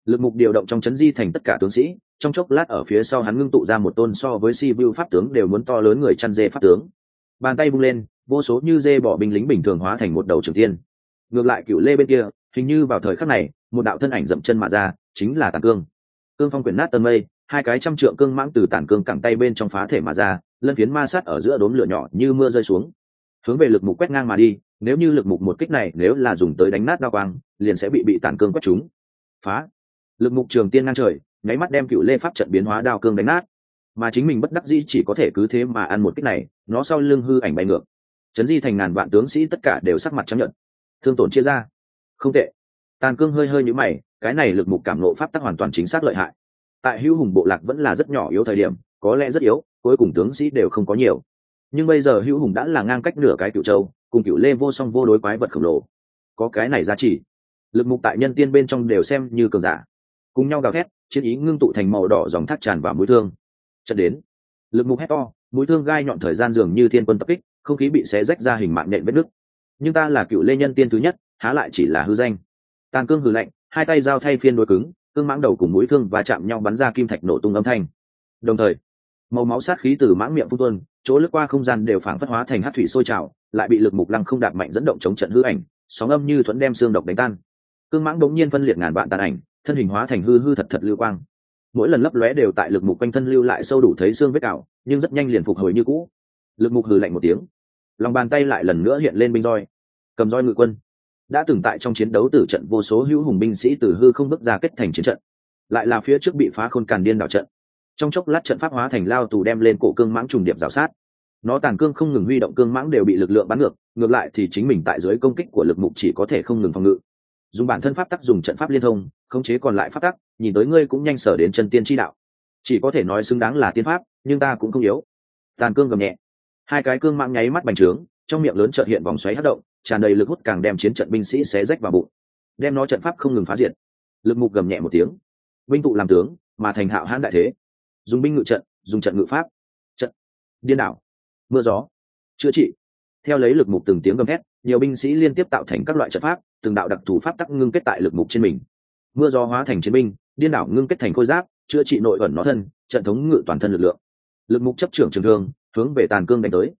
lực mục điều động trong chấn di thành tất cả tướng sĩ, trong chốc lát ở phía sau hắn ngưng tụ ra một tôn so với si vu pháp tướng đều muốn to lớn người chăn dê pháp tướng. Bàn tay bung lên, vô số như dê bỏ binh lính bình thường hóa thành một đầu trường tiên ngược lại cựu lê bên kia, hình như vào thời khắc này, một đạo thân ảnh dậm chân mà ra, chính là tàn cương. Cương phong quyển nát tân mây, hai cái trăm trượng cương mãng từ tàn cương cẳng tay bên trong phá thể mà ra, lân phiến ma sát ở giữa đốm lửa nhỏ như mưa rơi xuống. Hướng về lực mục quét ngang mà đi, nếu như lực mục một kích này nếu là dùng tới đánh nát đao quang, liền sẽ bị bị tàn cương quét chúng phá! Lực mục trường tiên ngang trời, nháy mắt đem cựu lê pháp trận biến hóa đao cương đánh nát. Mà chính mình bất đắc dĩ chỉ có thể cứ thế mà ăn một kích này, nó sau lưng hư ảnh bay ngược. Chấn di thành ngàn vạn tướng sĩ tất cả đều sắc mặt chấp nhận thương tổn chia ra. Không tệ. Tàn cương hơi hơi nhũ mày, cái này lực mục cảm nộ pháp tắc hoàn toàn chính xác lợi hại. Tại hữu hùng bộ lạc vẫn là rất nhỏ yếu thời điểm, có lẽ rất yếu, cuối cùng tướng sĩ đều không có nhiều. Nhưng bây giờ hữu hùng đã là ngang cách nửa cái cựu châu, cùng cựu lê vô song vô đối quái vật khổng lồ. Có cái này giá trị. Lực mục tại nhân tiên bên trong đều xem như cường giả. Cùng nhau gào thét, chiến ý ngưng tụ thành màu đỏ dòng thác tràn vào mũi thương. Trận đến, lực mục hét to, mũi thương gai nhọn thời gian dường như thiên quân tập kích, không khí bị xé rách ra hình mạng nhện vết nứt nhưng ta là cựu lê nhân tiên thứ nhất, há lại chỉ là hư danh. Tàn cương hư lạnh, hai tay giao thay phiên đôi cứng, cương mãng đầu cùng mũi thương và chạm nhau bắn ra kim thạch nổ tung âm thanh. Đồng thời, màu máu sát khí từ mãng miệng phun tuôn, chỗ lướt qua không gian đều phảng phất hóa thành hát thủy sôi trào, lại bị lực mục lăng không đạp mạnh dẫn động chống trận hư ảnh, sóng âm như thuẫn đem xương độc đánh tan. Cương mãng đống nhiên phân liệt ngàn vạn tàn ảnh, thân hình hóa thành hư hư thật thật lưu quang. Mỗi lần lấp lóe đều tại lực mục quanh thân lưu lại sâu đủ thấy xương vết cào, nhưng rất nhanh liền phục hồi như cũ. Lực mục hừ lạnh một tiếng lòng bàn tay lại lần nữa hiện lên binh roi, cầm roi ngự quân. Đã từng tại trong chiến đấu tử trận vô số hữu hùng binh sĩ từ hư không bước ra kết thành chiến trận, lại là phía trước bị phá khôn càn điên đảo trận. Trong chốc lát trận pháp hóa thành lao tù đem lên cổ cương mãng trùng điệp rào sát. Nó tàn cương không ngừng huy động cương mãng đều bị lực lượng bắn ngược ngược lại thì chính mình tại dưới công kích của lực mục chỉ có thể không ngừng phòng ngự. Dùng bản thân pháp tắc dùng trận pháp liên thông, khống chế còn lại pháp tắc, nhìn tới ngươi cũng nhanh sở đến chân tiên tri đạo. Chỉ có thể nói xứng đáng là tiên pháp, nhưng ta cũng không yếu. Tàn cương gầm nhẹ hai cái cương mạng nháy mắt bành trướng, trong miệng lớn trợt hiện vòng xoáy hát động, tràn đầy lực hút càng đem chiến trận binh sĩ xé rách vào bụng. Đem nó trận pháp không ngừng phá diệt. Lực mục gầm nhẹ một tiếng. Binh tụ làm tướng, mà thành hạo hãn đại thế. Dùng binh ngự trận, dùng trận ngự pháp. Trận. Điên đảo. Mưa gió. Chữa trị. Theo lấy lực mục từng tiếng gầm hét, nhiều binh sĩ liên tiếp tạo thành các loại trận pháp, từng đạo đặc thù pháp tắc ngưng kết tại lực mục trên mình. Mưa gió hóa thành chiến binh, điên đảo ngưng kết thành khôi giáp, chữa trị nội ẩn nó thân, trận thống ngự toàn thân lực lượng. Lực mục chấp trưởng trường thương hướng về tàn cương đánh tới.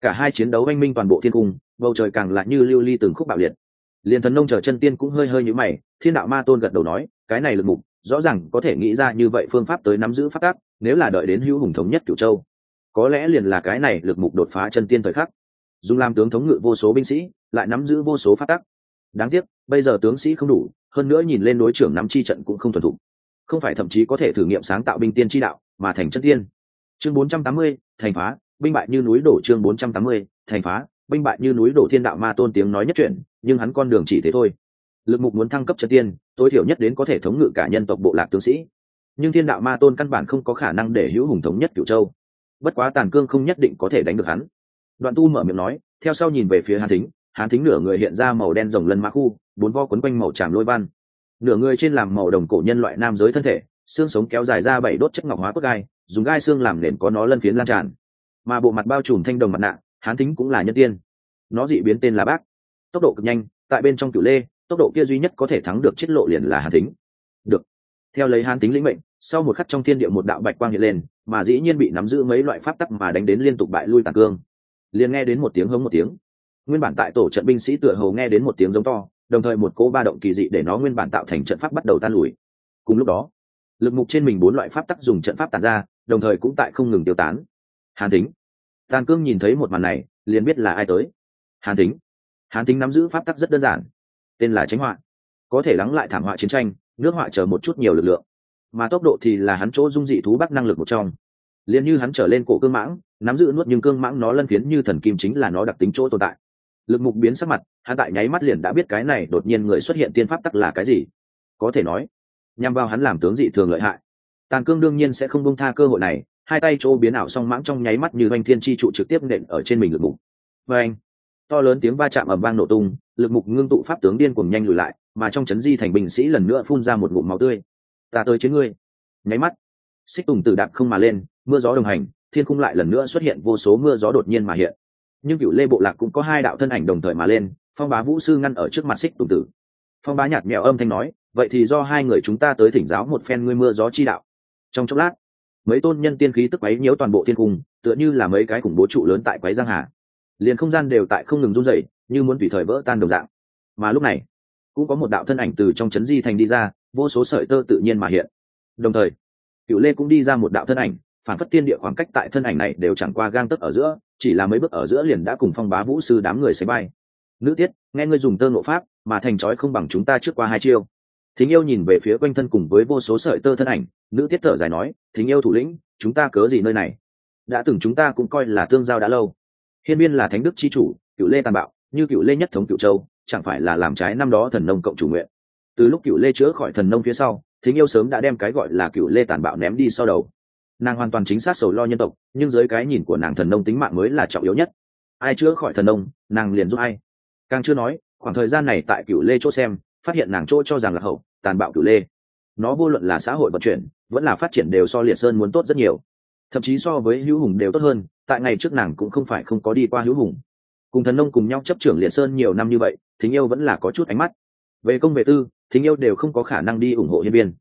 Cả hai chiến đấu oanh minh toàn bộ thiên cung bầu trời càng lại như lưu ly từng khúc bạo liệt. Liền thần nông chờ chân tiên cũng hơi hơi nhữ mày thiên đạo ma tôn gật đầu nói cái này lực mục rõ ràng có thể nghĩ ra như vậy phương pháp tới nắm giữ phát tác nếu là đợi đến hữu hùng thống nhất cửu châu có lẽ liền là cái này lực mục đột phá chân tiên thời khắc. Dùng làm tướng thống ngự vô số binh sĩ lại nắm giữ vô số phát tác. đáng tiếc bây giờ tướng sĩ không đủ hơn nữa nhìn lên đối trưởng nắm chi trận cũng không thuần thục. Không phải thậm chí có thể thử nghiệm sáng tạo binh tiên chi đạo mà thành chân tiên. Chương 480, thành phá binh bại như núi đổ chương 480, thành phá. Binh bại như núi đổ thiên đạo ma tôn tiếng nói nhất chuyển nhưng hắn con đường chỉ thế thôi. Lực mục muốn thăng cấp chân tiên tối thiểu nhất đến có thể thống ngự cả nhân tộc bộ lạc tướng sĩ. Nhưng thiên đạo ma tôn căn bản không có khả năng để hữu hùng thống nhất cửu châu. Bất quá tàn cương không nhất định có thể đánh được hắn. Đoạn tu mở miệng nói theo sau nhìn về phía hàn thính hàn thính nửa người hiện ra màu đen rồng lân mã khu bốn vo quấn quanh màu tràm lôi văn. Nửa người trên làm màu đồng cổ nhân loại nam giới thân thể xương sống kéo dài ra bảy đốt chất ngọc hóa cốt gai dùng gai xương làm nền có nó lân phiến lan tràn mà bộ mặt bao trùm thanh đồng mặt nạ, hán thính cũng là nhân tiên. Nó dị biến tên là bác. Tốc độ cực nhanh, tại bên trong cửu lê, tốc độ kia duy nhất có thể thắng được chiết lộ liền là hàn thính. Được. Theo lấy hán tính lĩnh mệnh, sau một khắc trong thiên địa một đạo bạch quang hiện lên, mà dĩ nhiên bị nắm giữ mấy loại pháp tắc mà đánh đến liên tục bại lui tàn cương. Liền nghe đến một tiếng hống một tiếng. Nguyên bản tại tổ trận binh sĩ tựa hầu nghe đến một tiếng giống to, đồng thời một cỗ ba động kỳ dị để nó nguyên bản tạo thành trận pháp bắt đầu tan lùi. Cùng lúc đó, lực mục trên mình bốn loại pháp tắc dùng trận pháp tàn ra, đồng thời cũng tại không ngừng tiêu tán hàn tính tàn cương nhìn thấy một màn này, liền biết là ai tới. Hàn tính hàn tính nắm giữ pháp tắc rất đơn giản. Tên là tránh họa. Có thể lắng lại thảm họa chiến tranh, nước họa chờ một chút nhiều lực lượng. Mà tốc độ thì là hắn chỗ dung dị thú bắc năng lực một trong. Liền như hắn trở lên cổ cương mãng, nắm giữ nuốt nhưng cương mãng nó lân phiến như thần kim chính là nó đặc tính chỗ tồn tại. Lực mục biến sắc mặt, hắn tại nháy mắt liền đã biết cái này đột nhiên người xuất hiện tiên pháp tắc là cái gì. Có thể nói, nhằm vào hắn làm tướng dị thường lợi hại. Tàn cương đương nhiên sẽ không bông tha cơ hội này hai tay chỗ biến ảo song mãng trong nháy mắt như oanh thiên chi trụ trực tiếp nện ở trên mình lực mục. Và anh, to lớn tiếng va chạm ầm vang nổ tung, lực mục ngưng tụ pháp tướng điên cuồng nhanh lùi lại, mà trong chấn di thành binh sĩ lần nữa phun ra một ngụm máu tươi. Ta tới chiến ngươi. Nháy mắt, xích tùng tử đạp không mà lên, mưa gió đồng hành, thiên cung lại lần nữa xuất hiện vô số mưa gió đột nhiên mà hiện. Nhưng cựu lê bộ lạc cũng có hai đạo thân ảnh đồng thời mà lên, phong bá vũ sư ngăn ở trước mặt xích tùng tử. Phong bá nhạt mẹo âm thanh nói, vậy thì do hai người chúng ta tới thỉnh giáo một phen ngươi mưa gió chi đạo. Trong chốc lát mấy tôn nhân tiên khí tức quấy nhiễu toàn bộ thiên cung, tựa như là mấy cái khủng bố trụ lớn tại quấy giang hà. Liền không gian đều tại không ngừng run rẩy, như muốn tùy thời vỡ tan đồng dạng. Mà lúc này, cũng có một đạo thân ảnh từ trong chấn di thành đi ra, vô số sợi tơ tự nhiên mà hiện. Đồng thời cựu lê cũng đi ra một đạo thân ảnh, phản phất tiên địa khoảng cách tại thân ảnh này đều chẳng qua gang tấc ở giữa, chỉ là mấy bước ở giữa liền đã cùng phong bá vũ sư đám người xấy bay nữ tiết, nghe ngươi dùng tơ nộ pháp, mà thành trói không bằng chúng ta trước qua hai chiêu thính yêu nhìn về phía quanh thân cùng với vô số sợi tơ thân ảnh, nữ tiết thở dài nói, thính yêu thủ lĩnh, chúng ta cớ gì nơi này? Đã từng chúng ta cũng coi là tương giao đã lâu. Hiên biên là thánh đức chi chủ cựu lê tàn bạo, như cựu lê nhất thống cựu châu, chẳng phải là làm trái năm đó thần nông cộng chủ nguyện? Từ lúc cựu lê chữa khỏi thần nông phía sau, thính yêu sớm đã đem cái gọi là cựu lê tàn bạo ném đi sau đầu. Nàng hoàn toàn chính xác sầu lo nhân tộc, nhưng dưới cái nhìn của nàng thần nông tính mạng mới là trọng yếu nhất. Ai chữa khỏi thần nông, nàng liền giúp ai. Càng chưa nói, khoảng thời gian này tại cựu lê chỗ xem phát hiện nàng chỗ cho rằng là hậu, tàn bạo cửu lê. Nó vô luận là xã hội vận chuyển, vẫn là phát triển đều so liệt sơn muốn tốt rất nhiều. Thậm chí so với hữu hùng đều tốt hơn, tại ngày trước nàng cũng không phải không có đi qua hữu hùng. Cùng thần nông cùng nhau chấp trưởng liệt sơn nhiều năm như vậy, thính yêu vẫn là có chút ánh mắt. Về công về tư, thính yêu đều không có khả năng đi ủng hộ nhân viên.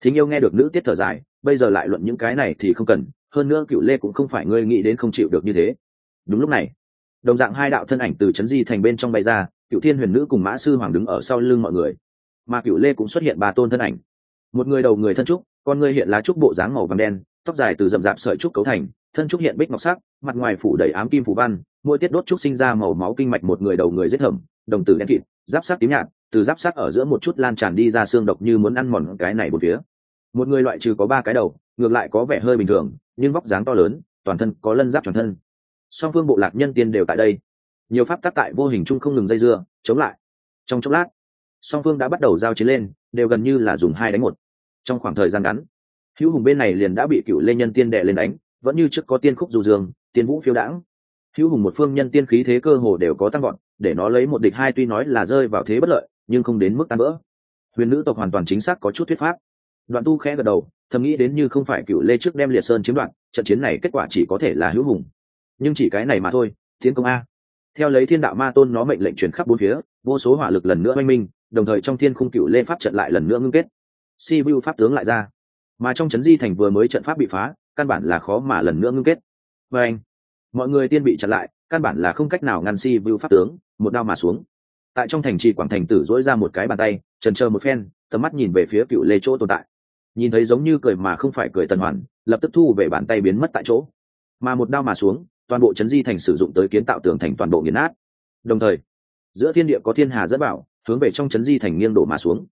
Thính yêu nghe được nữ tiết thở dài, bây giờ lại luận những cái này thì không cần, hơn nữa cựu lê cũng không phải ngươi nghĩ đến không chịu được như thế. Đúng lúc này, đồng dạng hai đạo thân ảnh từ trấn di thành bên trong bay ra cựu thiên huyền nữ cùng mã sư hoàng đứng ở sau lưng mọi người. Mà cựu lê cũng xuất hiện ba tôn thân ảnh. Một người đầu người thân trúc, con người hiện lá trúc bộ dáng màu vàng đen, tóc dài từ rậm rạp sợi trúc cấu thành, thân trúc hiện bích ngọc sắc, mặt ngoài phủ đầy ám kim phủ văn, mỗi tiết đốt trúc sinh ra màu máu kinh mạch một người đầu người giết hầm đồng tử đen kịt, giáp sắc tím nhạt, từ giáp sắc ở giữa một chút lan tràn đi ra xương độc như muốn ăn mòn cái này một phía. Một người loại trừ có ba cái đầu, ngược lại có vẻ hơi bình thường, nhưng vóc dáng to lớn, toàn thân có lân giáp toàn thân. Song phương bộ lạc nhân tiên đều tại đây nhiều pháp tác tại vô hình chung không ngừng dây dưa, chống lại. Trong chốc lát, song phương đã bắt đầu giao chiến lên, đều gần như là dùng hai đánh một. Trong khoảng thời gian ngắn, hữu hùng bên này liền đã bị cựu lê nhân tiên đệ lên đánh, vẫn như trước có tiên khúc dù dương, tiên vũ phiêu đãng. Hữu hùng một phương nhân tiên khí thế cơ hồ đều có tăng gọn để nó lấy một địch hai tuy nói là rơi vào thế bất lợi, nhưng không đến mức tan vỡ. Huyền nữ tộc hoàn toàn chính xác có chút thuyết pháp. Đoạn tu khẽ gật đầu, thầm nghĩ đến như không phải cựu lê trước đem liệt sơn chiếm đoạt, trận chiến này kết quả chỉ có thể là hữu hùng. Nhưng chỉ cái này mà thôi, tiến công a theo lấy thiên đạo ma tôn nó mệnh lệnh truyền khắp bốn phía, vô số hỏa lực lần nữa oanh minh, đồng thời trong thiên khung cựu lê pháp trận lại lần nữa ngưng kết. Si vu pháp tướng lại ra. Mà trong trấn di thành vừa mới trận pháp bị phá, căn bản là khó mà lần nữa ngưng kết. Và anh, mọi người tiên bị chặn lại, căn bản là không cách nào ngăn si vu pháp tướng, một đao mà xuống. Tại trong thành trì quảng thành tử dỗi ra một cái bàn tay, trần chờ một phen, tầm mắt nhìn về phía cựu lê chỗ tồn tại. Nhìn thấy giống như cười mà không phải cười tần hoàn, lập tức thu về bàn tay biến mất tại chỗ. Mà một đao mà xuống toàn bộ trấn di thành sử dụng tới kiến tạo tường thành toàn bộ nghiền nát. Đồng thời, giữa thiên địa có thiên hà dẫn bảo, hướng về trong trấn di thành nghiêng đổ mà xuống.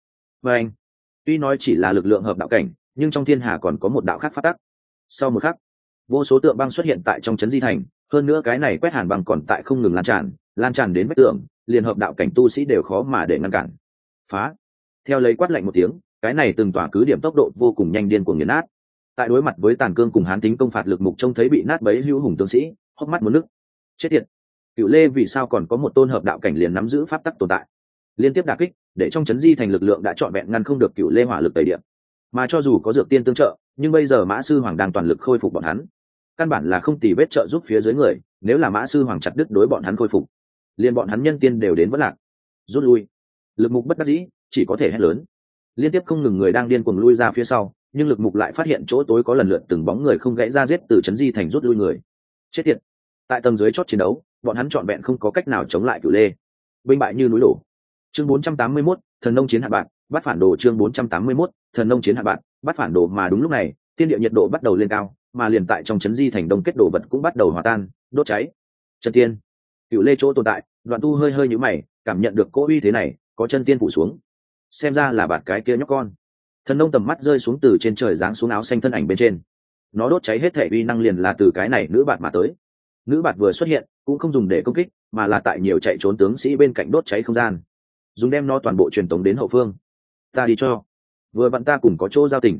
Và anh, tuy nói chỉ là lực lượng hợp đạo cảnh, nhưng trong thiên hà còn có một đạo khác phát tắc. Sau một khắc, vô số tượng băng xuất hiện tại trong trấn di thành, hơn nữa cái này quét hàn băng còn tại không ngừng lan tràn lan tràn đến vách tượng liền hợp đạo cảnh tu sĩ đều khó mà để ngăn cản. Phá. Theo lấy quát lạnh một tiếng, cái này từng tỏa cứ điểm tốc độ vô cùng nhanh điên cuồng nghiền nát. Tại đối mặt với tàn cương cùng hán tính công phạt lực mục trông thấy bị nát bấy hữu hùng tướng sĩ hốc mắt muốn nước. Chết tiệt. Cựu lê vì sao còn có một tôn hợp đạo cảnh liền nắm giữ pháp tắc tồn tại? Liên tiếp đà kích, để trong chấn di thành lực lượng đã trọn vẹn ngăn không được cựu lê hỏa lực tẩy điểm mà cho dù có dược tiên tương trợ, nhưng bây giờ mã sư hoàng đang toàn lực khôi phục bọn hắn. Căn bản là không tì vết trợ giúp phía dưới người, nếu là mã sư hoàng chặt đứt đối bọn hắn khôi phục, liền bọn hắn nhân tiên đều đến vất lạc. Rút lui. Lực mục bất đắc dĩ, chỉ có thể hét lớn. Liên tiếp không ngừng người đang điên cuồng lui ra phía sau, nhưng lực mục lại phát hiện chỗ tối có lần lượt từng bóng người không gãy ra giết từ Trấn di thành rút lui người chết tiệt. Tại tầng dưới chót chiến đấu bọn hắn trọn vẹn không có cách nào chống lại cửu lê. Binh bại như núi đổ. Chương 481, thần nông chiến hạ bạn bắt phản đồ chương 481, thần nông chiến hạ bạn bắt phản đồ mà đúng lúc này tiên địa nhiệt độ bắt đầu lên cao mà liền tại trong chấn di thành đông kết đồ vật cũng bắt đầu hòa tan đốt cháy. Chân tiên. Cựu lê chỗ tồn tại đoạn tu hơi hơi nhũ mày cảm nhận được cỗ uy thế này có chân tiên phủ xuống. Xem ra là bạt cái kia nhóc con. Thần nông tầm mắt rơi xuống từ trên trời giáng xuống áo xanh thân ảnh bên trên nó đốt cháy hết thể uy năng liền là từ cái này nữ bạt mà tới. Nữ bạt vừa xuất hiện, cũng không dùng để công kích, mà là tại nhiều chạy trốn tướng sĩ bên cạnh đốt cháy không gian. Dùng đem nó toàn bộ truyền tống đến hậu phương. Ta đi cho. Vừa vặn ta cùng có chỗ giao tình.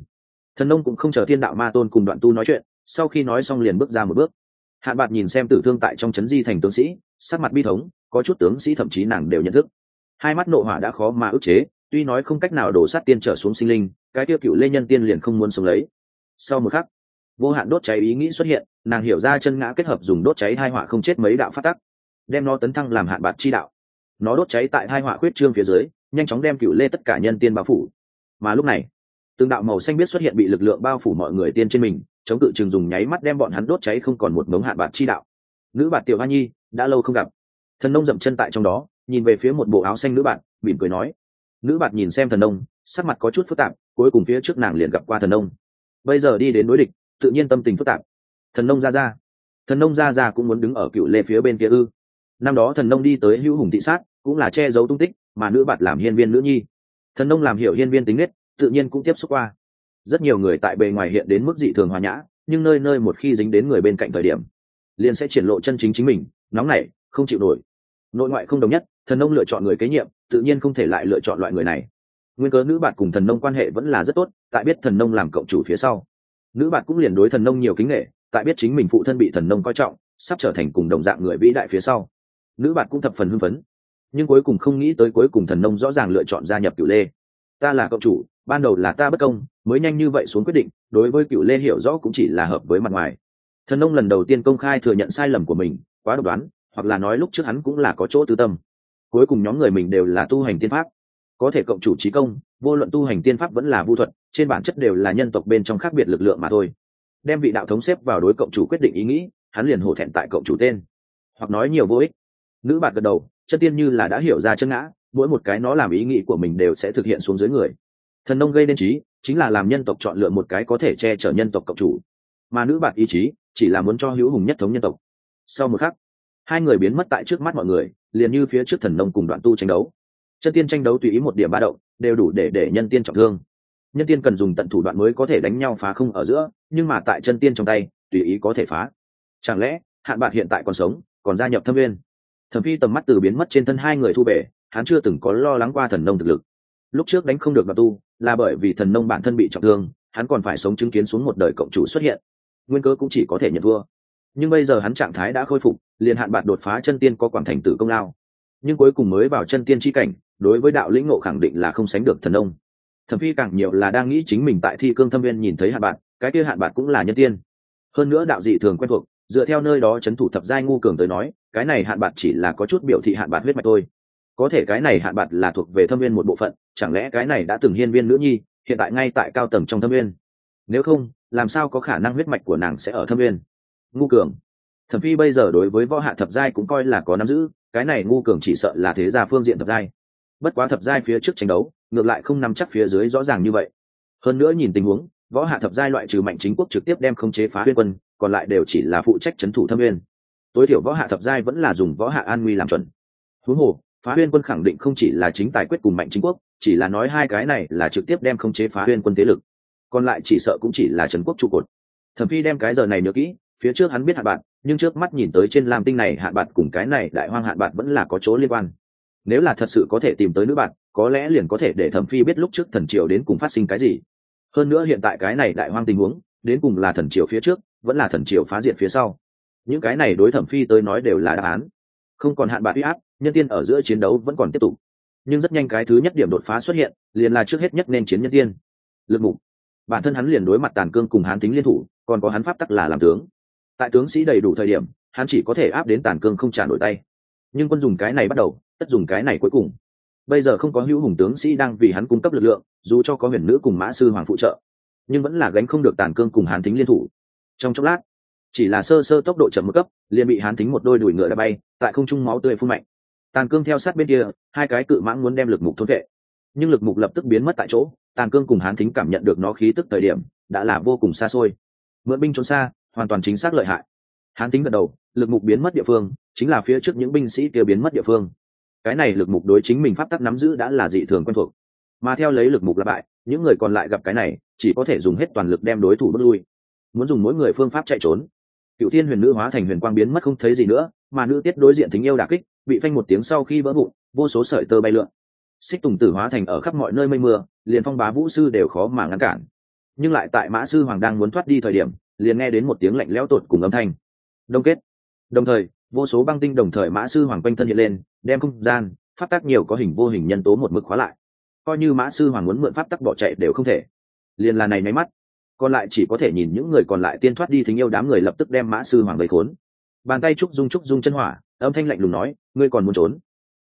Thần nông cũng không chờ thiên đạo ma tôn cùng đoạn tu nói chuyện, sau khi nói xong liền bước ra một bước. Hạ bạt nhìn xem tử thương tại trong chấn di thành tướng sĩ, sắc mặt bi thống, có chút tướng sĩ thậm chí nàng đều nhận thức. Hai mắt nộ hỏa đã khó mà ức chế, tuy nói không cách nào đổ sát tiên trở xuống sinh linh, cái tiêu cựu lê nhân tiên liền không muốn sống lấy. Sau một khắc vô hạn đốt cháy ý nghĩ xuất hiện, nàng hiểu ra chân ngã kết hợp dùng đốt cháy hai họa không chết mấy đạo phát tắc, đem nó tấn thăng làm hạn bạt chi đạo. Nó đốt cháy tại hai họa khuyết trương phía dưới, nhanh chóng đem cựu lê tất cả nhân tiên bao phủ. Mà lúc này, từng đạo màu xanh biết xuất hiện bị lực lượng bao phủ mọi người tiên trên mình, chống cự chừng dùng nháy mắt đem bọn hắn đốt cháy không còn một mống hạn bạt chi đạo. Nữ bạt tiểu hoa nhi, đã lâu không gặp. Thần nông dậm chân tại trong đó, nhìn về phía một bộ áo xanh nữ bạn mỉm cười nói. Nữ bạt nhìn xem thần nông, sắc mặt có chút phức tạp, cuối cùng phía trước nàng liền gặp qua thần nông. Bây giờ đi đến đối địch tự nhiên tâm tình phức tạp. Thần nông ra ra thần nông ra ra cũng muốn đứng ở cựu lê phía bên kia ư. Năm đó thần nông đi tới hữu hùng thị sát, cũng là che giấu tung tích, mà nữ bạn làm hiên viên nữ nhi. Thần nông làm hiểu hiên viên tính nết, tự nhiên cũng tiếp xúc qua. Rất nhiều người tại bề ngoài hiện đến mức dị thường hòa nhã, nhưng nơi nơi một khi dính đến người bên cạnh thời điểm, liền sẽ triển lộ chân chính chính mình, nóng nảy, không chịu nổi. Nội ngoại không đồng nhất, thần nông lựa chọn người kế nhiệm, tự nhiên không thể lại lựa chọn loại người này. Nguyên cớ nữ bạn cùng thần nông quan hệ vẫn là rất tốt, tại biết thần nông làm cộng chủ phía sau nữ bạn cũng liền đối thần nông nhiều kính nghệ tại biết chính mình phụ thân bị thần nông coi trọng, sắp trở thành cùng đồng dạng người vĩ đại phía sau. Nữ bạn cũng thập phần hưng phấn. Nhưng cuối cùng không nghĩ tới cuối cùng thần nông rõ ràng lựa chọn gia nhập cựu lê. Ta là cậu chủ, ban đầu là ta bất công, mới nhanh như vậy xuống quyết định, đối với cựu lê hiểu rõ cũng chỉ là hợp với mặt ngoài. Thần nông lần đầu tiên công khai thừa nhận sai lầm của mình, quá độc đoán, hoặc là nói lúc trước hắn cũng là có chỗ tư tâm. Cuối cùng nhóm người mình đều là tu hành tiên pháp có thể cộng chủ trí công, vô luận tu hành tiên pháp vẫn là vu thuật, trên bản chất đều là nhân tộc bên trong khác biệt lực lượng mà thôi. Đem vị đạo thống xếp vào đối cộng chủ quyết định ý nghĩ, hắn liền hổ thẹn tại cộng chủ tên. Hoặc nói nhiều vô ích. Nữ bạn gật đầu, chân tiên như là đã hiểu ra chân ngã, mỗi một cái nó làm ý nghĩ của mình đều sẽ thực hiện xuống dưới người. Thần nông gây nên trí, chính là làm nhân tộc chọn lựa một cái có thể che chở nhân tộc cộng chủ. Mà nữ bạn ý chí, chỉ là muốn cho hữu hùng nhất thống nhân tộc. Sau một khắc, hai người biến mất tại trước mắt mọi người, liền như phía trước thần nông cùng đoạn tu tranh đấu chân tiên tranh đấu tùy ý một điểm ba động, đều đủ để để nhân tiên trọng thương. Nhân tiên cần dùng tận thủ đoạn mới có thể đánh nhau phá không ở giữa, nhưng mà tại chân tiên trong tay, tùy ý có thể phá. Chẳng lẽ, hạn bạc hiện tại còn sống, còn gia nhập thâm viên thẩm phi tầm mắt từ biến mất trên thân hai người thu bể hắn chưa từng có lo lắng qua thần nông thực lực. Lúc trước đánh không được đoạn tu, là bởi vì thần nông bản thân bị trọng thương, hắn còn phải sống chứng kiến xuống một đời cộng chủ xuất hiện. Nguyên cơ cũng chỉ có thể nhận thua. Nhưng bây giờ hắn trạng thái đã khôi phục, liền hạn bạc đột phá chân tiên có quảng thành tử công lao nhưng cuối cùng mới vào chân tiên tri cảnh, đối với đạo lĩnh ngộ khẳng định là không sánh được thần ông. Thẩm phi càng nhiều là đang nghĩ chính mình tại thi cương thâm viên nhìn thấy hạn bạn cái kia hạn bạn cũng là nhân tiên. Hơn nữa đạo dị thường quen thuộc, dựa theo nơi đó c h ấ n thủ thập giai ngu cường tới nói, cái này hạn bạn chỉ là có chút biểu thị hạn bạn huyết mạch thôi. Có thể cái này hạn bạn là thuộc về thâm viên một bộ phận, chẳng lẽ cái này đã từng hiên viên nữ nhi, hiện tại ngay tại cao tầng trong thâm viên? Nếu không, làm sao có khả năng huyết mạch của nàng sẽ ở thâm viên? Ngu cường. Thẩm phi bây giờ đối với võ hạ thập giai cũng coi là có nắm giữ cái này ngu cường chỉ sợ là thế gia phương diện thập giai. Bất quá thập giai phía trước tranh đấu, ngược lại không nằm chắc phía dưới rõ ràng như vậy. Hơn nữa nhìn tình huống, võ hạ thập giai loại trừ mạnh chính quốc trực tiếp đem không chế phá huyên quân, còn lại đều chỉ là phụ trách c h ấ n thủ thâm viên tối thiểu võ hạ thập giai vẫn là dùng võ hạ an nguy làm chuẩn. Huống hồ, phá huyên quân khẳng định không chỉ là chính tài quyết cùng mạnh chính quốc, chỉ là nói hai cái này là trực tiếp đem không chế phá huyên quân thế lực. Còn lại chỉ sợ cũng chỉ là trần quốc trụ cột. Thẩm phi đem cái giờ này nhớ kỹ phía trước hắn biết hạn bạn nhưng trước mắt nhìn tới trên lam tinh này hạn bạn cùng cái này đại hoang hạn bạn vẫn là có chỗ liên quan. Nếu là thật sự có thể tìm tới nữ bạn có lẽ liền có thể để thẩm phi biết lúc trước thần triều đến cùng phát sinh cái gì. Hơn nữa hiện tại cái này đại hoang tình huống, đến cùng là thần triều phía trước, vẫn là thần triều phá diệt phía sau. Những cái này đối thẩm phi tới nói đều là đáp án. Không còn hạn bạc huy áp, nhân tiên ở giữa chiến đấu vẫn còn tiếp tục. Nhưng rất nhanh cái thứ nhất điểm đột phá xuất hiện, liền là trước hết nhất nên chiến nhân tiên. Lực mục. Bản thân hắn liền đối mặt tàn cương cùng hán tính liên thủ, còn có hắn pháp tắc là làm tướng tại tướng sĩ đầy đủ thời điểm, hắn chỉ có thể áp đến tàn cương không trả nổi tay. Nhưng quân dùng cái này bắt đầu, tất dùng cái này cuối cùng. Bây giờ không có hữu hùng tướng sĩ đang vì hắn cung cấp lực lượng, dù cho có huyền nữ cùng mã sư hoàng phụ trợ, nhưng vẫn là gánh không được tàn cương cùng hán thính liên thủ. Trong chốc lát, chỉ là sơ sơ tốc độ chậm một cấp, liền bị hán thính một đôi đùi ngựa đã bay, tại không trung máu tươi phun mạnh. Tàn cương theo sát bên kia, hai cái cự mãng muốn đem lực mục thôn vệ. Nhưng lực mục lập tức biến mất tại chỗ, tàn cương cùng hán thính cảm nhận được nó khí tức thời điểm, đã là vô cùng xa xôi. Mượn binh trốn xa hoàn toàn chính xác lợi hại. Hán tính gật đầu, lực mục biến mất địa phương, chính là phía trước những binh sĩ kia biến mất địa phương. Cái này lực mục đối chính mình pháp tắc nắm giữ đã là dị thường quen thuộc. Mà theo lấy lực mục lặp bại, những người còn lại gặp cái này, chỉ có thể dùng hết toàn lực đem đối thủ bước lui. Muốn dùng mỗi người phương pháp chạy trốn. Cựu thiên huyền nữ hóa thành huyền quang biến mất không thấy gì nữa, mà nữ tiết đối diện thính yêu đà kích, bị phanh một tiếng sau khi vỡ vụn, vô số sợi tơ bay lượn. Xích tùng tử hóa thành ở khắp mọi nơi mây mưa, liền phong bá vũ sư đều khó mà ngăn cản. Nhưng lại tại mã sư hoàng đang muốn thoát đi thời điểm liền nghe đến một tiếng lạnh lẽo tột cùng âm thanh. Đông kết. Đồng thời, vô số băng tinh đồng thời mã sư hoàng quanh thân hiện lên, đem không gian, pháp tắc nhiều có hình vô hình nhân tố một mực khóa lại. Coi như mã sư hoàng muốn mượn pháp tắc bỏ chạy đều không thể. Liền là này máy mắt. Còn lại chỉ có thể nhìn những người còn lại tiên thoát đi thính yêu đám người lập tức đem mã sư hoàng gây khốn. Bàn tay trúc dung trúc dung chân hỏa, âm thanh lạnh lùng nói, ngươi còn muốn trốn?